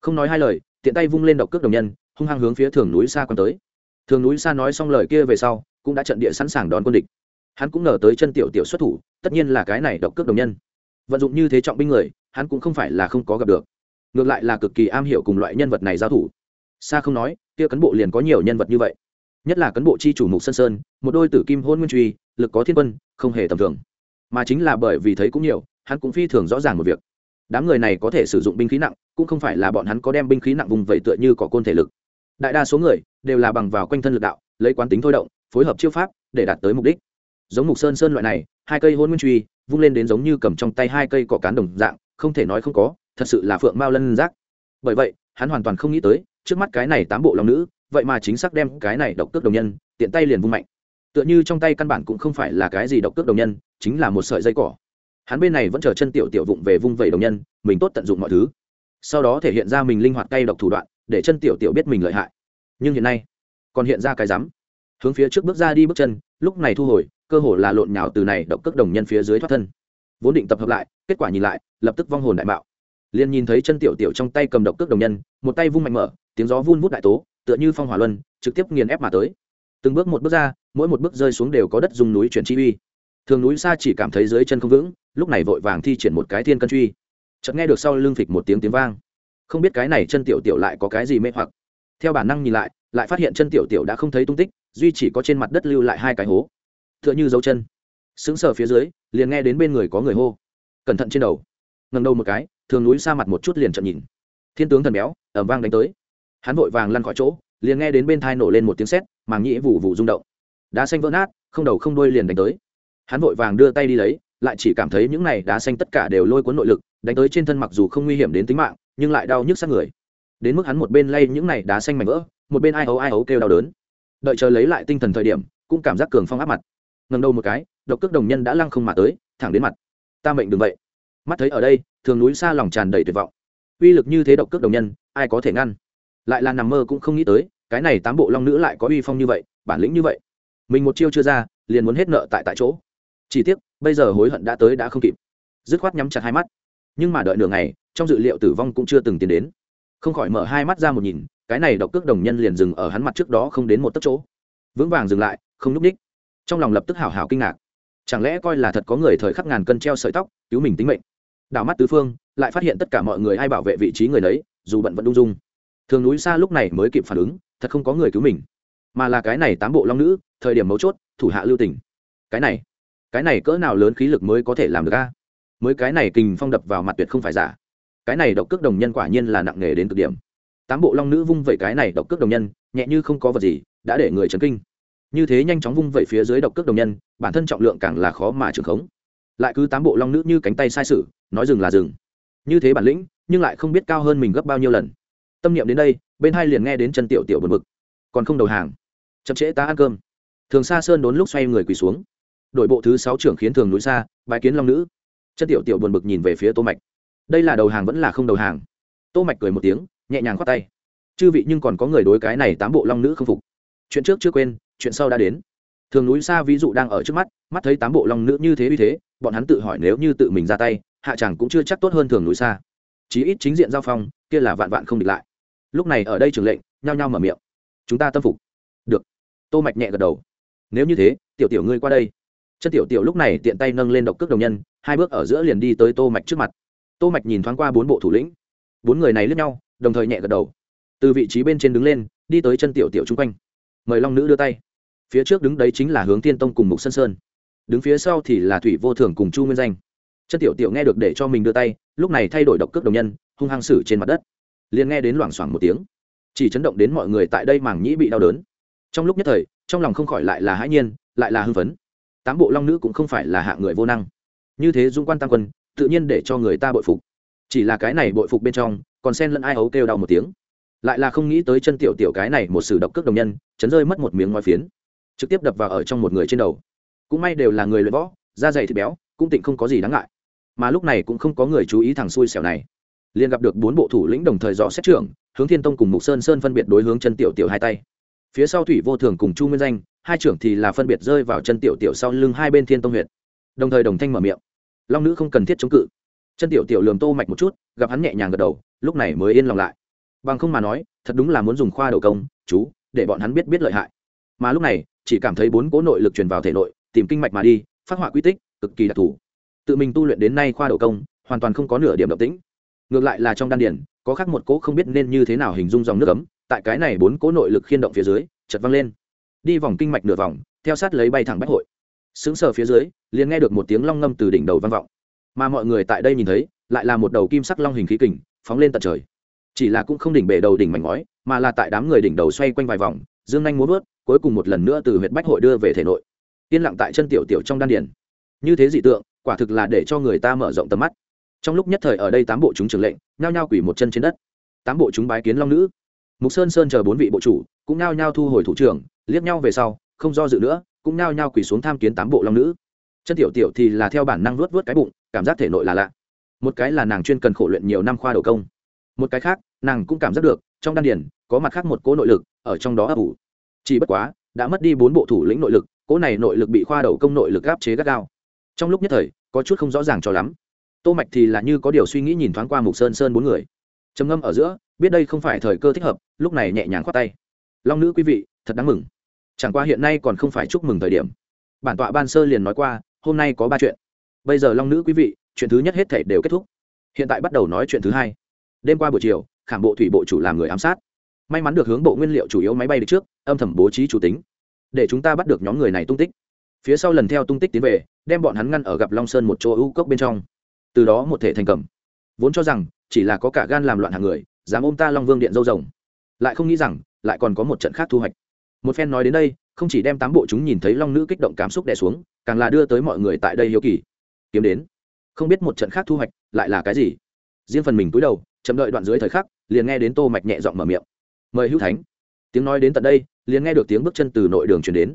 [SPEAKER 1] Không nói hai lời tiện tay vung lên độc cước đồng nhân, hung hăng hướng phía thường núi xa quan tới. Thường núi xa nói xong lời kia về sau, cũng đã trận địa sẵn sàng đón quân địch. Hắn cũng ngờ tới chân tiểu tiểu xuất thủ, tất nhiên là cái này độc cước đồng nhân. Vận dụng như thế trọng binh người, hắn cũng không phải là không có gặp được. Ngược lại là cực kỳ am hiểu cùng loại nhân vật này giao thủ. Xa không nói, kia cán bộ liền có nhiều nhân vật như vậy. Nhất là cán bộ chi chủ mục sơn sơn, một đôi tử kim hôn nguyên truy, lực có thiên quân, không hề tầm thường. Mà chính là bởi vì thấy cũng nhiều, hắn cũng phi thường rõ ràng một việc đám người này có thể sử dụng binh khí nặng, cũng không phải là bọn hắn có đem binh khí nặng vùng vẩy tựa như có côn thể lực. Đại đa số người đều là bằng vào quanh thân lực đạo, lấy quán tính thôi động, phối hợp chiêu pháp để đạt tới mục đích. Giống mục sơn sơn loại này, hai cây hôn nguyên truy, vung lên đến giống như cầm trong tay hai cây cỏ cán đồng dạng, không thể nói không có, thật sự là phượng mao lân giác. Bởi vậy, hắn hoàn toàn không nghĩ tới, trước mắt cái này tám bộ lòng nữ, vậy mà chính xác đem cái này độc cước đồng nhân, tiện tay liền vung mạnh. Tựa như trong tay căn bản cũng không phải là cái gì độc cước đồng nhân, chính là một sợi dây cỏ hắn bên này vẫn chờ chân tiểu tiểu vụng về vung vẩy đồng nhân, mình tốt tận dụng mọi thứ. Sau đó thể hiện ra mình linh hoạt cay độc thủ đoạn, để chân tiểu tiểu biết mình lợi hại. Nhưng hiện nay, còn hiện ra cái rắm hướng phía trước bước ra đi bước chân, lúc này thu hồi, cơ hồ là lộn nhào từ này động cước đồng nhân phía dưới thoát thân. Vốn định tập hợp lại, kết quả nhìn lại, lập tức vong hồn đại mạo. Liền nhìn thấy chân tiểu tiểu trong tay cầm độc cước đồng nhân, một tay vung mạnh mở, tiếng gió vun vút đại tố, tựa như phong hỏa luân, trực tiếp nghiền ép mà tới. Từng bước một bước ra, mỗi một bước rơi xuống đều có đất dùng núi chuyển chi uy. Thường núi xa chỉ cảm thấy dưới chân không vững lúc này vội vàng thi triển một cái thiên cân truy. Chợt nghe được sau lưng phịch một tiếng tiếng vang. Không biết cái này chân tiểu tiểu lại có cái gì mê hoặc. Theo bản năng nhìn lại lại phát hiện chân tiểu tiểu đã không thấy tung tích, duy chỉ có trên mặt đất lưu lại hai cái hố. Tựa như dấu chân. Sững sờ phía dưới, liền nghe đến bên người có người hô. Cẩn thận trên đầu. Ngần đầu một cái, thường núi xa mặt một chút liền chậm nhìn. Thiên tướng thần béo ẩm vang đánh tới. Hắn vội vàng lăn khỏi chỗ, liền nghe đến bên thai nổ lên một tiếng sét, màng nhĩ vụ vụ rung động. Đá xanh vỡ nát, không đầu không đuôi liền đánh tới. Hắn vội vàng đưa tay đi lấy lại chỉ cảm thấy những này đá xanh tất cả đều lôi cuốn nội lực, đánh tới trên thân mặc dù không nguy hiểm đến tính mạng, nhưng lại đau nhức sát người. Đến mức hắn một bên lay những này đá xanh mảnh vỡ, một bên ai ấu ai ấu kêu đau đớn. Đợi chờ lấy lại tinh thần thời điểm, cũng cảm giác cường phong áp mặt. Ngầm đầu một cái, độc cước đồng nhân đã lăng không mà tới, thẳng đến mặt. Ta mệnh đừng vậy. Mắt thấy ở đây, thường núi xa lòng tràn đầy tuyệt vọng. Uy lực như thế độc cước đồng nhân, ai có thể ngăn? Lại là nằm mơ cũng không nghĩ tới, cái này tám bộ long nữ lại có uy phong như vậy, bản lĩnh như vậy. Mình một chiêu chưa ra, liền muốn hết nợ tại tại chỗ chỉ tiếc, bây giờ hối hận đã tới đã không kịp. Dứt khoát nhắm chặt hai mắt. Nhưng mà đợi nửa ngày, trong dự liệu tử vong cũng chưa từng tiến đến. Không khỏi mở hai mắt ra một nhìn, cái này độc cước đồng nhân liền dừng ở hắn mặt trước đó không đến một tấc chỗ. Vững vàng dừng lại, không núp ních trong lòng lập tức hào hào kinh ngạc. Chẳng lẽ coi là thật có người thời khắc ngàn cân treo sợi tóc, cứu mình tính mệnh? Đảo mắt tứ phương, lại phát hiện tất cả mọi người ai bảo vệ vị trí người đấy dù bận vẫn đung dung. Thường núi xa lúc này mới kịp phản ứng, thật không có người cứu mình. Mà là cái này tám bộ long nữ, thời điểm mấu chốt, thủ hạ lưu tỉnh cái này cái này cỡ nào lớn khí lực mới có thể làm được a? Mới cái này kình phong đập vào mặt tuyệt không phải giả. Cái này độc cước đồng nhân quả nhiên là nặng nề đến cực điểm. Tám bộ long nữ vung vẩy cái này độc cước đồng nhân, nhẹ như không có vật gì, đã để người chấn kinh. Như thế nhanh chóng vung vẩy phía dưới độc cước đồng nhân, bản thân trọng lượng càng là khó mà trường khống. Lại cứ tám bộ long nữ như cánh tay sai sự, nói dừng là dừng. Như thế bản lĩnh, nhưng lại không biết cao hơn mình gấp bao nhiêu lần. Tâm niệm đến đây, bên hai liền nghe đến chân tiểu tiểu bật mực còn không đầu hàng. Chậm trễ ta ăn cơm. Thường xa sơn đốn lúc xoay người quỳ xuống đội bộ thứ sáu trưởng khiến thường núi xa bài kiến long nữ. Chân tiểu tiểu buồn bực nhìn về phía tô mạch. Đây là đầu hàng vẫn là không đầu hàng? Tô mạch cười một tiếng, nhẹ nhàng khoát tay. Chư vị nhưng còn có người đối cái này tám bộ long nữ không phục. Chuyện trước chưa quên, chuyện sau đã đến. Thường núi xa ví dụ đang ở trước mắt mắt thấy tám bộ long nữ như thế uy thế, bọn hắn tự hỏi nếu như tự mình ra tay, hạ chẳng cũng chưa chắc tốt hơn thường núi xa. Chí ít chính diện giao phong, kia là vạn vạn không địch lại. Lúc này ở đây trường lệnh, nhao nhao mở miệng. Chúng ta tâm phục. Được. Tô mạch nhẹ gật đầu. Nếu như thế, tiểu tiểu ngươi qua đây chân tiểu tiểu lúc này tiện tay nâng lên độc cước đồng nhân, hai bước ở giữa liền đi tới tô mạch trước mặt. Tô mạch nhìn thoáng qua bốn bộ thủ lĩnh. Bốn người này lướt nhau, đồng thời nhẹ gật đầu. Từ vị trí bên trên đứng lên, đi tới chân tiểu tiểu chung quanh. Mời long nữ đưa tay. Phía trước đứng đấy chính là hướng tiên tông cùng mục sơn sơn. Đứng phía sau thì là thủy vô thường cùng chu nguyên danh. Chân tiểu tiểu nghe được để cho mình đưa tay, lúc này thay đổi độc cước đồng nhân, hung hăng xử trên mặt đất. Liền nghe đến loảng xoảng một tiếng. Chỉ chấn động đến mọi người tại đây mảng nhĩ bị đau đớn. Trong lúc nhất thời, trong lòng không khỏi lại là hãi nhiên, lại là hưng phấn tám bộ long nữ cũng không phải là hạ người vô năng. Như thế dung quan tam quân, tự nhiên để cho người ta bội phục. Chỉ là cái này bội phục bên trong, còn sen lẫn ai ấu kêu đau một tiếng. Lại là không nghĩ tới chân tiểu tiểu cái này một sử độc cước đồng nhân, chấn rơi mất một miếng ngoài phiến. Trực tiếp đập vào ở trong một người trên đầu. Cũng may đều là người luyện võ, da dày thịt béo, cũng tịnh không có gì đáng ngại. Mà lúc này cũng không có người chú ý thằng xui xẻo này. Liền gặp được bốn bộ thủ lĩnh đồng thời dò xét trưởng, hướng thiên tông cùng mục sơn sơn phân biệt đối hướng chân tiểu tiểu hai tay. Phía sau thủy vô thường cùng chu nguyên danh hai trưởng thì là phân biệt rơi vào chân tiểu tiểu sau lưng hai bên thiên tông huyệt, đồng thời đồng thanh mở miệng. Long nữ không cần thiết chống cự. Chân tiểu tiểu lường tô mạch một chút gặp hắn nhẹ nhàng gật đầu lúc này mới yên lòng lại. Bằng không mà nói thật đúng là muốn dùng khoa đầu công chú để bọn hắn biết biết lợi hại. Mà lúc này chỉ cảm thấy bốn cố nội lực truyền vào thể nội tìm kinh mạch mà đi phát họa quy tích cực kỳ đặc thù. Tự mình tu luyện đến nay khoa đầu công hoàn toàn không có nửa điểm động tĩnh. Ngược lại là trong đan điển có khác một cố không biết nên như thế nào hình dung dòng nước ấm tại cái này bốn cố nội lực khiên động phía dưới chật văng lên đi vòng kinh mạch nửa vòng, theo sát lấy bay thẳng bách hội. Sững sờ phía dưới, liền nghe được một tiếng long ngâm từ đỉnh đầu vang vọng. Mà mọi người tại đây nhìn thấy, lại là một đầu kim sắc long hình khí kình, phóng lên tận trời. Chỉ là cũng không đỉnh bể đầu đỉnh mảnh ngói, mà là tại đám người đỉnh đầu xoay quanh vài vòng, dương nhanh muốn vớt, cuối cùng một lần nữa từ huyện bách hội đưa về thể nội. Yên lặng tại chân tiểu tiểu trong đan điền. như thế dị tượng, quả thực là để cho người ta mở rộng tầm mắt. Trong lúc nhất thời ở đây tám bộ chúng trưởng lệnh, nhao nhao quỷ một chân trên đất. Tám bộ chúng bái kiến long nữ. Mục sơn sơn chờ bốn vị bộ chủ, cũng nhao nhao thu hồi thủ trưởng liếc nhau về sau, không do dự nữa, cũng nhao nhao quỳ xuống tham kiến tám bộ long nữ. Chân tiểu tiểu thì là theo bản năng luốt vớt cái bụng, cảm giác thể nội là lạ. Một cái là nàng chuyên cần khổ luyện nhiều năm khoa đầu công. Một cái khác, nàng cũng cảm giác được, trong đan điển có mặt khác một cỗ nội lực, ở trong đó ấp ủ. Chỉ bất quá, đã mất đi bốn bộ thủ lĩnh nội lực cỗ này nội lực bị khoa đầu công nội lực áp chế gắt gao. Trong lúc nhất thời, có chút không rõ ràng cho lắm. Tô mạch thì là như có điều suy nghĩ nhìn thoáng qua mục sơn sơn bốn người. Trầm ngâm ở giữa, biết đây không phải thời cơ thích hợp, lúc này nhẹ nhàng khoát tay. Long nữ quý vị, thật đáng mừng chẳng qua hiện nay còn không phải chúc mừng thời điểm. Bản tọa ban sơ liền nói qua, hôm nay có ba chuyện. Bây giờ long nữ quý vị, chuyện thứ nhất hết thể đều kết thúc. Hiện tại bắt đầu nói chuyện thứ hai. Đêm qua buổi chiều, khảm bộ thủy bộ chủ làm người ám sát. May mắn được hướng bộ nguyên liệu chủ yếu máy bay đi trước, âm thầm bố trí chủ tính. Để chúng ta bắt được nhóm người này tung tích. Phía sau lần theo tung tích tiến về, đem bọn hắn ngăn ở gặp long sơn một chỗ ưu cốc bên trong. Từ đó một thể thành cầm. Vốn cho rằng, chỉ là có cả gan làm loạn hàng người, dám ôm ta long vương điện dâu rồng. Lại không nghĩ rằng, lại còn có một trận khác thu hoạch một phen nói đến đây, không chỉ đem tám bộ chúng nhìn thấy long nữ kích động cảm xúc đẻ xuống, càng là đưa tới mọi người tại đây hiếu kỳ. Kiếm đến. Không biết một trận khác thu hoạch lại là cái gì. Riêng phần mình túi đầu, chậm đợi đoạn dưới thời khắc, liền nghe đến tô mạch nhẹ giọng mở miệng. Mời hữu thánh. Tiếng nói đến tận đây, liền nghe được tiếng bước chân từ nội đường chuyển đến.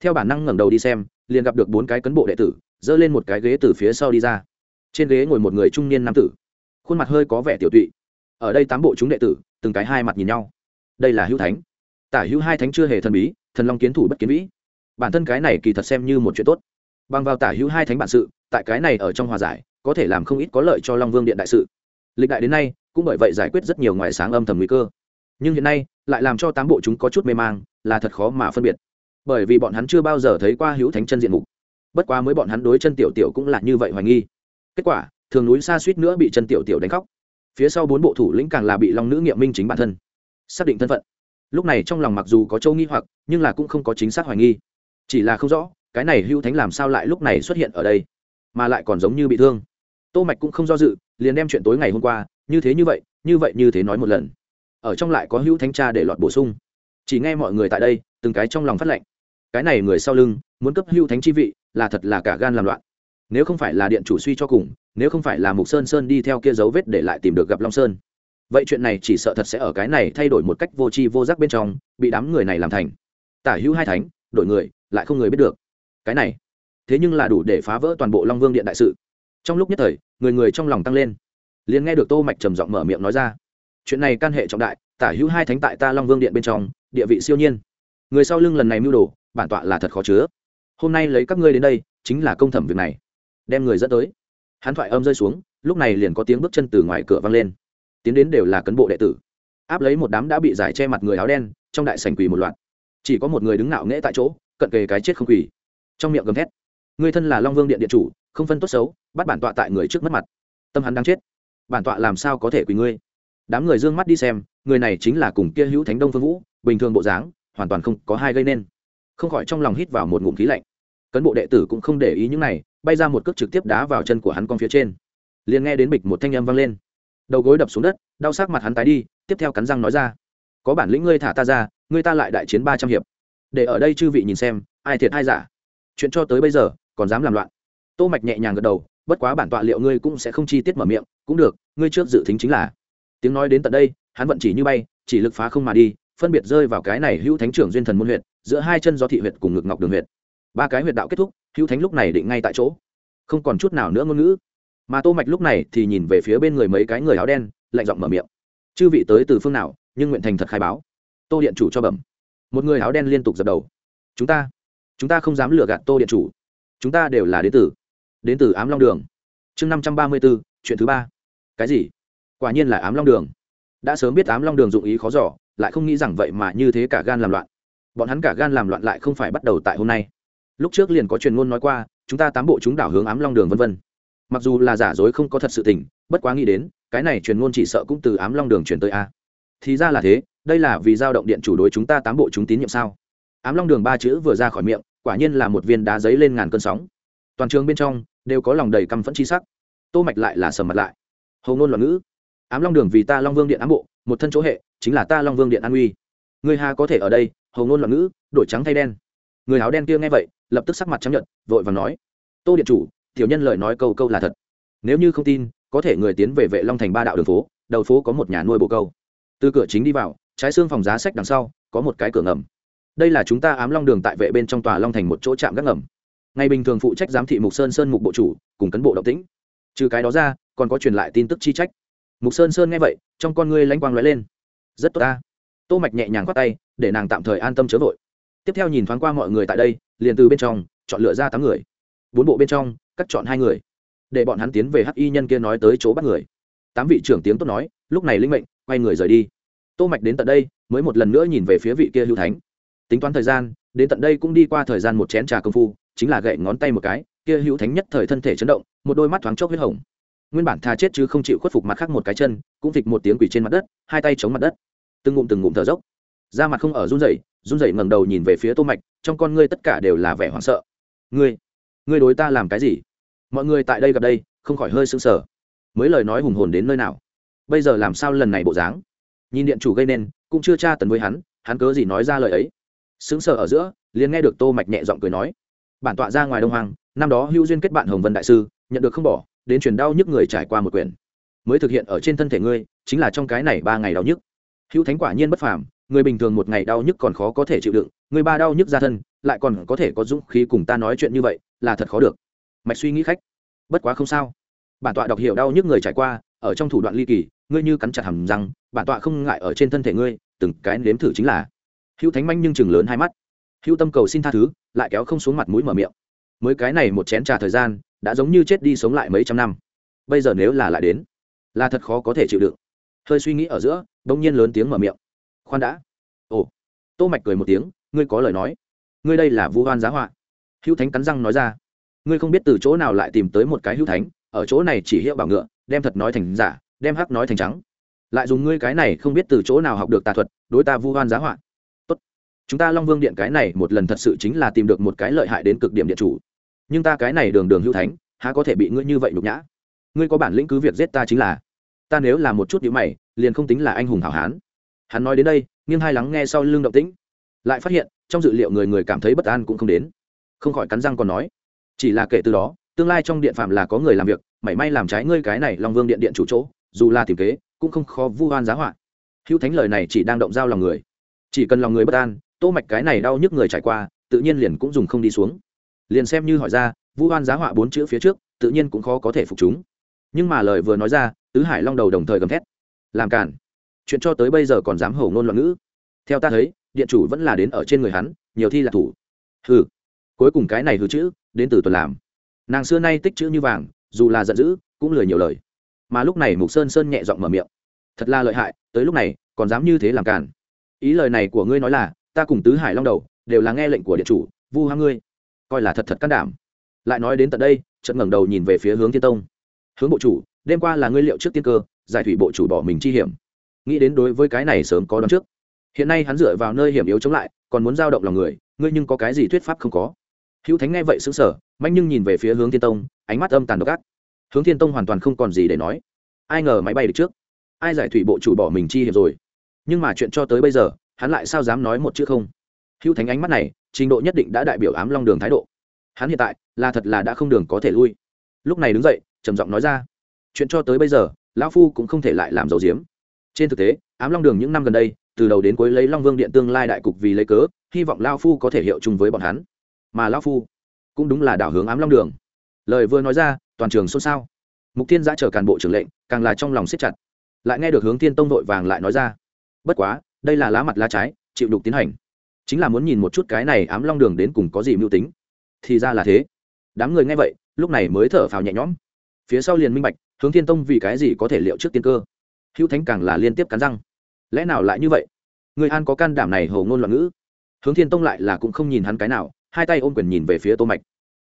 [SPEAKER 1] Theo bản năng ngẩng đầu đi xem, liền gặp được bốn cái cấn bộ đệ tử dơ lên một cái ghế từ phía sau đi ra. Trên ghế ngồi một người trung niên nam tử. Khuôn mặt hơi có vẻ tiểu tụy. Ở đây tám bộ chúng đệ tử, từng cái hai mặt nhìn nhau. Đây là hữu thánh tả hữu hai thánh chưa hề thần bí, thần long kiến thủ bất kiến vĩ. Bản thân cái này kỳ thật xem như một chuyện tốt. Bằng vào tả hữu hai thánh bản sự, tại cái này ở trong hòa giải, có thể làm không ít có lợi cho long vương điện đại sự. Lịch đại đến nay, cũng bởi vậy giải quyết rất nhiều ngoài sáng âm thầm nguy cơ. Nhưng hiện nay, lại làm cho tám bộ chúng có chút mê mang, là thật khó mà phân biệt. Bởi vì bọn hắn chưa bao giờ thấy qua hữu thánh chân diện mục. Bất quá mới bọn hắn đối chân tiểu tiểu cũng là như vậy hoài nghi. Kết quả, thường núi xa suýt nữa bị chân tiểu tiểu đánh khóc. Phía sau bốn bộ thủ lĩnh càng là bị long nữ nghiệm minh chính bản thân xác định thân phận lúc này trong lòng mặc dù có châu nghi hoặc, nhưng là cũng không có chính xác hoài nghi. Chỉ là không rõ, cái này hữu thánh làm sao lại lúc này xuất hiện ở đây, mà lại còn giống như bị thương. Tô mạch cũng không do dự, liền đem chuyện tối ngày hôm qua, như thế như vậy như vậy như thế nói một lần. Ở trong lại có hữu thánh cha để lọt bổ sung. Chỉ nghe mọi người tại đây, từng cái trong lòng phát lệnh. Cái này người sau lưng, muốn cấp hữu thánh chi vị, là thật là cả gan làm loạn. Nếu không phải là điện chủ suy cho cùng, nếu không phải là mục sơn sơn đi theo kia dấu vết để lại tìm được gặp long sơn vậy chuyện này chỉ sợ thật sẽ ở cái này thay đổi một cách vô tri vô giác bên trong, bị đám người này làm thành. Tả hữu hai thánh, đổi người, lại không người biết được. Cái này, thế nhưng là đủ để phá vỡ toàn bộ long vương điện đại sự. Trong lúc nhất thời, người người trong lòng tăng lên. Liền nghe được tô mạch trầm giọng mở miệng nói ra, chuyện này can hệ trọng đại, tả hữu hai thánh tại ta long vương điện bên trong, địa vị siêu nhiên. Người sau lưng lần này mưu đồ, bản tọa là thật khó chứa. Hôm nay lấy các ngươi đến đây, chính là công thẩm việc này. Đem người dẫn tới. Hắn thoại âm rơi xuống, lúc này liền có tiếng bước chân từ ngoài cửa vang lên tiến đến đều là cấn bộ đệ tử. Áp lấy một đám đã bị giải che mặt người áo đen, trong đại sảnh quỳ một loạt. Chỉ có một người đứng ngạo nghễ tại chỗ, cận kề cái chết không quỳ. Trong miệng gầm thét người thân là long vương điện điện chủ, không phân tốt xấu, bắt bản tọa tại người trước mất mặt. Tâm hắn đang chết. Bản tọa làm sao có thể quỳ ngươi? Đám người d ư ơ n g mắt đi xem, người này chính là cùng kia hữu thánh đông phương vũ, bình thường bộ dáng, hoàn toàn không có hai gây nên. Không khỏi trong lòng hít vào một ngụm khí lạnh. Cấn bộ đệ tử cũng không để ý những này, bay ra một cước trực tiếp đá vào chân của hắn con phía trên. Liền nghe đến bịch một thanh âm vang lên đầu gối đập xuống đất đau sắc mặt hắn tái đi tiếp theo cắn răng nói ra. Có bản lĩnh ngươi thả ta ra ngươi ta lại đại chiến ba trăm hiệp. Để ở đây chư vị nhìn xem ai thiệt ai giả. Chuyện cho tới bây giờ còn dám làm loạn. Tô mạch nhẹ nhàng gật đầu bất quá bản tọa liệu ngươi cũng sẽ không chi tiết mở miệng cũng được ngươi trước dự tính chính là. Tiếng nói đến tận đây hắn vận chỉ như bay chỉ lực phá không mà đi phân biệt rơi vào cái này hữu thánh trưởng duyên thần môn huyệt, giữa hai chân do thị huyệt cùng ngực ngọc đường huyệt. Ba cái huyệt đạo kết thúc hữu thánh lúc này định ngay tại chỗ. Không còn chút nào nữa ngôn ngữ mà tô mạch lúc này thì nhìn về phía bên người mấy cái người áo đen lạnh giọng mở miệng. Chư vị tới từ phương nào nhưng nguyện thành thật khai báo. Tô điện chủ cho bẩm. Một người áo đen liên tục dập đầu. Chúng ta chúng ta không dám lừa gạt tô điện chủ. Chúng ta đều là đến từ đến từ ám long đường. Chương năm trăm ba mươi 534, chuyện thứ ba. Cái gì? Quả nhiên là ám long đường. Đã sớm biết ám long đường dụng ý khó giỏ lại không nghĩ rằng vậy mà như thế cả gan làm loạn. Bọn hắn cả gan làm loạn lại không phải bắt đầu tại hôm nay. Lúc trước liền có truyền ngôn nói qua chúng ta tám bộ chúng đảo hướng ám long đường vân vân mặc dù là giả dối không có thật sự tình, bất quá nghĩ đến, cái này truyền ngôn chỉ sợ cũng từ ám long đường truyền tới a. Thì ra là thế, đây là vì giao động điện chủ đối chúng ta tám bộ chúng tín nhiệm sao? Ám long đường ba chữ vừa ra khỏi miệng, quả nhiên là một viên đá giấy lên ngàn cơn sóng. Toàn trường bên trong, đều có lòng đầy căm phẫn chi sắc. Tô mạch lại là sầm mặt lại. Hầu ngôn loạn ngữ. Ám long đường vì ta long vương điện ám bộ, một thân chỗ hệ, chính là ta long vương điện an uy. Người hà có thể ở đây, hầu ngôn loạn ngữ, đổi trắng thay đen. Người áo đen kia nghe vậy, lập tức sắc mặt chấp nhận vội vàng nói. Tô điện chủ tiểu nhân lời nói câu câu là thật. Nếu như không tin, có thể người tiến về vệ long thành ba đạo đường phố, đầu phố có một nhà nuôi bồ câu. Từ cửa chính đi vào, trái xương phòng giá sách đằng sau, có một cái cửa ngầm. Đây là chúng ta ám long đường tại vệ bên trong tòa long thành một chỗ trạm gác ngầm. Ngày bình thường phụ trách giám thị mục sơn sơn mục bộ chủ, cùng cán bộ động tĩnh. Trừ cái đó ra, còn có truyền lại tin tức chi trách. Mục sơn sơn nghe vậy, trong con ngươi lanh quang lóe lên. Rất tốt ta. Tô mạch nhẹ nhàng khoát tay, để nàng tạm thời an tâm chớ vội. Tiếp theo nhìn thoáng qua mọi người tại đây, liền từ bên trong, chọn lựa ra tám người bốn bộ bên trong, cắt chọn hai người. Để bọn hắn tiến về hắc y nhân kia nói tới chỗ bắt người. Tám vị trưởng tiếng tốt nói, lúc này linh mệnh, quay người rời đi. Tô mạch đến tận đây, mới một lần nữa nhìn về phía vị kia hưu thánh. Tính toán thời gian, đến tận đây cũng đi qua thời gian một chén trà công phu, chính là gậy ngón tay một cái, kia hữu thánh nhất thời thân thể chấn động, một đôi mắt thoáng chốc huyết hồng. Nguyên bản thà chết chứ không chịu khuất phục mặt khác một cái chân, cũng phịch một tiếng quỷ trên mặt đất, hai tay chống mặt đất. Từng ngụm từng ngụm thở dốc. Da mặt không ở run rẩy run rẩy ngẩng đầu nhìn về phía tô mạch, trong con ngươi tất cả đều là vẻ hoảng sợ. Ngươi ngươi đối ta làm cái gì? Mọi người tại đây gặp đây, không khỏi hơi sững sờ. Mới lời nói hùng hồn đến nơi nào? Bây giờ làm sao lần này bộ dáng? Nhìn điện chủ gây nên, cũng chưa tra tấn với hắn hắn cớ gì nói ra lời ấy? Sững sờ ở giữa, liền nghe được tô mạch nhẹ giọng cười nói. Bản tọa ra ngoài đông hoàng năm đó hữu duyên kết bạn hồng vân đại sư, nhận được không bỏ, đến truyền đau nhức người trải qua một quyển. Mới thực hiện ở trên thân thể ngươi, chính là trong cái này ba ngày đau nhức. Hữu thánh quả nhiên bất phàm người bình thường một ngày đau nhức còn khó có thể chịu đựng, người ba đau nhức ra thân, lại còn có thể có dũng khí cùng ta nói chuyện như vậy, là thật khó được. Mạch suy nghĩ khách, bất quá không sao. Bản tọa đọc hiểu đau nhức người trải qua, ở trong thủ đoạn ly kỳ, ngươi như cắn chặt hầm răng, bản tọa không ngại ở trên thân thể ngươi, từng cái nếm thử chính là. Hữu thánh manh nhưng chừng lớn hai mắt. Hữu tâm cầu xin tha thứ, lại kéo không xuống mặt mũi mở miệng. Mới cái này một chén trà thời gian, đã giống như chết đi sống lại mấy trăm năm. Bây giờ nếu là lại đến, là thật khó có thể chịu đựng. Hơi suy nghĩ ở giữa đông nhiên lớn tiếng mở miệng khoan đã. Ồ. Tô mạch cười một tiếng, ngươi có lời nói. Ngươi đây là vu hoan giá họa. Hữu thánh cắn răng nói ra. Ngươi không biết từ chỗ nào lại tìm tới một cái hữu thánh, ở chỗ này chỉ hiệu bảo ngựa, đem thật nói thành giả, đem hắc nói thành trắng. Lại dùng ngươi cái này không biết từ chỗ nào học được tà thuật, đối ta vu hoan giá họa. Tốt. Chúng ta long vương điện cái này một lần thật sự chính là tìm được một cái lợi hại đến cực điểm điện chủ. Nhưng ta cái này đường đường hữu thánh, há có thể bị ngươi như vậy nhục nhã? Ngươi có bản lĩnh cứ việc giết ta chính là. Ta nếu là một chút nhữ mày, liền không tính là anh hùng hảo hán hắn nói đến đây, nghiêng hai lắng nghe sau lưng động tĩnh. Lại phát hiện, trong dự liệu người người cảm thấy bất an cũng không đến. Không khỏi cắn răng còn nói, chỉ là kể từ đó, tương lai trong điện phạm là có người làm việc, mảy may làm trái ngươi cái này long vương điện điện chủ chỗ, dù là tìm kế, cũng không khó vu oan giá họa. Hữu thánh lời này chỉ đang động giao lòng người. Chỉ cần lòng người bất an, tô mạch cái này đau nhức người trải qua, tự nhiên liền cũng dùng không đi xuống. Liền xem như hỏi ra, vu oan giá họa bốn chữ phía trước, tự nhiên cũng khó có thể phục chúng. Nhưng mà lời vừa nói ra, tứ hải long đầu đồng thời gầm thét. Làm cản chuyện cho tới bây giờ còn dám hổ ngôn loạn ngữ. Theo ta thấy, điện chủ vẫn là đến ở trên người hắn, nhiều thi là thủ. Hừ. Cuối cùng cái này hừ chữ, đến từ tuần làm. Nàng xưa nay tích chữ như vàng, dù là giận dữ, cũng lười nhiều lời. Mà lúc này mục sơn sơn nhẹ giọng mở miệng. Thật là lợi hại, tới lúc này, còn dám như thế làm cản ý lời này của ngươi nói là, ta cùng tứ hải long đầu, đều là nghe lệnh của điện chủ, vu hăng ngươi. Coi là thật thật can đảm. Lại nói đến tận đây trận ngẩng đầu nhìn về phía hướng thiên tông. Hướng bộ chủ, đêm qua là ngươi liệu trước tiên cơ, giải thủy bộ chủ bỏ mình chi hiểm nghĩ đến đối với cái này sớm có đón trước. Hiện nay hắn dựa vào nơi hiểm yếu chống lại, còn muốn giao động lòng người, ngươi nhưng có cái gì thuyết pháp không có? Hữu thánh nghe vậy xứng sở mạnh nhưng nhìn về phía hướng thiên tông, ánh mắt âm tàn độc ác. Hướng thiên tông hoàn toàn không còn gì để nói. Ai ngờ máy bay được trước. Ai giải thủy bộ chủ bỏ mình chi hiểm rồi. Nhưng mà chuyện cho tới bây giờ, hắn lại sao dám nói một chữ không? Hữu thánh ánh mắt này, trình độ nhất định đã đại biểu ám long đường thái độ. Hắn hiện tại, là thật là đã không đường có thể lui. Lúc này đứng dậy, trầm giọng nói ra. Chuyện cho tới bây giờ, lão phu cũng không thể lại làm dấu diếm trên thực tế, ám long đường những năm gần đây, từ đầu đến cuối lấy long vương điện tương lai đại cục vì lấy cớ, hy vọng lao phu có thể hiệu chung với bọn hắn. Mà lao phu cũng đúng là đảo hướng ám long đường. Lời vừa nói ra, toàn trường xôn xao. Mục thiên giã chờ cán bộ trưởng lệnh, càng là trong lòng siết chặt. Lại nghe được hướng thiên tông vội vàng lại nói ra, bất quá, đây là lá mặt lá trái, chịu đục tiến hành. Chính là muốn nhìn một chút cái này ám long đường đến cùng có gì mưu tính. Thì ra là thế. Đám người nghe vậy, lúc này mới thở phào nhẹ nhõm. Phía sau liền minh bạch, hướng thiên tông vì cái gì có thể liệu trước tiên cơ hữu thánh càng là liên tiếp cắn răng. Lẽ nào lại như vậy? Người an có can đảm này hầu ngôn loạn ngữ. Hướng thiên tông lại là cũng không nhìn hắn cái nào, hai tay ôm quyền nhìn về phía tô mạch.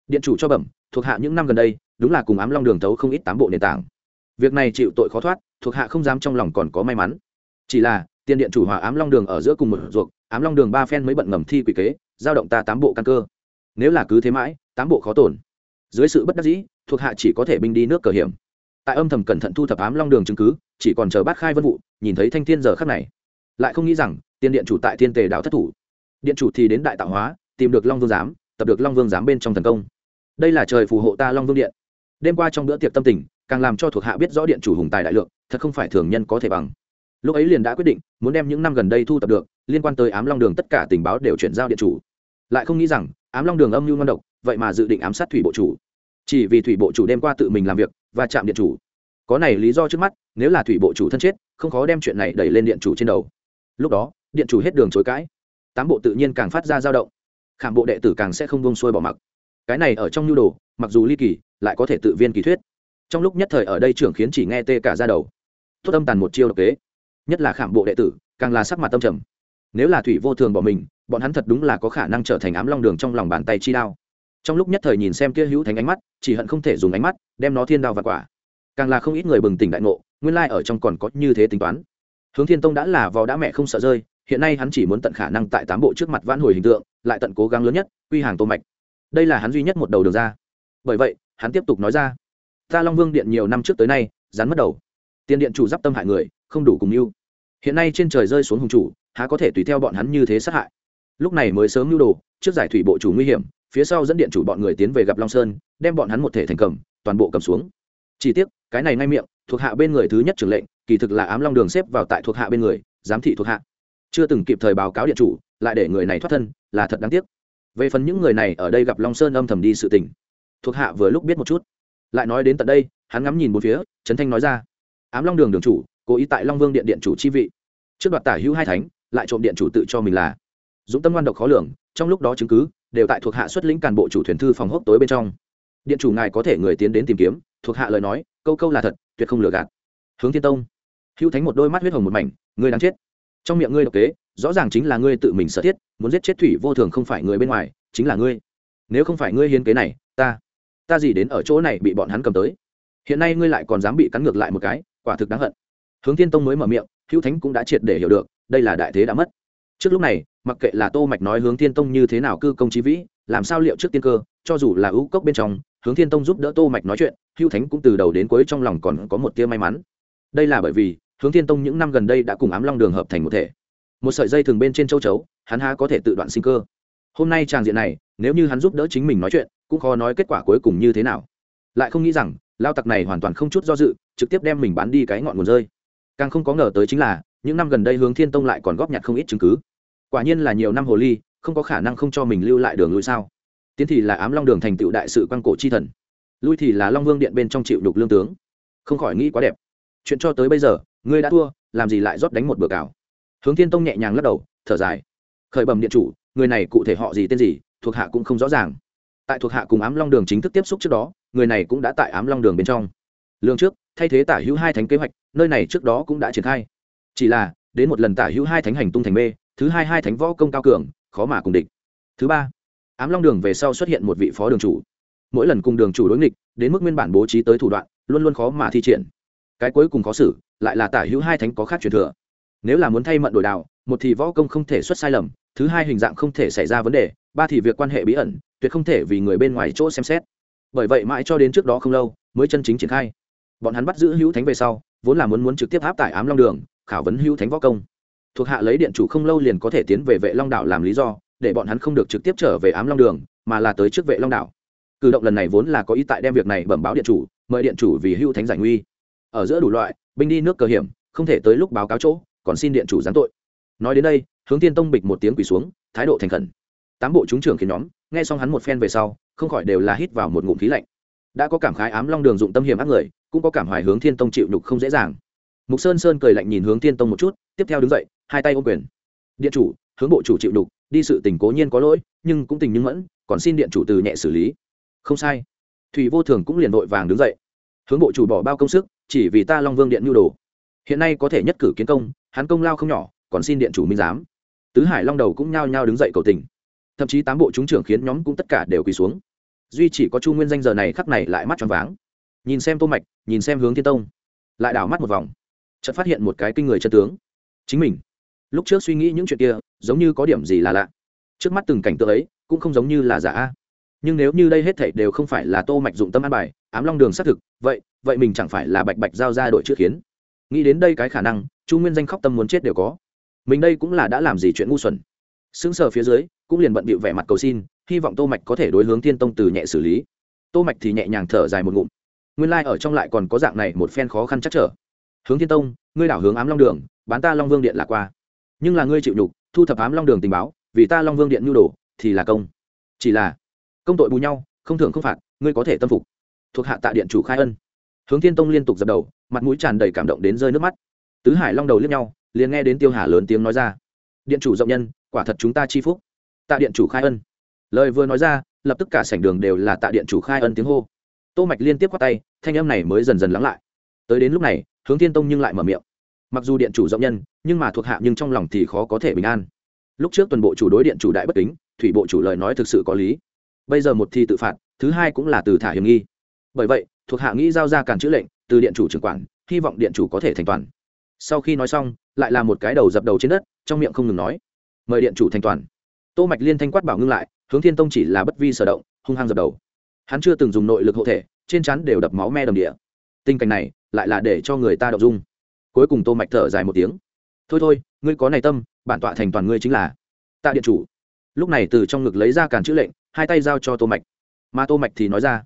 [SPEAKER 1] Điện chủ cho bẩm, thuộc hạ những năm gần đây, đúng là cùng ám long đường tấu không ít tám bộ nền tảng. Việc này chịu tội khó thoát, thuộc hạ không dám trong lòng còn có may mắn. Chỉ là tiền điện chủ hòa ám long đường ở giữa cùng một ruột, ám long đường ba phen mới bận ngầm thi quỷ kế, giao động ta tám bộ căn cơ. Nếu là cứ thế mãi, tám bộ khó tổn. Dưới sự bất đắc dĩ, thuộc hạ chỉ có thể binh đi nước cờ hiểm. Tại âm thầm cẩn thận thu thập ám long đường chứng cứ chỉ còn chờ bát khai vân vụ, nhìn thấy thanh thiên giờ khắc này, lại không nghĩ rằng tiền điện chủ tại thiên tề đạo thất thủ. Điện chủ thì đến đại tạo hóa, tìm được long vương giám, tập được long vương giám bên trong thần công. Đây là trời phù hộ ta long vương điện. Đêm qua trong bữa tiệc tâm tình, càng làm cho thuộc hạ biết rõ điện chủ hùng tài đại lượng, thật không phải thường nhân có thể bằng. Lúc ấy liền đã quyết định, muốn đem những năm gần đây thu tập được, liên quan tới ám long đường tất cả tình báo đều chuyển giao điện chủ. Lại không nghĩ rằng, ám long đường âm mưu ngon độc, vậy mà dự định ám sát thủy bộ chủ. Chỉ vì thủy bộ chủ đêm qua tự mình làm việc, và chạm điện chủ có này lý do trước mắt, nếu là thủy bộ chủ thân chết, không khó đem chuyện này đẩy lên điện chủ trên đầu. Lúc đó, điện chủ hết đường chối cãi. Tám bộ tự nhiên càng phát ra dao động. Khảm bộ đệ tử càng sẽ không bông xuôi bỏ mặc. Cái này ở trong nhu đồ, mặc dù ly kỳ, lại có thể tự viên kỳ thuyết. Trong lúc nhất thời ở đây trưởng khiến chỉ nghe tê cả ra đầu. Tốt âm tàn một chiêu độc kế. Nhất là khảm bộ đệ tử, càng là sắc mặt tâm trầm. Nếu là thủy vô thường bỏ mình, bọn hắn thật đúng là có khả năng trở thành ám long đường trong lòng bàn tay chi đao. Trong lúc nhất thời nhìn xem kia hữu thành ánh mắt, chỉ hận không thể dùng ánh mắt, đem nó thiên đao và quả càng là không ít người bừng tỉnh đại ngộ, nguyên lai ở trong còn có như thế tính toán. Hướng thiên tông đã là vò đã mẹ không sợ rơi, hiện nay hắn chỉ muốn tận khả năng tại tám bộ trước mặt vãn hồi hình tượng, lại tận cố gắng lớn nhất, quy hàng tô mạch. Đây là hắn duy nhất một đầu đường ra. Bởi vậy, hắn tiếp tục nói ra. Ta long vương điện nhiều năm trước tới nay, rắn mất đầu. Tiền điện chủ d tâm hại người, không đủ cùng mưu. Hiện nay trên trời rơi xuống hùng chủ, há có thể tùy theo bọn hắn như thế sát hại? Lúc này mới sớm mưu đồ, trước giải thủy bộ chủ nguy hiểm, phía sau dẫn điện chủ bọn người tiến về gặp long sơn, đem bọn hắn một thể thành cầm, toàn bộ cầm xuống chỉ tiếc, cái này ngay miệng, thuộc hạ bên người thứ nhất trưởng lệnh, kỳ thực là ám long đường xếp vào tại thuộc hạ bên người, giám thị thuộc hạ. Chưa từng kịp thời báo cáo điện chủ, lại để người này thoát thân, là thật đáng tiếc. Về phần những người này ở đây gặp long sơn âm thầm đi sự tình. Thuộc hạ vừa lúc biết một chút. Lại nói đến tận đây, hắn ngắm nhìn một phía trấn thanh nói ra. Ám long đường đường chủ, cố ý tại long vương điện điện chủ chi vị. Trước đoạt tả hữu hai thánh, lại trộm điện chủ tự cho mình là. Dũng tâm ngoan độc khó lường, trong lúc đó chứng cứ, đều tại thuộc hạ xuất lĩnh cán bộ chủ thuyền thư phòng hốc tối bên trong. Điện chủ ngài có thể người tiến đến tìm kiếm thuộc hạ lời nói, câu câu là thật, tuyệt không lừa gạt. Hướng thiên tông. Hữu thánh một đôi mắt huyết hồng một mảnh ngươi đáng chết. Trong miệng ngươi độc kế, rõ ràng chính là ngươi tự mình sở thiết, muốn giết chết thủy vô thường không phải người bên ngoài, chính là ngươi. Nếu không phải ngươi hiến kế này, ta ta gì đến ở chỗ này bị bọn hắn cầm tới? Hiện nay ngươi lại còn dám bị cắn ngược lại một cái, quả thực đáng hận. Hướng thiên tông mới mở miệng, hữu thánh cũng đã triệt để hiểu được, đây là đại thế đã mất. Trước lúc này mặc kệ là tô mạch nói hướng thiên tông như thế nào cư công trí vĩ, làm sao liệu trước tiên cơ, cho dù là ưu cốc bên trong, hướng thiên tông giúp đỡ tô mạch nói chuyện, Hưu thánh cũng từ đầu đến cuối trong lòng còn có một tia may mắn. Đây là bởi vì, hướng thiên tông những năm gần đây đã cùng ám long đường hợp thành một thể. Một sợi dây thường bên trên châu chấu, hắn há có thể tự đoạn sinh cơ. Hôm nay tràng diện này, nếu như hắn giúp đỡ chính mình nói chuyện, cũng khó nói kết quả cuối cùng như thế nào. Lại không nghĩ rằng, lao tặc này hoàn toàn không chút do dự, trực tiếp đem mình bán đi cái ngọn nguồn rơi. Càng không có ngờ tới chính là, những năm gần đây hướng thiên tông lại còn góp nhặt không ít chứng cứ quả nhiên là nhiều năm hồ ly, không có khả năng không cho mình lưu lại đường lui sao? Tiến thì là ám long đường thành tựu đại sự quan cổ chi thần, lui thì là long vương điện bên trong chịu đục lương tướng. Không khỏi nghĩ quá đẹp. Chuyện cho tới bây giờ, ngươi đã thua, làm gì lại rót đánh một bữa cào hướng thiên tông nhẹ nhàng lắc đầu, thở dài. Khởi bẩm điện chủ, người này cụ thể họ gì, tên gì, thuộc hạ cũng không rõ ràng. Tại thuộc hạ cùng ám long đường chính thức tiếp xúc trước đó, người này cũng đã tại ám long đường bên trong. Lương trước, thay thế tả hữu hai thánh kế hoạch, nơi này trước đó cũng đã triển khai. Chỉ là, đến một lần tả hữu hai thánh hành tung thành mê thứ hai hai thánh võ công cao cường, khó mà cùng địch. Thứ ba, ám long đường về sau xuất hiện một vị phó đường chủ. Mỗi lần cùng đường chủ đối nghịch, đến mức nguyên bản bố trí tới thủ đoạn, luôn luôn khó mà thi triển. Cái cuối cùng khó xử, lại là tả hữu hai thánh có khác truyền thừa. Nếu là muốn thay mận đổi đạo, một thì võ công không thể xuất sai lầm, thứ hai hình dạng không thể xảy ra vấn đề, ba thì việc quan hệ bí ẩn, tuyệt không thể vì người bên ngoài chỗ xem xét. Bởi vậy mãi cho đến trước đó không lâu, mới chân chính triển khai. Bọn hắn bắt giữ hữu thánh về sau, vốn là muốn muốn trực tiếp áp tải ám long đường, khảo vấn hữu thánh võ công thuộc hạ lấy điện chủ không lâu liền có thể tiến về vệ long đảo làm lý do, để bọn hắn không được trực tiếp trở về ám long đường, mà là tới trước vệ long đảo. Cử động lần này vốn là có ý tại đem việc này bẩm báo điện chủ, mời điện chủ vì hưu thánh giải nguy. Ở giữa đủ loại, binh đi nước cờ hiểm, không thể tới lúc báo cáo chỗ, còn xin điện chủ giáng tội. Nói đến đây, hướng tiên tông bịch một tiếng quỳ xuống, thái độ thành khẩn. Tám bộ chúng trưởng khiến nhóm, nghe xong hắn một phen về sau, không khỏi đều là hít vào một ngụm khí lạnh. Đã có cảm khái ám long đường dụng tâm hiểm ác người, cũng có cảm hoài hướng thiên tông chịu nhục không dễ dàng mục sơn sơn cười lạnh nhìn hướng thiên tông một chút, tiếp theo đứng dậy, hai tay ôm quyền. Điện chủ, hướng bộ chủ chịu đục, đi sự tình cố nhiên có lỗi, nhưng cũng tình nhưng mẫn, còn xin điện chủ từ nhẹ xử lý. Không sai. Thủy vô thường cũng liền vội vàng đứng dậy. Hướng bộ chủ bỏ bao công sức, chỉ vì ta long vương điện nhu đồ. Hiện nay có thể nhất cử kiến công, hắn công lao không nhỏ, còn xin điện chủ minh giám. Tứ hải long đầu cũng nhao nhao đứng dậy cầu tình. Thậm chí tám bộ chúng trưởng khiến nhóm cũng tất cả đều quỳ xuống. Duy chỉ có chu nguyên danh giờ này khắc này lại mắt tròn váng. Nhìn xem tô mạch, nhìn xem hướng thiên tông. Lại đảo mắt một vòng chợt phát hiện một cái kinh người chân tướng. Chính mình. Lúc trước suy nghĩ những chuyện kia, giống như có điểm gì là lạ. Trước mắt từng cảnh tượng ấy, cũng không giống như là giả. A nhưng nếu như đây hết thảy đều không phải là tô mạch dụng tâm an bài, ám long đường xác thực, vậy vậy mình chẳng phải là bạch bạch giao ra đội trước khiến nghĩ đến đây cái khả năng, chu nguyên danh khóc tâm muốn chết đều có. Mình đây cũng là đã làm gì chuyện ngu xuẩn. Sững sờ phía dưới, cũng liền bận bịu vẻ mặt cầu xin, hy vọng tô mạch có thể đối hướng thiên tông từ nhẹ xử lý. Tô mạch thì nhẹ nhàng thở dài một ngụm. Nguyên lai like ở trong lại còn có dạng này một phen khó khăn chắc trở hướng thiên tông, ngươi đảo hướng ám long đường, bán ta long vương điện là qua. Nhưng là ngươi chịu nhục, thu thập ám long đường tình báo, vì ta long vương điện nhu đồ, thì là công. Chỉ là, công tội bù nhau, không thưởng không phạt, ngươi có thể tâm phục. Thuộc hạ tạ điện chủ khai ân. Hướng thiên tông liên tục dập đầu, mặt mũi tràn đầy cảm động đến rơi nước mắt. Tứ hải long đầu liếc nhau, liền nghe đến tiêu hà lớn tiếng nói ra. Điện chủ rộng nhân, quả thật chúng ta chi phúc. Tạ điện chủ khai ân. Lời vừa nói ra, lập tức cả sảnh đường đều là tạ điện chủ khai ân tiếng hô. Tô mạch liên tiếp qua tay, thanh âm này mới dần dần lắng lại. Tới đến lúc này hướng thiên tông nhưng lại mở miệng. Mặc dù điện chủ rộng nhân, nhưng mà thuộc hạ nhưng trong lòng thì khó có thể bình an. Lúc trước tuần bộ chủ đối điện chủ đại bất kính, thủy bộ chủ lời nói thực sự có lý. Bây giờ một thi tự phạt, thứ hai cũng là từ thả hiểm nghi. Bởi vậy, thuộc hạ nghĩ giao ra cản chữ lệnh, từ điện chủ trưởng quản, hy vọng điện chủ có thể thành toàn. Sau khi nói xong, lại là một cái đầu dập đầu trên đất, trong miệng không ngừng nói, mời điện chủ thành toàn. Tô mạch liên thanh quát bảo ngưng lại, hướng thiên tông chỉ là bất vi sở động, hung hăng dập đầu. Hắn chưa từng dùng nội lực hộ thể, trên chắn đều đập máu me đầm địa. Tình cảnh này lại là để cho người ta động dung. Cuối cùng tô mạch thở dài một tiếng. Thôi thôi, ngươi có này tâm, bản tọa thành toàn ngươi chính là tạ điện chủ. Lúc này từ trong ngực lấy ra càn chữ lệnh, hai tay giao cho tô mạch. Mà tô mạch thì nói ra,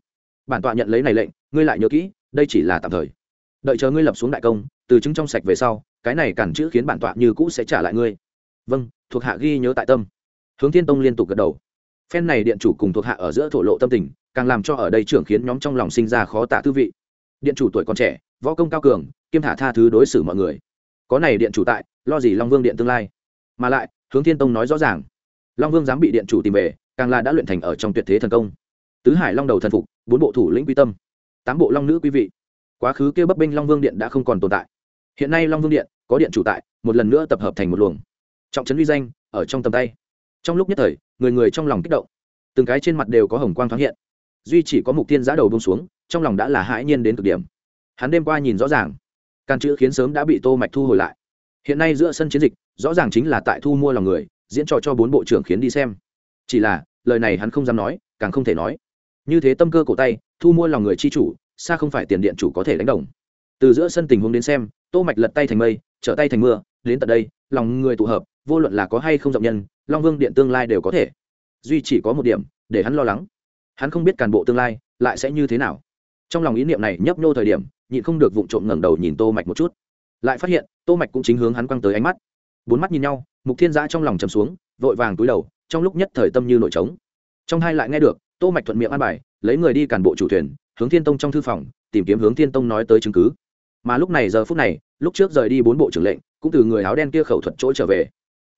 [SPEAKER 1] bản tọa nhận lấy này lệnh, ngươi lại nhớ kỹ, đây chỉ là tạm thời. Đợi chờ ngươi lập xuống đại công, từ chứng trong sạch về sau, cái này cản chữ khiến bản tọa như cũ sẽ trả lại ngươi. Vâng thuộc hạ ghi nhớ tại tâm. Hướng thiên tông liên tục gật đầu. Phen này điện chủ cùng thuộc hạ ở giữa thổ lộ tâm tình, càng làm cho ở đây trưởng khiến nhóm trong lòng sinh ra khó tả tư vị. Điện chủ tuổi còn trẻ võ công cao cường, kiêm thả tha thứ đối xử mọi người. Có này điện chủ tại, lo gì long vương điện tương lai? Mà lại, hướng thiên tông nói rõ ràng, long vương dám bị điện chủ tìm về, càng là đã luyện thành ở trong tuyệt thế thần công. Tứ hải long đầu thần phục, bốn bộ thủ lĩnh quy tâm, tám bộ long nữ quý vị. Quá khứ kêu bấp bênh long vương điện đã không còn tồn tại. Hiện nay long vương điện có điện chủ tại, một lần nữa tập hợp thành một luồng. Trọng trấn uy danh, ở trong tầm tay. Trong lúc nhất thời, người người trong lòng kích động. Từng cái trên mặt đều có hồng quang thoáng hiện. Duy chỉ có mục tiên giã đầu bông xuống, trong lòng đã là hãi nhiên đến cực điểm hắn đêm qua nhìn rõ ràng. Càn chữ khiến sớm đã bị tô mạch thu hồi lại. Hiện nay giữa sân chiến dịch, rõ ràng chính là tại thu mua lòng người, diễn trò cho bốn bộ trưởng khiến đi xem. Chỉ là, lời này hắn không dám nói, càng không thể nói. Như thế tâm cơ cổ tay, thu mua lòng người chi chủ, xa không phải tiền điện chủ có thể đánh đồng. Từ giữa sân tình huống đến xem, tô mạch lật tay thành mây, trở tay thành mưa, đến tận đây, lòng người tụ hợp, vô luận là có hay không rộng nhân, long vương điện tương lai đều có thể. Duy chỉ có một điểm, để hắn lo lắng. Hắn không biết cản bộ tương lai, lại sẽ như thế nào. Trong lòng ý niệm này nhấp nô thời điểm nhịn không được vụng trộm ngẩng đầu nhìn tô mạch một chút. Lại phát hiện, tô mạch cũng chính hướng hắn quăng tới ánh mắt. Bốn mắt nhìn nhau, mục thiên giã trong lòng trầm xuống, vội vàng túi đầu, trong lúc nhất thời tâm như nội trống. Trong hai lại nghe được, tô mạch thuận miệng an bài, lấy người đi cản bộ chủ thuyền, hướng thiên tông trong thư phòng, tìm kiếm hướng thiên tông nói tới chứng cứ. Mà lúc này giờ phút này, lúc trước rời đi bốn bộ trưởng lệnh, cũng từ người áo đen kia khẩu thuật chỗ trở về.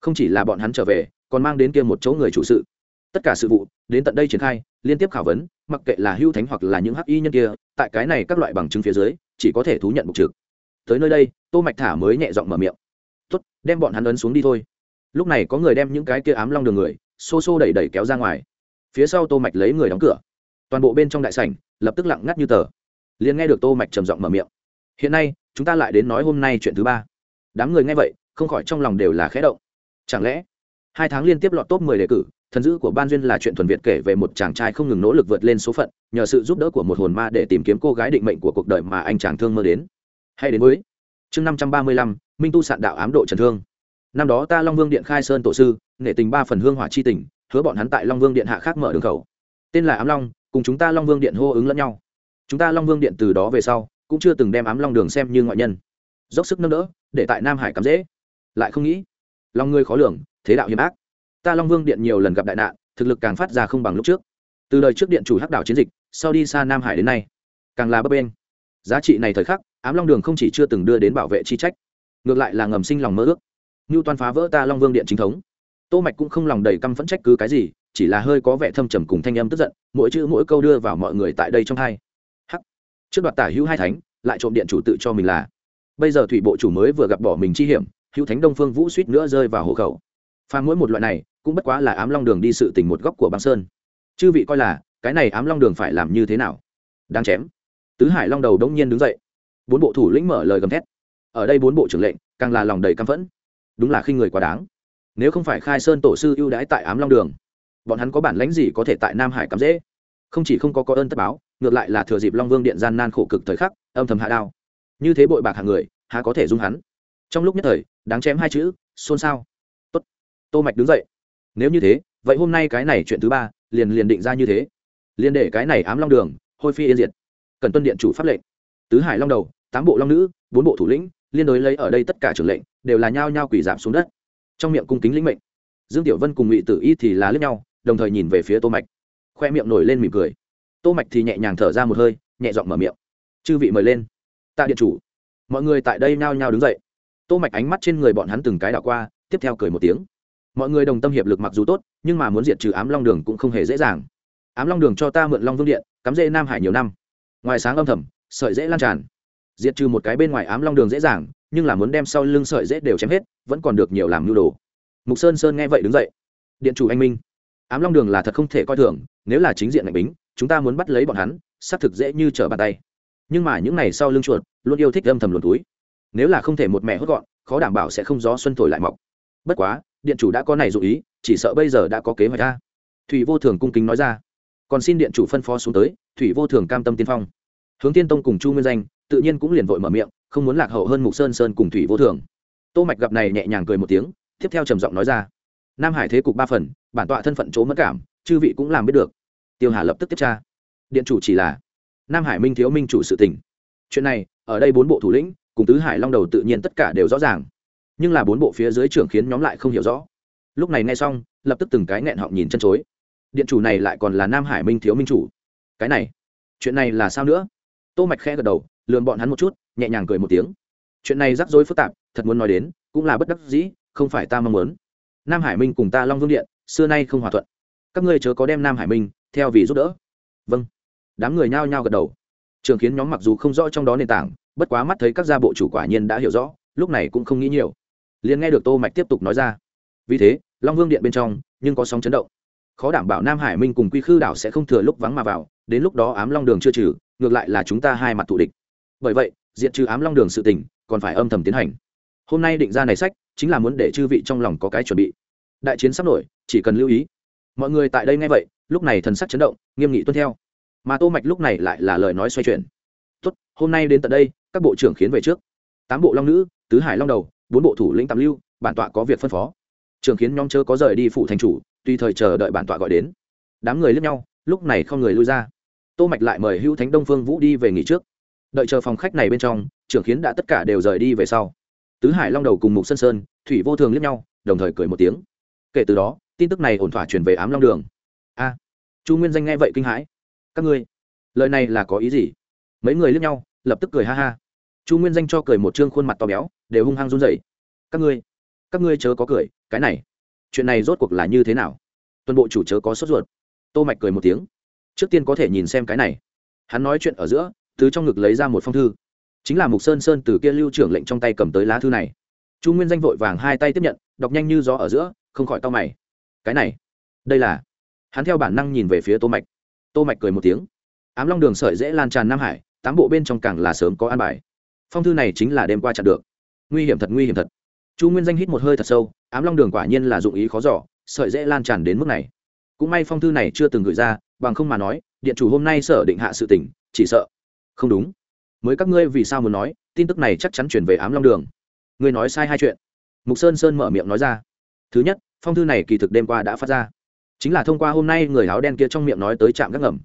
[SPEAKER 1] Không chỉ là bọn hắn trở về, còn mang đến kia một chỗ người chủ sự. Tất cả sự vụ, đến tận đây triển khai, liên tiếp khảo vấn mặc kệ là hưu thánh hoặc là những hắc y nhân kia, tại cái này các loại bằng chứng phía dưới, chỉ có thể thú nhận mục trực. Tới nơi đây, tô mạch thả mới nhẹ giọng mở miệng. Tốt, đem bọn hắn ấn xuống đi thôi. Lúc này có người đem những cái kia ám long đường người, xô xô đẩy đẩy kéo ra ngoài. Phía sau tô mạch lấy người đóng cửa. Toàn bộ bên trong đại sảnh, lập tức lặng ngắt như tờ. Liền nghe được tô mạch trầm giọng mở miệng. Hiện nay, chúng ta lại đến nói hôm nay chuyện thứ ba. Đám người nghe vậy, không khỏi trong lòng đều là khẽ động. Chẳng lẽ hai tháng liên tiếp lọt top 10 đề cử, thần dữ của ban duyên là chuyện thuần việt kể về một chàng trai không ngừng nỗ lực vượt lên số phận, nhờ sự giúp đỡ của một hồn ma để tìm kiếm cô gái định mệnh của cuộc đời mà anh chàng thương mơ đến. Hay đến với chương năm trăm ba mươi lăm, minh tu sạn đạo ám độ trần thương. Năm đó ta long vương điện khai sơn tổ sư, nể tình ba phần hương hỏa chi tình, hứa bọn hắn tại long vương điện hạ khác mở đường khẩu. Tên là ám long, cùng chúng ta long vương điện hô ứng lẫn nhau. Chúng ta long vương điện từ đó về sau, cũng chưa từng đem ám long đường xem như ngoại nhân. Dốc sức nâng đỡ, để tại nam hải cắm dễ. Lại không nghĩ Long ngươi khó lường thế đạo hiểm ác. Ta long vương điện nhiều lần gặp đại nạn, thực lực càng phát ra không bằng lúc trước. Từ đời trước điện chủ hắc đảo chiến dịch, sau đi xa nam hải đến nay, càng là bấp bênh. giá trị này thời khắc, ám long đường không chỉ chưa từng đưa đến bảo vệ chi trách, ngược lại là ngầm sinh lòng mơ ước. Như toàn phá vỡ ta long vương điện chính thống. Tô mạch cũng không lòng đầy căm phẫn trách cứ cái gì, chỉ là hơi có vẻ thâm trầm cùng thanh âm tức giận, mỗi chữ mỗi câu đưa vào mọi người tại đây trong hai. Hắc. Trước đoạt tả hữu hai thánh, lại trộm điện chủ tự cho mình là. Bây giờ thủy bộ chủ mới vừa gặp bỏ mình chi hiểm, hữu thánh đông phương vũ suýt nữa rơi vào hộ khẩu phàm mỗi một loại này, cũng bất quá là ám long đường đi sự tình một góc của băng sơn. Chư vị coi là, cái này ám long đường phải làm như thế nào? Đáng chém. Tứ hải long đầu đống nhiên đứng dậy. Bốn bộ thủ lĩnh mở lời gầm thét. Ở đây bốn bộ trưởng lệnh, càng là lòng đầy căm phẫn. Đúng là khi người quá đáng. Nếu không phải khai sơn tổ sư ưu đãi tại ám long đường, bọn hắn có bản lãnh gì có thể tại nam hải cắm dễ? Không chỉ không có có ơn tất báo, ngược lại là thừa dịp long vương điện gian nan khổ cực thời khắc, âm thầm hạ đao. Như thế bội bạc hàng người, há có thể dung hắn? Trong lúc nhất thời, đáng chém hai chữ, xôn xao tô mạch đứng dậy. Nếu như thế, vậy hôm nay cái này chuyện thứ ba, liền liền định ra như thế. Liền để cái này ám long đường, hôi phi yên diệt. Cần tuân điện chủ pháp lệnh. Tứ hải long đầu, tám bộ long nữ, bốn bộ thủ lĩnh, liên đối lấy ở đây tất cả trưởng lệnh, đều là nhao nhao quỷ giảm xuống đất. Trong miệng cung kính lĩnh mệnh. Dương tiểu vân cùng ngụy tử y thì là lướt nhau, đồng thời nhìn về phía tô mạch. Khoe miệng nổi lên mỉm cười. Tô mạch thì nhẹ nhàng thở ra một hơi, nhẹ giọng mở miệng. Chư vị mời lên. Tạ điện chủ. Mọi người tại đây nhao nhao đứng dậy. Tô mạch ánh mắt trên người bọn hắn từng cái đảo qua, tiếp theo cười một tiếng mọi người đồng tâm hiệp lực mặc dù tốt, nhưng mà muốn diệt trừ ám long đường cũng không hề dễ dàng. Ám long đường cho ta mượn long vương điện, cắm rễ nam hải nhiều năm. Ngoài sáng âm thầm, sợi dễ lan tràn. Diệt trừ một cái bên ngoài ám long đường dễ dàng, nhưng là muốn đem sau lưng sợi dễ đều chém hết, vẫn còn được nhiều làm nhu đồ. Mục sơn sơn nghe vậy đứng dậy. Điện chủ anh minh, ám long đường là thật không thể coi thường, nếu là chính diện mạnh bính, chúng ta muốn bắt lấy bọn hắn, xác thực dễ như trở bàn tay. Nhưng mà những này sau lưng chuột, luôn yêu thích âm thầm luồn túi. Nếu là không thể một mẹ hốt gọn, khó đảm bảo sẽ không gió xuân thổi lại mọc. Bất quá điện chủ đã có này dụ ý, chỉ sợ bây giờ đã có kế hoạch ra. Thủy vô thường cung kính nói ra. Còn xin điện chủ phân phó xuống tới, thủy vô thường cam tâm tiên phong. Hướng tiên tông cùng chu nguyên danh, tự nhiên cũng liền vội mở miệng, không muốn lạc hậu hơn mục sơn sơn cùng thủy vô thường. Tô mạch gặp này nhẹ nhàng cười một tiếng, tiếp theo trầm giọng nói ra. Nam hải thế cục ba phần, bản tọa thân phận chỗ mất cảm, chư vị cũng làm biết được. Tiêu hà lập tức tiếp tra. Điện chủ chỉ là nam hải minh thiếu minh chủ sự tình. Chuyện này, ở đây bốn bộ thủ lĩnh, cùng tứ hải long đầu tự nhiên tất cả đều rõ ràng nhưng là bốn bộ phía dưới trưởng khiến nhóm lại không hiểu rõ. Lúc này nghe xong, lập tức từng cái nghẹn họng nhìn chân chối. Điện chủ này lại còn là nam hải minh thiếu minh chủ. Cái này, chuyện này là sao nữa? Tô mạch khẽ gật đầu, lườm bọn hắn một chút, nhẹ nhàng cười một tiếng. Chuyện này rắc rối phức tạp, thật muốn nói đến, cũng là bất đắc dĩ, không phải ta mong muốn. Nam hải minh cùng ta long vương điện, xưa nay không hòa thuận. Các ngươi chớ có đem nam hải minh, theo vì giúp đỡ. Vâng. Đám người nhao nhao gật đầu. Trường khiến nhóm mặc dù không rõ trong đó nền tảng, bất quá mắt thấy các gia bộ chủ quả nhiên đã hiểu rõ, lúc này cũng không nghĩ nhiều liền nghe được tô mạch tiếp tục nói ra. Vì thế, long vương điện bên trong, nhưng có sóng chấn động. Khó đảm bảo nam hải minh cùng quy khư đảo sẽ không thừa lúc vắng mà vào, đến lúc đó ám long đường chưa trừ, ngược lại là chúng ta hai mặt thù địch. Bởi vậy diện trừ ám long đường sự tình, còn phải âm thầm tiến hành. Hôm nay định ra này sách, chính là muốn để chư vị trong lòng có cái chuẩn bị. Đại chiến sắp nổi, chỉ cần lưu ý. Mọi người tại đây nghe vậy, lúc này thần sắc chấn động, nghiêm nghị tuân theo. Mà tô mạch lúc này lại là lời nói xoay chuyển. Tốt, hôm nay đến tận đây, các bộ trưởng khiến về trước. Tám bộ long nữ, tứ hải long đầu bốn bộ thủ lĩnh tạm lưu, bản tọa có việc phân phó. Trường khiến nhóm chớ có rời đi phủ thành chủ, tùy thời chờ đợi bản tọa gọi đến. Đám người lướt nhau, lúc này không người lui ra. Tô mạch lại mời hữu thánh đông phương vũ đi về nghỉ trước. Đợi chờ phòng khách này bên trong trưởng khiến đã tất cả đều rời đi về sau. Tứ hải long đầu cùng mục sơn sơn, thủy vô thường liếc nhau, đồng thời cười một tiếng. Kể từ đó, tin tức này ổn thỏa truyền về ám long đường. A, chu nguyên danh nghe vậy kinh hãi. Các ngươi, lời này là có ý gì? Mấy người liếc nhau, lập tức cười ha ha. Chu nguyên danh cho cười một trương khuôn mặt to béo đều hung hăng run rẩy. Các ngươi các ngươi chớ có cười, cái này, chuyện này rốt cuộc là như thế nào? Tuần bộ chủ chớ có sốt ruột. Tô mạch cười một tiếng. Trước tiên có thể nhìn xem cái này. Hắn nói chuyện ở giữa, từ trong ngực lấy ra một phong thư. Chính là mục sơn sơn từ kia lưu trưởng lệnh trong tay cầm tới lá thư này. Chu nguyên danh vội vàng hai tay tiếp nhận, đọc nhanh như gió ở giữa, không khỏi tao mày. Cái này, đây là, hắn theo bản năng nhìn về phía tô mạch. Tô mạch cười một tiếng. Ám long đường sợi dễ lan tràn nam hải, tám bộ bên trong càng là sớm có an bài. Phong thư này chính là đêm qua chặn được nguy hiểm thật, nguy hiểm thật. Chu nguyên danh hít một hơi thật sâu, ám long đường quả nhiên là dụng ý khó giỏ sợi dễ lan tràn đến mức này. Cũng may phong thư này chưa từng gửi ra, bằng không mà nói, điện chủ hôm nay sở định hạ sự tỉnh chỉ sợ. Không đúng. Mới các ngươi vì sao muốn nói, tin tức này chắc chắn chuyển về ám long đường. Ngươi nói sai hai chuyện. Mục sơn sơn mở miệng nói ra. Thứ nhất, phong thư này kỳ thực đêm qua đã phát ra. Chính là thông qua hôm nay người áo đen kia trong miệng nói tới trạm gác ngầm.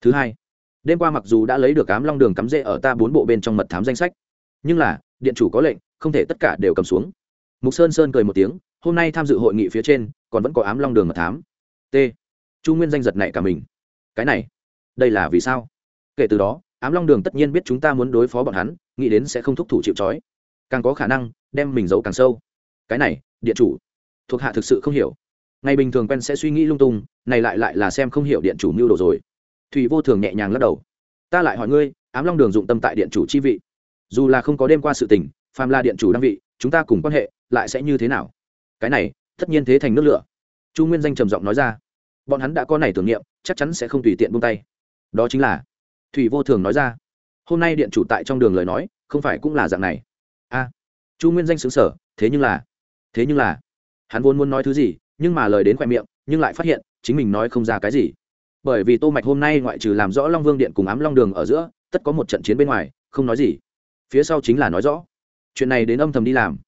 [SPEAKER 1] Thứ hai, đêm qua mặc dù đã lấy được Ám long đường cắm rễ ở ta bốn bộ bên trong mật thám danh sách, nhưng là, điện chủ có lệnh không thể tất cả đều cầm xuống. Mục sơn sơn cười một tiếng, hôm nay tham dự hội nghị phía trên, còn vẫn có ám long đường mật thám. T. Chu nguyên danh giật này cả mình. Cái này, đây là vì sao? Kể từ đó, ám long đường tất nhiên biết chúng ta muốn đối phó bọn hắn, nghĩ đến sẽ không thúc thủ chịu trói. Càng có khả năng, đem mình giấu càng sâu. Cái này, điện chủ. Thuộc hạ thực sự không hiểu. Ngày bình thường quen sẽ suy nghĩ lung tung, này lại lại là xem không hiểu điện chủ mưu đồ rồi. Thủy vô thường nhẹ nhàng lắc đầu. Ta lại hỏi ngươi, ám long đường dụng tâm tại điện chủ chi vị. Dù là không có đêm qua sự tình phàm là điện chủ đăng vị, chúng ta cùng quan hệ lại sẽ như thế nào? Cái này, tất nhiên thế thành nước lửa. Chu nguyên danh trầm giọng nói ra. Bọn hắn đã có này tưởng niệm, chắc chắn sẽ không tùy tiện buông tay. Đó chính là, thủy vô thường nói ra. Hôm nay điện chủ tại trong đường lời nói, không phải cũng là dạng này. A, chu nguyên danh xứng sở thế nhưng là, thế nhưng là, hắn vốn muốn nói thứ gì, nhưng mà lời đến khoe miệng, nhưng lại phát hiện, chính mình nói không ra cái gì. Bởi vì tô mạch hôm nay ngoại trừ làm rõ long vương điện cùng ám long đường ở giữa, tất có một trận chiến bên ngoài, không nói gì. Phía sau chính là nói rõ chuyện này đến âm thầm đi làm.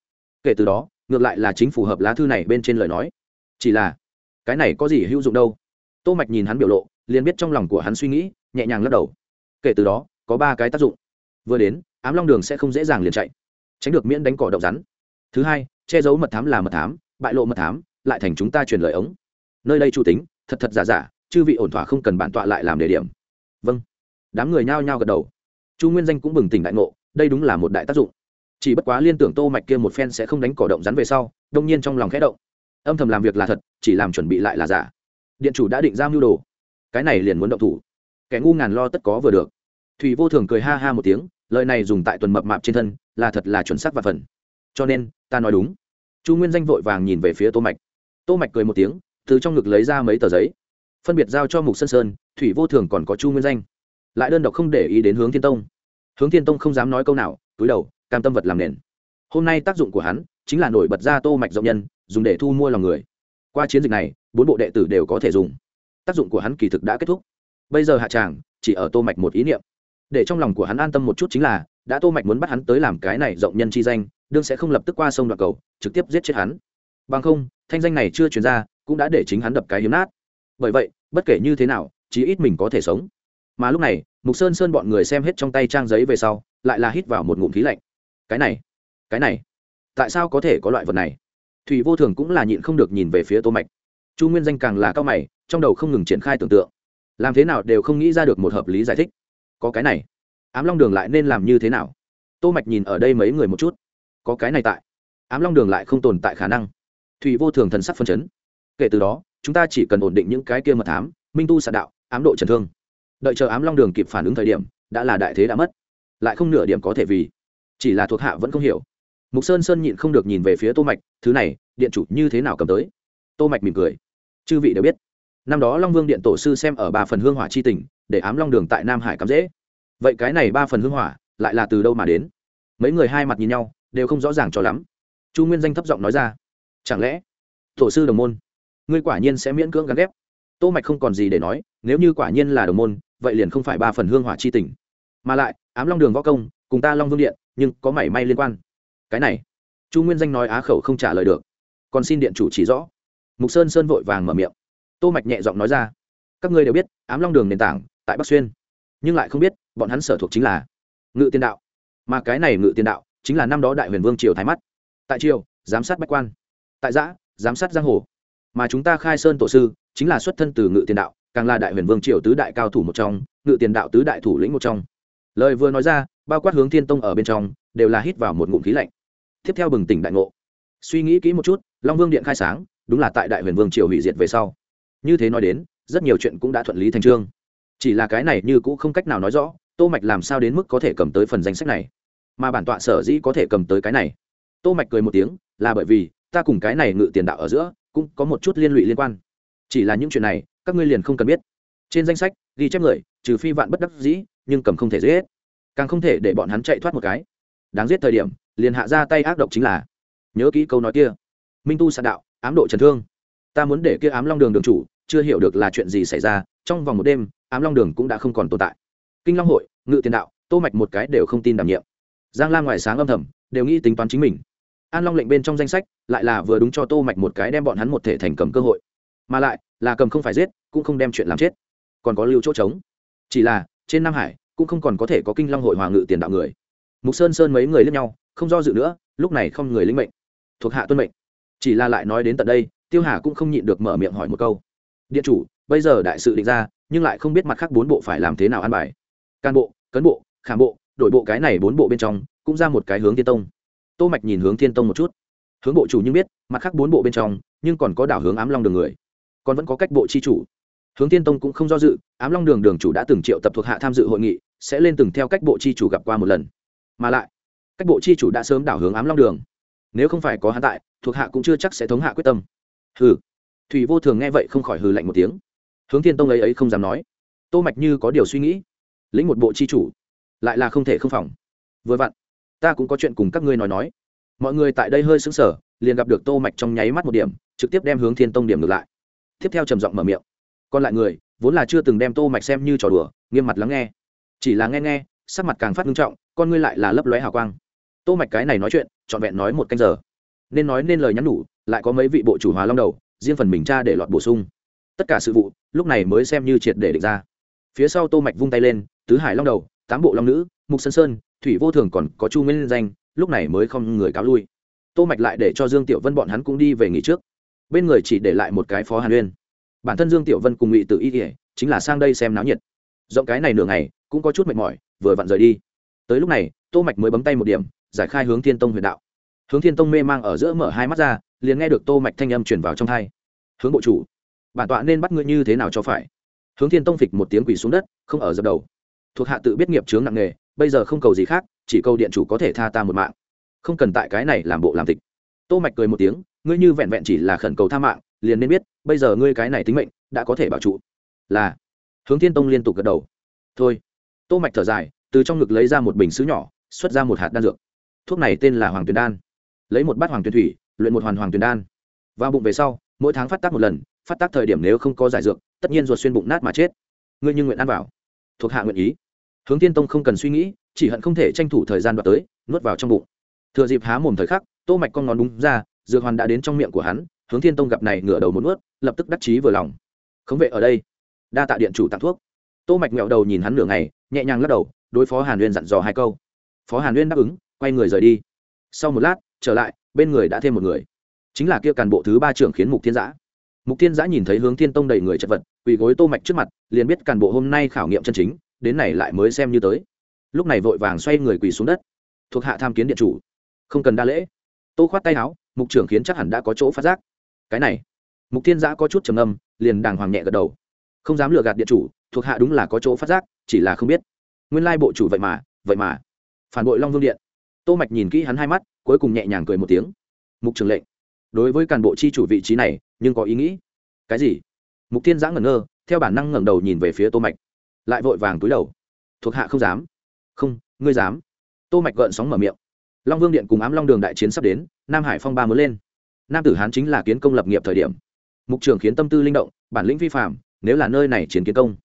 [SPEAKER 1] Kể từ đó, ngược lại là chính phù hợp lá thư này bên trên lời nói. Chỉ là, cái này có gì hữu dụng đâu? Tô mạch nhìn hắn biểu lộ, liền biết trong lòng của hắn suy nghĩ, nhẹ nhàng lắc đầu. Kể từ đó, có ba cái tác dụng. Vừa đến, ám long đường sẽ không dễ dàng liền chạy, tránh được miễn đánh cỏ đậu rắn. Thứ hai, che giấu mật thám là mật thám, bại lộ mật thám, lại thành chúng ta truyền lời ống. Nơi đây chủ tính, thật thật giả giả, chư vị ổn thỏa không cần bản tọa lại làm đề điểm. Vâng. Đám người nhao nhao gật đầu. Chu nguyên danh cũng bừng tỉnh đại ngộ, đây đúng là một đại tác dụng chỉ bất quá liên tưởng tô mạch kia một phen sẽ không đánh cỏ động rắn về sau, đông nhiên trong lòng khẽ động. Âm thầm làm việc là thật, chỉ làm chuẩn bị lại là giả. Điện chủ đã định giao mưu đồ. Cái này liền muốn động thủ. Kẻ ngu ngàn lo tất có vừa được. Thủy vô thường cười ha ha một tiếng, lời này dùng tại tuần mập mạp trên thân, là thật là chuẩn xác và phần. Cho nên, ta nói đúng. Chu nguyên danh vội vàng nhìn về phía tô mạch. Tô mạch cười một tiếng, từ trong ngực lấy ra mấy tờ giấy. Phân biệt giao cho mục sơn sơn, thủy vô thường còn có chu nguyên danh. Lại đơn độc không để ý đến hướng thiên tông. Hướng thiên tông không dám nói câu nào, túi đầu cam tâm vật làm nền. Hôm nay tác dụng của hắn chính là nổi bật ra tô mạch rộng nhân, dùng để thu mua lòng người. Qua chiến dịch này, bốn bộ đệ tử đều có thể dùng. Tác dụng của hắn kỳ thực đã kết thúc. Bây giờ hạ tràng chỉ ở tô mạch một ý niệm. Để trong lòng của hắn an tâm một chút chính là, đã tô mạch muốn bắt hắn tới làm cái này rộng nhân chi danh, đương sẽ không lập tức qua sông đoạn cầu, trực tiếp giết chết hắn. Bằng không, thanh danh này chưa truyền ra, cũng đã để chính hắn đập cái hiếm nát. Bởi vậy, bất kể như thế nào, chí ít mình có thể sống. Mà lúc này, mục sơn sơn bọn người xem hết trong tay trang giấy về sau, lại là hít vào một ngụm khí lạnh cái này cái này, tại sao có thể có loại vật này? Thủy vô thường cũng là nhịn không được nhìn về phía tô mạch. Chu nguyên danh càng là cao mày, trong đầu không ngừng triển khai tưởng tượng. Làm thế nào đều không nghĩ ra được một hợp lý giải thích. Có cái này, ám long đường lại nên làm như thế nào? Tô mạch nhìn ở đây mấy người một chút. Có cái này tại. Ám long đường lại không tồn tại khả năng. Thủy vô thường thần sắc phân chấn. Kể từ đó, chúng ta chỉ cần ổn định những cái kia mật thám, minh tu xạ đạo, ám độ trần thương. Đợi chờ ám long đường kịp phản ứng thời điểm, đã là đại thế đã mất. Lại không nửa điểm có thể vì chỉ là thuộc hạ vẫn không hiểu. Mục sơn sơn nhịn không được nhìn về phía tô mạch, thứ này, điện chủ như thế nào cầm tới? Tô mạch mỉm cười. Chư vị đều biết, năm đó long vương điện tổ sư xem ở ba phần hương hỏa chi tình, để ám long đường tại nam hải cắm dễ. Vậy cái này ba phần hương hỏa, lại là từ đâu mà đến? Mấy người hai mặt nhìn nhau, đều không rõ ràng cho lắm. Chu nguyên danh thấp giọng nói ra, chẳng lẽ, tổ sư đồng môn, ngươi quả nhiên sẽ miễn cưỡng gắn ghép? Tô mạch không còn gì để nói, nếu như quả nhiên là đồng môn, vậy liền không phải ba phần hương hỏa chi tình. Mà lại, ám long đường võ công, cùng ta long vương điện nhưng có mảy may liên quan. Cái này, chu nguyên danh nói á khẩu không trả lời được. Còn xin điện chủ chỉ rõ. Mục sơn sơn vội vàng mở miệng. Tô mạch nhẹ giọng nói ra. Các ngươi đều biết, ám long đường nền tảng tại bắc xuyên. Nhưng lại không biết, bọn hắn sở thuộc chính là ngự tiên đạo. Mà cái này ngự tiên đạo chính là năm đó đại huyền vương triều thái mắt. Tại triều, giám sát bách quan. Tại giã, giám sát giang hồ. Mà chúng ta khai sơn tổ sư chính là xuất thân từ ngự tiền đạo, càng là đại huyền vương triều tứ đại cao thủ một trong, ngự tiền đạo tứ đại thủ lĩnh một trong lời vừa nói ra, bao quát hướng thiên tông ở bên trong, đều là hít vào một ngụm khí lạnh. Tiếp theo bừng tỉnh đại ngộ. Suy nghĩ kỹ một chút, long vương điện khai sáng, đúng là tại đại huyền vương triều hủy diệt về sau. Như thế nói đến, rất nhiều chuyện cũng đã thuận lý thành trương chỉ là cái này như cũng không cách nào nói rõ, tô mạch làm sao đến mức có thể cầm tới phần danh sách này? Mà bản tọa sở dĩ có thể cầm tới cái này? Tô mạch cười một tiếng, là bởi vì, ta cùng cái này ngự tiền đạo ở giữa, cũng có một chút liên lụy liên quan. Chỉ là những chuyện này, các ngươi liền không cần biết. Trên danh sách, ghi chép người, trừ phi vạn bất đắc dĩ nhưng cầm không thể giết. Càng không thể để bọn hắn chạy thoát một cái. Đáng giết thời điểm, liền hạ ra tay ác độc chính là, nhớ kỹ câu nói kia. Minh tu sạn đạo, ám độ trần thương. Ta muốn để kia ám long đường đường chủ, chưa hiểu được là chuyện gì xảy ra, trong vòng một đêm, ám long đường cũng đã không còn tồn tại. Kinh long hội, ngự tiền đạo, tô mạch một cái đều không tin đảm nhiệm. Giang lam ngoài sáng âm thầm, đều nghĩ tính toán chính mình. An long lệnh bên trong danh sách, lại là vừa đúng cho tô mạch một cái đem bọn hắn một thể thành cầm cơ hội. Mà lại, là cầm không phải giết, cũng không đem chuyện làm chết. Còn có lưu chỗ trống. Chỉ là trên nam hải cũng không còn có thể có kinh long hội hòa ngự tiền đạo người. Mục sơn sơn mấy người lẫn nhau, không do dự nữa, lúc này không người linh mệnh. Thuộc hạ tuân mệnh. Chỉ là lại nói đến tận đây, tiêu hà cũng không nhịn được mở miệng hỏi một câu. Điện chủ, bây giờ đại sự định ra, nhưng lại không biết mặt khác bốn bộ phải làm thế nào an bài. Can bộ, cấn bộ, khảm bộ đội bộ cái này bốn bộ bên trong, cũng ra một cái hướng thiên tông. Tô mạch nhìn hướng thiên tông một chút. Hướng bộ chủ nhưng biết, mặt khác bốn bộ bên trong, nhưng còn có đảo hướng ám long đường người. Còn vẫn có cách bộ chi chủ hướng thiên tông cũng không do dự, ám long đường đường chủ đã từng triệu tập thuộc hạ tham dự hội nghị, sẽ lên từng theo cách bộ chi chủ gặp qua một lần. Mà lại, cách bộ chi chủ đã sớm đảo hướng ám long đường. Nếu không phải có hắn tại, thuộc hạ cũng chưa chắc sẽ thống hạ quyết tâm. Hừ. Thủy vô thường nghe vậy không khỏi hừ lạnh một tiếng. Hướng thiên tông ấy ấy không dám nói. Tô mạch như có điều suy nghĩ. Lĩnh một bộ chi chủ, lại là không thể không phòng. Vừa vặn, ta cũng có chuyện cùng các ngươi nói nói. Mọi người tại đây hơi sững sờ, liền gặp được tô mạch trong nháy mắt một điểm, trực tiếp đem hướng thiên tông điểm ngược lại. Tiếp theo trầm giọng mở miệng còn lại người, vốn là chưa từng đem tô mạch xem như trò đùa, nghiêm mặt lắng nghe. Chỉ là nghe nghe, sắc mặt càng phát nghiêm trọng, con ngươi lại là lấp lóe hào quang. Tô mạch cái này nói chuyện, trọn vẹn nói một canh giờ. Nên nói nên lời nhắn nhủ, lại có mấy vị bộ chủ hòa long đầu, riêng phần mình tra để lọt bổ sung. Tất cả sự vụ, lúc này mới xem như triệt để định ra. Phía sau tô mạch vung tay lên, tứ hải long đầu, tám bộ long nữ, mục sơn sơn, thủy vô thường còn có chu nguyên danh, lúc này mới không người cáo lui. Tô mạch lại để cho dương tiểu vân bọn hắn cũng đi về nghỉ trước. Bên người chỉ để lại một cái phó hàn uyên bản thân dương tiểu vân cùng ngụy tự y kỉa chính là sang đây xem náo nhiệt. Rộng cái này nửa ngày, cũng có chút mệt mỏi, vừa vặn rời đi. Tới lúc này, tô mạch mới bấm tay một điểm, giải khai hướng thiên tông huyền đạo. Hướng thiên tông mê mang ở giữa mở hai mắt ra, liền nghe được tô mạch thanh âm truyền vào trong thai. Hướng bộ chủ, bản tọa nên bắt ngươi như thế nào cho phải? Hướng thiên tông phịch một tiếng quỳ xuống đất, không ở dập đầu. Thuộc hạ tự biết nghiệp chướng nặng nghề bây giờ không cầu gì khác, chỉ cầu điện chủ có thể tha ta một mạng. Không cần tại cái này làm bộ làm tịch. Tô mạch cười một tiếng, ngươi như vẹn vẹn chỉ là khẩn cầu tha mạng liền nên biết, bây giờ ngươi cái này tính mệnh, đã có thể bảo trụ. Là. Hướng thiên tông liên tục gật đầu. Thôi. Tô mạch thở dài, từ trong ngực lấy ra một bình sứ nhỏ, xuất ra một hạt đan dược. Thuốc này tên là hoàng tuyền đan. Lấy một bát hoàng tuyền thủy, luyện một hoàn hoàng tuyền đan. Vào bụng về sau, mỗi tháng phát tác một lần, phát tác thời điểm nếu không có giải dược, tất nhiên ruột xuyên bụng nát mà chết. Ngươi như nguyện ăn vào. Thuộc hạ nguyện ý. Hướng tiên tông không cần suy nghĩ, chỉ hận không thể tranh thủ thời gian đoạt tới, nuốt vào trong bụng. Thừa dịp há mồm thời khắc, tô mạch con ngón đúng ra, dược hoàn đã đến trong miệng của hắn hướng thiên tông gặp này ngửa đầu một nuốt, lập tức đắc chí vừa lòng. Khống vệ ở đây. Đa tạ điện chủ tặng thuốc. Tô mạch mẹo đầu nhìn hắn nửa ngày, nhẹ nhàng lắc đầu, đối phó hàn uyên dặn dò hai câu. Phó hàn uyên đáp ứng, quay người rời đi. Sau một lát, trở lại, bên người đã thêm một người. Chính là kia càn bộ thứ ba trưởng khiến mục thiên giã. Mục thiên giã nhìn thấy hướng thiên tông đầy người chật vật, quỳ gối tô mạch trước mặt, liền biết càn bộ hôm nay khảo nghiệm chân chính, đến này lại mới xem như tới. Lúc này vội vàng xoay người quỳ xuống đất. Thuộc hạ tham kiến điện chủ. Không cần đa lễ. Tô khoát tay áo, mục trưởng khiến chắc hẳn đã có chỗ phát giác cái này. Mục thiên giã có chút trầm âm liền đàng hoàng nhẹ gật đầu. Không dám lừa gạt địa chủ, thuộc hạ đúng là có chỗ phát giác, chỉ là không biết. Nguyên lai bộ chủ vậy mà vậy mà. Phản bội long vương điện. Tô mạch nhìn kỹ hắn hai mắt, cuối cùng nhẹ nhàng cười một tiếng. Mục trưởng lệnh. Đối với cán bộ chi chủ vị trí này, nhưng có ý nghĩ. Cái gì? Mục thiên giã ngẩn ngơ, theo bản năng ngẩng đầu nhìn về phía tô mạch. Lại vội vàng túi đầu. Thuộc hạ không dám. Không, ngươi dám. Tô mạch gợn sóng mở miệng. Long vương điện cùng ám long đường đại chiến sắp đến, nam hải phong ba mới lên nam tử hán chính là kiến công lập nghiệp thời điểm. Mục trưởng khiến tâm tư linh động, bản lĩnh vi phạm nếu là nơi này chiến kiến công.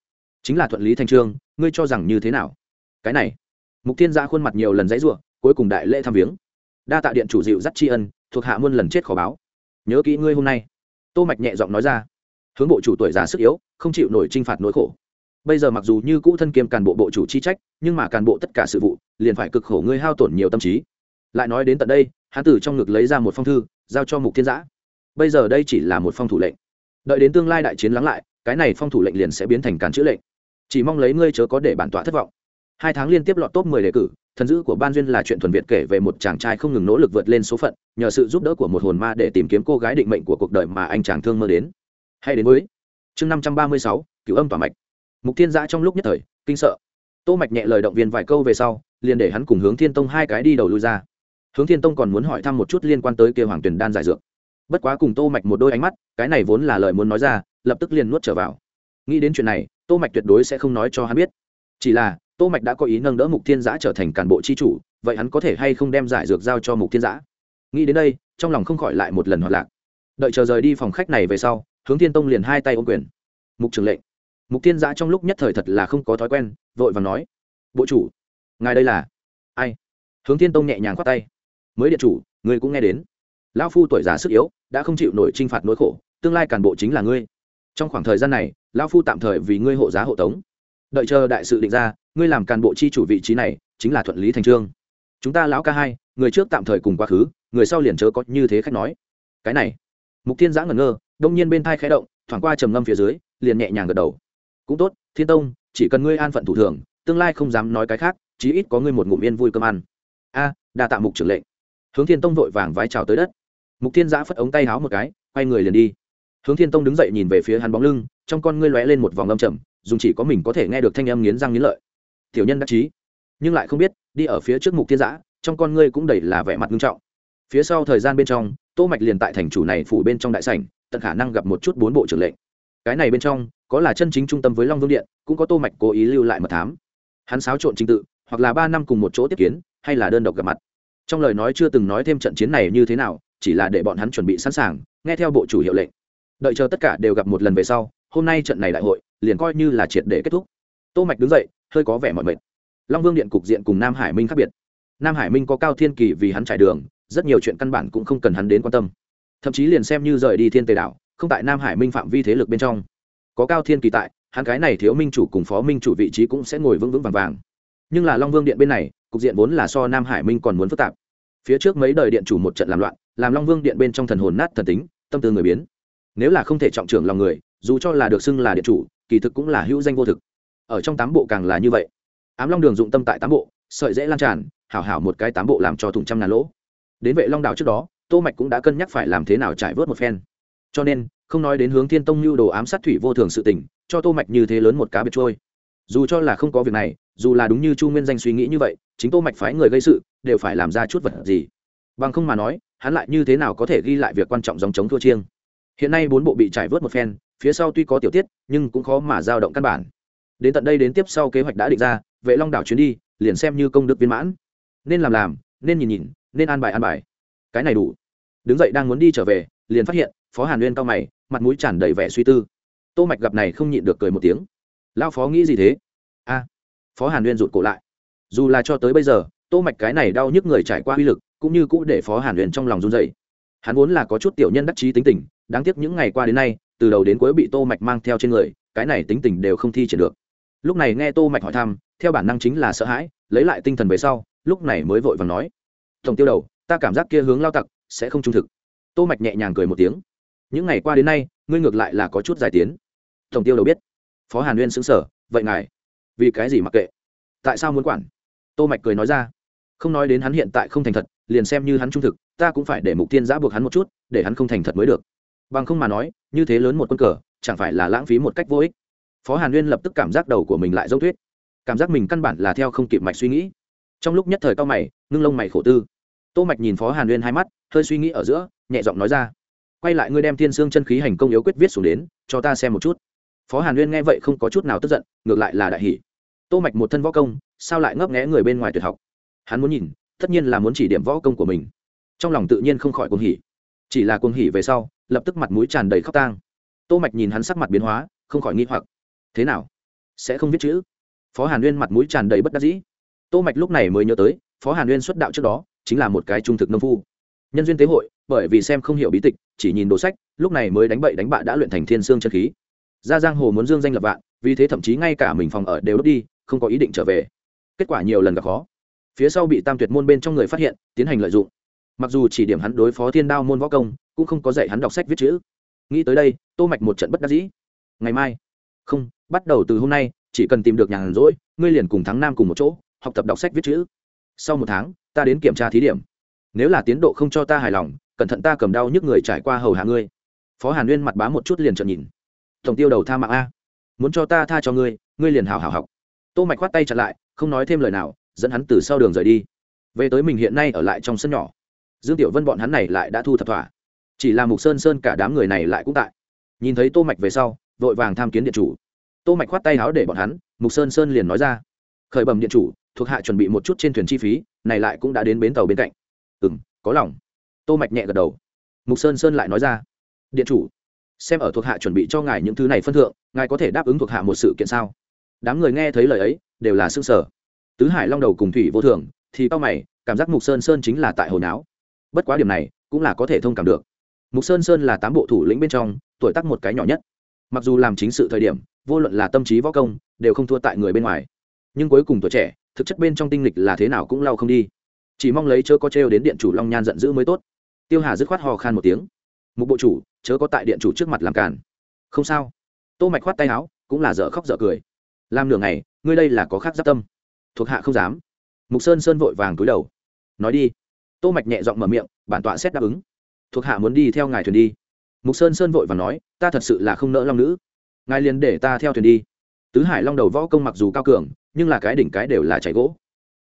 [SPEAKER 1] Chính là thuận lý thanh trương, ngươi cho rằng như thế nào? Cái này. Mục thiên gia khuôn mặt nhiều lần dãy ruộng cuối cùng đại lễ thăm viếng. Đa tạ điện chủ dịu dắt tri ân, thuộc hạ muôn lần chết khó báo. Nhớ kỹ ngươi hôm nay. Tô mạch nhẹ giọng nói ra. Hướng bộ chủ tuổi già sức yếu, không chịu nổi trinh phạt nỗi khổ. Bây giờ mặc dù như cũ thân kiêm càn bộ bộ chủ chi trách, nhưng mà càn bộ tất cả sự vụ, liền phải cực khổ ngươi hao tổn nhiều tâm trí. Lại nói đến tận đây, hán tử trong ngực lấy ra một phong thư giao cho mục thiên giã. Bây giờ đây chỉ là một phong thủ lệnh. Đợi đến tương lai đại chiến lắng lại, cái này phong thủ lệnh liền sẽ biến thành càn chữ lệnh. Chỉ mong lấy ngươi chớ có để bản tọa thất vọng. Hai tháng liên tiếp lọt top mười đề cử, thần dữ của ban duyên là chuyện thuần việt kể về một chàng trai không ngừng nỗ lực vượt lên số phận, nhờ sự giúp đỡ của một hồn ma để tìm kiếm cô gái định mệnh của cuộc đời mà anh chàng thương mơ đến. Hay đến với chương năm trăm ba mươi sáu, cửu âm tỏa mạch. Mục thiên giã trong lúc nhất thời, kinh sợ. Tô mạch nhẹ lời động viên vài câu về sau, liền để hắn cùng hướng thiên tông hai cái đi đầu lui ra hướng thiên tông còn muốn hỏi thăm một chút liên quan tới kia hoàng Tuyền đan giải dược. Bất quá cùng tô mạch một đôi ánh mắt, cái này vốn là lời muốn nói ra, lập tức liền nuốt trở vào. Nghĩ đến chuyện này, tô mạch tuyệt đối sẽ không nói cho hắn biết. Chỉ là, tô mạch đã có ý nâng đỡ mục thiên giã trở thành cán bộ chi chủ, vậy hắn có thể hay không đem giải dược giao cho mục thiên giã? Nghĩ đến đây, trong lòng không khỏi lại một lần hoạt lạc. Đợi chờ rời đi phòng khách này về sau, hướng thiên tông liền hai tay ôm quyền. Mục trưởng lệnh. Mục thiên giã trong lúc nhất thời thật là không có thói quen, vội vàng nói. Bộ chủ, ngài đây là ai? Hướng thiên tông nhẹ nhàng khoát tay mới điện chủ, ngươi cũng nghe đến. Lão phu tuổi già sức yếu, đã không chịu nổi trinh phạt nỗi khổ, tương lai cản bộ chính là ngươi. Trong khoảng thời gian này, lão phu tạm thời vì ngươi hộ giá hộ tống. Đợi chờ đại sự định ra, ngươi làm cán bộ chi chủ vị trí này, chính là thuận lý thành trương. Chúng ta lão ca hai, người trước tạm thời cùng quá khứ, người sau liền chớ có như thế khách nói. Cái này, mục thiên giã ngẩn ngơ, đông nhiên bên thai khẽ động, thoảng qua trầm ngâm phía dưới, liền nhẹ nhàng gật đầu. Cũng tốt, thiên tông, chỉ cần ngươi an phận thủ thường, tương lai không dám nói cái khác, chí ít có ngươi một ngụm yên vui cơm ăn. A, đa tạ mục trưởng lệnh hướng thiên tông vội vàng vái chào tới đất. Mục thiên giã phất ống tay háo một cái, quay người liền đi. Hướng thiên tông đứng dậy nhìn về phía hắn bóng lưng, trong con ngươi lóe lên một vòng âm trầm, dùng chỉ có mình có thể nghe được thanh âm nghiến răng nghiến lợi. Tiểu nhân đắc chí. Nhưng lại không biết, đi ở phía trước mục thiên giã, trong con ngươi cũng đầy là vẻ mặt nghiêm trọng. Phía sau thời gian bên trong, tô mạch liền tại thành chủ này phủ bên trong đại sảnh, tận khả năng gặp một chút bốn bộ trưởng lệnh. Cái này bên trong, có là chân chính trung tâm với long vương điện, cũng có tô mạch cố ý lưu lại mật thám. Hắn xáo trộn trình tự, hoặc là ba năm cùng một chỗ tiếp kiến, hay là đơn độc gặp mặt trong lời nói chưa từng nói thêm trận chiến này như thế nào, chỉ là để bọn hắn chuẩn bị sẵn sàng, nghe theo bộ chủ hiệu lệnh. Đợi chờ tất cả đều gặp một lần về sau, hôm nay trận này đại hội, liền coi như là triệt để kết thúc. Tô mạch đứng dậy, hơi có vẻ mỏi mệt. Long vương điện cục diện cùng nam hải minh khác biệt. Nam hải minh có cao thiên kỳ vì hắn trải đường, rất nhiều chuyện căn bản cũng không cần hắn đến quan tâm. Thậm chí liền xem như rời đi thiên tề đảo, không tại nam hải minh phạm vi thế lực bên trong. Có cao thiên kỳ tại, hắn cái này thiếu minh chủ cùng phó minh chủ vị trí cũng sẽ ngồi vững vững vàng vàng. Nhưng là long vương điện bên này cục diện vốn là so nam hải minh còn muốn phức tạp. Phía trước mấy đời điện chủ một trận làm loạn, làm long vương điện bên trong thần hồn nát thần tính, tâm tư người biến. Nếu là không thể trọng trưởng lòng người, dù cho là được xưng là điện chủ, kỳ thực cũng là hữu danh vô thực. Ở trong tám bộ càng là như vậy. Ám long đường dụng tâm tại tám bộ, sợi dễ lan tràn, hảo hảo một cái tám bộ làm cho thủng trăm ngàn lỗ. Đến vệ long đảo trước đó, tô mạch cũng đã cân nhắc phải làm thế nào trải vớt một phen. Cho nên, không nói đến hướng thiên tông lưu đồ ám sát thủy vô thường sự tình, cho tô mạch như thế lớn một cá biệt trôi. Dù cho là không có việc này dù là đúng như chu nguyên danh suy nghĩ như vậy, chính tô mạch phái người gây sự đều phải làm ra chút vật gì. Bằng không mà nói, hắn lại như thế nào có thể ghi lại việc quan trọng dòng chống thua chiêng? Hiện nay bốn bộ bị trải vớt một phen, phía sau tuy có tiểu tiết, nhưng cũng khó mà dao động căn bản. Đến tận đây đến tiếp sau kế hoạch đã định ra, vệ long đảo chuyến đi, liền xem như công đức viên mãn. Nên làm làm, nên nhìn nhìn, nên an bài an bài. Cái này đủ. Đứng dậy đang muốn đi trở về, liền phát hiện, phó hàn nguyên cao mày, mặt mũi tràn đầy vẻ suy tư. Tô mạch gặp này không nhịn được cười một tiếng. Lao phó nghĩ gì thế? Phó hàn Uyên rụt cổ lại dù là cho tới bây giờ tô mạch cái này đau nhức người trải qua uy lực cũng như cũ để phó hàn Uyên trong lòng run dậy hắn vốn là có chút tiểu nhân đắc chí tính tình đáng tiếc những ngày qua đến nay từ đầu đến cuối bị tô mạch mang theo trên người cái này tính tình đều không thi triển được lúc này nghe tô mạch hỏi thăm theo bản năng chính là sợ hãi lấy lại tinh thần về sau lúc này mới vội vàng nói tổng tiêu đầu ta cảm giác kia hướng lao tặc sẽ không trung thực tô mạch nhẹ nhàng cười một tiếng những ngày qua đến nay ngươi ngược lại là có chút giải tiến tổng tiêu đầu biết phó hàn Uyên sững sờ, vậy ngài vì cái gì mặc kệ? Tại sao muốn quản? Tô mạch cười nói ra. Không nói đến hắn hiện tại không thành thật, liền xem như hắn trung thực, ta cũng phải để mục tiên giã buộc hắn một chút, để hắn không thành thật mới được. Bằng không mà nói, như thế lớn một quân cờ, chẳng phải là lãng phí một cách vô ích. Phó hàn nguyên lập tức cảm giác đầu của mình lại dâu thuyết cảm giác mình căn bản là theo không kịp mạch suy nghĩ. Trong lúc nhất thời cao mày, ngưng lông mày khổ tư. Tô mạch nhìn phó hàn nguyên hai mắt, hơi suy nghĩ ở giữa, nhẹ giọng nói ra. Quay lại ngươi đem thiên xương chân khí hành công yếu quyết viết xuống đến, cho ta xem một chút. Phó hàn nguyên nghe vậy không có chút nào tức giận, ngược lại là đại hỷ tô mạch một thân võ công, sao lại ngấp nghé người bên ngoài tuyệt học? Hắn muốn nhìn, tất nhiên là muốn chỉ điểm võ công của mình. Trong lòng tự nhiên không khỏi cuồng hỉ. Chỉ là cuồng hỉ về sau, lập tức mặt mũi tràn đầy khóc tang. Tô mạch nhìn hắn sắc mặt biến hóa, không khỏi nghi hoặc. Thế nào? Sẽ không viết chữ? Phó hàn uyên mặt mũi tràn đầy bất đắc dĩ. Tô mạch lúc này mới nhớ tới, phó hàn uyên xuất đạo trước đó, chính là một cái trung thực nông phu. Nhân duyên tế hội, bởi vì xem không hiểu bí tịch, chỉ nhìn đồ sách, lúc này mới đánh bậy đánh bạ đã luyện thành thiên xương chân khí. Ra giang hồ muốn dương danh lập vạn, vì thế thậm chí ngay cả mình phòng ở đều đốt đi không có ý định trở về. Kết quả nhiều lần gặp khó. Phía sau bị tam tuyệt môn bên trong người phát hiện, tiến hành lợi dụng. Mặc dù chỉ điểm hắn đối phó thiên đao môn võ công, cũng không có dạy hắn đọc sách viết chữ. Nghĩ tới đây, tô mạch một trận bất đắc dĩ. Ngày mai. Không, bắt đầu từ hôm nay, chỉ cần tìm được nhàn rỗi, ngươi liền cùng thắng nam cùng một chỗ, học tập đọc sách viết chữ. Sau một tháng, ta đến kiểm tra thí điểm. Nếu là tiến độ không cho ta hài lòng, cẩn thận ta cầm đau nhức người trải qua hầu hạ ngươi. Phó hàn nguyên mặt bá một chút liền trợn nhìn. Tổng tiêu đầu tha mạng a. Muốn cho ta tha cho ngươi ngươi liền hào hào học tô mạch khoát tay chặn lại, không nói thêm lời nào, dẫn hắn từ sau đường rời đi. Về tới mình hiện nay ở lại trong sân nhỏ. Dương tiểu vân bọn hắn này lại đã thu thập thỏa. Chỉ là mục sơn sơn cả đám người này lại cũng tại. Nhìn thấy tô mạch về sau, vội vàng tham kiến điện chủ. Tô mạch khoát tay áo để bọn hắn, mục sơn sơn liền nói ra. Khởi bẩm điện chủ, thuộc hạ chuẩn bị một chút trên thuyền chi phí, này lại cũng đã đến bến tàu bên cạnh. Ừm, có lòng. Tô mạch nhẹ gật đầu. Mục sơn sơn lại nói ra. Điện chủ, xem ở thuộc hạ chuẩn bị cho ngài những thứ này phân thượng, ngài có thể đáp ứng thuộc hạ một sự kiện sao? Đám người nghe thấy lời ấy, đều là sương sở tứ hải long đầu cùng thủy vô thường thì tao mày, cảm giác mục sơn sơn chính là tại hồi não bất quá điểm này cũng là có thể thông cảm được. Mục sơn sơn là tám bộ thủ lĩnh bên trong, tuổi tác một cái nhỏ nhất. Mặc dù làm chính sự thời điểm, vô luận là tâm trí võ công, đều không thua tại người bên ngoài. Nhưng cuối cùng tuổi trẻ, thực chất bên trong tinh lịch là thế nào cũng lau không đi. Chỉ mong lấy chớ có trêu đến điện chủ long nhan giận dữ mới tốt. Tiêu hà dứt khoát hò khan một tiếng. Mục bộ chủ, chớ có tại điện chủ trước mặt làm càn. Không sao. Tô mạch khoát tay áo, cũng là dở khóc dở cười làm nửa ngày, ngươi đây là có khác giáp tâm. Thuộc hạ không dám. Mục sơn sơn vội vàng túi đầu. Nói đi. Tô mạch nhẹ giọng mở miệng, bản tọa xét đáp ứng. Thuộc hạ muốn đi theo ngài thuyền đi. Mục sơn sơn vội vàng nói, ta thật sự là không nỡ long nữ. Ngài liền để ta theo thuyền đi. Tứ hải long đầu võ công mặc dù cao cường, nhưng là cái đỉnh cái đều là chảy gỗ.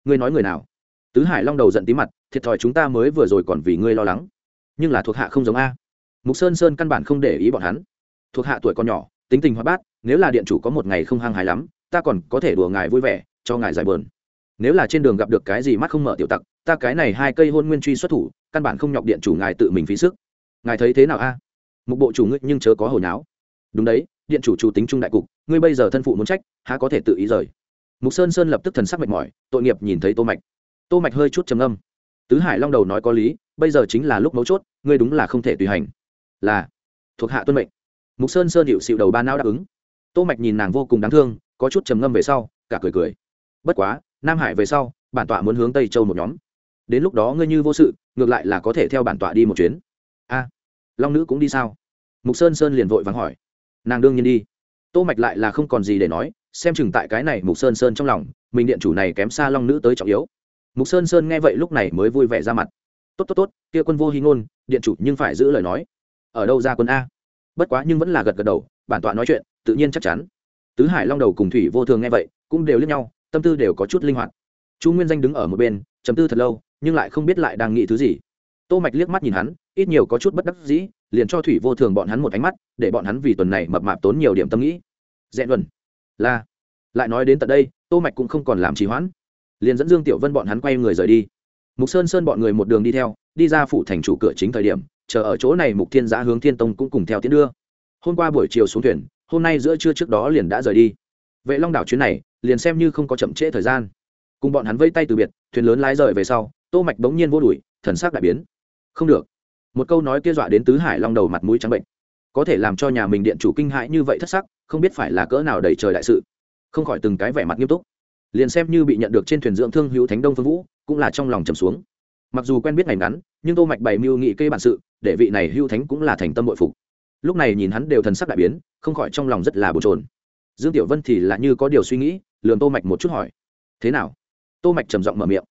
[SPEAKER 1] Ngươi nói người nào? Tứ hải long đầu giận tí mặt, thiệt thòi chúng ta mới vừa rồi còn vì ngươi lo lắng. Nhưng là thuộc hạ không giống a. Mục sơn sơn căn bản không để ý bọn hắn. Thuộc hạ tuổi còn nhỏ, tính tình hoa bát, nếu là điện chủ có một ngày không hăng hái lắm ta còn có thể đùa ngài vui vẻ, cho ngài giải bờn nếu là trên đường gặp được cái gì mắt không mở tiểu tặc, ta cái này hai cây hôn nguyên truy xuất thủ, căn bản không nhọc điện chủ ngài tự mình phí sức. Ngài thấy thế nào a? Mục bộ chủ ngươi nhưng chớ có hồi náo. Đúng đấy, điện chủ chủ tính trung đại cục, ngươi bây giờ thân phụ muốn trách, há có thể tự ý rời. Mục sơn sơn lập tức thần sắc mệt mỏi, tội nghiệp nhìn thấy tô mạch. Tô mạch hơi chút trầm âm tứ hải long đầu nói có lý, bây giờ chính là lúc mấu chốt, ngươi đúng là không thể tùy hành. Là, thuộc hạ tuân mệnh. Mục sơn sơn hiệu xịu đầu ba não đáp ứng. Tô mạch nhìn nàng vô cùng đáng thương có chút trầm ngâm về sau, cả cười cười. Bất quá, nam hải về sau, bản tọa muốn hướng tây châu một nhóm. Đến lúc đó ngươi như vô sự, ngược lại là có thể theo bản tọa đi một chuyến. A, long nữ cũng đi sao? Mục sơn sơn liền vội vắng hỏi. Nàng đương nhiên đi. Tô mạch lại là không còn gì để nói, xem chừng tại cái này mục sơn sơn trong lòng, mình điện chủ này kém xa long nữ tới trọng yếu. Mục sơn sơn nghe vậy lúc này mới vui vẻ ra mặt. Tốt tốt tốt, kia quân vô hy ngôn, điện chủ nhưng phải giữ lời nói. Ở đâu ra quân a? Bất quá nhưng vẫn là gật gật đầu, bản tọa nói chuyện, tự nhiên chắc chắn tứ hải long đầu cùng thủy vô thường nghe vậy, cũng đều lướt nhau, tâm tư đều có chút linh hoạt. Chu nguyên danh đứng ở một bên chấm tư thật lâu, nhưng lại không biết lại đang nghĩ thứ gì. Tô mạch liếc mắt nhìn hắn, ít nhiều có chút bất đắc dĩ, liền cho thủy vô thường bọn hắn một ánh mắt, để bọn hắn vì tuần này mập mạp tốn nhiều điểm tâm nghĩ. Dẹn luận là. Lại nói đến tận đây, tô mạch cũng không còn làm trì hoãn. Liền dẫn dương tiểu vân bọn hắn quay người rời đi. Mục sơn sơn bọn người một đường đi theo, đi ra phủ thành chủ cửa chính thời điểm, chờ ở chỗ này mục thiên giã hướng thiên tông cũng cùng theo tiến đưa. Hôm qua buổi chiều xuống thuyền hôm nay giữa trưa trước đó liền đã rời đi. Vệ long đảo chuyến này, liền xem như không có chậm trễ thời gian. Cùng bọn hắn vây tay từ biệt, thuyền lớn lái rời về sau, tô mạch bỗng nhiên vô đuổi, thần sắc đại biến. Không được. Một câu nói kia dọa đến tứ hải long đầu mặt mũi trắng bệnh. Có thể làm cho nhà mình điện chủ kinh hãi như vậy thất sắc, không biết phải là cỡ nào đầy trời đại sự. Không khỏi từng cái vẻ mặt nghiêm túc. Liền xem như bị nhận được trên thuyền dưỡng thương hữu thánh đông phương vũ, cũng là trong lòng trầm xuống. Mặc dù quen biết ngày ngắn, nhưng tô mạch bày mưu nghị kê bản sự, để vị này hữu thánh cũng là thành tâm bội phục. Lúc này nhìn hắn đều thần sắc đại biến không khỏi trong lòng rất là bồn chồn. Dương tiểu vân thì là như có điều suy nghĩ, lườm tô mạch một chút hỏi, thế nào? Tô mạch trầm giọng mở miệng,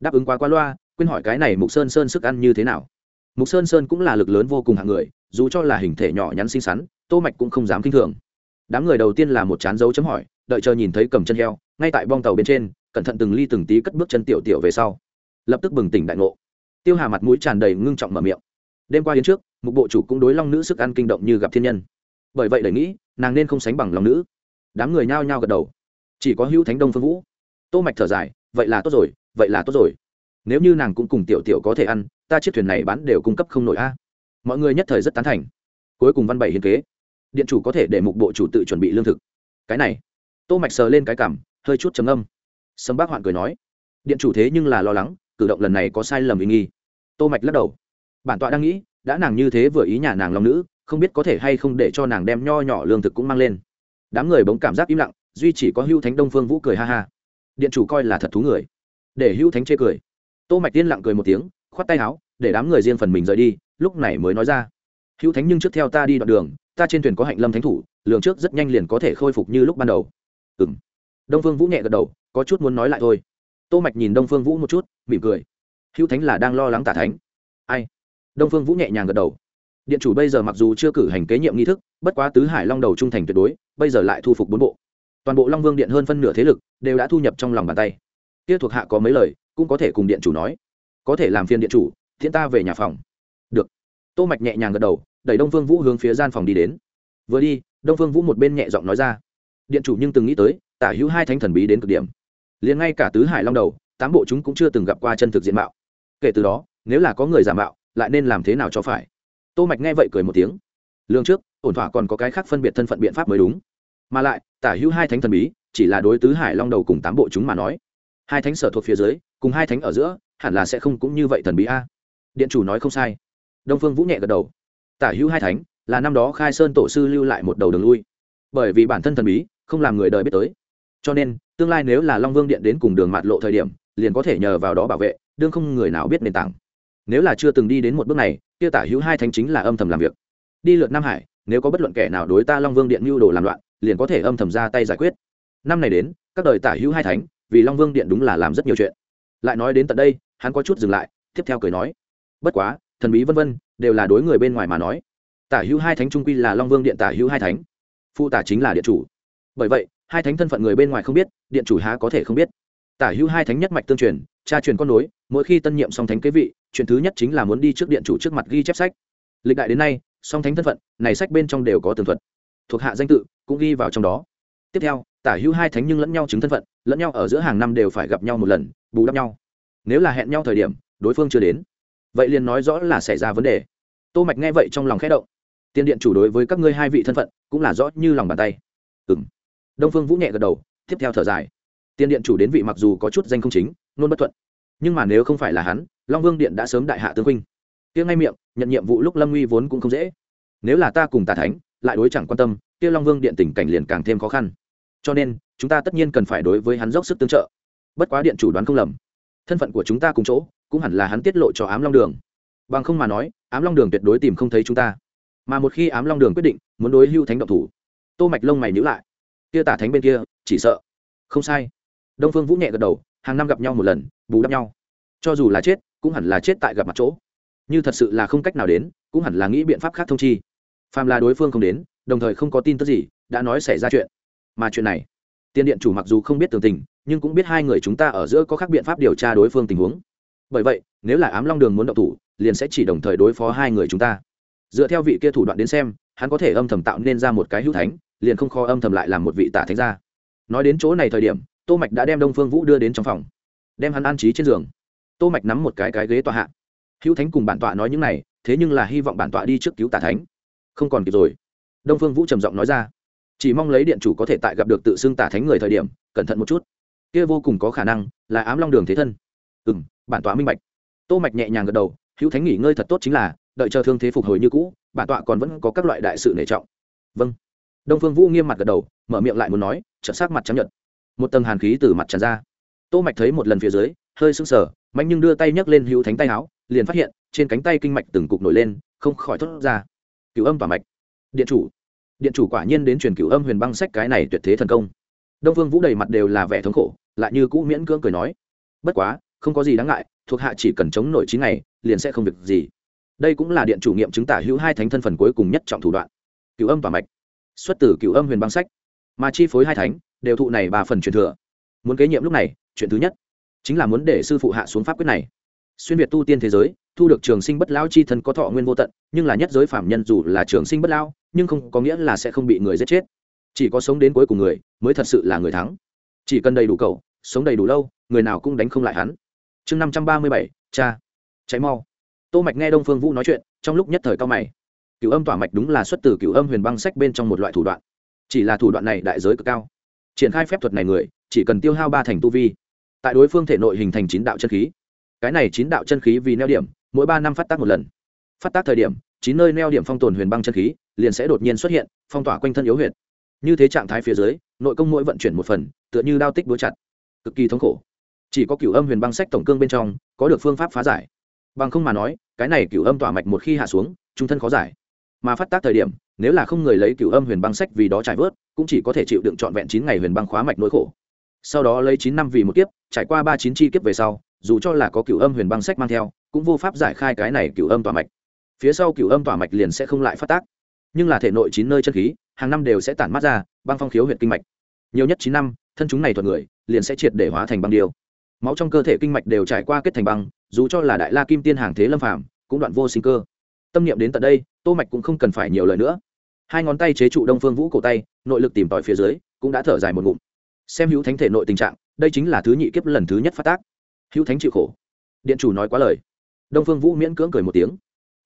[SPEAKER 1] đáp ứng quá qua loa, quên hỏi cái này mục sơn sơn sức ăn như thế nào. Mục sơn sơn cũng là lực lớn vô cùng hạng người, dù cho là hình thể nhỏ nhắn xinh xắn, tô mạch cũng không dám kinh thường. Đám người đầu tiên là một chán dấu chấm hỏi, đợi chờ nhìn thấy cầm chân heo, ngay tại bong tàu bên trên, cẩn thận từng ly từng tí cất bước chân tiểu tiểu về sau. Lập tức bừng tỉnh đại ngộ. Tiêu hà mặt mũi tràn đầy ngưng trọng mở miệng. Đêm qua đến trước mục bộ chủ cũng đối long nữ sức ăn kinh động như gặp thiên nhân bởi vậy đẩy nghĩ, nàng nên không sánh bằng lòng nữ. Đám người nhao nhao gật đầu. Chỉ có hữu thánh đông phương vũ. Tô mạch thở dài, vậy là tốt rồi, vậy là tốt rồi. Nếu như nàng cũng cùng tiểu tiểu có thể ăn, ta chiếc thuyền này bán đều cung cấp không nổi a. Mọi người nhất thời rất tán thành. Cuối cùng văn bảy hiến kế. Điện chủ có thể để mục bộ chủ tự chuẩn bị lương thực. Cái này. Tô mạch sờ lên cái cằm hơi chút trầm âm sâm bác hoạn cười nói. Điện chủ thế nhưng là lo lắng, cử động lần này có sai lầm ý nghi. Tô mạch lắc đầu. Bản tọa đang nghĩ, đã nàng như thế vừa ý nhà nàng long nữ không biết có thể hay không để cho nàng đem nho nhỏ lương thực cũng mang lên. Đám người bỗng cảm giác im lặng, duy chỉ có hưu thánh đông phương vũ cười ha ha. Điện chủ coi là thật thú người. Để hưu thánh chê cười. Tô mạch tiên lặng cười một tiếng, khoát tay áo, để đám người riêng phần mình rời đi, lúc này mới nói ra. Hữu thánh nhưng trước theo ta đi đoạn đường, ta trên thuyền có hạnh lâm thánh thủ lượng trước rất nhanh liền có thể khôi phục như lúc ban đầu. Ừ m đông phương vũ nhẹ gật đầu, có chút muốn nói lại thôi. Tô mạch nhìn đông phương vũ một chút, mỉm cười. Hữu thánh là đang lo lắng tả thánh. Ai? Đông phương vũ nhẹ nhàng gật đầu điện chủ bây giờ mặc dù chưa cử hành kế nhiệm nghi thức, bất quá tứ hải long đầu trung thành tuyệt đối, bây giờ lại thu phục bốn bộ. Toàn bộ long vương điện hơn phân nửa thế lực đều đã thu nhập trong lòng bàn tay. Kia thuộc hạ có mấy lời, cũng có thể cùng điện chủ nói. Có thể làm phiền điện chủ, thiện ta về nhà phòng. Được. Tô mạch nhẹ nhàng gật đầu, đẩy đông phương vũ hướng phía gian phòng đi đến. Vừa đi, đông phương vũ một bên nhẹ giọng nói ra. Điện chủ nhưng từng nghĩ tới, tả hữu hai thánh thần bí đến cực điểm. Liền ngay cả tứ hải long đầu, tám bộ chúng cũng chưa từng gặp qua chân thực diện mạo. Kể từ đó, nếu là có người giả mạo, lại nên làm thế nào cho phải? Tô mạch nghe vậy cười một tiếng. Lương trước, ổn thỏa còn có cái khác phân biệt thân phận biện pháp mới đúng. Mà lại, tả hữu hai thánh thần bí, chỉ là đối tứ hải long đầu cùng tám bộ chúng mà nói. Hai thánh sở thuộc phía dưới, cùng hai thánh ở giữa, hẳn là sẽ không cũng như vậy thần bí a. Điện chủ nói không sai. Đông phương vũ nhẹ gật đầu. Tả hữu hai thánh, là năm đó khai sơn tổ sư lưu lại một đầu đường lui. Bởi vì bản thân thần bí, không làm người đời biết tới. Cho nên, tương lai nếu là long vương điện đến cùng đường mạt lộ thời điểm, liền có thể nhờ vào đó bảo vệ, đương không người nào biết nền tảng nếu là chưa từng đi đến một bước này, kia tả hữu hai thánh chính là âm thầm làm việc. Đi lượt nam hải, nếu có bất luận kẻ nào đối ta long vương điện mưu đồ làm loạn, liền có thể âm thầm ra tay giải quyết. Năm này đến, các đời tả hữu hai thánh, vì long vương điện đúng là làm rất nhiều chuyện. Lại nói đến tận đây, hắn có chút dừng lại, tiếp theo cười nói, bất quá, thần bí vân vân, đều là đối người bên ngoài mà nói. Tả hữu hai thánh trung quy là long vương điện tả hữu hai thánh. Phụ tả chính là điện chủ. Bởi vậy, hai thánh thân phận người bên ngoài không biết, điện chủ há có thể không biết. Tả hữu hai thánh nhất mạch tương truyền, cha truyền con nối mỗi khi tân nhiệm song thánh kế vị, chuyện thứ nhất chính là muốn đi trước điện chủ trước mặt ghi chép sách. Lịch đại đến nay, song thánh thân phận, này sách bên trong đều có tường thuật. Thuộc hạ danh tự cũng ghi vào trong đó. Tiếp theo, tả hữu hai thánh nhưng lẫn nhau chứng thân phận, lẫn nhau ở giữa hàng năm đều phải gặp nhau một lần, bù đắp nhau. Nếu là hẹn nhau thời điểm, đối phương chưa đến. Vậy liền nói rõ là xảy ra vấn đề. Tô mạch nghe vậy trong lòng khẽ động. Tiên điện chủ đối với các ngươi hai vị thân phận, cũng là rõ như lòng bàn tay. Ừm. Đông phương vũ nhẹ gật đầu, tiếp theo thở dài. Tiên điện chủ đến vị mặc dù có chút danh không chính nôn bất thuận nhưng mà nếu không phải là hắn, long vương điện đã sớm đại hạ tướng huynh tiếng ngay miệng, nhận nhiệm vụ lúc lâm nguy vốn cũng không dễ. Nếu là ta cùng tà thánh, lại đối chẳng quan tâm, kia long vương điện tình cảnh liền càng thêm khó khăn. Cho nên, chúng ta tất nhiên cần phải đối với hắn dốc sức tương trợ. Bất quá điện chủ đoán không lầm. Thân phận của chúng ta cùng chỗ, cũng hẳn là hắn tiết lộ cho ám long đường. Bằng không mà nói, ám long đường tuyệt đối tìm không thấy chúng ta. Mà một khi ám long đường quyết định, muốn đối hưu thánh động thủ, tô mạch lông mày nhíu lại. Kia tả thánh bên kia, chỉ sợ. Không sai. Đông phương vũ nhẹ gật đầu hàng năm gặp nhau một lần, bù đắp nhau. Cho dù là chết, cũng hẳn là chết tại gặp mặt chỗ. Như thật sự là không cách nào đến, cũng hẳn là nghĩ biện pháp khác thông chi. Phàm là đối phương không đến, đồng thời không có tin tức gì, đã nói xảy ra chuyện. Mà chuyện này, tiên điện chủ mặc dù không biết tường tình, nhưng cũng biết hai người chúng ta ở giữa có khác biện pháp điều tra đối phương tình huống. Bởi vậy, nếu là ám long đường muốn động thủ, liền sẽ chỉ đồng thời đối phó hai người chúng ta. Dựa theo vị kia thủ đoạn đến xem, hắn có thể âm thầm tạo nên ra một cái hữu thánh, liền không khó âm thầm lại làm một vị tả thánh ra nói đến chỗ này thời điểm tô mạch đã đem đông phương vũ đưa đến trong phòng, đem hắn an trí trên giường. Tô mạch nắm một cái cái ghế tọa hạ. Hữu thánh cùng bản tọa nói những này, thế nhưng là hy vọng bản tọa đi trước cứu tả thánh. Không còn kịp rồi. Đông phương vũ trầm giọng nói ra. Chỉ mong lấy điện chủ có thể tại gặp được tự xưng tả thánh người thời điểm, cẩn thận một chút. Kia vô cùng có khả năng là ám long đường thế thân. Ừ bản tọa minh bạch. Tô mạch nhẹ nhàng gật đầu, hữu thánh nghỉ ngơi thật tốt chính là, đợi chờ thương thế phục hồi như cũ, bản tọa còn vẫn có các loại đại sự nể trọng. Vâng. Đông phương vũ nghiêm mặt gật đầu, mở miệng lại muốn nói trợ sắc mặt chấp nhận một tầng hàn khí từ mặt tràn ra. Tô mạch thấy một lần phía dưới, hơi sưng sờ, mạnh nhưng đưa tay nhấc lên hữu thánh tay áo, liền phát hiện, trên cánh tay kinh mạch từng cục nổi lên, không khỏi thốt ra. Cửu âm tỏa mạch. Điện chủ. Điện chủ quả nhiên đến truyền cửu âm huyền băng sách cái này tuyệt thế thần công. Đông vương vũ đầy mặt đều là vẻ thống khổ, lại như cũ miễn cưỡng cười nói. Bất quá, không có gì đáng ngại, thuộc hạ chỉ cần chống nổi chín ngày, liền sẽ không việc gì. Đây cũng là điện chủ nghiệm chứng tả hữu hai thánh thân phần cuối cùng nhất trọng thủ đoạn. Cửu âm tỏa mạch. Xuất từ cửu âm huyền băng sách. Mà chi phối hai thánh đều thụ này ba phần truyền thừa. Muốn kế nhiệm lúc này, chuyện thứ nhất chính là muốn để sư phụ hạ xuống pháp quyết này. Xuyên việt tu tiên thế giới, thu được trường sinh bất lao chi thân có thọ nguyên vô tận, nhưng là nhất giới phạm nhân dù là trường sinh bất lao nhưng không có nghĩa là sẽ không bị người giết chết. Chỉ có sống đến cuối cùng người mới thật sự là người thắng. Chỉ cần đầy đủ cầu, sống đầy đủ lâu, người nào cũng đánh không lại hắn. Chương năm trăm ba mươi bảy, cha cháy mau. Tô mạch nghe đông phương vũ nói chuyện, trong lúc nhất thời cao mày. Cửu âm tỏa mạch đúng là xuất từ cửu âm huyền băng sách bên trong một loại thủ đoạn. Chỉ là thủ đoạn này đại giới cực cao triển khai phép thuật này người, chỉ cần tiêu hao ba thành tu vi. Tại đối phương thể nội hình thành chín đạo chân khí. Cái này chín đạo chân khí vì neo điểm, mỗi ba năm phát tác một lần. Phát tác thời điểm, chín nơi neo điểm phong tồn huyền băng chân khí liền sẽ đột nhiên xuất hiện, phong tỏa quanh thân yếu huyệt. Như thế trạng thái phía dưới, nội công mỗi vận chuyển một phần, tựa như đao tích búa chặt. Cực kỳ thống khổ. Chỉ có cửu âm huyền băng sách tổng cương bên trong, có được phương pháp phá giải. Bằng không mà nói, cái này cửu âm tỏa mạch một khi hạ xuống, trung thân khó giải mà phát tác thời điểm, nếu là không người lấy cửu âm huyền băng sách vì đó trải vớt, cũng chỉ có thể chịu đựng trọn vẹn chín ngày huyền băng khóa mạch nỗi khổ. Sau đó lấy chín năm vì một kiếp, trải qua ba chín chi kiếp về sau, dù cho là có cửu âm huyền băng sách mang theo, cũng vô pháp giải khai cái này cửu âm tỏa mạch. Phía sau cửu âm tỏa mạch liền sẽ không lại phát tác. Nhưng là thể nội chín nơi chân khí, hàng năm đều sẽ tản mát ra, băng phong khiếu huyện kinh mạch. Nhiều nhất chín năm, thân chúng này thuận người, liền sẽ triệt để hóa thành băng điêu. Máu trong cơ thể kinh mạch đều trải qua kết thành băng, dù cho là đại la kim tiên hàng thế lâm phàm, cũng đoạn vô sinh cơ tâm niệm đến tận đây, tô mạch cũng không cần phải nhiều lời nữa. Hai ngón tay chế trụ đông phương vũ cổ tay, nội lực tìm tòi phía dưới, cũng đã thở dài một ngụm. Xem hữu thánh thể nội tình trạng, đây chính là thứ nhị kiếp lần thứ nhất phát tác. Hữu thánh chịu khổ. Điện chủ nói quá lời. Đông phương vũ miễn cưỡng cười một tiếng.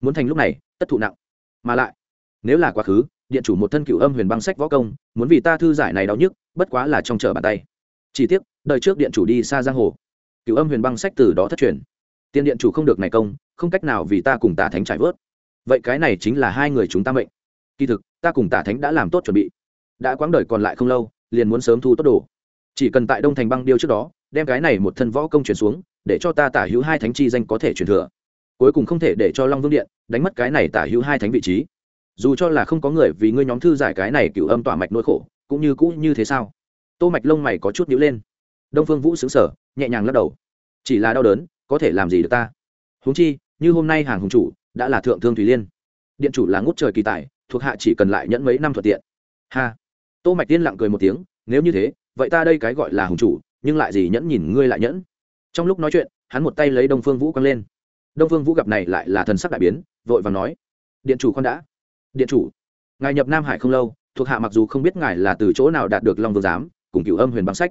[SPEAKER 1] Muốn thành lúc này, tất thụ nặng. Mà lại, nếu là quá khứ, điện chủ một thân cựu âm huyền băng sách võ công, muốn vì ta thư giải này đau nhức, bất quá là trong trở bàn tay. Chỉ tiếc, đời trước điện chủ đi xa giang hồ. Cựu âm huyền băng sách từ đó thất truyền. Tiên điện chủ không được này công, không cách nào vì ta cùng tả thánh trải vớt vậy cái này chính là hai người chúng ta mệnh. Kỳ thực, ta cùng tả thánh đã làm tốt chuẩn bị. Đã quãng đời còn lại không lâu, liền muốn sớm thu tốt đồ. Chỉ cần tại đông thành băng điêu trước đó, đem cái này một thân võ công truyền xuống, để cho ta tả hữu hai thánh chi danh có thể truyền thừa. Cuối cùng không thể để cho long vương điện đánh mất cái này tả hữu hai thánh vị trí. Dù cho là không có người vì ngươi nhóm thư giải cái này cựu âm tỏa mạch nỗi khổ, cũng như cũ như thế sao? Tô mạch lông mày có chút nhíu lên. Đông phương vũ sững sờ, nhẹ nhàng lắc đầu. Chỉ là đau đớn, có thể làm gì được ta? Huống chi, như hôm nay hàng hùng chủ đã là thượng thương thủy liên. Điện chủ là ngút trời kỳ tài, thuộc hạ chỉ cần lại nhẫn mấy năm thuận tiện. Ha. Tô mạch tiên lặng cười một tiếng, nếu như thế, vậy ta đây cái gọi là hùng chủ, nhưng lại gì nhẫn nhìn ngươi lại nhẫn. Trong lúc nói chuyện, hắn một tay lấy đông phương vũ quăng lên. Đông phương vũ gặp này lại là thần sắc đại biến, vội vàng nói, điện chủ con đã. Điện chủ, ngài nhập nam hải không lâu, thuộc hạ mặc dù không biết ngài là từ chỗ nào đạt được long vương giám, cùng cựu âm huyền băng sách.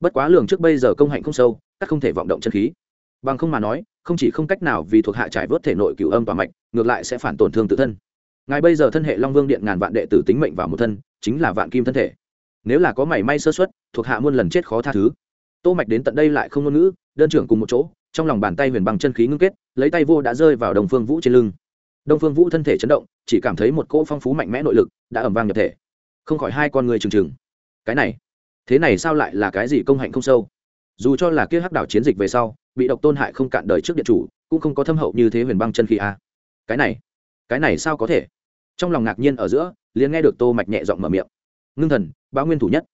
[SPEAKER 1] Bất quá lường trước bây giờ công hạnh không sâu, các không thể vọng động chân khí. Bằng không mà nói không chỉ không cách nào vì thuộc hạ trải vớt thể nội cựu âm và mạch, ngược lại sẽ phản tổn thương tự thân. Ngài bây giờ thân hệ long vương điện ngàn vạn đệ tử tính mệnh vào một thân, chính là vạn kim thân thể. Nếu là có mảy may sơ xuất thuộc hạ muôn lần chết khó tha thứ. Tô mạch đến tận đây lại không ngôn ngữ, đơn trưởng cùng một chỗ, trong lòng bàn tay huyền bằng chân khí ngưng kết, lấy tay vô đã rơi vào đồng phương vũ trên lưng. Đông phương vũ thân thể chấn động, chỉ cảm thấy một cỗ phong phú mạnh mẽ nội lực đã ẩm vang nhập thể. Không khỏi hai con người trừng trừng. Cái này, thế này sao lại là cái gì công hạnh không sâu? Dù cho là kia hắc đảo chiến dịch về sau bị độc tôn hại không cạn đời trước điện chủ, cũng không có thâm hậu như thế huyền băng chân khí a. Cái này cái này sao có thể? Trong lòng ngạc nhiên ở giữa, liền nghe được tô mạch nhẹ giọng mở miệng. Ngưng thần, báo nguyên thủ nhất.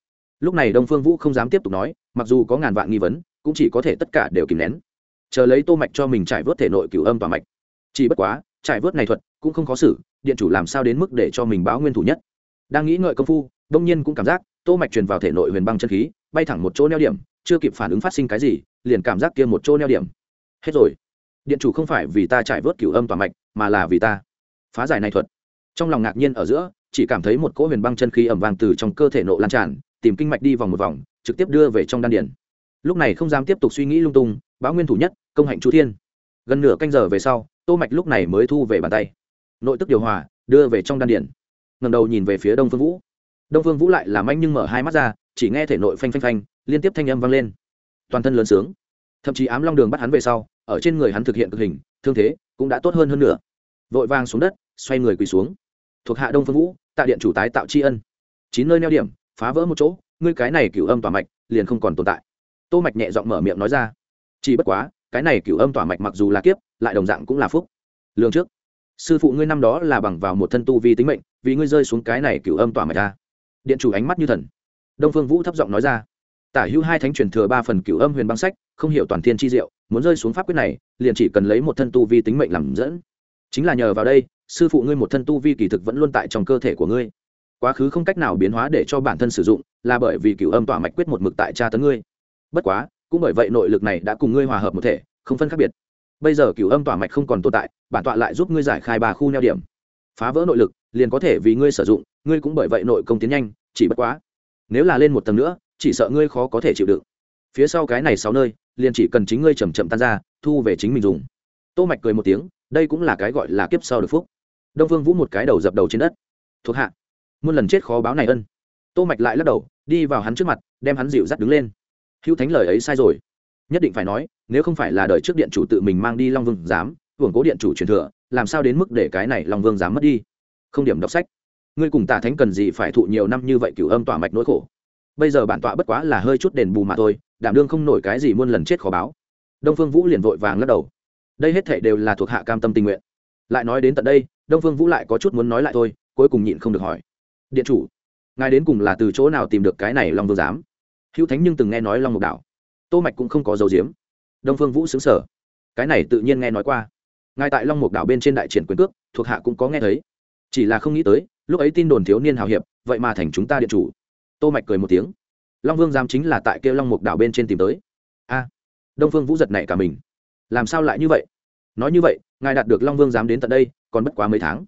[SPEAKER 1] Lúc này đông phương vũ không dám tiếp tục nói, mặc dù có ngàn vạn nghi vấn, cũng chỉ có thể tất cả đều kìm nén. Chờ lấy tô mạch cho mình trải vớt thể nội cửu âm tỏa mạch. Chỉ bất quá, trải vớt này thuật cũng không khó xử, điện chủ làm sao đến mức để cho mình báo nguyên thủ nhất? Đang nghĩ ngợi công phu, đông nhiên cũng cảm giác, tô mạch truyền vào thể nội huyền băng chân khí, bay thẳng một chỗ neo điểm, chưa kịp phản ứng phát sinh cái gì liền cảm giác kia một chỗ neo điểm. Hết rồi. Điện chủ không phải vì ta trải vớt cửu âm tỏa mạch, mà là vì ta. Phá giải này thuật. Trong lòng ngạc nhiên ở giữa, chỉ cảm thấy một cỗ huyền băng chân khí ẩm vàng từ trong cơ thể nộ lan tràn, tìm kinh mạch đi vòng một vòng, trực tiếp đưa về trong đan điển lúc này không dám tiếp tục suy nghĩ lung tung báo nguyên thủ nhất, công hạnh chú thiên. Gần nửa canh giờ về sau, tô mạch lúc này mới thu về bàn tay. Nội tức điều hòa, đưa về trong đan điển ngẩng đầu nhìn về phía đông phương vũ. Đông phương vũ lại làm anh nhưng mở hai mắt ra, chỉ nghe thể nội phanh phanh phanh, liên tiếp thanh âm vang lên toàn thân lớn sướng. Thậm chí ám long đường bắt hắn về sau, ở trên người hắn thực hiện cực hình, thương thế cũng đã tốt hơn hơn nữa. Vội vàng xuống đất, xoay người quỳ xuống. Thuộc hạ đông phương vũ, tạ điện chủ tái tạo tri ân. Chín nơi neo điểm, phá vỡ một chỗ, ngươi cái này cửu âm tỏa mạch liền không còn tồn tại. Tô mạch nhẹ giọng mở miệng nói ra. Chỉ bất quá, cái này cửu âm tỏa mạch mặc dù là kiếp, lại đồng dạng cũng là phúc. Lương trước, sư phụ ngươi năm đó là bằng vào một thân tu vi tính mệnh, vì ngươi rơi xuống cái này cửu âm tỏa mạch ra. Điện chủ ánh mắt như thần. Đông phương vũ thấp giọng nói ra tả hữu hai thánh truyền thừa ba phần cửu âm huyền băng sách, không hiểu toàn thiên chi diệu, muốn rơi xuống pháp quyết này, liền chỉ cần lấy một thân tu vi tính mệnh làm dẫn. Chính là nhờ vào đây, sư phụ ngươi một thân tu vi kỳ thực vẫn luôn tại trong cơ thể của ngươi. Quá khứ không cách nào biến hóa để cho bản thân sử dụng, là bởi vì cửu âm tỏa mạch quyết một mực tại cha tấn ngươi. Bất quá, cũng bởi vậy nội lực này đã cùng ngươi hòa hợp một thể, không phân khác biệt. Bây giờ cửu âm tỏa mạch không còn tồn tại, bản tọa lại giúp ngươi giải khai ba khu neo điểm. Phá vỡ nội lực, liền có thể vì ngươi sử dụng, ngươi cũng bởi vậy nội công tiến nhanh, chỉ bất quá, nếu là lên một tầng nữa chỉ sợ ngươi khó có thể chịu đựng. Phía sau cái này sáu nơi, liền chỉ cần chính ngươi chầm chậm tan ra, thu về chính mình dùng. Tô mạch cười một tiếng, đây cũng là cái gọi là kiếp sau được phúc. Đông vương vũ một cái đầu dập đầu trên đất. Thuộc hạ, muôn lần chết khó báo này ân. Tô mạch lại lắc đầu, đi vào hắn trước mặt, đem hắn dịu dắt đứng lên. Hữu thánh lời ấy sai rồi. Nhất định phải nói, nếu không phải là đợi trước điện chủ tự mình mang đi long vương dám hưởng cố điện chủ truyền thừa, làm sao đến mức để cái này long vương dám mất đi? Không điểm đọc sách. Ngươi cùng tả thánh cần gì phải thụ nhiều năm như vậy cửu âm tỏa mạch nỗi khổ? Bây giờ bản tọa bất quá là hơi chút đền bù mà thôi, đảm đương không nổi cái gì muôn lần chết khó báo. Đông phương vũ liền vội vàng lắc đầu. Đây hết thể đều là thuộc hạ cam tâm tình nguyện. Lại nói đến tận đây, đông phương vũ lại có chút muốn nói lại thôi, cuối cùng nhịn không được hỏi. Điện chủ, ngài đến cùng là từ chỗ nào tìm được cái này long vương giám? Hữu thánh nhưng từng nghe nói long mục đảo tô mạch cũng không có dấu diếm đông phương vũ xứng sở cái này tự nhiên nghe nói qua. Ngài tại long mục đảo bên trên đại triển quyền cước, thuộc hạ cũng có nghe thấy. Chỉ là không nghĩ tới, lúc ấy tin đồn thiếu niên hào hiệp, vậy mà thành chúng ta điện chủ tô mạch cười một tiếng. Long vương giám chính là tại Kêu long mục đảo bên trên tìm tới. A, đông phương vũ giật này cả mình. Làm sao lại như vậy? Nói như vậy, ngài đạt được long vương Giám đến tận đây, còn bất quá mấy tháng.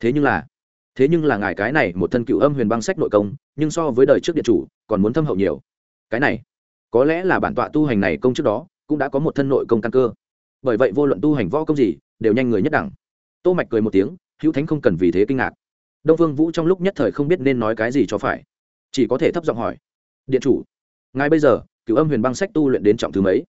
[SPEAKER 1] Thế nhưng là, thế nhưng là ngài cái này một thân cựu âm huyền băng sách nội công, nhưng so với đời trước điện chủ, còn muốn thâm hậu nhiều. Cái này, có lẽ là bản tọa tu hành này công trước đó, cũng đã có một thân nội công căn cơ. Bởi vậy vô luận tu hành võ công gì, đều nhanh người nhất đẳng. Tô mạch cười một tiếng, hữu thánh không cần vì thế kinh ngạc. Đông vương vũ trong lúc nhất thời không biết nên nói cái gì cho phải chỉ có thể thấp giọng hỏi. Điện chủ, ngài bây giờ cựu âm huyền băng sách tu luyện đến trọng thứ mấy?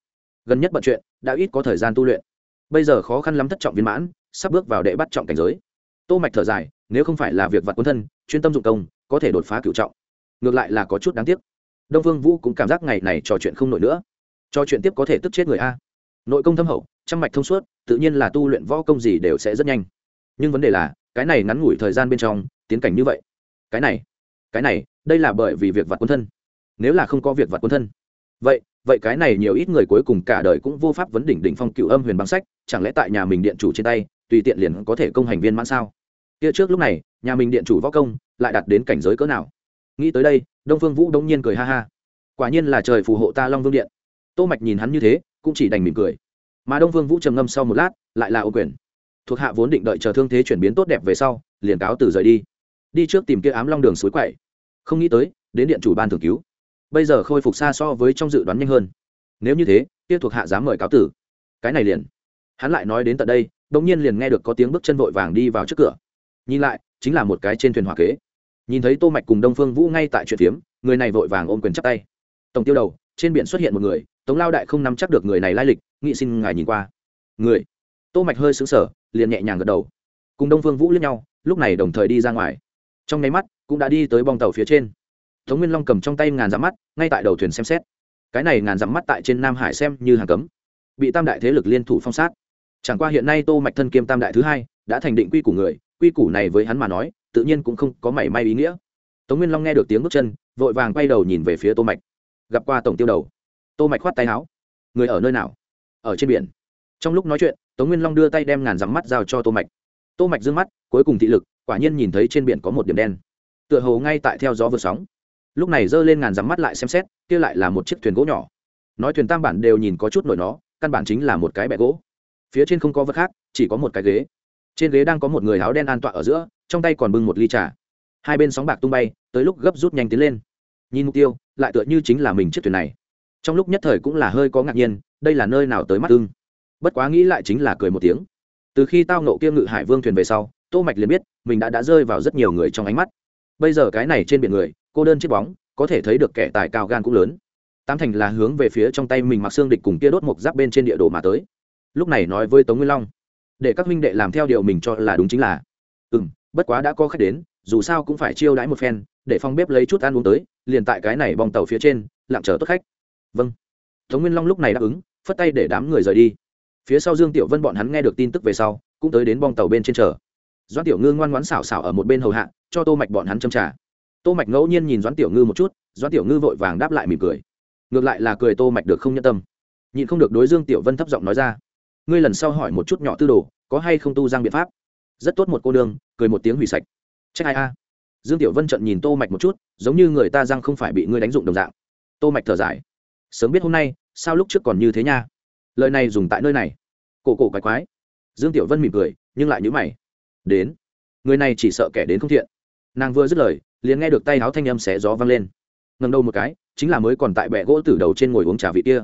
[SPEAKER 1] Gần nhất bận chuyện, đã ít có thời gian tu luyện. Bây giờ khó khăn lắm thất trọng viên mãn, sắp bước vào đệ bắt trọng cảnh giới. Tô mạch thở dài, nếu không phải là việc vặt quân thân, chuyên tâm dụng công, có thể đột phá cửu trọng. Ngược lại là có chút đáng tiếc. Đông vương vũ cũng cảm giác ngày này trò chuyện không nổi nữa. Trò chuyện tiếp có thể tức chết người a. Nội công thâm hậu, trăm mạch thông suốt, tự nhiên là tu luyện võ công gì đều sẽ rất nhanh. Nhưng vấn đề là, cái này ngắn ngủi thời gian bên trong, tiến cảnh như vậy. Cái này cái này đây là bởi vì việc vặt quân thân. Nếu là không có việc vặt quân thân. Vậy vậy cái này nhiều ít người cuối cùng cả đời cũng vô pháp vấn đỉnh đỉnh phong cựu âm huyền băng sách, chẳng lẽ tại nhà mình điện chủ trên tay, tùy tiện liền có thể công hành viên mãn sao? Kia trước lúc này, nhà mình điện chủ võ công lại đạt đến cảnh giới cỡ nào? Nghĩ tới đây, đông phương vũ đông nhiên cười ha ha. Quả nhiên là trời phù hộ ta long vương điện. Tô mạch nhìn hắn như thế, cũng chỉ đành mỉm cười. Mà đông phương vũ trầm ngâm sau một lát, lại là ô quyền. Thuộc hạ vốn định đợi chờ thương thế chuyển biến tốt đẹp về sau, liền cáo từ rời đi. Đi trước tìm kia ám long đường suối quậy không nghĩ tới, đến điện chủ ban thường cứu. Bây giờ khôi phục xa so với trong dự đoán nhanh hơn. Nếu như thế tiếp thuộc hạ dám mời cáo tử. Cái này liền. Hắn lại nói đến tận đây đống nhiên liền nghe được có tiếng bước chân vội vàng đi vào trước cửa. Nhìn lại, chính là một cái trên thuyền hỏa kế. Nhìn thấy tô mạch cùng đông phương vũ ngay tại chuyện phiếm, người này vội vàng ôm quyền chắp tay. Tổng tiêu đầu, trên biển xuất hiện một người, tống lao đại không nắm chắc được người này lai lịch, nghị xin ngài nhìn qua. Người? Tô mạch hơi xứng sờ, liền nhẹ nhàng gật đầu. Cùng đông phương vũ lướt nhau, lúc này đồng thời đi ra ngoài. Trong nháy mắt cũng đã đi tới bong tàu phía trên. Tống nguyên long cầm trong tay ngàn dặm mắt, ngay tại đầu thuyền xem xét. Cái này ngàn dặm mắt tại trên nam hải xem như hàng cấm. Bị tam đại thế lực liên thủ phong sát. Chẳng qua hiện nay tô mạch thân kiêm tam đại thứ hai, đã thành định quy củ người, quy củ này với hắn mà nói, tự nhiên cũng không có mảy may ý nghĩa. Tống nguyên long nghe được tiếng bước chân, vội vàng quay đầu nhìn về phía tô mạch. Gặp qua tổng tiêu đầu. Tô mạch khoát tay áo. Người ở nơi nào? Ở trên biển. Trong lúc nói chuyện, tống nguyên long đưa tay đem ngàn dặm mắt giao cho tô mạch. Tô mạch dương mắt, cuối cùng thị lực, quả nhiên nhìn thấy trên biển có một điểm đen tựa hồ ngay tại theo gió vượt sóng. Lúc này giơ lên ngàn dắm mắt lại xem xét, kia lại là một chiếc thuyền gỗ nhỏ. Nói thuyền tam bản đều nhìn có chút nổi nó, căn bản chính là một cái bẹ gỗ. Phía trên không có vật khác, chỉ có một cái ghế. Trên ghế đang có một người áo đen an tọa ở giữa, trong tay còn bưng một ly trà. Hai bên sóng bạc tung bay, tới lúc gấp rút nhanh tiến lên. Nhìn mục tiêu, lại tựa như chính là mình chiếc thuyền này. Trong lúc nhất thời cũng là hơi có ngạc nhiên, đây là nơi nào tới mắt ưng. Bất quá nghĩ lại chính là cười một tiếng. Từ khi tao nộ kia ngự hải vương thuyền về sau, tô mạch liền biết, mình đã đã rơi vào rất nhiều người trong ánh mắt bây giờ cái này trên biển người, cô đơn chiếc bóng, có thể thấy được kẻ tài cao gan cũng lớn. Tam thành là hướng về phía trong tay mình mặc xương địch cùng kia đốt một giáp bên trên địa đồ mà tới. Lúc này nói với tống nguyên long, để các minh đệ làm theo điều mình cho là đúng chính là. Ừ m bất quá đã có khách đến, dù sao cũng phải chiêu đãi một phen, để phong bếp lấy chút ăn uống tới, liền tại cái này bong tàu phía trên, lặng chờ tốt khách. Vâng. Tống nguyên long lúc này đáp ứng, phất tay để đám người rời đi. Phía sau dương tiểu vân bọn hắn nghe được tin tức về sau, cũng tới đến bong tàu bên trên chờ doãn tiểu ngư ngoan ngoãn xảo xảo ở một bên hầu hạ, cho tô mạch bọn hắn châm trà. tô mạch ngẫu nhiên nhìn doãn tiểu ngư một chút, doãn tiểu ngư vội vàng đáp lại mỉm cười. Ngược lại là cười tô mạch được không nhân tâm. Nhịn không được đối dương tiểu vân thấp giọng nói ra, ngươi lần sau hỏi một chút nhỏ tư đồ, có hay không tu giang biện pháp? Rất tốt một cô đương cười một tiếng hủy sạch. Trách ai a. Dương tiểu vân trận nhìn tô mạch một chút, giống như người ta giang không phải bị ngươi đánh dụng đồng dạng. Tô mạch thở dài. Sớm biết hôm nay, sao lúc trước còn như thế nha? Lời này dùng tại nơi này. Cổ cổ quái quái. Dương tiểu vân mỉm cười, nhưng lại nhíu mày đến. Người này chỉ sợ kẻ đến không thiện. Nàng vừa dứt lời, liền nghe được tay áo thanh âm xé gió vang lên. Ngầm đầu một cái, chính là mới còn tại bệ gỗ tử đầu trên ngồi uống trà vị kia.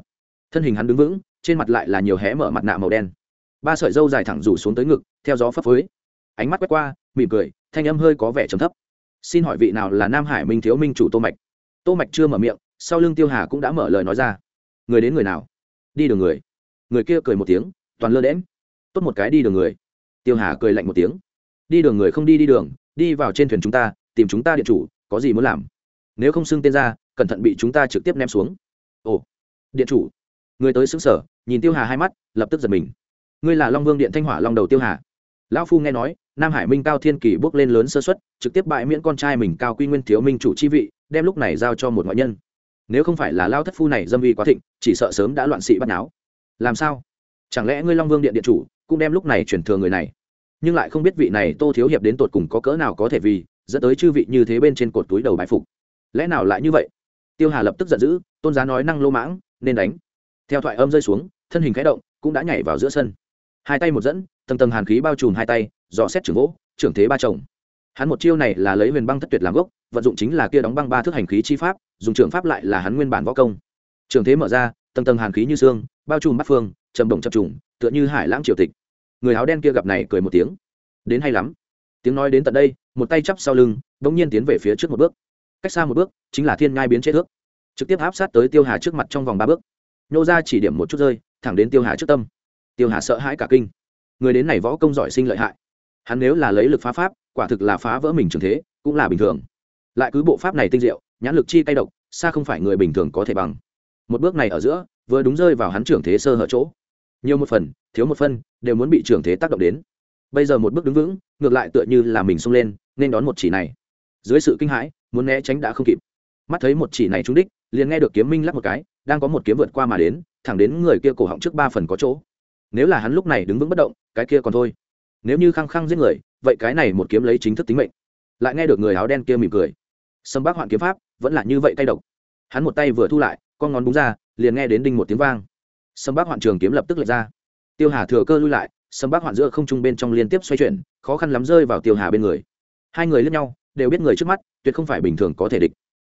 [SPEAKER 1] Thân hình hắn đứng vững, trên mặt lại là nhiều hé mở mặt nạ màu đen. Ba sợi dâu dài thẳng rủ xuống tới ngực, theo gió phấp phới. Ánh mắt quét qua, mỉm cười, thanh âm hơi có vẻ trầm thấp. Xin hỏi vị nào là nam hải minh thiếu minh chủ tô mạch? Tô mạch chưa mở miệng, sau lưng tiêu hà cũng đã mở lời nói ra. Người đến người nào? Đi đường người. Người kia cười một tiếng, toàn lơ đễm tốt một cái đi đường người. Tiêu hà cười lạnh một tiếng đi đường người không đi đi đường, đi vào trên thuyền chúng ta, tìm chúng ta điện chủ, có gì muốn làm? Nếu không xưng tên ra, cẩn thận bị chúng ta trực tiếp ném xuống. Ồ, điện chủ. Người tới xứng sở, nhìn tiêu hà hai mắt, lập tức giật mình. Ngươi là long vương điện thanh hỏa long đầu tiêu hà. Lão phu nghe nói, nam hải minh cao thiên kỳ bước lên lớn sơ xuất trực tiếp bại miễn con trai mình cao quy nguyên thiếu minh chủ chi vị, đem lúc này giao cho một ngoại nhân. Nếu không phải là lao thất phu này dâm uy quá thịnh, chỉ sợ sớm đã loạn sĩ bắt náo. Làm sao? Chẳng lẽ ngươi long vương điện điện chủ cũng đem lúc này chuyển thừa người này? Nhưng lại không biết vị này tô thiếu hiệp đến tột cùng có cỡ nào có thể vì, dẫn tới chư vị như thế bên trên cột túi đầu bài phục. Lẽ nào lại như vậy? Tiêu hà lập tức giận dữ, tôn giá nói năng lô mãng, nên đánh. Theo thoại âm rơi xuống, thân hình khẽ động, cũng đã nhảy vào giữa sân. Hai tay một dẫn, tầng tầng hàn khí bao trùm hai tay, dò xét trưởng gỗ, trưởng thế ba chồng. Hắn một chiêu này là lấy huyền băng thất tuyệt làm gốc, vận dụng chính là kia đóng băng ba thước hành khí chi pháp, dùng trưởng pháp lại là hắn nguyên bản võ công. Trường thế mở ra, tầng tầng hàn khí như xương, bao trùm bắt phương trầm động chập trùng, tựa như hải lãng triều tịch người áo đen kia gặp này cười một tiếng. Đến hay lắm. Tiếng nói đến tận đây, một tay chắp sau lưng, bỗng nhiên tiến về phía trước một bước. Cách xa một bước, chính là thiên ngai biến chết thước. Trực tiếp áp sát tới tiêu hà trước mặt trong vòng ba bước. Nhô ra chỉ điểm một chút rơi, thẳng đến tiêu hà trước tâm. Tiêu hà sợ hãi cả kinh. Người đến này võ công giỏi sinh lợi hại. Hắn nếu là lấy lực phá pháp, quả thực là phá vỡ mình trường thế, cũng là bình thường. Lại cứ bộ pháp này tinh diệu, nhãn lực chi cay độc, xa không phải người bình thường có thể bằng. Một bước này ở giữa, vừa đúng rơi vào hắn trưởng thế sơ hở chỗ nhiều một phần, thiếu một phân đều muốn bị trưởng thế tác động đến. Bây giờ một bước đứng vững, ngược lại tựa như là mình xông lên, nên đón một chỉ này. Dưới sự kinh hãi, muốn né tránh đã không kịp. Mắt thấy một chỉ này trúng đích, liền nghe được kiếm minh lắc một cái, đang có một kiếm vượt qua mà đến, thẳng đến người kia cổ họng trước ba phần có chỗ. Nếu là hắn lúc này đứng vững bất động, cái kia còn thôi. Nếu như khăng khăng giết người, vậy cái này một kiếm lấy chính thức tính mệnh. Lại nghe được người áo đen kia mỉm cười. Sâm bác hoạn kiếm pháp vẫn là như vậy cay độc. Hắn một tay vừa thu lại, con ngón búng ra, liền nghe đến đinh một tiếng vang sâm bác hoạn trường kiếm lập tức lệch ra. Tiêu hà thừa cơ lui lại, sâm bác hoạn giữa không trung bên trong liên tiếp xoay chuyển, khó khăn lắm rơi vào tiêu hà bên người. Hai người lướt nhau, đều biết người trước mắt, tuyệt không phải bình thường có thể địch.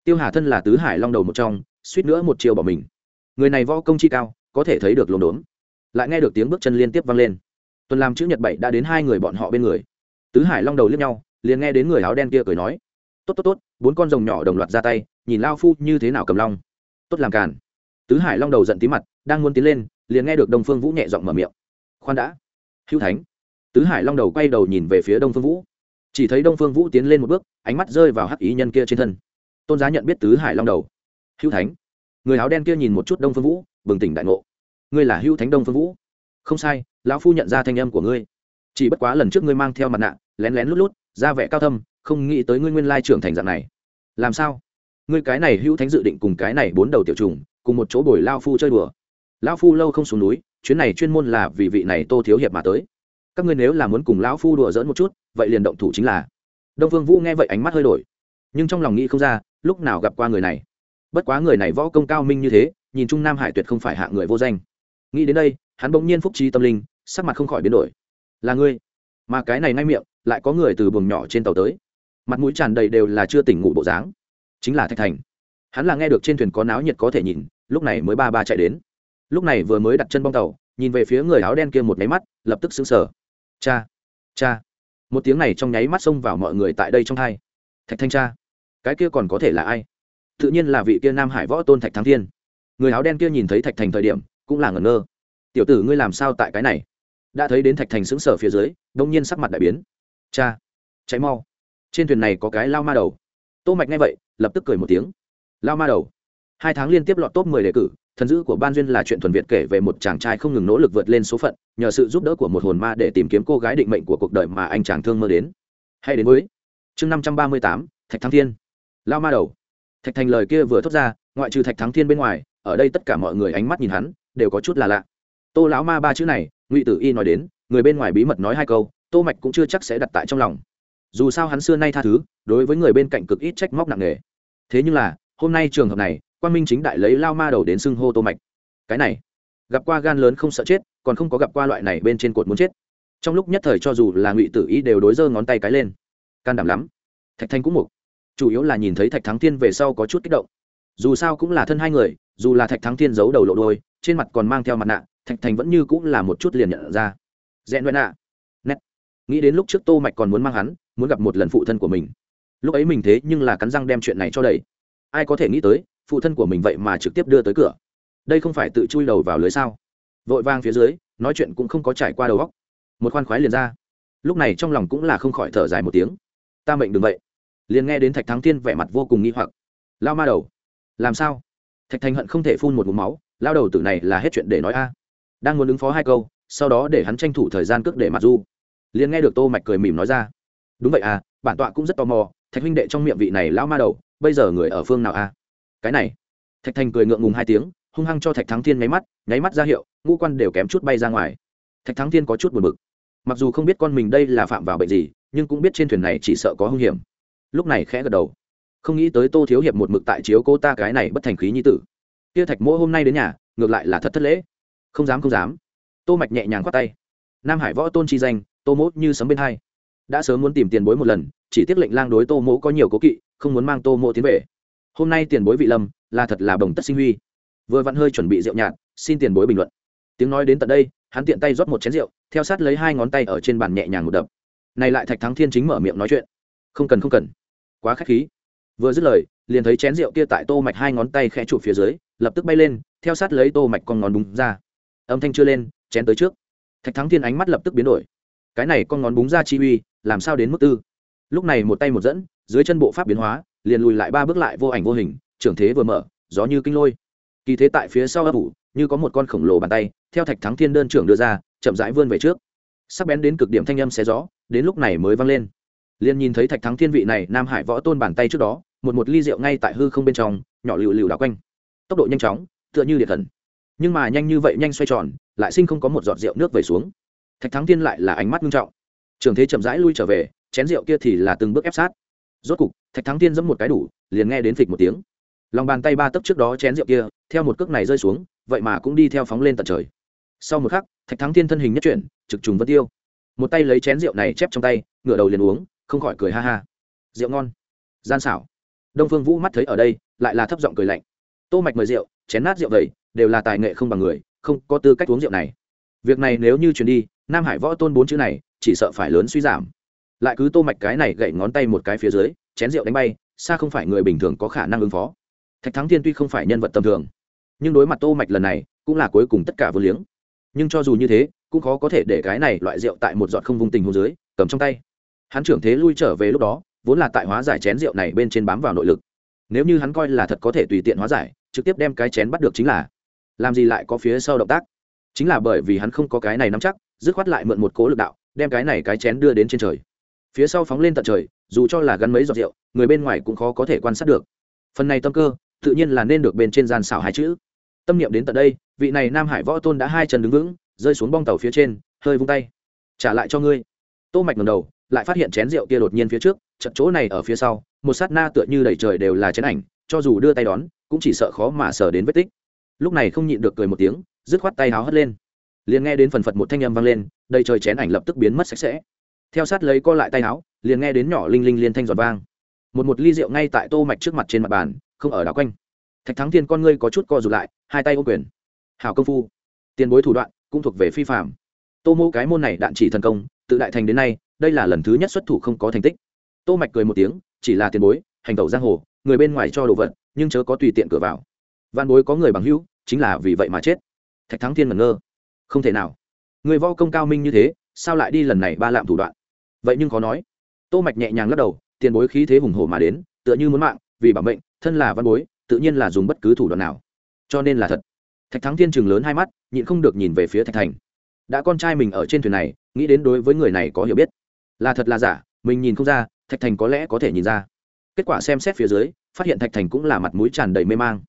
[SPEAKER 1] Tiêu hà thân là tứ hải long đầu một trong, suýt nữa một chiều bỏ mình. Người này võ công chi cao, có thể thấy được lồn đốn. Lại nghe được tiếng bước chân liên tiếp vang lên. Tuần làm chữ nhật bảy đã đến hai người bọn họ bên người. Tứ hải long đầu liếc nhau, liền nghe đến người áo đen kia cười nói, tốt tốt tốt, bốn con rồng nhỏ đồng loạt ra tay, nhìn lao phu như thế nào cầm long. Tốt làm càn tứ hải long đầu giận tí mặt, đang muốn tiến lên, liền nghe được đông phương vũ nhẹ giọng mở miệng. Khoan đã, hữu thánh. Tứ hải long đầu quay đầu nhìn về phía đông phương vũ. Chỉ thấy đông phương vũ tiến lên một bước, ánh mắt rơi vào hắc ý nhân kia trên thân. Tôn giá nhận biết tứ hải long đầu. Hữu thánh. Người áo đen kia nhìn một chút đông phương vũ, bừng tỉnh đại ngộ. Ngươi là hữu thánh đông phương vũ? Không sai, lão phu nhận ra thanh âm của ngươi. Chỉ bất quá lần trước ngươi mang theo mặt nạ, lén lén lút lút, ra vẻ cao thâm, không nghĩ tới ngươi nguyên lai trưởng thành dạng này. Làm sao? Ngươi cái này hữu thánh dự định cùng cái này bốn đầu tiểu trùng cùng một chỗ bồi lao phu chơi đùa. Lão phu lâu không xuống núi, chuyến này chuyên môn là vì vị này tô thiếu hiệp mà tới. Các ngươi nếu là muốn cùng lão phu đùa dỡn một chút, vậy liền động thủ chính là. Đông phương vũ nghe vậy ánh mắt hơi đổi, nhưng trong lòng nghĩ không ra, lúc nào gặp qua người này. Bất quá người này võ công cao minh như thế, nhìn trung nam hải tuyệt không phải hạ người vô danh. Nghĩ đến đây, hắn bỗng nhiên phúc trí tâm linh, sắc mặt không khỏi biến đổi. Là ngươi? Mà cái này ngay miệng, lại có người từ buồng nhỏ trên tàu tới. Mặt mũi tràn đầy đều là chưa tỉnh ngủ bộ dáng. Chính là thạch thành hắn là nghe được trên thuyền có náo nhiệt có thể nhìn, lúc này mới ba ba chạy đến. Lúc này vừa mới đặt chân bong tàu, nhìn về phía người áo đen kia một nháy mắt, lập tức xứng sở cha cha. Một tiếng này trong nháy mắt xông vào mọi người tại đây trong hai. Thạch thanh cha, cái kia còn có thể là ai? Tự nhiên là vị kia nam hải võ tôn thạch thắng thiên. Người áo đen kia nhìn thấy thạch thành thời điểm, cũng là ngẩn ngơ. Tiểu tử ngươi làm sao tại cái này? Đã thấy đến thạch thành xứng sở phía dưới, đông nhiên sắc mặt đại biến. Cha cháy mau. Trên thuyền này có cái lao ma đầu. Tô mạch nghe vậy, lập tức cười một tiếng lao ma đầu. Hai tháng liên tiếp lọt top 10 đề cử thần dữ của ban duyên là chuyện thuần việt kể về một chàng trai không ngừng nỗ lực vượt lên số phận nhờ sự giúp đỡ của một hồn ma để tìm kiếm cô gái định mệnh của cuộc đời mà anh chàng thương mơ đến. Hay đến với chương 538, thạch thắng thiên. Lao ma đầu. Thạch thành lời kia vừa thốt ra ngoại trừ thạch thắng thiên bên ngoài ở đây tất cả mọi người ánh mắt nhìn hắn đều có chút là lạ. Tô lão ma ba chữ này ngụy tử y nói đến người bên ngoài bí mật nói hai câu tô mạch cũng chưa chắc sẽ đặt tại trong lòng. Dù sao hắn xưa nay tha thứ đối với người bên cạnh cực ít trách móc nặng nề. Thế nhưng là hôm nay trường hợp này quan minh chính đại lấy lao ma đầu đến xưng hô tô mạch. Cái này, gặp qua gan lớn không sợ chết, còn không có gặp qua loại này bên trên cột muốn chết. Trong lúc nhất thời cho dù là ngụy tử ý đều đối giơ ngón tay cái lên. Can đảm lắm. Thạch thanh cũng mục. Chủ yếu là nhìn thấy thạch thắng thiên về sau có chút kích động. Dù sao cũng là thân hai người, dù là thạch thắng thiên giấu đầu lộ đôi trên mặt còn mang theo mặt nạ, thạch thành vẫn như cũng là một chút liền nhận ra. Dẹn nguyện ạ. Nét. Nghĩ đến lúc trước tô mạch còn muốn mang hắn, muốn gặp một lần phụ thân của mình. Lúc ấy mình thế nhưng là cắn răng đem chuyện này cho đầy ai có thể nghĩ tới, phụ thân của mình vậy mà trực tiếp đưa tới cửa. Đây không phải tự chui đầu vào lưới sao? Vội vang phía dưới, nói chuyện cũng không có trải qua đầu góc một khoan khoái liền ra. Lúc này trong lòng cũng là không khỏi thở dài một tiếng. Ta mệnh đừng vậy. Liền nghe đến thạch thắng thiên vẻ mặt vô cùng nghi hoặc. Lao ma đầu, làm sao? Thạch thành hận không thể phun một mũ máu, lao đầu tử này là hết chuyện để nói a. Đang muốn ứng phó hai câu, sau đó để hắn tranh thủ thời gian cước để mặt du. Liền nghe được tô mạch cười mỉm nói ra. Đúng vậy à bản tọa cũng rất tò mò, thạch huynh đệ trong miệng vị này lão ma đầu bây giờ người ở phương nào à cái này. Thạch thành cười ngượng ngùng hai tiếng, hung hăng cho thạch thắng thiên nháy mắt nháy mắt ra hiệu, ngũ quan đều kém chút bay ra ngoài. Thạch thắng thiên có chút buồn bực. Mặc dù không biết con mình đây là phạm vào bệnh gì, nhưng cũng biết trên thuyền này chỉ sợ có hung hiểm. Lúc này khẽ gật đầu. Không nghĩ tới tô thiếu hiệp một mực tại chiếu cô ta cái này bất thành khí như tử. Kia thạch mỗ hôm nay đến nhà, ngược lại là thật thất lễ. Không dám không dám. Tô mạch nhẹ nhàng khoát tay. Nam hải võ tôn chi danh, tô mỗ như sấm bên hai. Đã sớm muốn tìm tiền bối một lần, chỉ tiếc lệnh lang đối tô mỗ có nhiều cố kỵ không muốn mang tô mỗ tiến về. Hôm nay tiền bối vị lâm, là thật là bồng tất sinh huy. Vừa vặn hơi chuẩn bị rượu nhạt, xin tiền bối bình luận. Tiếng nói đến tận đây, hắn tiện tay rót một chén rượu, theo sát lấy hai ngón tay ở trên bàn nhẹ nhàng một đập. Này lại thạch thắng thiên chính mở miệng nói chuyện. Không cần không cần. Quá khách khí. Vừa dứt lời, liền thấy chén rượu kia tại tô mạch hai ngón tay khẽ trụ phía dưới, lập tức bay lên, theo sát lấy tô mạch con ngón búng ra. Âm thanh chưa lên, chén tới trước. Thạch thắng thiên ánh mắt lập tức biến đổi. Cái này con ngón búng ra chi uy, làm sao đến mức tư? Lúc này một tay một dẫn dưới chân bộ pháp biến hóa, liền lùi lại ba bước lại vô ảnh vô hình, trưởng thế vừa mở, gió như kinh lôi. Kỳ thế tại phía sau ấp ủ, như có một con khổng lồ bàn tay, theo thạch thắng thiên đơn trưởng đưa ra, chậm rãi vươn về trước. Sắc bén đến cực điểm thanh âm xé gió, đến lúc này mới vang lên. Liền nhìn thấy thạch thắng thiên vị này, nam hải võ tôn bàn tay trước đó, một một ly rượu ngay tại hư không bên trong, nhỏ lựu lựu đảo quanh. Tốc độ nhanh chóng, tựa như điện thần. Nhưng mà nhanh như vậy, nhanh xoay tròn, lại sinh không có một giọt rượu nước về xuống. Thạch thắng thiên lại là ánh mắt nghiêm trọng. Trường thế chậm rãi lui trở về, chén rượu kia thì là từng bước ép sát rốt cục, thạch thắng thiên dẫm một cái đủ, liền nghe đến phịch một tiếng. Lòng bàn tay ba tấc trước đó chén rượu kia, theo một cước này rơi xuống, vậy mà cũng đi theo phóng lên tận trời. Sau một khắc, thạch thắng thiên thân hình nhất chuyển, trực trùng vân tiêu. Một tay lấy chén rượu này chép trong tay, ngửa đầu liền uống, không khỏi cười ha ha. Rượu ngon. Gian xảo. Đông phương vũ mắt thấy ở đây, lại là thấp giọng cười lạnh. Tô mạch mời rượu, chén nát rượu đầy đều là tài nghệ không bằng người, không có tư cách uống rượu này. Việc này nếu như truyền đi, nam hải võ tôn bốn chữ này, chỉ sợ phải lớn suy giảm lại cứ tô mạch cái này gậy ngón tay một cái phía dưới, chén rượu đánh bay, xa không phải người bình thường có khả năng ứng phó. Thạch thắng thiên tuy không phải nhân vật tầm thường, nhưng đối mặt tô mạch lần này, cũng là cuối cùng tất cả vô liếng. Nhưng cho dù như thế, cũng khó có thể để cái này loại rượu tại một giọt không vung tình hôn dưới, cầm trong tay. Hắn trưởng thế lui trở về lúc đó, vốn là tại hóa giải chén rượu này bên trên bám vào nội lực. Nếu như hắn coi là thật có thể tùy tiện hóa giải, trực tiếp đem cái chén bắt được chính là, làm gì lại có phía sau động tác? Chính là bởi vì hắn không có cái này nắm chắc, dứt khoát lại mượn một cố lực đạo, đem cái này cái chén đưa đến trên trời phía sau phóng lên tận trời, dù cho là gắn mấy giọt rượu, người bên ngoài cũng khó có thể quan sát được. Phần này tâm cơ, tự nhiên là nên được bên trên gian xảo hai chữ. Tâm niệm đến tận đây, vị này nam hải võ tôn đã hai chân đứng vững, rơi xuống bong tàu phía trên, hơi vung tay. Trả lại cho ngươi. Tô mạch ngầm đầu, lại phát hiện chén rượu kia đột nhiên phía trước trận chỗ này ở phía sau, một sát na tựa như đầy trời đều là chén ảnh, cho dù đưa tay đón, cũng chỉ sợ khó mà sờ đến vết tích. Lúc này không nhịn được cười một tiếng, dứt khoát tay háo hất lên. Liền nghe đến phần phật một thanh âm vang lên, đầy trời chén ảnh lập tức biến mất sạch sẽ theo sát lấy co lại tay áo, liền nghe đến nhỏ linh linh liên thanh giọt vang. Một một ly rượu ngay tại tô mạch trước mặt trên mặt bàn, không ở đảo quanh. Thạch thắng thiên con ngươi có chút co rụt lại, hai tay ô quyền. Hảo công phu. Tiền bối thủ đoạn, cũng thuộc về phi phạm tô mô cái môn này đạn chỉ thần công, tự đại thành đến nay, đây là lần thứ nhất xuất thủ không có thành tích. Tô mạch cười một tiếng, chỉ là tiền bối, hành tẩu giang hồ, người bên ngoài cho đồ vật, nhưng chớ có tùy tiện cửa vào. Văn bối có người bằng hữu, chính là vì vậy mà chết. Thạch thắng thiên ngẩn ngơ. Không thể nào. Người vo công cao minh như thế, sao lại đi lần này ba lạm thủ đoạn? Vậy nhưng khó nói. Tô mạch nhẹ nhàng lắc đầu, tiền bối khí thế hùng hổ mà đến, tựa như muốn mạng, vì bảo mệnh, thân là văn bối, tự nhiên là dùng bất cứ thủ đoạn nào. Cho nên là thật. Thạch thắng thiên chừng lớn hai mắt, nhịn không được nhìn về phía thạch thành. Đã con trai mình ở trên thuyền này, nghĩ đến đối với người này có hiểu biết. Là thật là giả, mình nhìn không ra, thạch thành có lẽ có thể nhìn ra. Kết quả xem xét phía dưới, phát hiện thạch thành cũng là mặt mũi tràn đầy mê mang.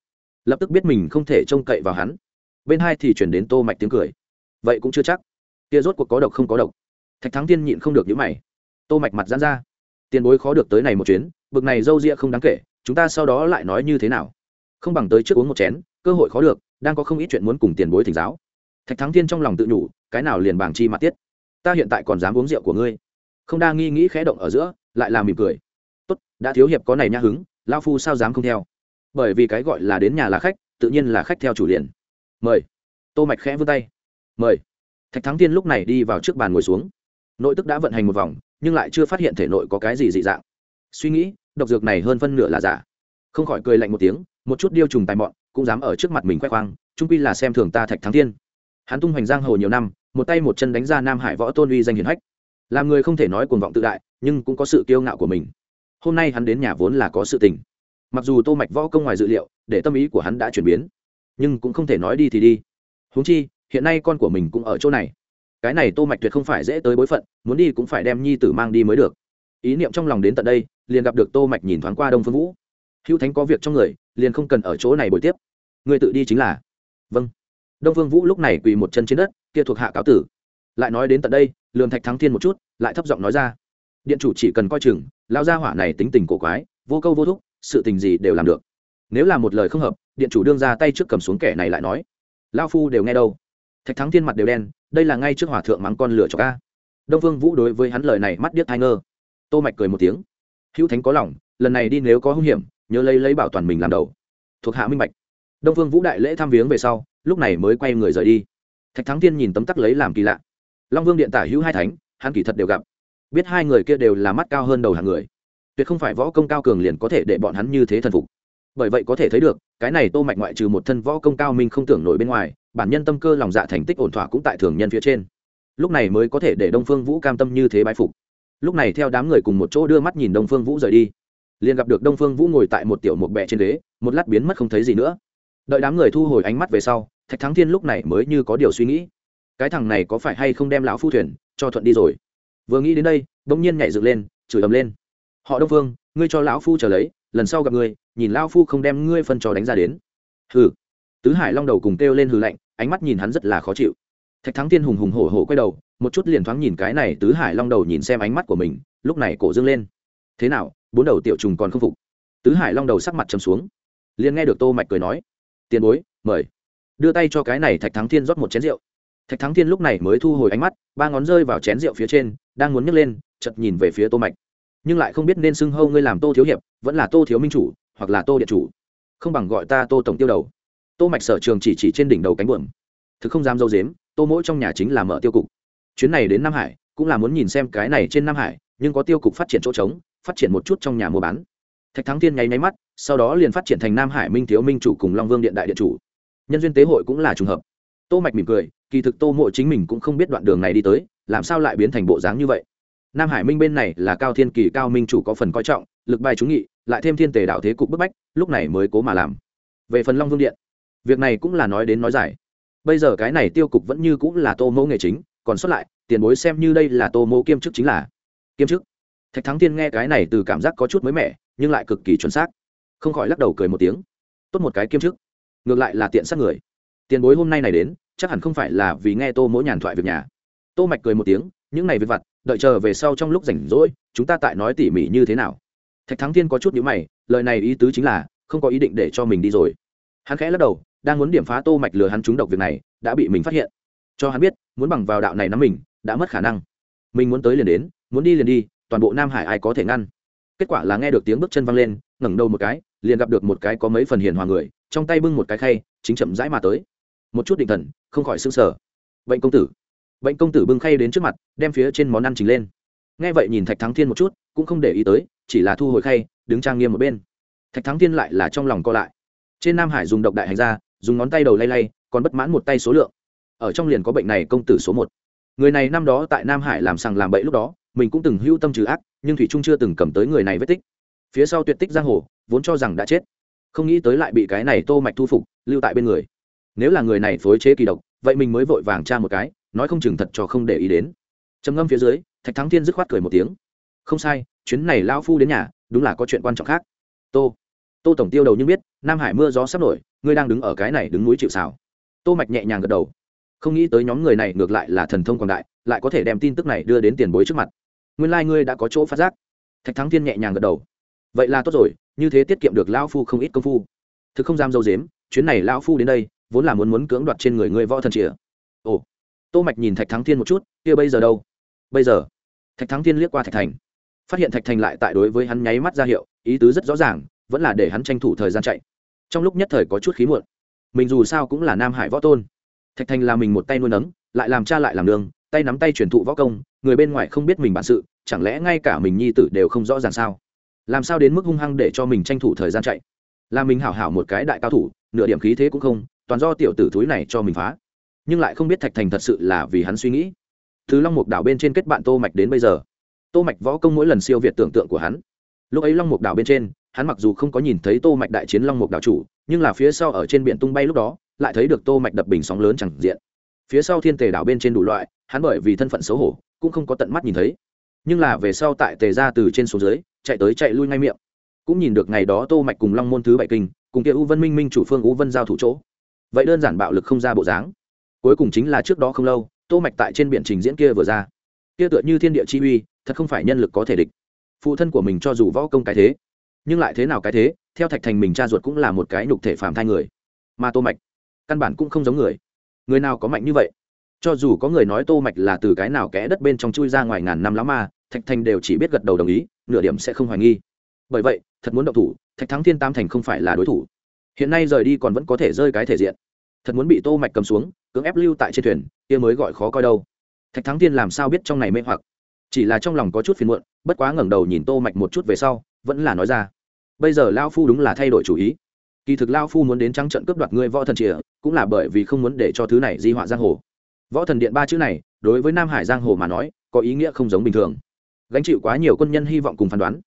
[SPEAKER 1] Lập tức biết mình không thể trông cậy vào hắn. Bên hai thì chuyển đến tô mạch tiếng cười. Vậy cũng chưa chắc. Kia rốt cuộc có độc không có độc thạch thắng tiên nhịn không được những mày. Tô mạch mặt giãn ra. Tiền bối khó được tới này một chuyến, bực này dâu ria không đáng kể, chúng ta sau đó lại nói như thế nào? Không bằng tới trước uống một chén, cơ hội khó được, đang có không ít chuyện muốn cùng tiền bối thỉnh giáo. Thạch thắng thiên trong lòng tự nhủ, cái nào liền bảng chi mặt tiết. Ta hiện tại còn dám uống rượu của ngươi. Không đa nghi nghĩ khẽ động ở giữa, lại là mỉm cười. Tốt, đã thiếu hiệp có này nha hứng lao phu sao dám không theo? Bởi vì cái gọi là đến nhà là khách, tự nhiên là khách theo chủ liền. Mời. Tô mạch khẽ vươn tay. Mời. Thạch thắng tiên lúc này đi vào trước bàn ngồi xuống nội tức đã vận hành một vòng, nhưng lại chưa phát hiện thể nội có cái gì dị dạng. Suy nghĩ, độc dược này hơn phân nửa là giả. Không khỏi cười lạnh một tiếng, một chút điêu trùng tài mọn, cũng dám ở trước mặt mình khoe khoang trung pi là xem thường ta thạch thắng thiên. hắn tung hoành giang hồ nhiều năm, một tay một chân đánh ra nam hải võ tôn uy danh hiển hách. Làm người không thể nói cuồng vọng tự đại, nhưng cũng có sự kiêu ngạo của mình. Hôm nay hắn đến nhà vốn là có sự tình. Mặc dù tô mạch võ công ngoài dự liệu, để tâm ý của hắn đã chuyển biến, nhưng cũng không thể nói đi thì đi. Huống chi, hiện nay con của mình cũng ở chỗ này cái này tô mạch tuyệt không phải dễ tới bối phận, muốn đi cũng phải đem nhi tử mang đi mới được. Ý niệm trong lòng đến tận đây, liền gặp được tô mạch nhìn thoáng qua đông phương vũ. Hữu thánh có việc trong người, liền không cần ở chỗ này buổi tiếp. Người tự đi chính là vâng. Đông phương vũ lúc này quỳ một chân trên đất, kia thuộc hạ cáo tử. Lại nói đến tận đây, lường thạch thắng thiên một chút, lại thấp giọng nói ra. Điện chủ chỉ cần coi chừng lao gia hỏa này tính tình cổ quái, vô câu vô thúc, sự tình gì đều làm được. Nếu là một lời không hợp, điện chủ đương ra tay trước cầm xuống kẻ này lại nói. Lao phu đều nghe đâu thạch thắng thiên mặt đều đen, đây là ngay trước hòa thượng mắng con lửa cho ca. Đông phương vũ đối với hắn lời này mắt điếc hai ngơ tô mạch cười một tiếng. Hữu thánh có lòng, lần này đi nếu có hung hiểm, nhớ lấy lấy bảo toàn mình làm đầu. Thuộc hạ minh bạch. Đông phương vũ đại lễ thăm viếng về sau, lúc này mới quay người rời đi. Thạch thắng thiên nhìn tấm tắc lấy làm kỳ lạ. Long vương điện tả hữu hai thánh, hắn kỳ thật đều gặp. Biết hai người kia đều là mắt cao hơn đầu hàng người. Tuyệt không phải võ công cao cường liền có thể để bọn hắn như thế thần phục. Bởi vậy có thể thấy được, cái này tô mạch ngoại trừ một thân võ công cao minh không tưởng nổi bên ngoài bản nhân tâm cơ lòng dạ thành tích ổn thỏa cũng tại thường nhân phía trên. Lúc này mới có thể để đông phương vũ cam tâm như thế bái phục. Lúc này theo đám người cùng một chỗ đưa mắt nhìn đông phương vũ rời đi. Liền gặp được đông phương vũ ngồi tại một tiểu một bẹ trên đế một lát biến mất không thấy gì nữa. Đợi đám người thu hồi ánh mắt về sau, thạch thắng thiên lúc này mới như có điều suy nghĩ. Cái thằng này có phải hay không đem lão phu thuyền cho thuận đi rồi? Vừa nghĩ đến đây, bỗng nhiên nhảy dựng lên, chửi ầm lên. Họ đông phương, ngươi cho lão phu trở lấy, lần sau gặp ngươi, nhìn lão phu không đem ngươi phân trò đánh ra đến. Hừ. Tứ hải long đầu cùng kêu lên hừ lạnh ánh mắt nhìn hắn rất là khó chịu. Thạch thắng tiên hùng hùng hổ hổ quay đầu, một chút liền thoáng nhìn cái này tứ hải long đầu nhìn xem ánh mắt của mình, lúc này cổ dương lên. Thế nào, bốn đầu tiểu trùng còn không phục? Tứ hải long đầu sắc mặt chầm xuống. Liền nghe được tô mạch cười nói, tiền bối, mời. Đưa tay cho cái này thạch thắng thiên rót một chén rượu. Thạch thắng thiên lúc này mới thu hồi ánh mắt, ba ngón rơi vào chén rượu phía trên, đang muốn nhấc lên, chợt nhìn về phía tô mạch. Nhưng lại không biết nên xưng hâu ngươi làm tô thiếu hiệp, vẫn là tô thiếu minh chủ, hoặc là tô điện chủ. Không bằng gọi ta tô tổng tiêu đầu tô mạch sở trường chỉ chỉ trên đỉnh đầu cánh buồm. Thực không dám dâu dếm, tô mỗi trong nhà chính là mở tiêu cục. Chuyến này đến nam hải, cũng là muốn nhìn xem cái này trên nam hải, nhưng có tiêu cục phát triển chỗ trống, phát triển một chút trong nhà mua bán. Thạch thắng thiên nháy nháy mắt, sau đó liền phát triển thành nam hải minh thiếu minh chủ cùng long vương điện đại điện chủ. Nhân duyên tế hội cũng là trùng hợp. Tô mạch mỉm cười, kỳ thực tô mộ chính mình cũng không biết đoạn đường này đi tới, làm sao lại biến thành bộ dáng như vậy? Nam hải minh bên này là cao thiên kỳ cao minh chủ có phần coi trọng, lực bài trúng nghị, lại thêm thiên tề đạo thế cục bức bách, lúc này mới cố mà làm. Về phần long vương điện việc này cũng là nói đến nói giải. Bây giờ cái này tiêu cục vẫn như cũng là tô mẫu nghề chính, còn xuất lại, tiền bối xem như đây là tô mẫu kiêm chức chính là. Kiêm chức. Thạch thắng tiên nghe cái này từ cảm giác có chút mới mẻ, nhưng lại cực kỳ chuẩn xác. Không khỏi lắc đầu cười một tiếng. Tốt một cái kiêm chức. Ngược lại là tiện sát người. Tiền bối hôm nay này đến, chắc hẳn không phải là vì nghe tô mỗi nhàn thoại việc nhà. Tô mạch cười một tiếng, những này việc vặt, đợi chờ về sau trong lúc rảnh rỗi, chúng ta tại nói tỉ mỉ như thế nào? Thạch thắng thiên có chút nhíu mày, lời này ý tứ chính là, không có ý định để cho mình đi rồi. Hắn khẽ lắc đầu đang muốn điểm phá tô mạch lừa hắn trúng độc việc này, đã bị mình phát hiện. Cho hắn biết, muốn bằng vào đạo này nắm mình, đã mất khả năng. Mình muốn tới liền đến, muốn đi liền đi, toàn bộ nam hải ai có thể ngăn? Kết quả là nghe được tiếng bước chân văng lên, ngẩng đầu một cái, liền gặp được một cái có mấy phần hiền hòa người, trong tay bưng một cái khay, chính chậm rãi mà tới. Một chút định thần, không khỏi sững sờ. Bệnh công tử. Bệnh công tử bưng khay đến trước mặt, đem phía trên món ăn trình lên. Nghe vậy nhìn thạch thắng thiên một chút, cũng không để ý tới, chỉ là thu hồi khay, đứng trang nghiêm một bên. Thạch thắng thiên lại là trong lòng co lại. Trên nam hải dùng độc đại hành ra dùng ngón tay đầu lay lay, còn bất mãn một tay số lượng. Ở trong liền có bệnh này công tử số một. Người này năm đó tại nam hải làm sằng làm bậy lúc đó, mình cũng từng hưu tâm trừ ác, nhưng thủy trung chưa từng cầm tới người này vết tích. Phía sau tuyệt tích giang hồ, vốn cho rằng đã chết. Không nghĩ tới lại bị cái này tô mạch thu phục, lưu tại bên người. Nếu là người này phối chế kỳ độc, vậy mình mới vội vàng tra một cái, nói không chừng thật cho không để ý đến. Trầm ngâm phía dưới, thạch thắng thiên dứt khoát cười một tiếng. Không sai, chuyến này lão phu đến nhà, đúng là có chuyện quan trọng khác. Tô tô tổng tiêu đầu nhưng biết, nam hải mưa gió sắp nổi, ngươi đang đứng ở cái này đứng núi chịu xào tô mạch nhẹ nhàng gật đầu. Không nghĩ tới nhóm người này ngược lại là thần thông quảng đại, lại có thể đem tin tức này đưa đến tiền bối trước mặt. Nguyên lai like ngươi đã có chỗ phát giác. Thạch thắng thiên nhẹ nhàng gật đầu. Vậy là tốt rồi, như thế tiết kiệm được lão phu không ít công phu. Thực không dám dâu dếm, chuyến này lão phu đến đây, vốn là muốn muốn cưỡng đoạt trên người ngươi võ thần chìa. Ồ. Tô mạch nhìn thạch thắng thiên một chút, kia bây giờ đâu? Bây giờ. Thạch thắng thiên liếc qua thạch thành. Phát hiện thạch thành lại tại đối với hắn nháy mắt ra hiệu, ý tứ rất rõ ràng vẫn là để hắn tranh thủ thời gian chạy. Trong lúc nhất thời có chút khí muộn. Mình dù sao cũng là nam hải võ tôn. Thạch thành là mình một tay nuôi nấng, lại làm cha lại làm đường tay nắm tay truyền thụ võ công, người bên ngoài không biết mình bản sự, chẳng lẽ ngay cả mình nhi tử đều không rõ ràng sao? Làm sao đến mức hung hăng để cho mình tranh thủ thời gian chạy? Là mình hảo hảo một cái đại cao thủ, nửa điểm khí thế cũng không, toàn do tiểu tử thúi này cho mình phá. Nhưng lại không biết thạch thành thật sự là vì hắn suy nghĩ. Thứ long mục đảo bên trên kết bạn tô mạch đến bây giờ. Tô mạch võ công mỗi lần siêu việt tưởng tượng của hắn. Lúc ấy long mục đảo bên trên hắn mặc dù không có nhìn thấy tô mạch đại chiến long mục đảo chủ, nhưng là phía sau ở trên biển tung bay lúc đó, lại thấy được tô mạch đập bình sóng lớn chẳng diện. Phía sau thiên tề đảo bên trên đủ loại, hắn bởi vì thân phận xấu hổ, cũng không có tận mắt nhìn thấy. Nhưng là về sau tại tề ra từ trên xuống dưới, chạy tới chạy lui ngay miệng. Cũng nhìn được ngày đó tô mạch cùng long môn thứ bảy kinh, cùng kia u vân minh minh chủ phương u vân giao thủ chỗ. Vậy đơn giản bạo lực không ra bộ dáng. Cuối cùng chính là trước đó không lâu, tô mạch tại trên biển trình diễn kia vừa ra. Kia tựa như thiên địa chi uy, thật không phải nhân lực có thể địch. Phụ thân của mình cho dù võ công cái thế nhưng lại thế nào cái thế, theo thạch thành mình cha ruột cũng là một cái nhục thể phàm thai người. Mà tô mạch, căn bản cũng không giống người. Người nào có mạnh như vậy? Cho dù có người nói tô mạch là từ cái nào kẽ đất bên trong chui ra ngoài ngàn năm lắm mà thạch thành đều chỉ biết gật đầu đồng ý, nửa điểm sẽ không hoài nghi. Bởi vậy, thật muốn động thủ, thạch thắng thiên tam thành không phải là đối thủ. Hiện nay rời đi còn vẫn có thể rơi cái thể diện. Thật muốn bị tô mạch cầm xuống, cưỡng ép lưu tại trên thuyền, kia mới gọi khó coi đâu. Thạch thắng thiên làm sao biết trong này mê hoặc? Chỉ là trong lòng có chút phiền muộn, bất quá ngẩng đầu nhìn tô mạch một chút về sau, vẫn là nói ra bây giờ lao phu đúng là thay đổi chủ ý. Kỳ thực lao phu muốn đến trắng trận cướp đoạt ngươi võ thần chìa, cũng là bởi vì không muốn để cho thứ này di họa giang hồ. Võ thần điện ba chữ này, đối với nam hải giang hồ mà nói, có ý nghĩa không giống bình thường. Gánh chịu quá nhiều quân nhân hy vọng cùng phán đoán.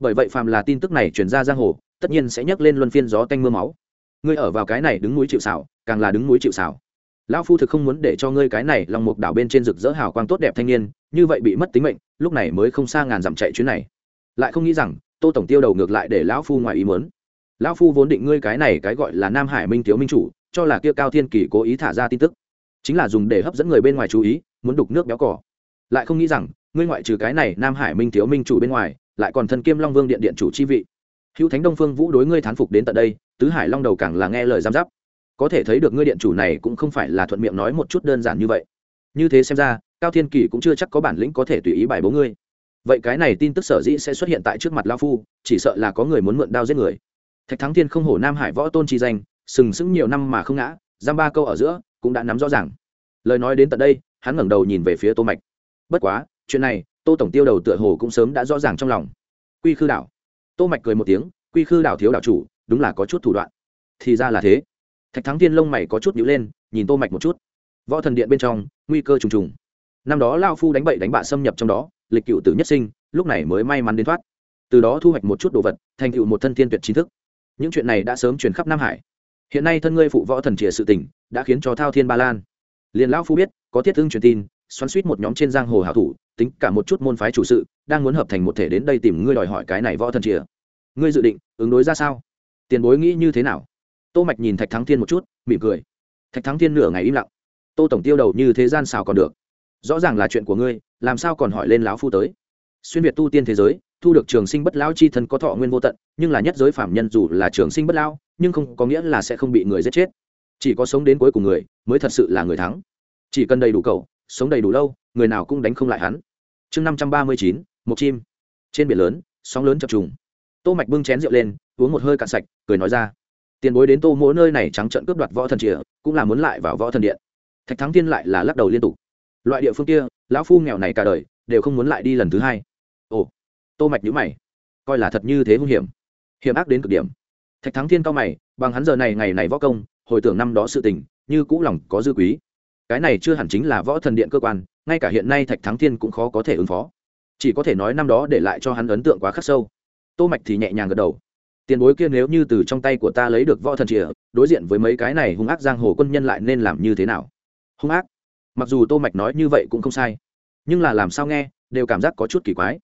[SPEAKER 1] Bởi vậy phàm là tin tức này chuyển ra giang hồ, tất nhiên sẽ nhấc lên luân phiên gió tanh mưa máu. Ngươi ở vào cái này đứng núi chịu xảo càng là đứng núi chịu xảo lão phu thực không muốn để cho ngươi cái này lòng mục đảo bên trên rực rỡ hào quang tốt đẹp thanh niên, như vậy bị mất tính mệnh, lúc này mới không xa ngàn dặm chạy chuyến này. Lại không nghĩ rằng tô tổng tiêu đầu ngược lại để lão phu ngoài ý muốn. Lão phu vốn định ngươi cái này cái gọi là nam hải minh thiếu minh chủ, cho là kia cao thiên kỳ cố ý thả ra tin tức. Chính là dùng để hấp dẫn người bên ngoài chú ý, muốn đục nước béo cỏ. Lại không nghĩ rằng, ngươi ngoại trừ cái này nam hải minh thiếu minh chủ bên ngoài, lại còn thân kiêm long vương điện điện chủ chi vị. Hữu thánh đông phương vũ đối ngươi thán phục đến tận đây, tứ hải long đầu càng là nghe lời giam giáp. Có thể thấy được ngươi điện chủ này cũng không phải là thuận miệng nói một chút đơn giản như vậy. Như thế xem ra, cao thiên kỳ cũng chưa chắc có bản lĩnh có thể tùy ý bài bố ngươi vậy cái này tin tức sở dĩ sẽ xuất hiện tại trước mặt lao phu, chỉ sợ là có người muốn mượn đao giết người. Thạch thắng thiên không hổ nam hải võ tôn chi danh, sừng sững nhiều năm mà không ngã, giam ba câu ở giữa, cũng đã nắm rõ ràng. Lời nói đến tận đây, hắn ngẩng đầu nhìn về phía tô mạch. Bất quá, chuyện này, tô tổng tiêu đầu tựa hồ cũng sớm đã rõ ràng trong lòng. Quy khư đảo. Tô mạch cười một tiếng, quy khư đảo thiếu đảo chủ, đúng là có chút thủ đoạn. Thì ra là thế. Thạch thắng thiên lông mày có chút nhíu lên, nhìn tô mạch một chút. Võ thần điện bên trong, nguy cơ trùng trùng. Năm đó lao phu đánh bậy đánh bạ xâm nhập trong đó lịch cựu tử nhất sinh, lúc này mới may mắn đến thoát. Từ đó thu hoạch một chút đồ vật, thành tựu một thân thiên tuyệt trí thức. Những chuyện này đã sớm truyền khắp nam hải. Hiện nay thân ngươi phụ võ thần trịa sự tỉnh, đã khiến cho thao thiên ba lan. Liền lão phu biết, có thiết thương truyền tin, xoắn suýt một nhóm trên giang hồ hảo thủ, tính cả một chút môn phái chủ sự, đang muốn hợp thành một thể đến đây tìm ngươi đòi hỏi cái này võ thần trịa ngươi dự định, ứng đối ra sao? Tiền bối nghĩ như thế nào? Tô mạch nhìn thạch thắng thiên một chút, mỉm cười. Thạch thắng thiên nửa ngày im lặng. Tô tổng tiêu đầu như thế gian xào còn được rõ ràng là chuyện của ngươi, làm sao còn hỏi lên lão phu tới? Xuyên việt tu tiên thế giới, thu được trường sinh bất lão chi thân có thọ nguyên vô tận, nhưng là nhất giới phạm nhân dù là trường sinh bất lão, nhưng không có nghĩa là sẽ không bị người giết chết. Chỉ có sống đến cuối cùng người, mới thật sự là người thắng. Chỉ cần đầy đủ cầu, sống đầy đủ lâu, người nào cũng đánh không lại hắn. Chương năm trăm ba mươi chín một chim. Trên biển lớn, sóng lớn chập trùng. Tô mạch bưng chén rượu lên, uống một hơi cạn sạch, cười nói ra. Tiền bối đến tô mỗi nơi này trắng trận cướp đoạt võ thần chìa cũng là muốn lại vào võ thần điện. Thạch thắng thiên lại là lắc đầu liên tục loại địa phương kia, lão phu nghèo này cả đời, đều không muốn lại đi lần thứ hai. Ồ, tô mạch nhíu mày. Coi là thật như thế hung hiểm. Hiểm ác đến cực điểm. Thạch thắng thiên cao mày, bằng hắn giờ này ngày này võ công, hồi tưởng năm đó sự tình, như cũ lòng có dư quý. Cái này chưa hẳn chính là võ thần điện cơ quan, ngay cả hiện nay thạch thắng thiên cũng khó có thể ứng phó. Chỉ có thể nói năm đó để lại cho hắn ấn tượng quá khắc sâu. Tô mạch thì nhẹ nhàng gật đầu. Tiền bối kia nếu như từ trong tay của ta lấy được võ thần chìa, đối diện với mấy cái này hung ác giang hồ quân nhân lại nên làm như thế nào? Hung ác? Mặc dù tô mạch nói như vậy cũng không sai, nhưng là làm sao nghe, đều cảm giác có chút kỳ quái.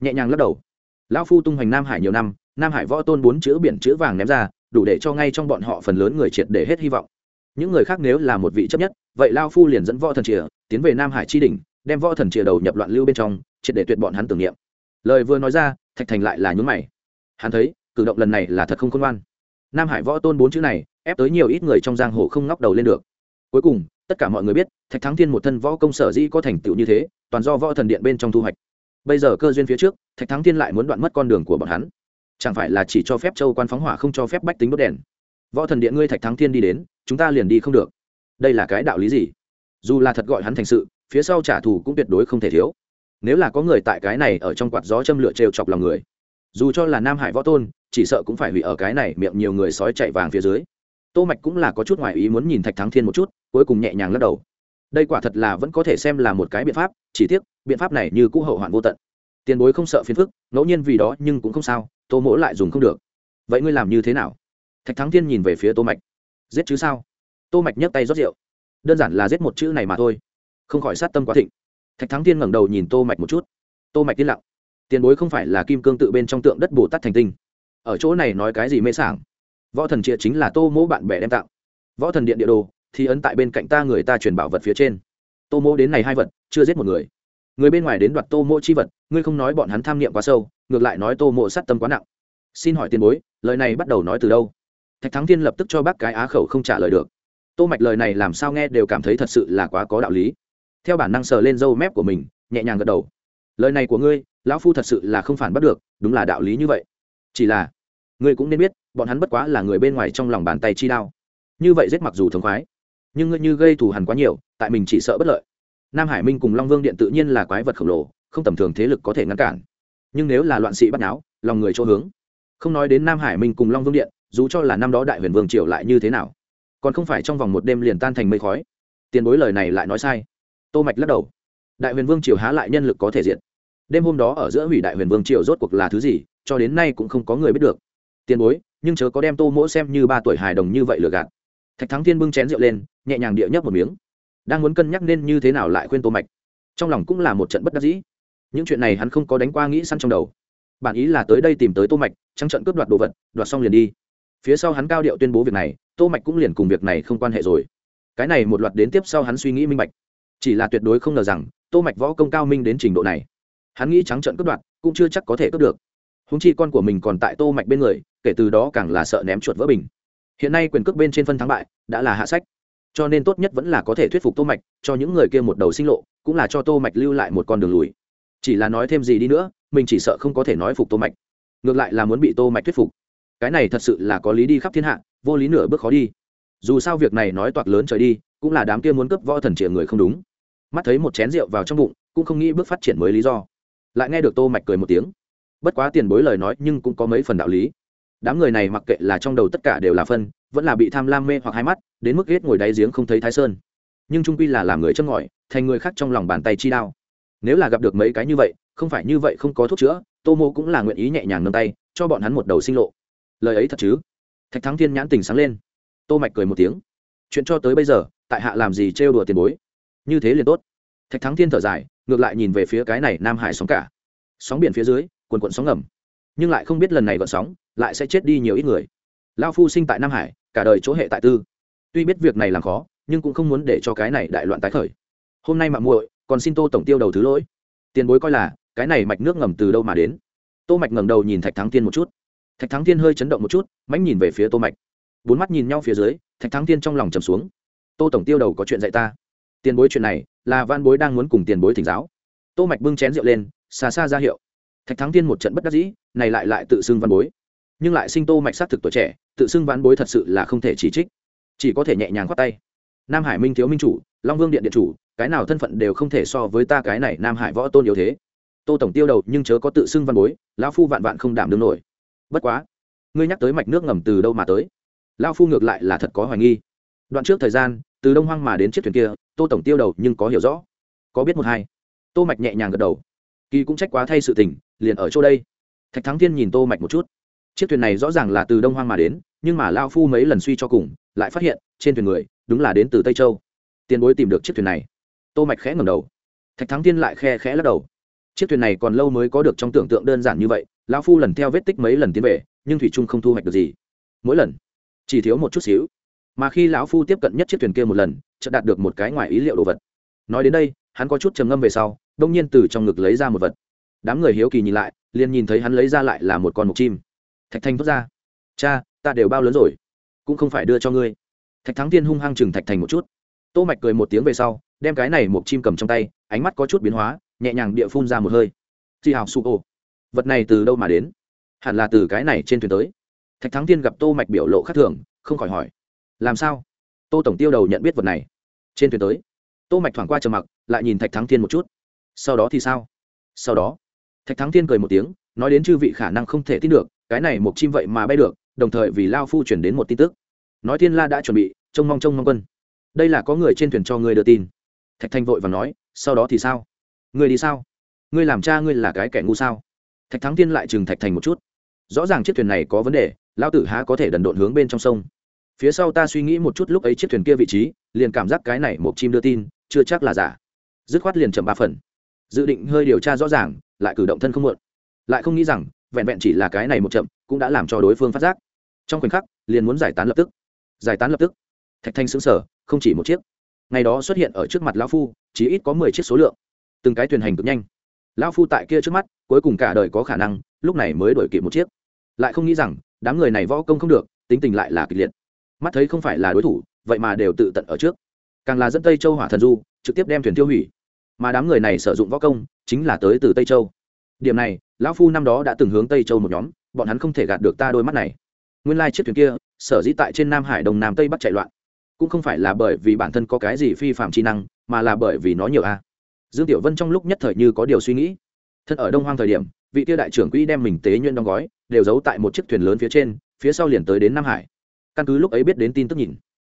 [SPEAKER 1] Nhẹ nhàng lắc đầu. Lão phu tung hoành nam hải nhiều năm, nam hải võ tôn bốn chữ biển chữ vàng ném ra, đủ để cho ngay trong bọn họ phần lớn người triệt để hết hy vọng. Những người khác nếu là một vị chấp nhất, vậy lao phu liền dẫn võ thần chìa, tiến về nam hải chi đỉnh, đem võ thần chìa đầu nhập loạn lưu bên trong, triệt để tuyệt bọn hắn tưởng niệm. Lời vừa nói ra, thạch thành lại là nhún mày. Hắn thấy, cử động lần này là thật không khôn ngoan. Nam hải võ tôn bốn chữ này, ép tới nhiều ít người trong giang hồ không ngóc đầu lên được. Cuối cùng tất cả mọi người biết, thạch thắng thiên một thân võ công sở dĩ có thành tựu như thế, toàn do võ thần điện bên trong thu hoạch. Bây giờ cơ duyên phía trước, thạch thắng thiên lại muốn đoạn mất con đường của bọn hắn. Chẳng phải là chỉ cho phép châu quan phóng hỏa không cho phép bách tính đốt đèn? Võ thần điện ngươi thạch thắng thiên đi đến, chúng ta liền đi không được. Đây là cái đạo lý gì? Dù là thật gọi hắn thành sự, phía sau trả thù cũng tuyệt đối không thể thiếu. Nếu là có người tại cái này ở trong quạt gió châm lửa trêu chọc lòng người, dù cho là nam hải võ tôn, chỉ sợ cũng phải hủy ở cái này miệng nhiều người sói chạy vàng phía dưới. Tô mạch cũng là có chút ngoài ý muốn nhìn thạch thắng thiên một chút cuối cùng nhẹ nhàng lắc đầu. Đây quả thật là vẫn có thể xem là một cái biện pháp, chỉ tiếc, biện pháp này như cũ hậu hoạn vô tận. Tiền bối không sợ phiền phức, ngẫu nhiên vì đó nhưng cũng không sao, tô mỗ lại dùng không được. Vậy ngươi làm như thế nào? Thạch thắng thiên nhìn về phía tô mạch. Giết chứ sao? Tô mạch nhấc tay rót rượu. Đơn giản là giết một chữ này mà thôi. Không khỏi sát tâm quá thịnh. Thạch thắng thiên ngẩng đầu nhìn tô mạch một chút. Tô mạch tiên lặng. Tiền bối không phải là kim cương tự bên trong tượng đất bồ tát thành tinh. Ở chỗ này nói cái gì mê sảng? Võ thần triệt chính là tô mỗ bạn bè đem tặng. Võ thần điện địa đồ thì ấn tại bên cạnh ta người ta truyền bảo vật phía trên. Tô mỗ đến này hai vật, chưa giết một người. Người bên ngoài đến đoạt tô mỗ chi vật, ngươi không nói bọn hắn tham niệm quá sâu, ngược lại nói tô mỗ sát tâm quá nặng. Xin hỏi tiền bối, lời này bắt đầu nói từ đâu? Thạch thắng thiên lập tức cho bác cái á khẩu không trả lời được. Tô mạch lời này làm sao nghe đều cảm thấy thật sự là quá có đạo lý. Theo bản năng sờ lên râu mép của mình, nhẹ nhàng gật đầu. Lời này của ngươi, lão phu thật sự là không phản bắt được, đúng là đạo lý như vậy. Chỉ là, ngươi cũng nên biết, bọn hắn bất quá là người bên ngoài trong lòng bàn tay chi đao. Như vậy giết mặc dù thống khoái nhưng ngươi như gây thù hằn quá nhiều, tại mình chỉ sợ bất lợi. Nam hải minh cùng long vương điện tự nhiên là quái vật khổng lồ, không tầm thường thế lực có thể ngăn cản. Nhưng nếu là loạn sĩ bắt náo, lòng người chỗ hướng. Không nói đến nam hải minh cùng long vương điện, dù cho là năm đó đại huyền vương triều lại như thế nào, còn không phải trong vòng một đêm liền tan thành mây khói. Tiền bối lời này lại nói sai. Tô mạch lắc đầu. Đại huyền vương triều há lại nhân lực có thể diện đêm hôm đó ở giữa hủy đại huyền vương triều rốt cuộc là thứ gì, cho đến nay cũng không có người biết được. Tiền bối, nhưng chớ có đem tô mỗ xem như ba tuổi hài đồng như vậy lừa gạt thạch thắng thiên bưng chén rượu lên, nhẹ nhàng địa nhấp một miếng. Đang muốn cân nhắc nên như thế nào lại khuyên tô mạch, trong lòng cũng là một trận bất đắc dĩ. Những chuyện này hắn không có đánh qua nghĩ săn trong đầu. Bản ý là tới đây tìm tới tô mạch trắng trận cướp đoạt đồ vật, đoạt xong liền đi. Phía sau hắn cao điệu tuyên bố việc này, tô mạch cũng liền cùng việc này không quan hệ rồi. Cái này một loạt đến tiếp sau hắn suy nghĩ minh bạch. Chỉ là tuyệt đối không ngờ rằng, tô mạch võ công cao minh đến trình độ này. Hắn nghĩ trắng trận cướp đoạt, cũng chưa chắc có thể cướp được. Húng chi con của mình còn tại tô mạch bên người, kể từ đó càng là sợ ném chuột vỡ bình hiện nay quyền cước bên trên phân thắng bại, đã là hạ sách. Cho nên tốt nhất vẫn là có thể thuyết phục tô mạch, cho những người kia một đầu sinh lộ, cũng là cho tô mạch lưu lại một con đường lùi. Chỉ là nói thêm gì đi nữa, mình chỉ sợ không có thể nói phục tô mạch. Ngược lại là muốn bị tô mạch thuyết phục. Cái này thật sự là có lý đi khắp thiên hạ, vô lý nửa bước khó đi. Dù sao việc này nói toạc lớn trời đi, cũng là đám kia muốn cướp võ thần triệt người không đúng. Mắt thấy một chén rượu vào trong bụng, cũng không nghĩ bước phát triển mới lý do. Lại nghe được tô mạch cười một tiếng. Bất quá tiền bối lời nói nhưng cũng có mấy phần đạo lý đám người này mặc kệ là trong đầu tất cả đều là phân, vẫn là bị tham lam mê hoặc hai mắt, đến mức ghét ngồi đáy giếng không thấy thái sơn. Nhưng trung quy là làm người chân ngòi, thành người khác trong lòng bàn tay chi đao. Nếu là gặp được mấy cái như vậy, không phải như vậy không có thuốc chữa, tô mô cũng là nguyện ý nhẹ nhàng nâng tay, cho bọn hắn một đầu sinh lộ. Lời ấy thật chứ? Thạch thắng thiên nhãn tình sáng lên. Tô mạch cười một tiếng. Chuyện cho tới bây giờ, tại hạ làm gì trêu đùa tiền bối? Như thế liền tốt. Thạch thắng thiên thở dài, ngược lại nhìn về phía cái này nam hải sóng cả. Sóng biển phía dưới, quần quận sóng ngầm. Nhưng lại không biết lần này gợn sóng lại sẽ chết đi nhiều ít người. Lao phu sinh tại nam hải, cả đời chỗ hệ tại tư. Tuy biết việc này làm khó, nhưng cũng không muốn để cho cái này đại loạn tái khởi. Hôm nay mạng muội, còn xin tô tổng tiêu đầu thứ lỗi. Tiền bối coi là, cái này mạch nước ngầm từ đâu mà đến? Tô mạch ngẩng đầu nhìn thạch thắng thiên một chút. Thạch thắng thiên hơi chấn động một chút mánh nhìn về phía tô mạch. Bốn mắt nhìn nhau phía dưới, thạch thắng thiên trong lòng trầm xuống. Tô tổng tiêu đầu có chuyện dạy ta. Tiền bối chuyện này, là văn bối đang muốn cùng tiền bối thỉnh giáo. Tô mạch bưng chén rượu lên, xa xa ra hiệu. Thạch thắng thiên một trận bất đắc dĩ, này lại lại tự xưng văn bối nhưng lại sinh tô mạch sát thực tuổi trẻ, tự xưng văn bối thật sự là không thể chỉ trích. Chỉ có thể nhẹ nhàng khoát tay. Nam hải minh thiếu minh chủ, long vương điện điện chủ, cái nào thân phận đều không thể so với ta cái này nam hải võ tôn yếu thế. Tô tổng tiêu đầu nhưng chớ có tự xưng văn bối, lão phu vạn vạn không đảm đương nổi. Bất quá, ngươi nhắc tới mạch nước ngầm từ đâu mà tới? Lão phu ngược lại là thật có hoài nghi. Đoạn trước thời gian, từ đông hoang mà đến chiếc thuyền kia, tô tổng tiêu đầu nhưng có hiểu rõ. Có biết một hai. Tô mạch nhẹ nhàng gật đầu. Kỳ cũng trách quá thay sự tình, liền ở chỗ đây. Thạch thắng thiên nhìn tô mạch một chút chiếc thuyền này rõ ràng là từ đông hoang mà đến, nhưng mà lao phu mấy lần suy cho cùng, lại phát hiện, trên thuyền người, đúng là đến từ tây châu. Tiền bối tìm được chiếc thuyền này. Tô mạch khẽ ngẩng đầu. Thạch thắng thiên lại khe khẽ lắc đầu. Chiếc thuyền này còn lâu mới có được trong tưởng tượng đơn giản như vậy, lão phu lần theo vết tích mấy lần tiến về, nhưng thủy trung không thu hoạch được gì. Mỗi lần, chỉ thiếu một chút xíu. Mà khi lão phu tiếp cận nhất chiếc thuyền kia một lần, chợt đạt được một cái ngoài ý liệu đồ vật. Nói đến đây, hắn có chút trầm ngâm về sau, đông nhiên từ trong ngực lấy ra một vật. Đám người hiếu kỳ nhìn lại, liền nhìn thấy hắn lấy ra lại là một con mục chim thạch thành thốt ra. Cha, ta đều bao lớn rồi, cũng không phải đưa cho ngươi. Thạch thắng tiên hung hăng chừng thạch thành một chút. Tô mạch cười một tiếng về sau, đem cái này một chim cầm trong tay, ánh mắt có chút biến hóa, nhẹ nhàng địa phun ra một hơi. Chi hào su ô vật này từ đâu mà đến? Hẳn là từ cái này trên thuyền tới. Thạch thắng tiên gặp tô mạch biểu lộ khác thường, không khỏi hỏi. Làm sao? Tô tổng tiêu đầu nhận biết vật này. Trên thuyền tới. Tô mạch thoảng qua trầm mặc, lại nhìn thạch thắng thiên một chút. Sau đó thì sao? Sau đó. Thạch thắng thiên cười một tiếng, nói đến chư vị khả năng không thể tin được cái này một chim vậy mà bay được, đồng thời vì lao phu chuyển đến một tin tức. Nói thiên la đã chuẩn bị, trông mong trông mong quân. Đây là có người trên thuyền cho ngươi đưa tin. Thạch thanh vội và nói, sau đó thì sao? Ngươi đi sao? Ngươi làm cha ngươi là cái kẻ ngu sao? Thạch thắng thiên lại chừng thạch thành một chút. Rõ ràng chiếc thuyền này có vấn đề, lao tử há có thể đần độn hướng bên trong sông. Phía sau ta suy nghĩ một chút lúc ấy chiếc thuyền kia vị trí, liền cảm giác cái này một chim đưa tin, chưa chắc là giả. Dứt khoát liền chậm ba phần. Dự định hơi điều tra rõ ràng, lại cử động thân không muộn. Lại không nghĩ rằng vẹn vẹn chỉ là cái này một chậm, cũng đã làm cho đối phương phát giác. Trong khoảnh khắc, liền muốn giải tán lập tức. Giải tán lập tức. Thạch thanh xứng sở không chỉ một chiếc. Ngày đó xuất hiện ở trước mặt lão phu, chỉ ít có mười chiếc số lượng. Từng cái thuyền hành cực nhanh. Lão phu tại kia trước mắt, cuối cùng cả đời có khả năng, lúc này mới đổi kịp một chiếc. Lại không nghĩ rằng, đám người này võ công không được, tính tình lại là kịch liệt. Mắt thấy không phải là đối thủ, vậy mà đều tự tận ở trước. Càng là dẫn tây châu hỏa thần du, trực tiếp đem thuyền tiêu hủy. Mà đám người này sử dụng võ công, chính là tới từ tây châu điểm này, lão phu năm đó đã từng hướng tây châu một nhóm, bọn hắn không thể gạt được ta đôi mắt này. Nguyên lai chiếc thuyền kia, sở dĩ tại trên nam hải đông nam tây bắc chạy loạn, cũng không phải là bởi vì bản thân có cái gì phi phạm trí năng, mà là bởi vì nó nhiều a. Dương tiểu vân trong lúc nhất thời như có điều suy nghĩ. Thân ở đông hoang thời điểm, vị tiêu đại trưởng quỹ đem mình tế nhuyễn đóng gói, đều giấu tại một chiếc thuyền lớn phía trên, phía sau liền tới đến nam hải. Căn cứ lúc ấy biết đến tin tức nhìn,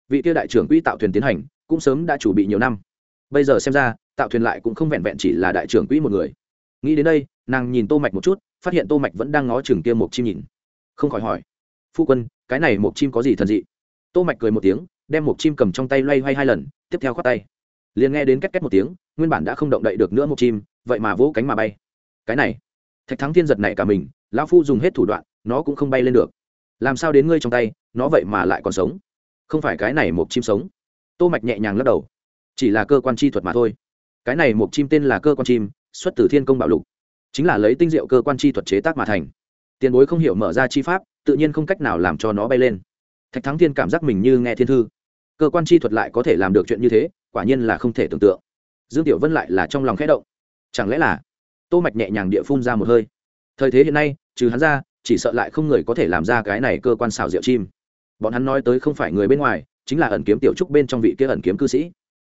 [SPEAKER 1] vị tiêu đại trưởng quỹ tạo thuyền tiến hành, cũng sớm đã chuẩn bị nhiều năm. Bây giờ xem ra, tạo thuyền lại cũng không vẹn vẹn chỉ là đại trưởng quỹ một người nghĩ đến đây, nàng nhìn tô mạch một chút, phát hiện tô mạch vẫn đang ngó chừng kia một chim nhìn. Không khỏi hỏi, phu quân, cái này một chim có gì thần dị? Tô mạch cười một tiếng, đem một chim cầm trong tay loay hoay hai lần, tiếp theo khoát tay. Liền nghe đến két két một tiếng, nguyên bản đã không động đậy được nữa một chim, vậy mà vỗ cánh mà bay. Cái này? Thạch thắng thiên giật này cả mình, lão phu dùng hết thủ đoạn, nó cũng không bay lên được. Làm sao đến ngươi trong tay, nó vậy mà lại còn sống? Không phải cái này một chim sống? Tô mạch nhẹ nhàng lắc đầu. Chỉ là cơ quan chi thuật mà thôi. Cái này một chim tên là cơ quan chim xuất từ thiên công bảo lục. Chính là lấy tinh diệu cơ quan chi thuật chế tác mà thành. Tiền bối không hiểu mở ra chi pháp, tự nhiên không cách nào làm cho nó bay lên. Thạch thắng thiên cảm giác mình như nghe thiên thư. Cơ quan chi thuật lại có thể làm được chuyện như thế, quả nhiên là không thể tưởng tượng. Dương tiểu vân lại là trong lòng khẽ động. Chẳng lẽ là tô mạch nhẹ nhàng địa phun ra một hơi? Thời thế hiện nay, trừ hắn ra, chỉ sợ lại không người có thể làm ra cái này cơ quan xào rượu chim. Bọn hắn nói tới không phải người bên ngoài, chính là ẩn kiếm tiểu trúc bên trong vị kia ẩn kiếm cư sĩ.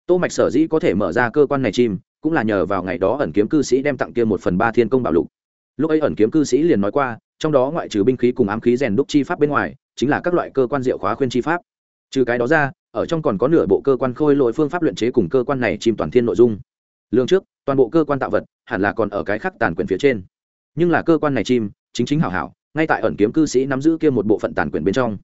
[SPEAKER 1] Tô mạch sở dĩ có thể mở ra cơ quan này chim cũng là nhờ vào ngày đó ẩn kiếm cư sĩ đem tặng kia một phần ba thiên công bảo lục. Lúc ấy ẩn kiếm cư sĩ liền nói qua, trong đó ngoại trừ binh khí cùng ám khí rèn đúc chi pháp bên ngoài, chính là các loại cơ quan diệu khóa khuyên chi pháp. Trừ cái đó ra, ở trong còn có nửa bộ cơ quan khôi lỗi phương pháp luyện chế cùng cơ quan này chìm toàn thiên nội dung. Lương trước, toàn bộ cơ quan tạo vật, hẳn là còn ở cái khắc tàn quyền phía trên. Nhưng là cơ quan này chim, chính chính hảo hảo, ngay tại ẩn kiếm cư sĩ nắm giữ kia một bộ phận tàn quyền bên trong.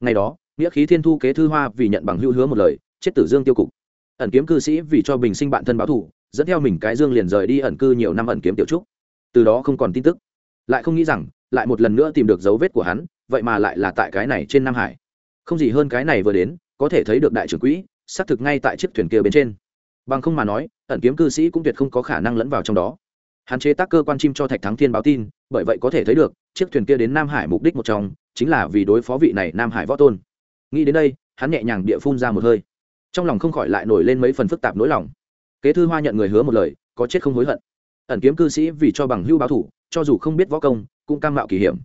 [SPEAKER 1] Ngày đó, nghĩa khí thiên thu kế thư hoa vì nhận bằng hữu hứa một lời, chết tử dương tiêu cục. Ẩn kiếm cư sĩ vì cho bình sinh bạn thân báo thủ dẫn theo mình cái dương liền rời đi ẩn cư nhiều năm ẩn kiếm tiểu trúc. Từ đó không còn tin tức. Lại không nghĩ rằng, lại một lần nữa tìm được dấu vết của hắn, vậy mà lại là tại cái này trên nam hải. Không gì hơn cái này vừa đến, có thể thấy được đại trưởng quỹ, xác thực ngay tại chiếc thuyền kia bên trên. Bằng không mà nói, ẩn kiếm cư sĩ cũng tuyệt không có khả năng lẫn vào trong đó. Hắn chế tác cơ quan chim cho thạch thắng thiên báo tin, bởi vậy có thể thấy được, chiếc thuyền kia đến nam hải mục đích một trong, chính là vì đối phó vị này nam hải võ tôn. Nghĩ đến đây, hắn nhẹ nhàng địa phun ra một hơi. Trong lòng không khỏi lại nổi lên mấy phần phức tạp nỗi lòng kế thư hoa nhận người hứa một lời, có chết không hối hận. Ẩn kiếm cư sĩ vì cho bằng hưu báo thủ, cho dù không biết võ công, cũng cam mạo kỳ hiểm.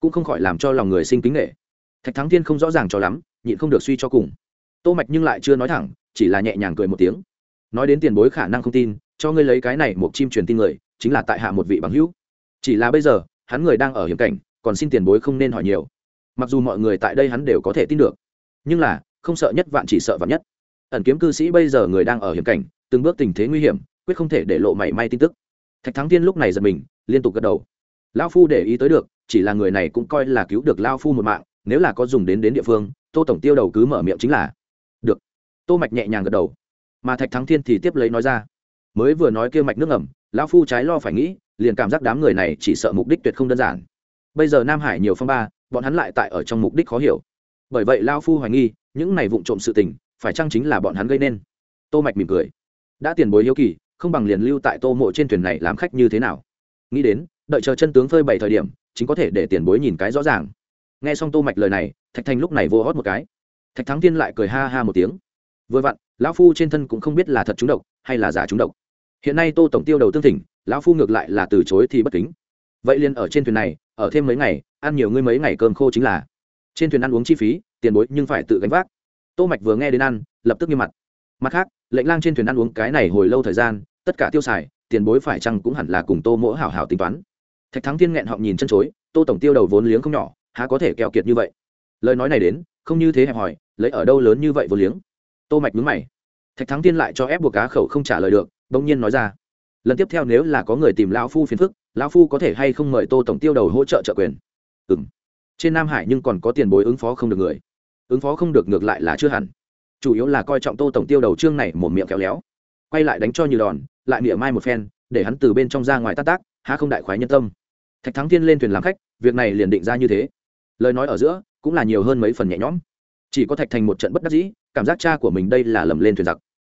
[SPEAKER 1] Cũng không khỏi làm cho lòng người sinh kính nghệ thạch thắng thiên không rõ ràng cho lắm, nhịn không được suy cho cùng. Tô mạch nhưng lại chưa nói thẳng, chỉ là nhẹ nhàng cười một tiếng. Nói đến tiền bối khả năng không tin, cho ngươi lấy cái này một chim truyền tin người, chính là tại hạ một vị bằng hữu. Chỉ là bây giờ, hắn người đang ở hiểm cảnh, còn xin tiền bối không nên hỏi nhiều. Mặc dù mọi người tại đây hắn đều có thể tin được, nhưng là, không sợ nhất vạn chỉ sợ vạn nhất. Ẩn kiếm cư sĩ bây giờ người đang ở hiểm cảnh từng bước tình thế nguy hiểm, quyết không thể để lộ mảy may tin tức. Thạch thắng thiên lúc này giật mình, liên tục gật đầu. Lao phu để ý tới được, chỉ là người này cũng coi là cứu được lao phu một mạng, nếu là có dùng đến đến địa phương, tô tổng tiêu đầu cứ mở miệng chính là, được. Tô mạch nhẹ nhàng gật đầu. Mà thạch thắng thiên thì tiếp lấy nói ra, mới vừa nói kia mạch nước ngầm, lão phu trái lo phải nghĩ, liền cảm giác đám người này chỉ sợ mục đích tuyệt không đơn giản. Bây giờ nam hải nhiều phong ba, bọn hắn lại tại ở trong mục đích khó hiểu. Bởi vậy lão phu hoài nghi, những này vụng trộm sự tình, phải chăng chính là bọn hắn gây nên? Tô mạch mỉm cười đã tiền bối hiếu kỳ, không bằng liền lưu tại tô mộ trên thuyền này làm khách như thế nào? Nghĩ đến, đợi chờ chân tướng phơi bày thời điểm, chính có thể để tiền bối nhìn cái rõ ràng. Nghe xong tô mạch lời này, thạch thành lúc này vô hót một cái. Thạch thắng thiên lại cười ha ha một tiếng. Vừa vặn, lão phu trên thân cũng không biết là thật trúng độc, hay là giả trúng độc. Hiện nay tô tổng tiêu đầu tương thỉnh, lão phu ngược lại là từ chối thì bất kính. Vậy liền ở trên thuyền này, ở thêm mấy ngày, ăn nhiều ngươi mấy ngày cơm khô chính là. Trên thuyền ăn uống chi phí, tiền bối nhưng phải tự gánh vác. Tô mạch vừa nghe đến ăn, lập tức nghiêm mặt mặt khác, lệnh lang trên thuyền ăn uống cái này hồi lâu thời gian, tất cả tiêu xài, tiền bối phải chăng cũng hẳn là cùng tô mỗ hảo hảo tính toán. Thạch thắng thiên nghẹn họng nhìn chân chối, tô tổng tiêu đầu vốn liếng không nhỏ, há có thể keo kiệt như vậy. Lời nói này đến, không như thế hẹp hòi, lấy ở đâu lớn như vậy vô liếng. Tô mạch nhướng mày. Thạch thắng thiên lại cho ép buộc cá khẩu không trả lời được, bỗng nhiên nói ra. Lần tiếp theo nếu là có người tìm lão phu phiền phức, lão phu có thể hay không mời tô tổng tiêu đầu hỗ trợ trợ quyền? Ừm. Trên nam hải nhưng còn có tiền bối ứng phó không được người. Ứng phó không được ngược lại là chưa hẳn chủ yếu là coi trọng tô tổng tiêu đầu trương này một miệng kéo léo. Quay lại đánh cho như đòn, lại mỉa mai một phen, để hắn từ bên trong ra ngoài tát tác, há không đại khoái nhân tâm. Thạch thắng thiên lên thuyền làm khách, việc này liền định ra như thế. Lời nói ở giữa, cũng là nhiều hơn mấy phần nhẹ nhõm. Chỉ có thạch thành một trận bất đắc dĩ, cảm giác cha của mình đây là lầm lên thuyền giặc.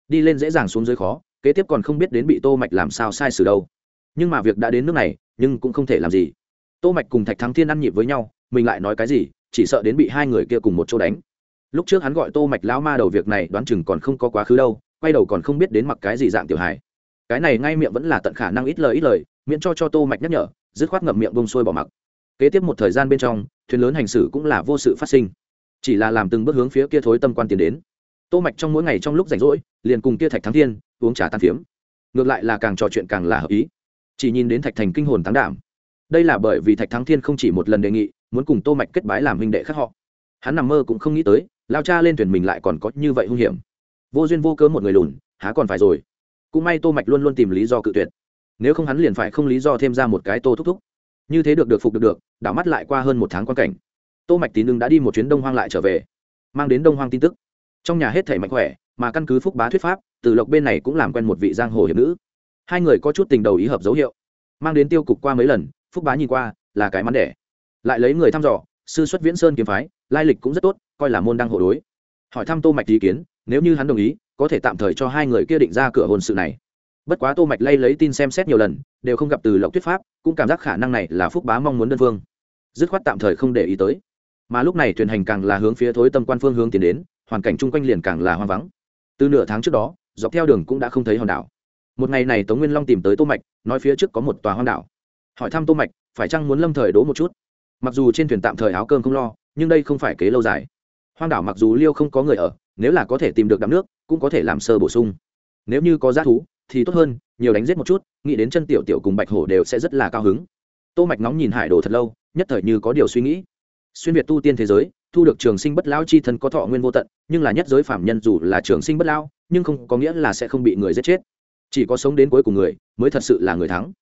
[SPEAKER 1] Đi lên dễ dàng xuống dưới khó, kế tiếp còn không biết đến bị tô mạch làm sao sai xử đâu. Nhưng mà việc đã đến nước này, nhưng cũng không thể làm gì. Tô mạch cùng thạch thắng thiên ăn nhịp với nhau, mình lại nói cái gì, chỉ sợ đến bị hai người kia cùng một chỗ đánh lúc trước hắn gọi tô mạch lão ma đầu việc này, đoán chừng còn không có quá khứ đâu, quay đầu còn không biết đến mặc cái gì dạng tiểu hài. Cái này ngay miệng vẫn là tận khả năng ít lời ít lời, miễn cho cho tô mạch nhắc nhở, dứt khoát ngậm miệng bông xuôi bỏ mặc. Kế tiếp một thời gian bên trong, thuyền lớn hành xử cũng là vô sự phát sinh. Chỉ là làm từng bước hướng phía kia thối tâm quan tiến đến. Tô mạch trong mỗi ngày trong lúc rảnh rỗi, liền cùng kia thạch thắng thiên uống trà tan phiếm. Ngược lại là càng trò chuyện càng là hợp ý. Chỉ nhìn đến thạch thành kinh hồn tán đảm. Đây là bởi vì thạch thắng thiên không chỉ một lần đề nghị, muốn cùng tô mạch kết bái làm huynh đệ khác họ. Hắn nằm mơ cũng không nghĩ tới lao cha lên thuyền mình lại còn có như vậy hung hiểm. Vô duyên vô cớ một người lùn, há còn phải rồi. Cũng may tô mạch luôn luôn tìm lý do cự tuyệt. Nếu không hắn liền phải không lý do thêm ra một cái tô thúc thúc. Như thế được được phục được được, đảo mắt lại qua hơn một tháng quan cảnh. Tô mạch tín đương đã đi một chuyến đông hoang lại trở về, mang đến đông hoang tin tức. Trong nhà hết thể mạnh khỏe, mà căn cứ phúc bá thuyết pháp, từ lộc bên này cũng làm quen một vị giang hồ hiệp nữ. Hai người có chút tình đầu ý hợp dấu hiệu. Mang đến tiêu cục qua mấy lần, phúc bá nhìn qua, là cái mắn đẻ. Lại lấy người thăm dò sư xuất viễn sơn kiếm phái, lai lịch cũng rất tốt, coi là môn đăng hộ đối. Hỏi thăm tô mạch ý kiến, nếu như hắn đồng ý, có thể tạm thời cho hai người kia định ra cửa hôn sự này. Bất quá tô mạch lay lấy tin xem xét nhiều lần, đều không gặp từ lộc tuyết pháp, cũng cảm giác khả năng này là phúc bá mong muốn đơn phương. Dứt khoát tạm thời không để ý tới. Mà lúc này thuyền hành càng là hướng phía thối tâm quan phương hướng tiến đến, hoàn cảnh chung quanh liền càng là hoang vắng. Từ nửa tháng trước đó, dọc theo đường cũng đã không thấy hòn đảo. Một ngày này tống nguyên long tìm tới tô mạch, nói phía trước có một tòa hoang đảo. Hỏi thăm tô mạch, phải chăng muốn lâm thời đố một chút? Mặc dù trên thuyền tạm thời áo cơm không lo, nhưng đây không phải kế lâu dài. Hoang đảo mặc dù liêu không có người ở, nếu là có thể tìm được đạm nước, cũng có thể làm sơ bổ sung. Nếu như có giá thú, thì tốt hơn, nhiều đánh giết một chút, nghĩ đến chân tiểu tiểu cùng bạch hổ đều sẽ rất là cao hứng. Tô mạch nóng nhìn hải đồ thật lâu, nhất thời như có điều suy nghĩ. Xuyên việt tu tiên thế giới, thu được trường sinh bất lão chi thân có thọ nguyên vô tận, nhưng là nhất giới phạm nhân dù là trường sinh bất lão, nhưng không có nghĩa là sẽ không bị người giết chết. Chỉ có sống đến cuối cùng người, mới thật sự là người thắng.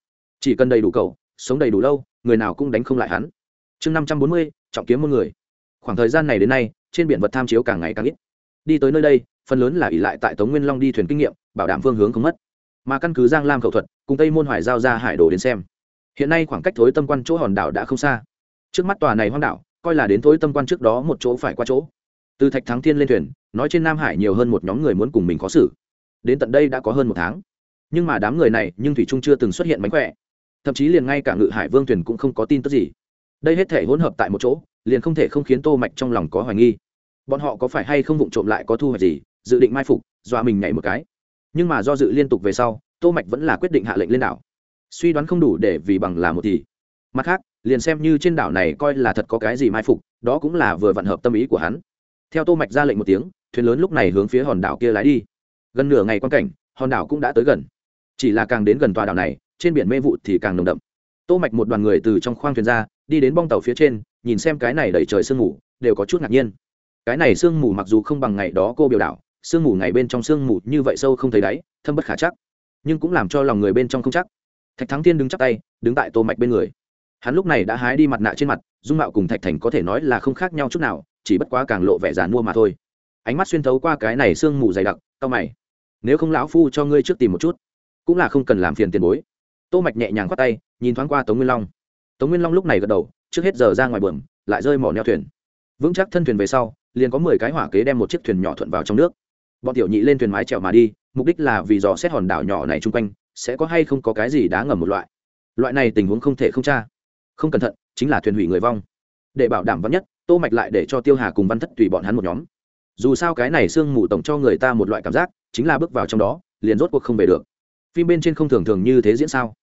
[SPEAKER 1] Chỉ cần đầy đủ cầu, sống đầy đủ lâu, người nào cũng đánh không lại hắn chương năm trăm bốn mươi, trọng kiếm một người. Khoảng thời gian này đến nay, trên biển vật tham chiếu càng ngày càng ít. Đi tới nơi đây, phần lớn là ỉ lại tại tống nguyên long đi thuyền kinh nghiệm, bảo đảm phương hướng không mất. Mà căn cứ giang lam khẩu thuật, cùng tây môn hoài giao ra hải đồ đến xem. Hiện nay khoảng cách thối tâm quan chỗ hòn đảo đã không xa. Trước mắt tòa này hoang đảo, coi là đến thối tâm quan trước đó một chỗ phải qua chỗ. Từ thạch thắng thiên lên thuyền, nói trên nam hải nhiều hơn một nhóm người muốn cùng mình có xử. Đến tận đây đã có hơn một tháng. Nhưng mà đám người này, nhưng thủy trung chưa từng xuất hiện mánh khỏe. Thậm chí liền ngay cả ngự hải vương thuyền cũng không có tin tức gì đây hết thể hỗn hợp tại một chỗ, liền không thể không khiến tô mạch trong lòng có hoài nghi. Bọn họ có phải hay không vụng trộm lại có thu hoạch gì, dự định mai phục, dọa mình nhảy một cái. Nhưng mà do dự liên tục về sau, tô mạch vẫn là quyết định hạ lệnh lên đảo. Suy đoán không đủ để vì bằng là một thì. Mặt khác, liền xem như trên đảo này coi là thật có cái gì mai phục, đó cũng là vừa vận hợp tâm ý của hắn. Theo tô mạch ra lệnh một tiếng, thuyền lớn lúc này hướng phía hòn đảo kia lái đi. Gần nửa ngày quan cảnh, hòn đảo cũng đã tới gần. Chỉ là càng đến gần tòa đảo này, trên biển mê vụ thì càng nồng đậm. Tô mạch một đoàn người từ trong khoang thuyền ra đi đến bong tàu phía trên, nhìn xem cái này đẩy trời sương mù, đều có chút ngạc nhiên. Cái này sương mù mặc dù không bằng ngày đó cô biểu đảo, sương mù ngày bên trong sương mù như vậy sâu không thấy đáy, thâm bất khả chắc, nhưng cũng làm cho lòng người bên trong không chắc. Thạch thắng thiên đứng chắc tay, đứng tại tô mạch bên người. Hắn lúc này đã hái đi mặt nạ trên mặt, dung mạo cùng thạch thành có thể nói là không khác nhau chút nào, chỉ bất quá càng lộ vẻ giàn mua mà thôi. Ánh mắt xuyên thấu qua cái này sương mù dày đặc tao mày. Nếu không lão phu cho ngươi trước tìm một chút, cũng là không cần làm phiền tiền bối. Tô mạch nhẹ nhàng khoát tay, nhìn thoáng qua tống nguyên long tống nguyên long lúc này gật đầu, trước hết giờ ra ngoài bờm lại rơi mỏ neo thuyền. Vững chắc thân thuyền về sau, liền có mười cái hỏa kế đem một chiếc thuyền nhỏ thuận vào trong nước. Bọn tiểu nhị lên thuyền mái trèo mà đi, mục đích là vì dò xét hòn đảo nhỏ này chung quanh, sẽ có hay không có cái gì đá ngầm một loại. Loại này tình huống không thể không tra. Không cẩn thận, chính là thuyền hủy người vong. Để bảo đảm vắn nhất, tô mạch lại để cho tiêu hà cùng văn thất tùy bọn hắn một nhóm. Dù sao cái này sương mù tổng cho người ta một loại cảm giác, chính là bước vào trong đó, liền rốt cuộc không về được. Phim bên trên không thường thường như thế diễn sao?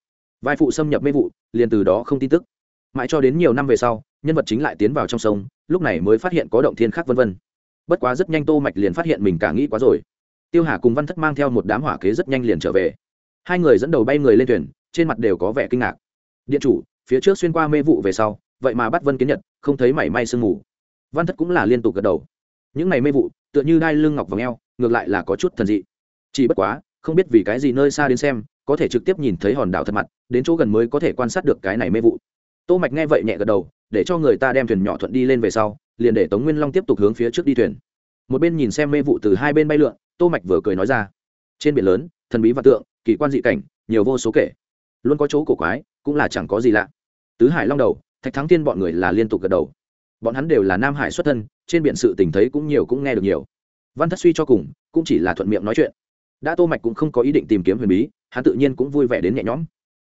[SPEAKER 1] Vai phụ xâm nhập mê vụ, liền từ đó không tin tức. Mãi cho đến nhiều năm về sau, nhân vật chính lại tiến vào trong sông, lúc này mới phát hiện có động thiên khác vân vân. Bất quá rất nhanh tô mạch liền phát hiện mình cả nghĩ quá rồi. Tiêu hà cùng văn thất mang theo một đám hỏa kế rất nhanh liền trở về. Hai người dẫn đầu bay người lên thuyền, trên mặt đều có vẻ kinh ngạc. Điện chủ, phía trước xuyên qua mê vụ về sau, vậy mà bắt vân kiến nhật, không thấy mảy may sương mù. Văn thất cũng là liên tục gật đầu. Những ngày mê vụ, tựa như đai lưng ngọc vòng eo, ngược lại là có chút thần dị. Chỉ bất quá không biết vì cái gì nơi xa đến xem, có thể trực tiếp nhìn thấy hòn đảo thật mặt, đến chỗ gần mới có thể quan sát được cái này mê vụ. Tô mạch nghe vậy nhẹ gật đầu, để cho người ta đem thuyền nhỏ thuận đi lên về sau, liền để tống nguyên long tiếp tục hướng phía trước đi thuyền. Một bên nhìn xem mê vụ từ hai bên bay lượn, tô mạch vừa cười nói ra. Trên biển lớn, thần bí và tượng, kỳ quan dị cảnh, nhiều vô số kể. Luôn có chỗ cổ quái, cũng là chẳng có gì lạ. Tứ hải long đầu, thạch thắng tiên bọn người là liên tục gật đầu. Bọn hắn đều là nam hải xuất thân, trên biển sự tình thấy cũng nhiều cũng nghe được nhiều. Văn thất suy cho cùng, cũng chỉ là thuận miệng nói chuyện đã tô mạch cũng không có ý định tìm kiếm huyền bí, hắn tự nhiên cũng vui vẻ đến nhẹ nhõm.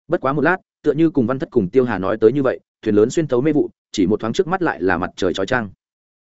[SPEAKER 1] Bất quá một lát, tựa như cùng văn thất cùng tiêu hà nói tới như vậy, thuyền lớn xuyên thấu mê vụ, chỉ một thoáng trước mắt lại là mặt trời chói chang.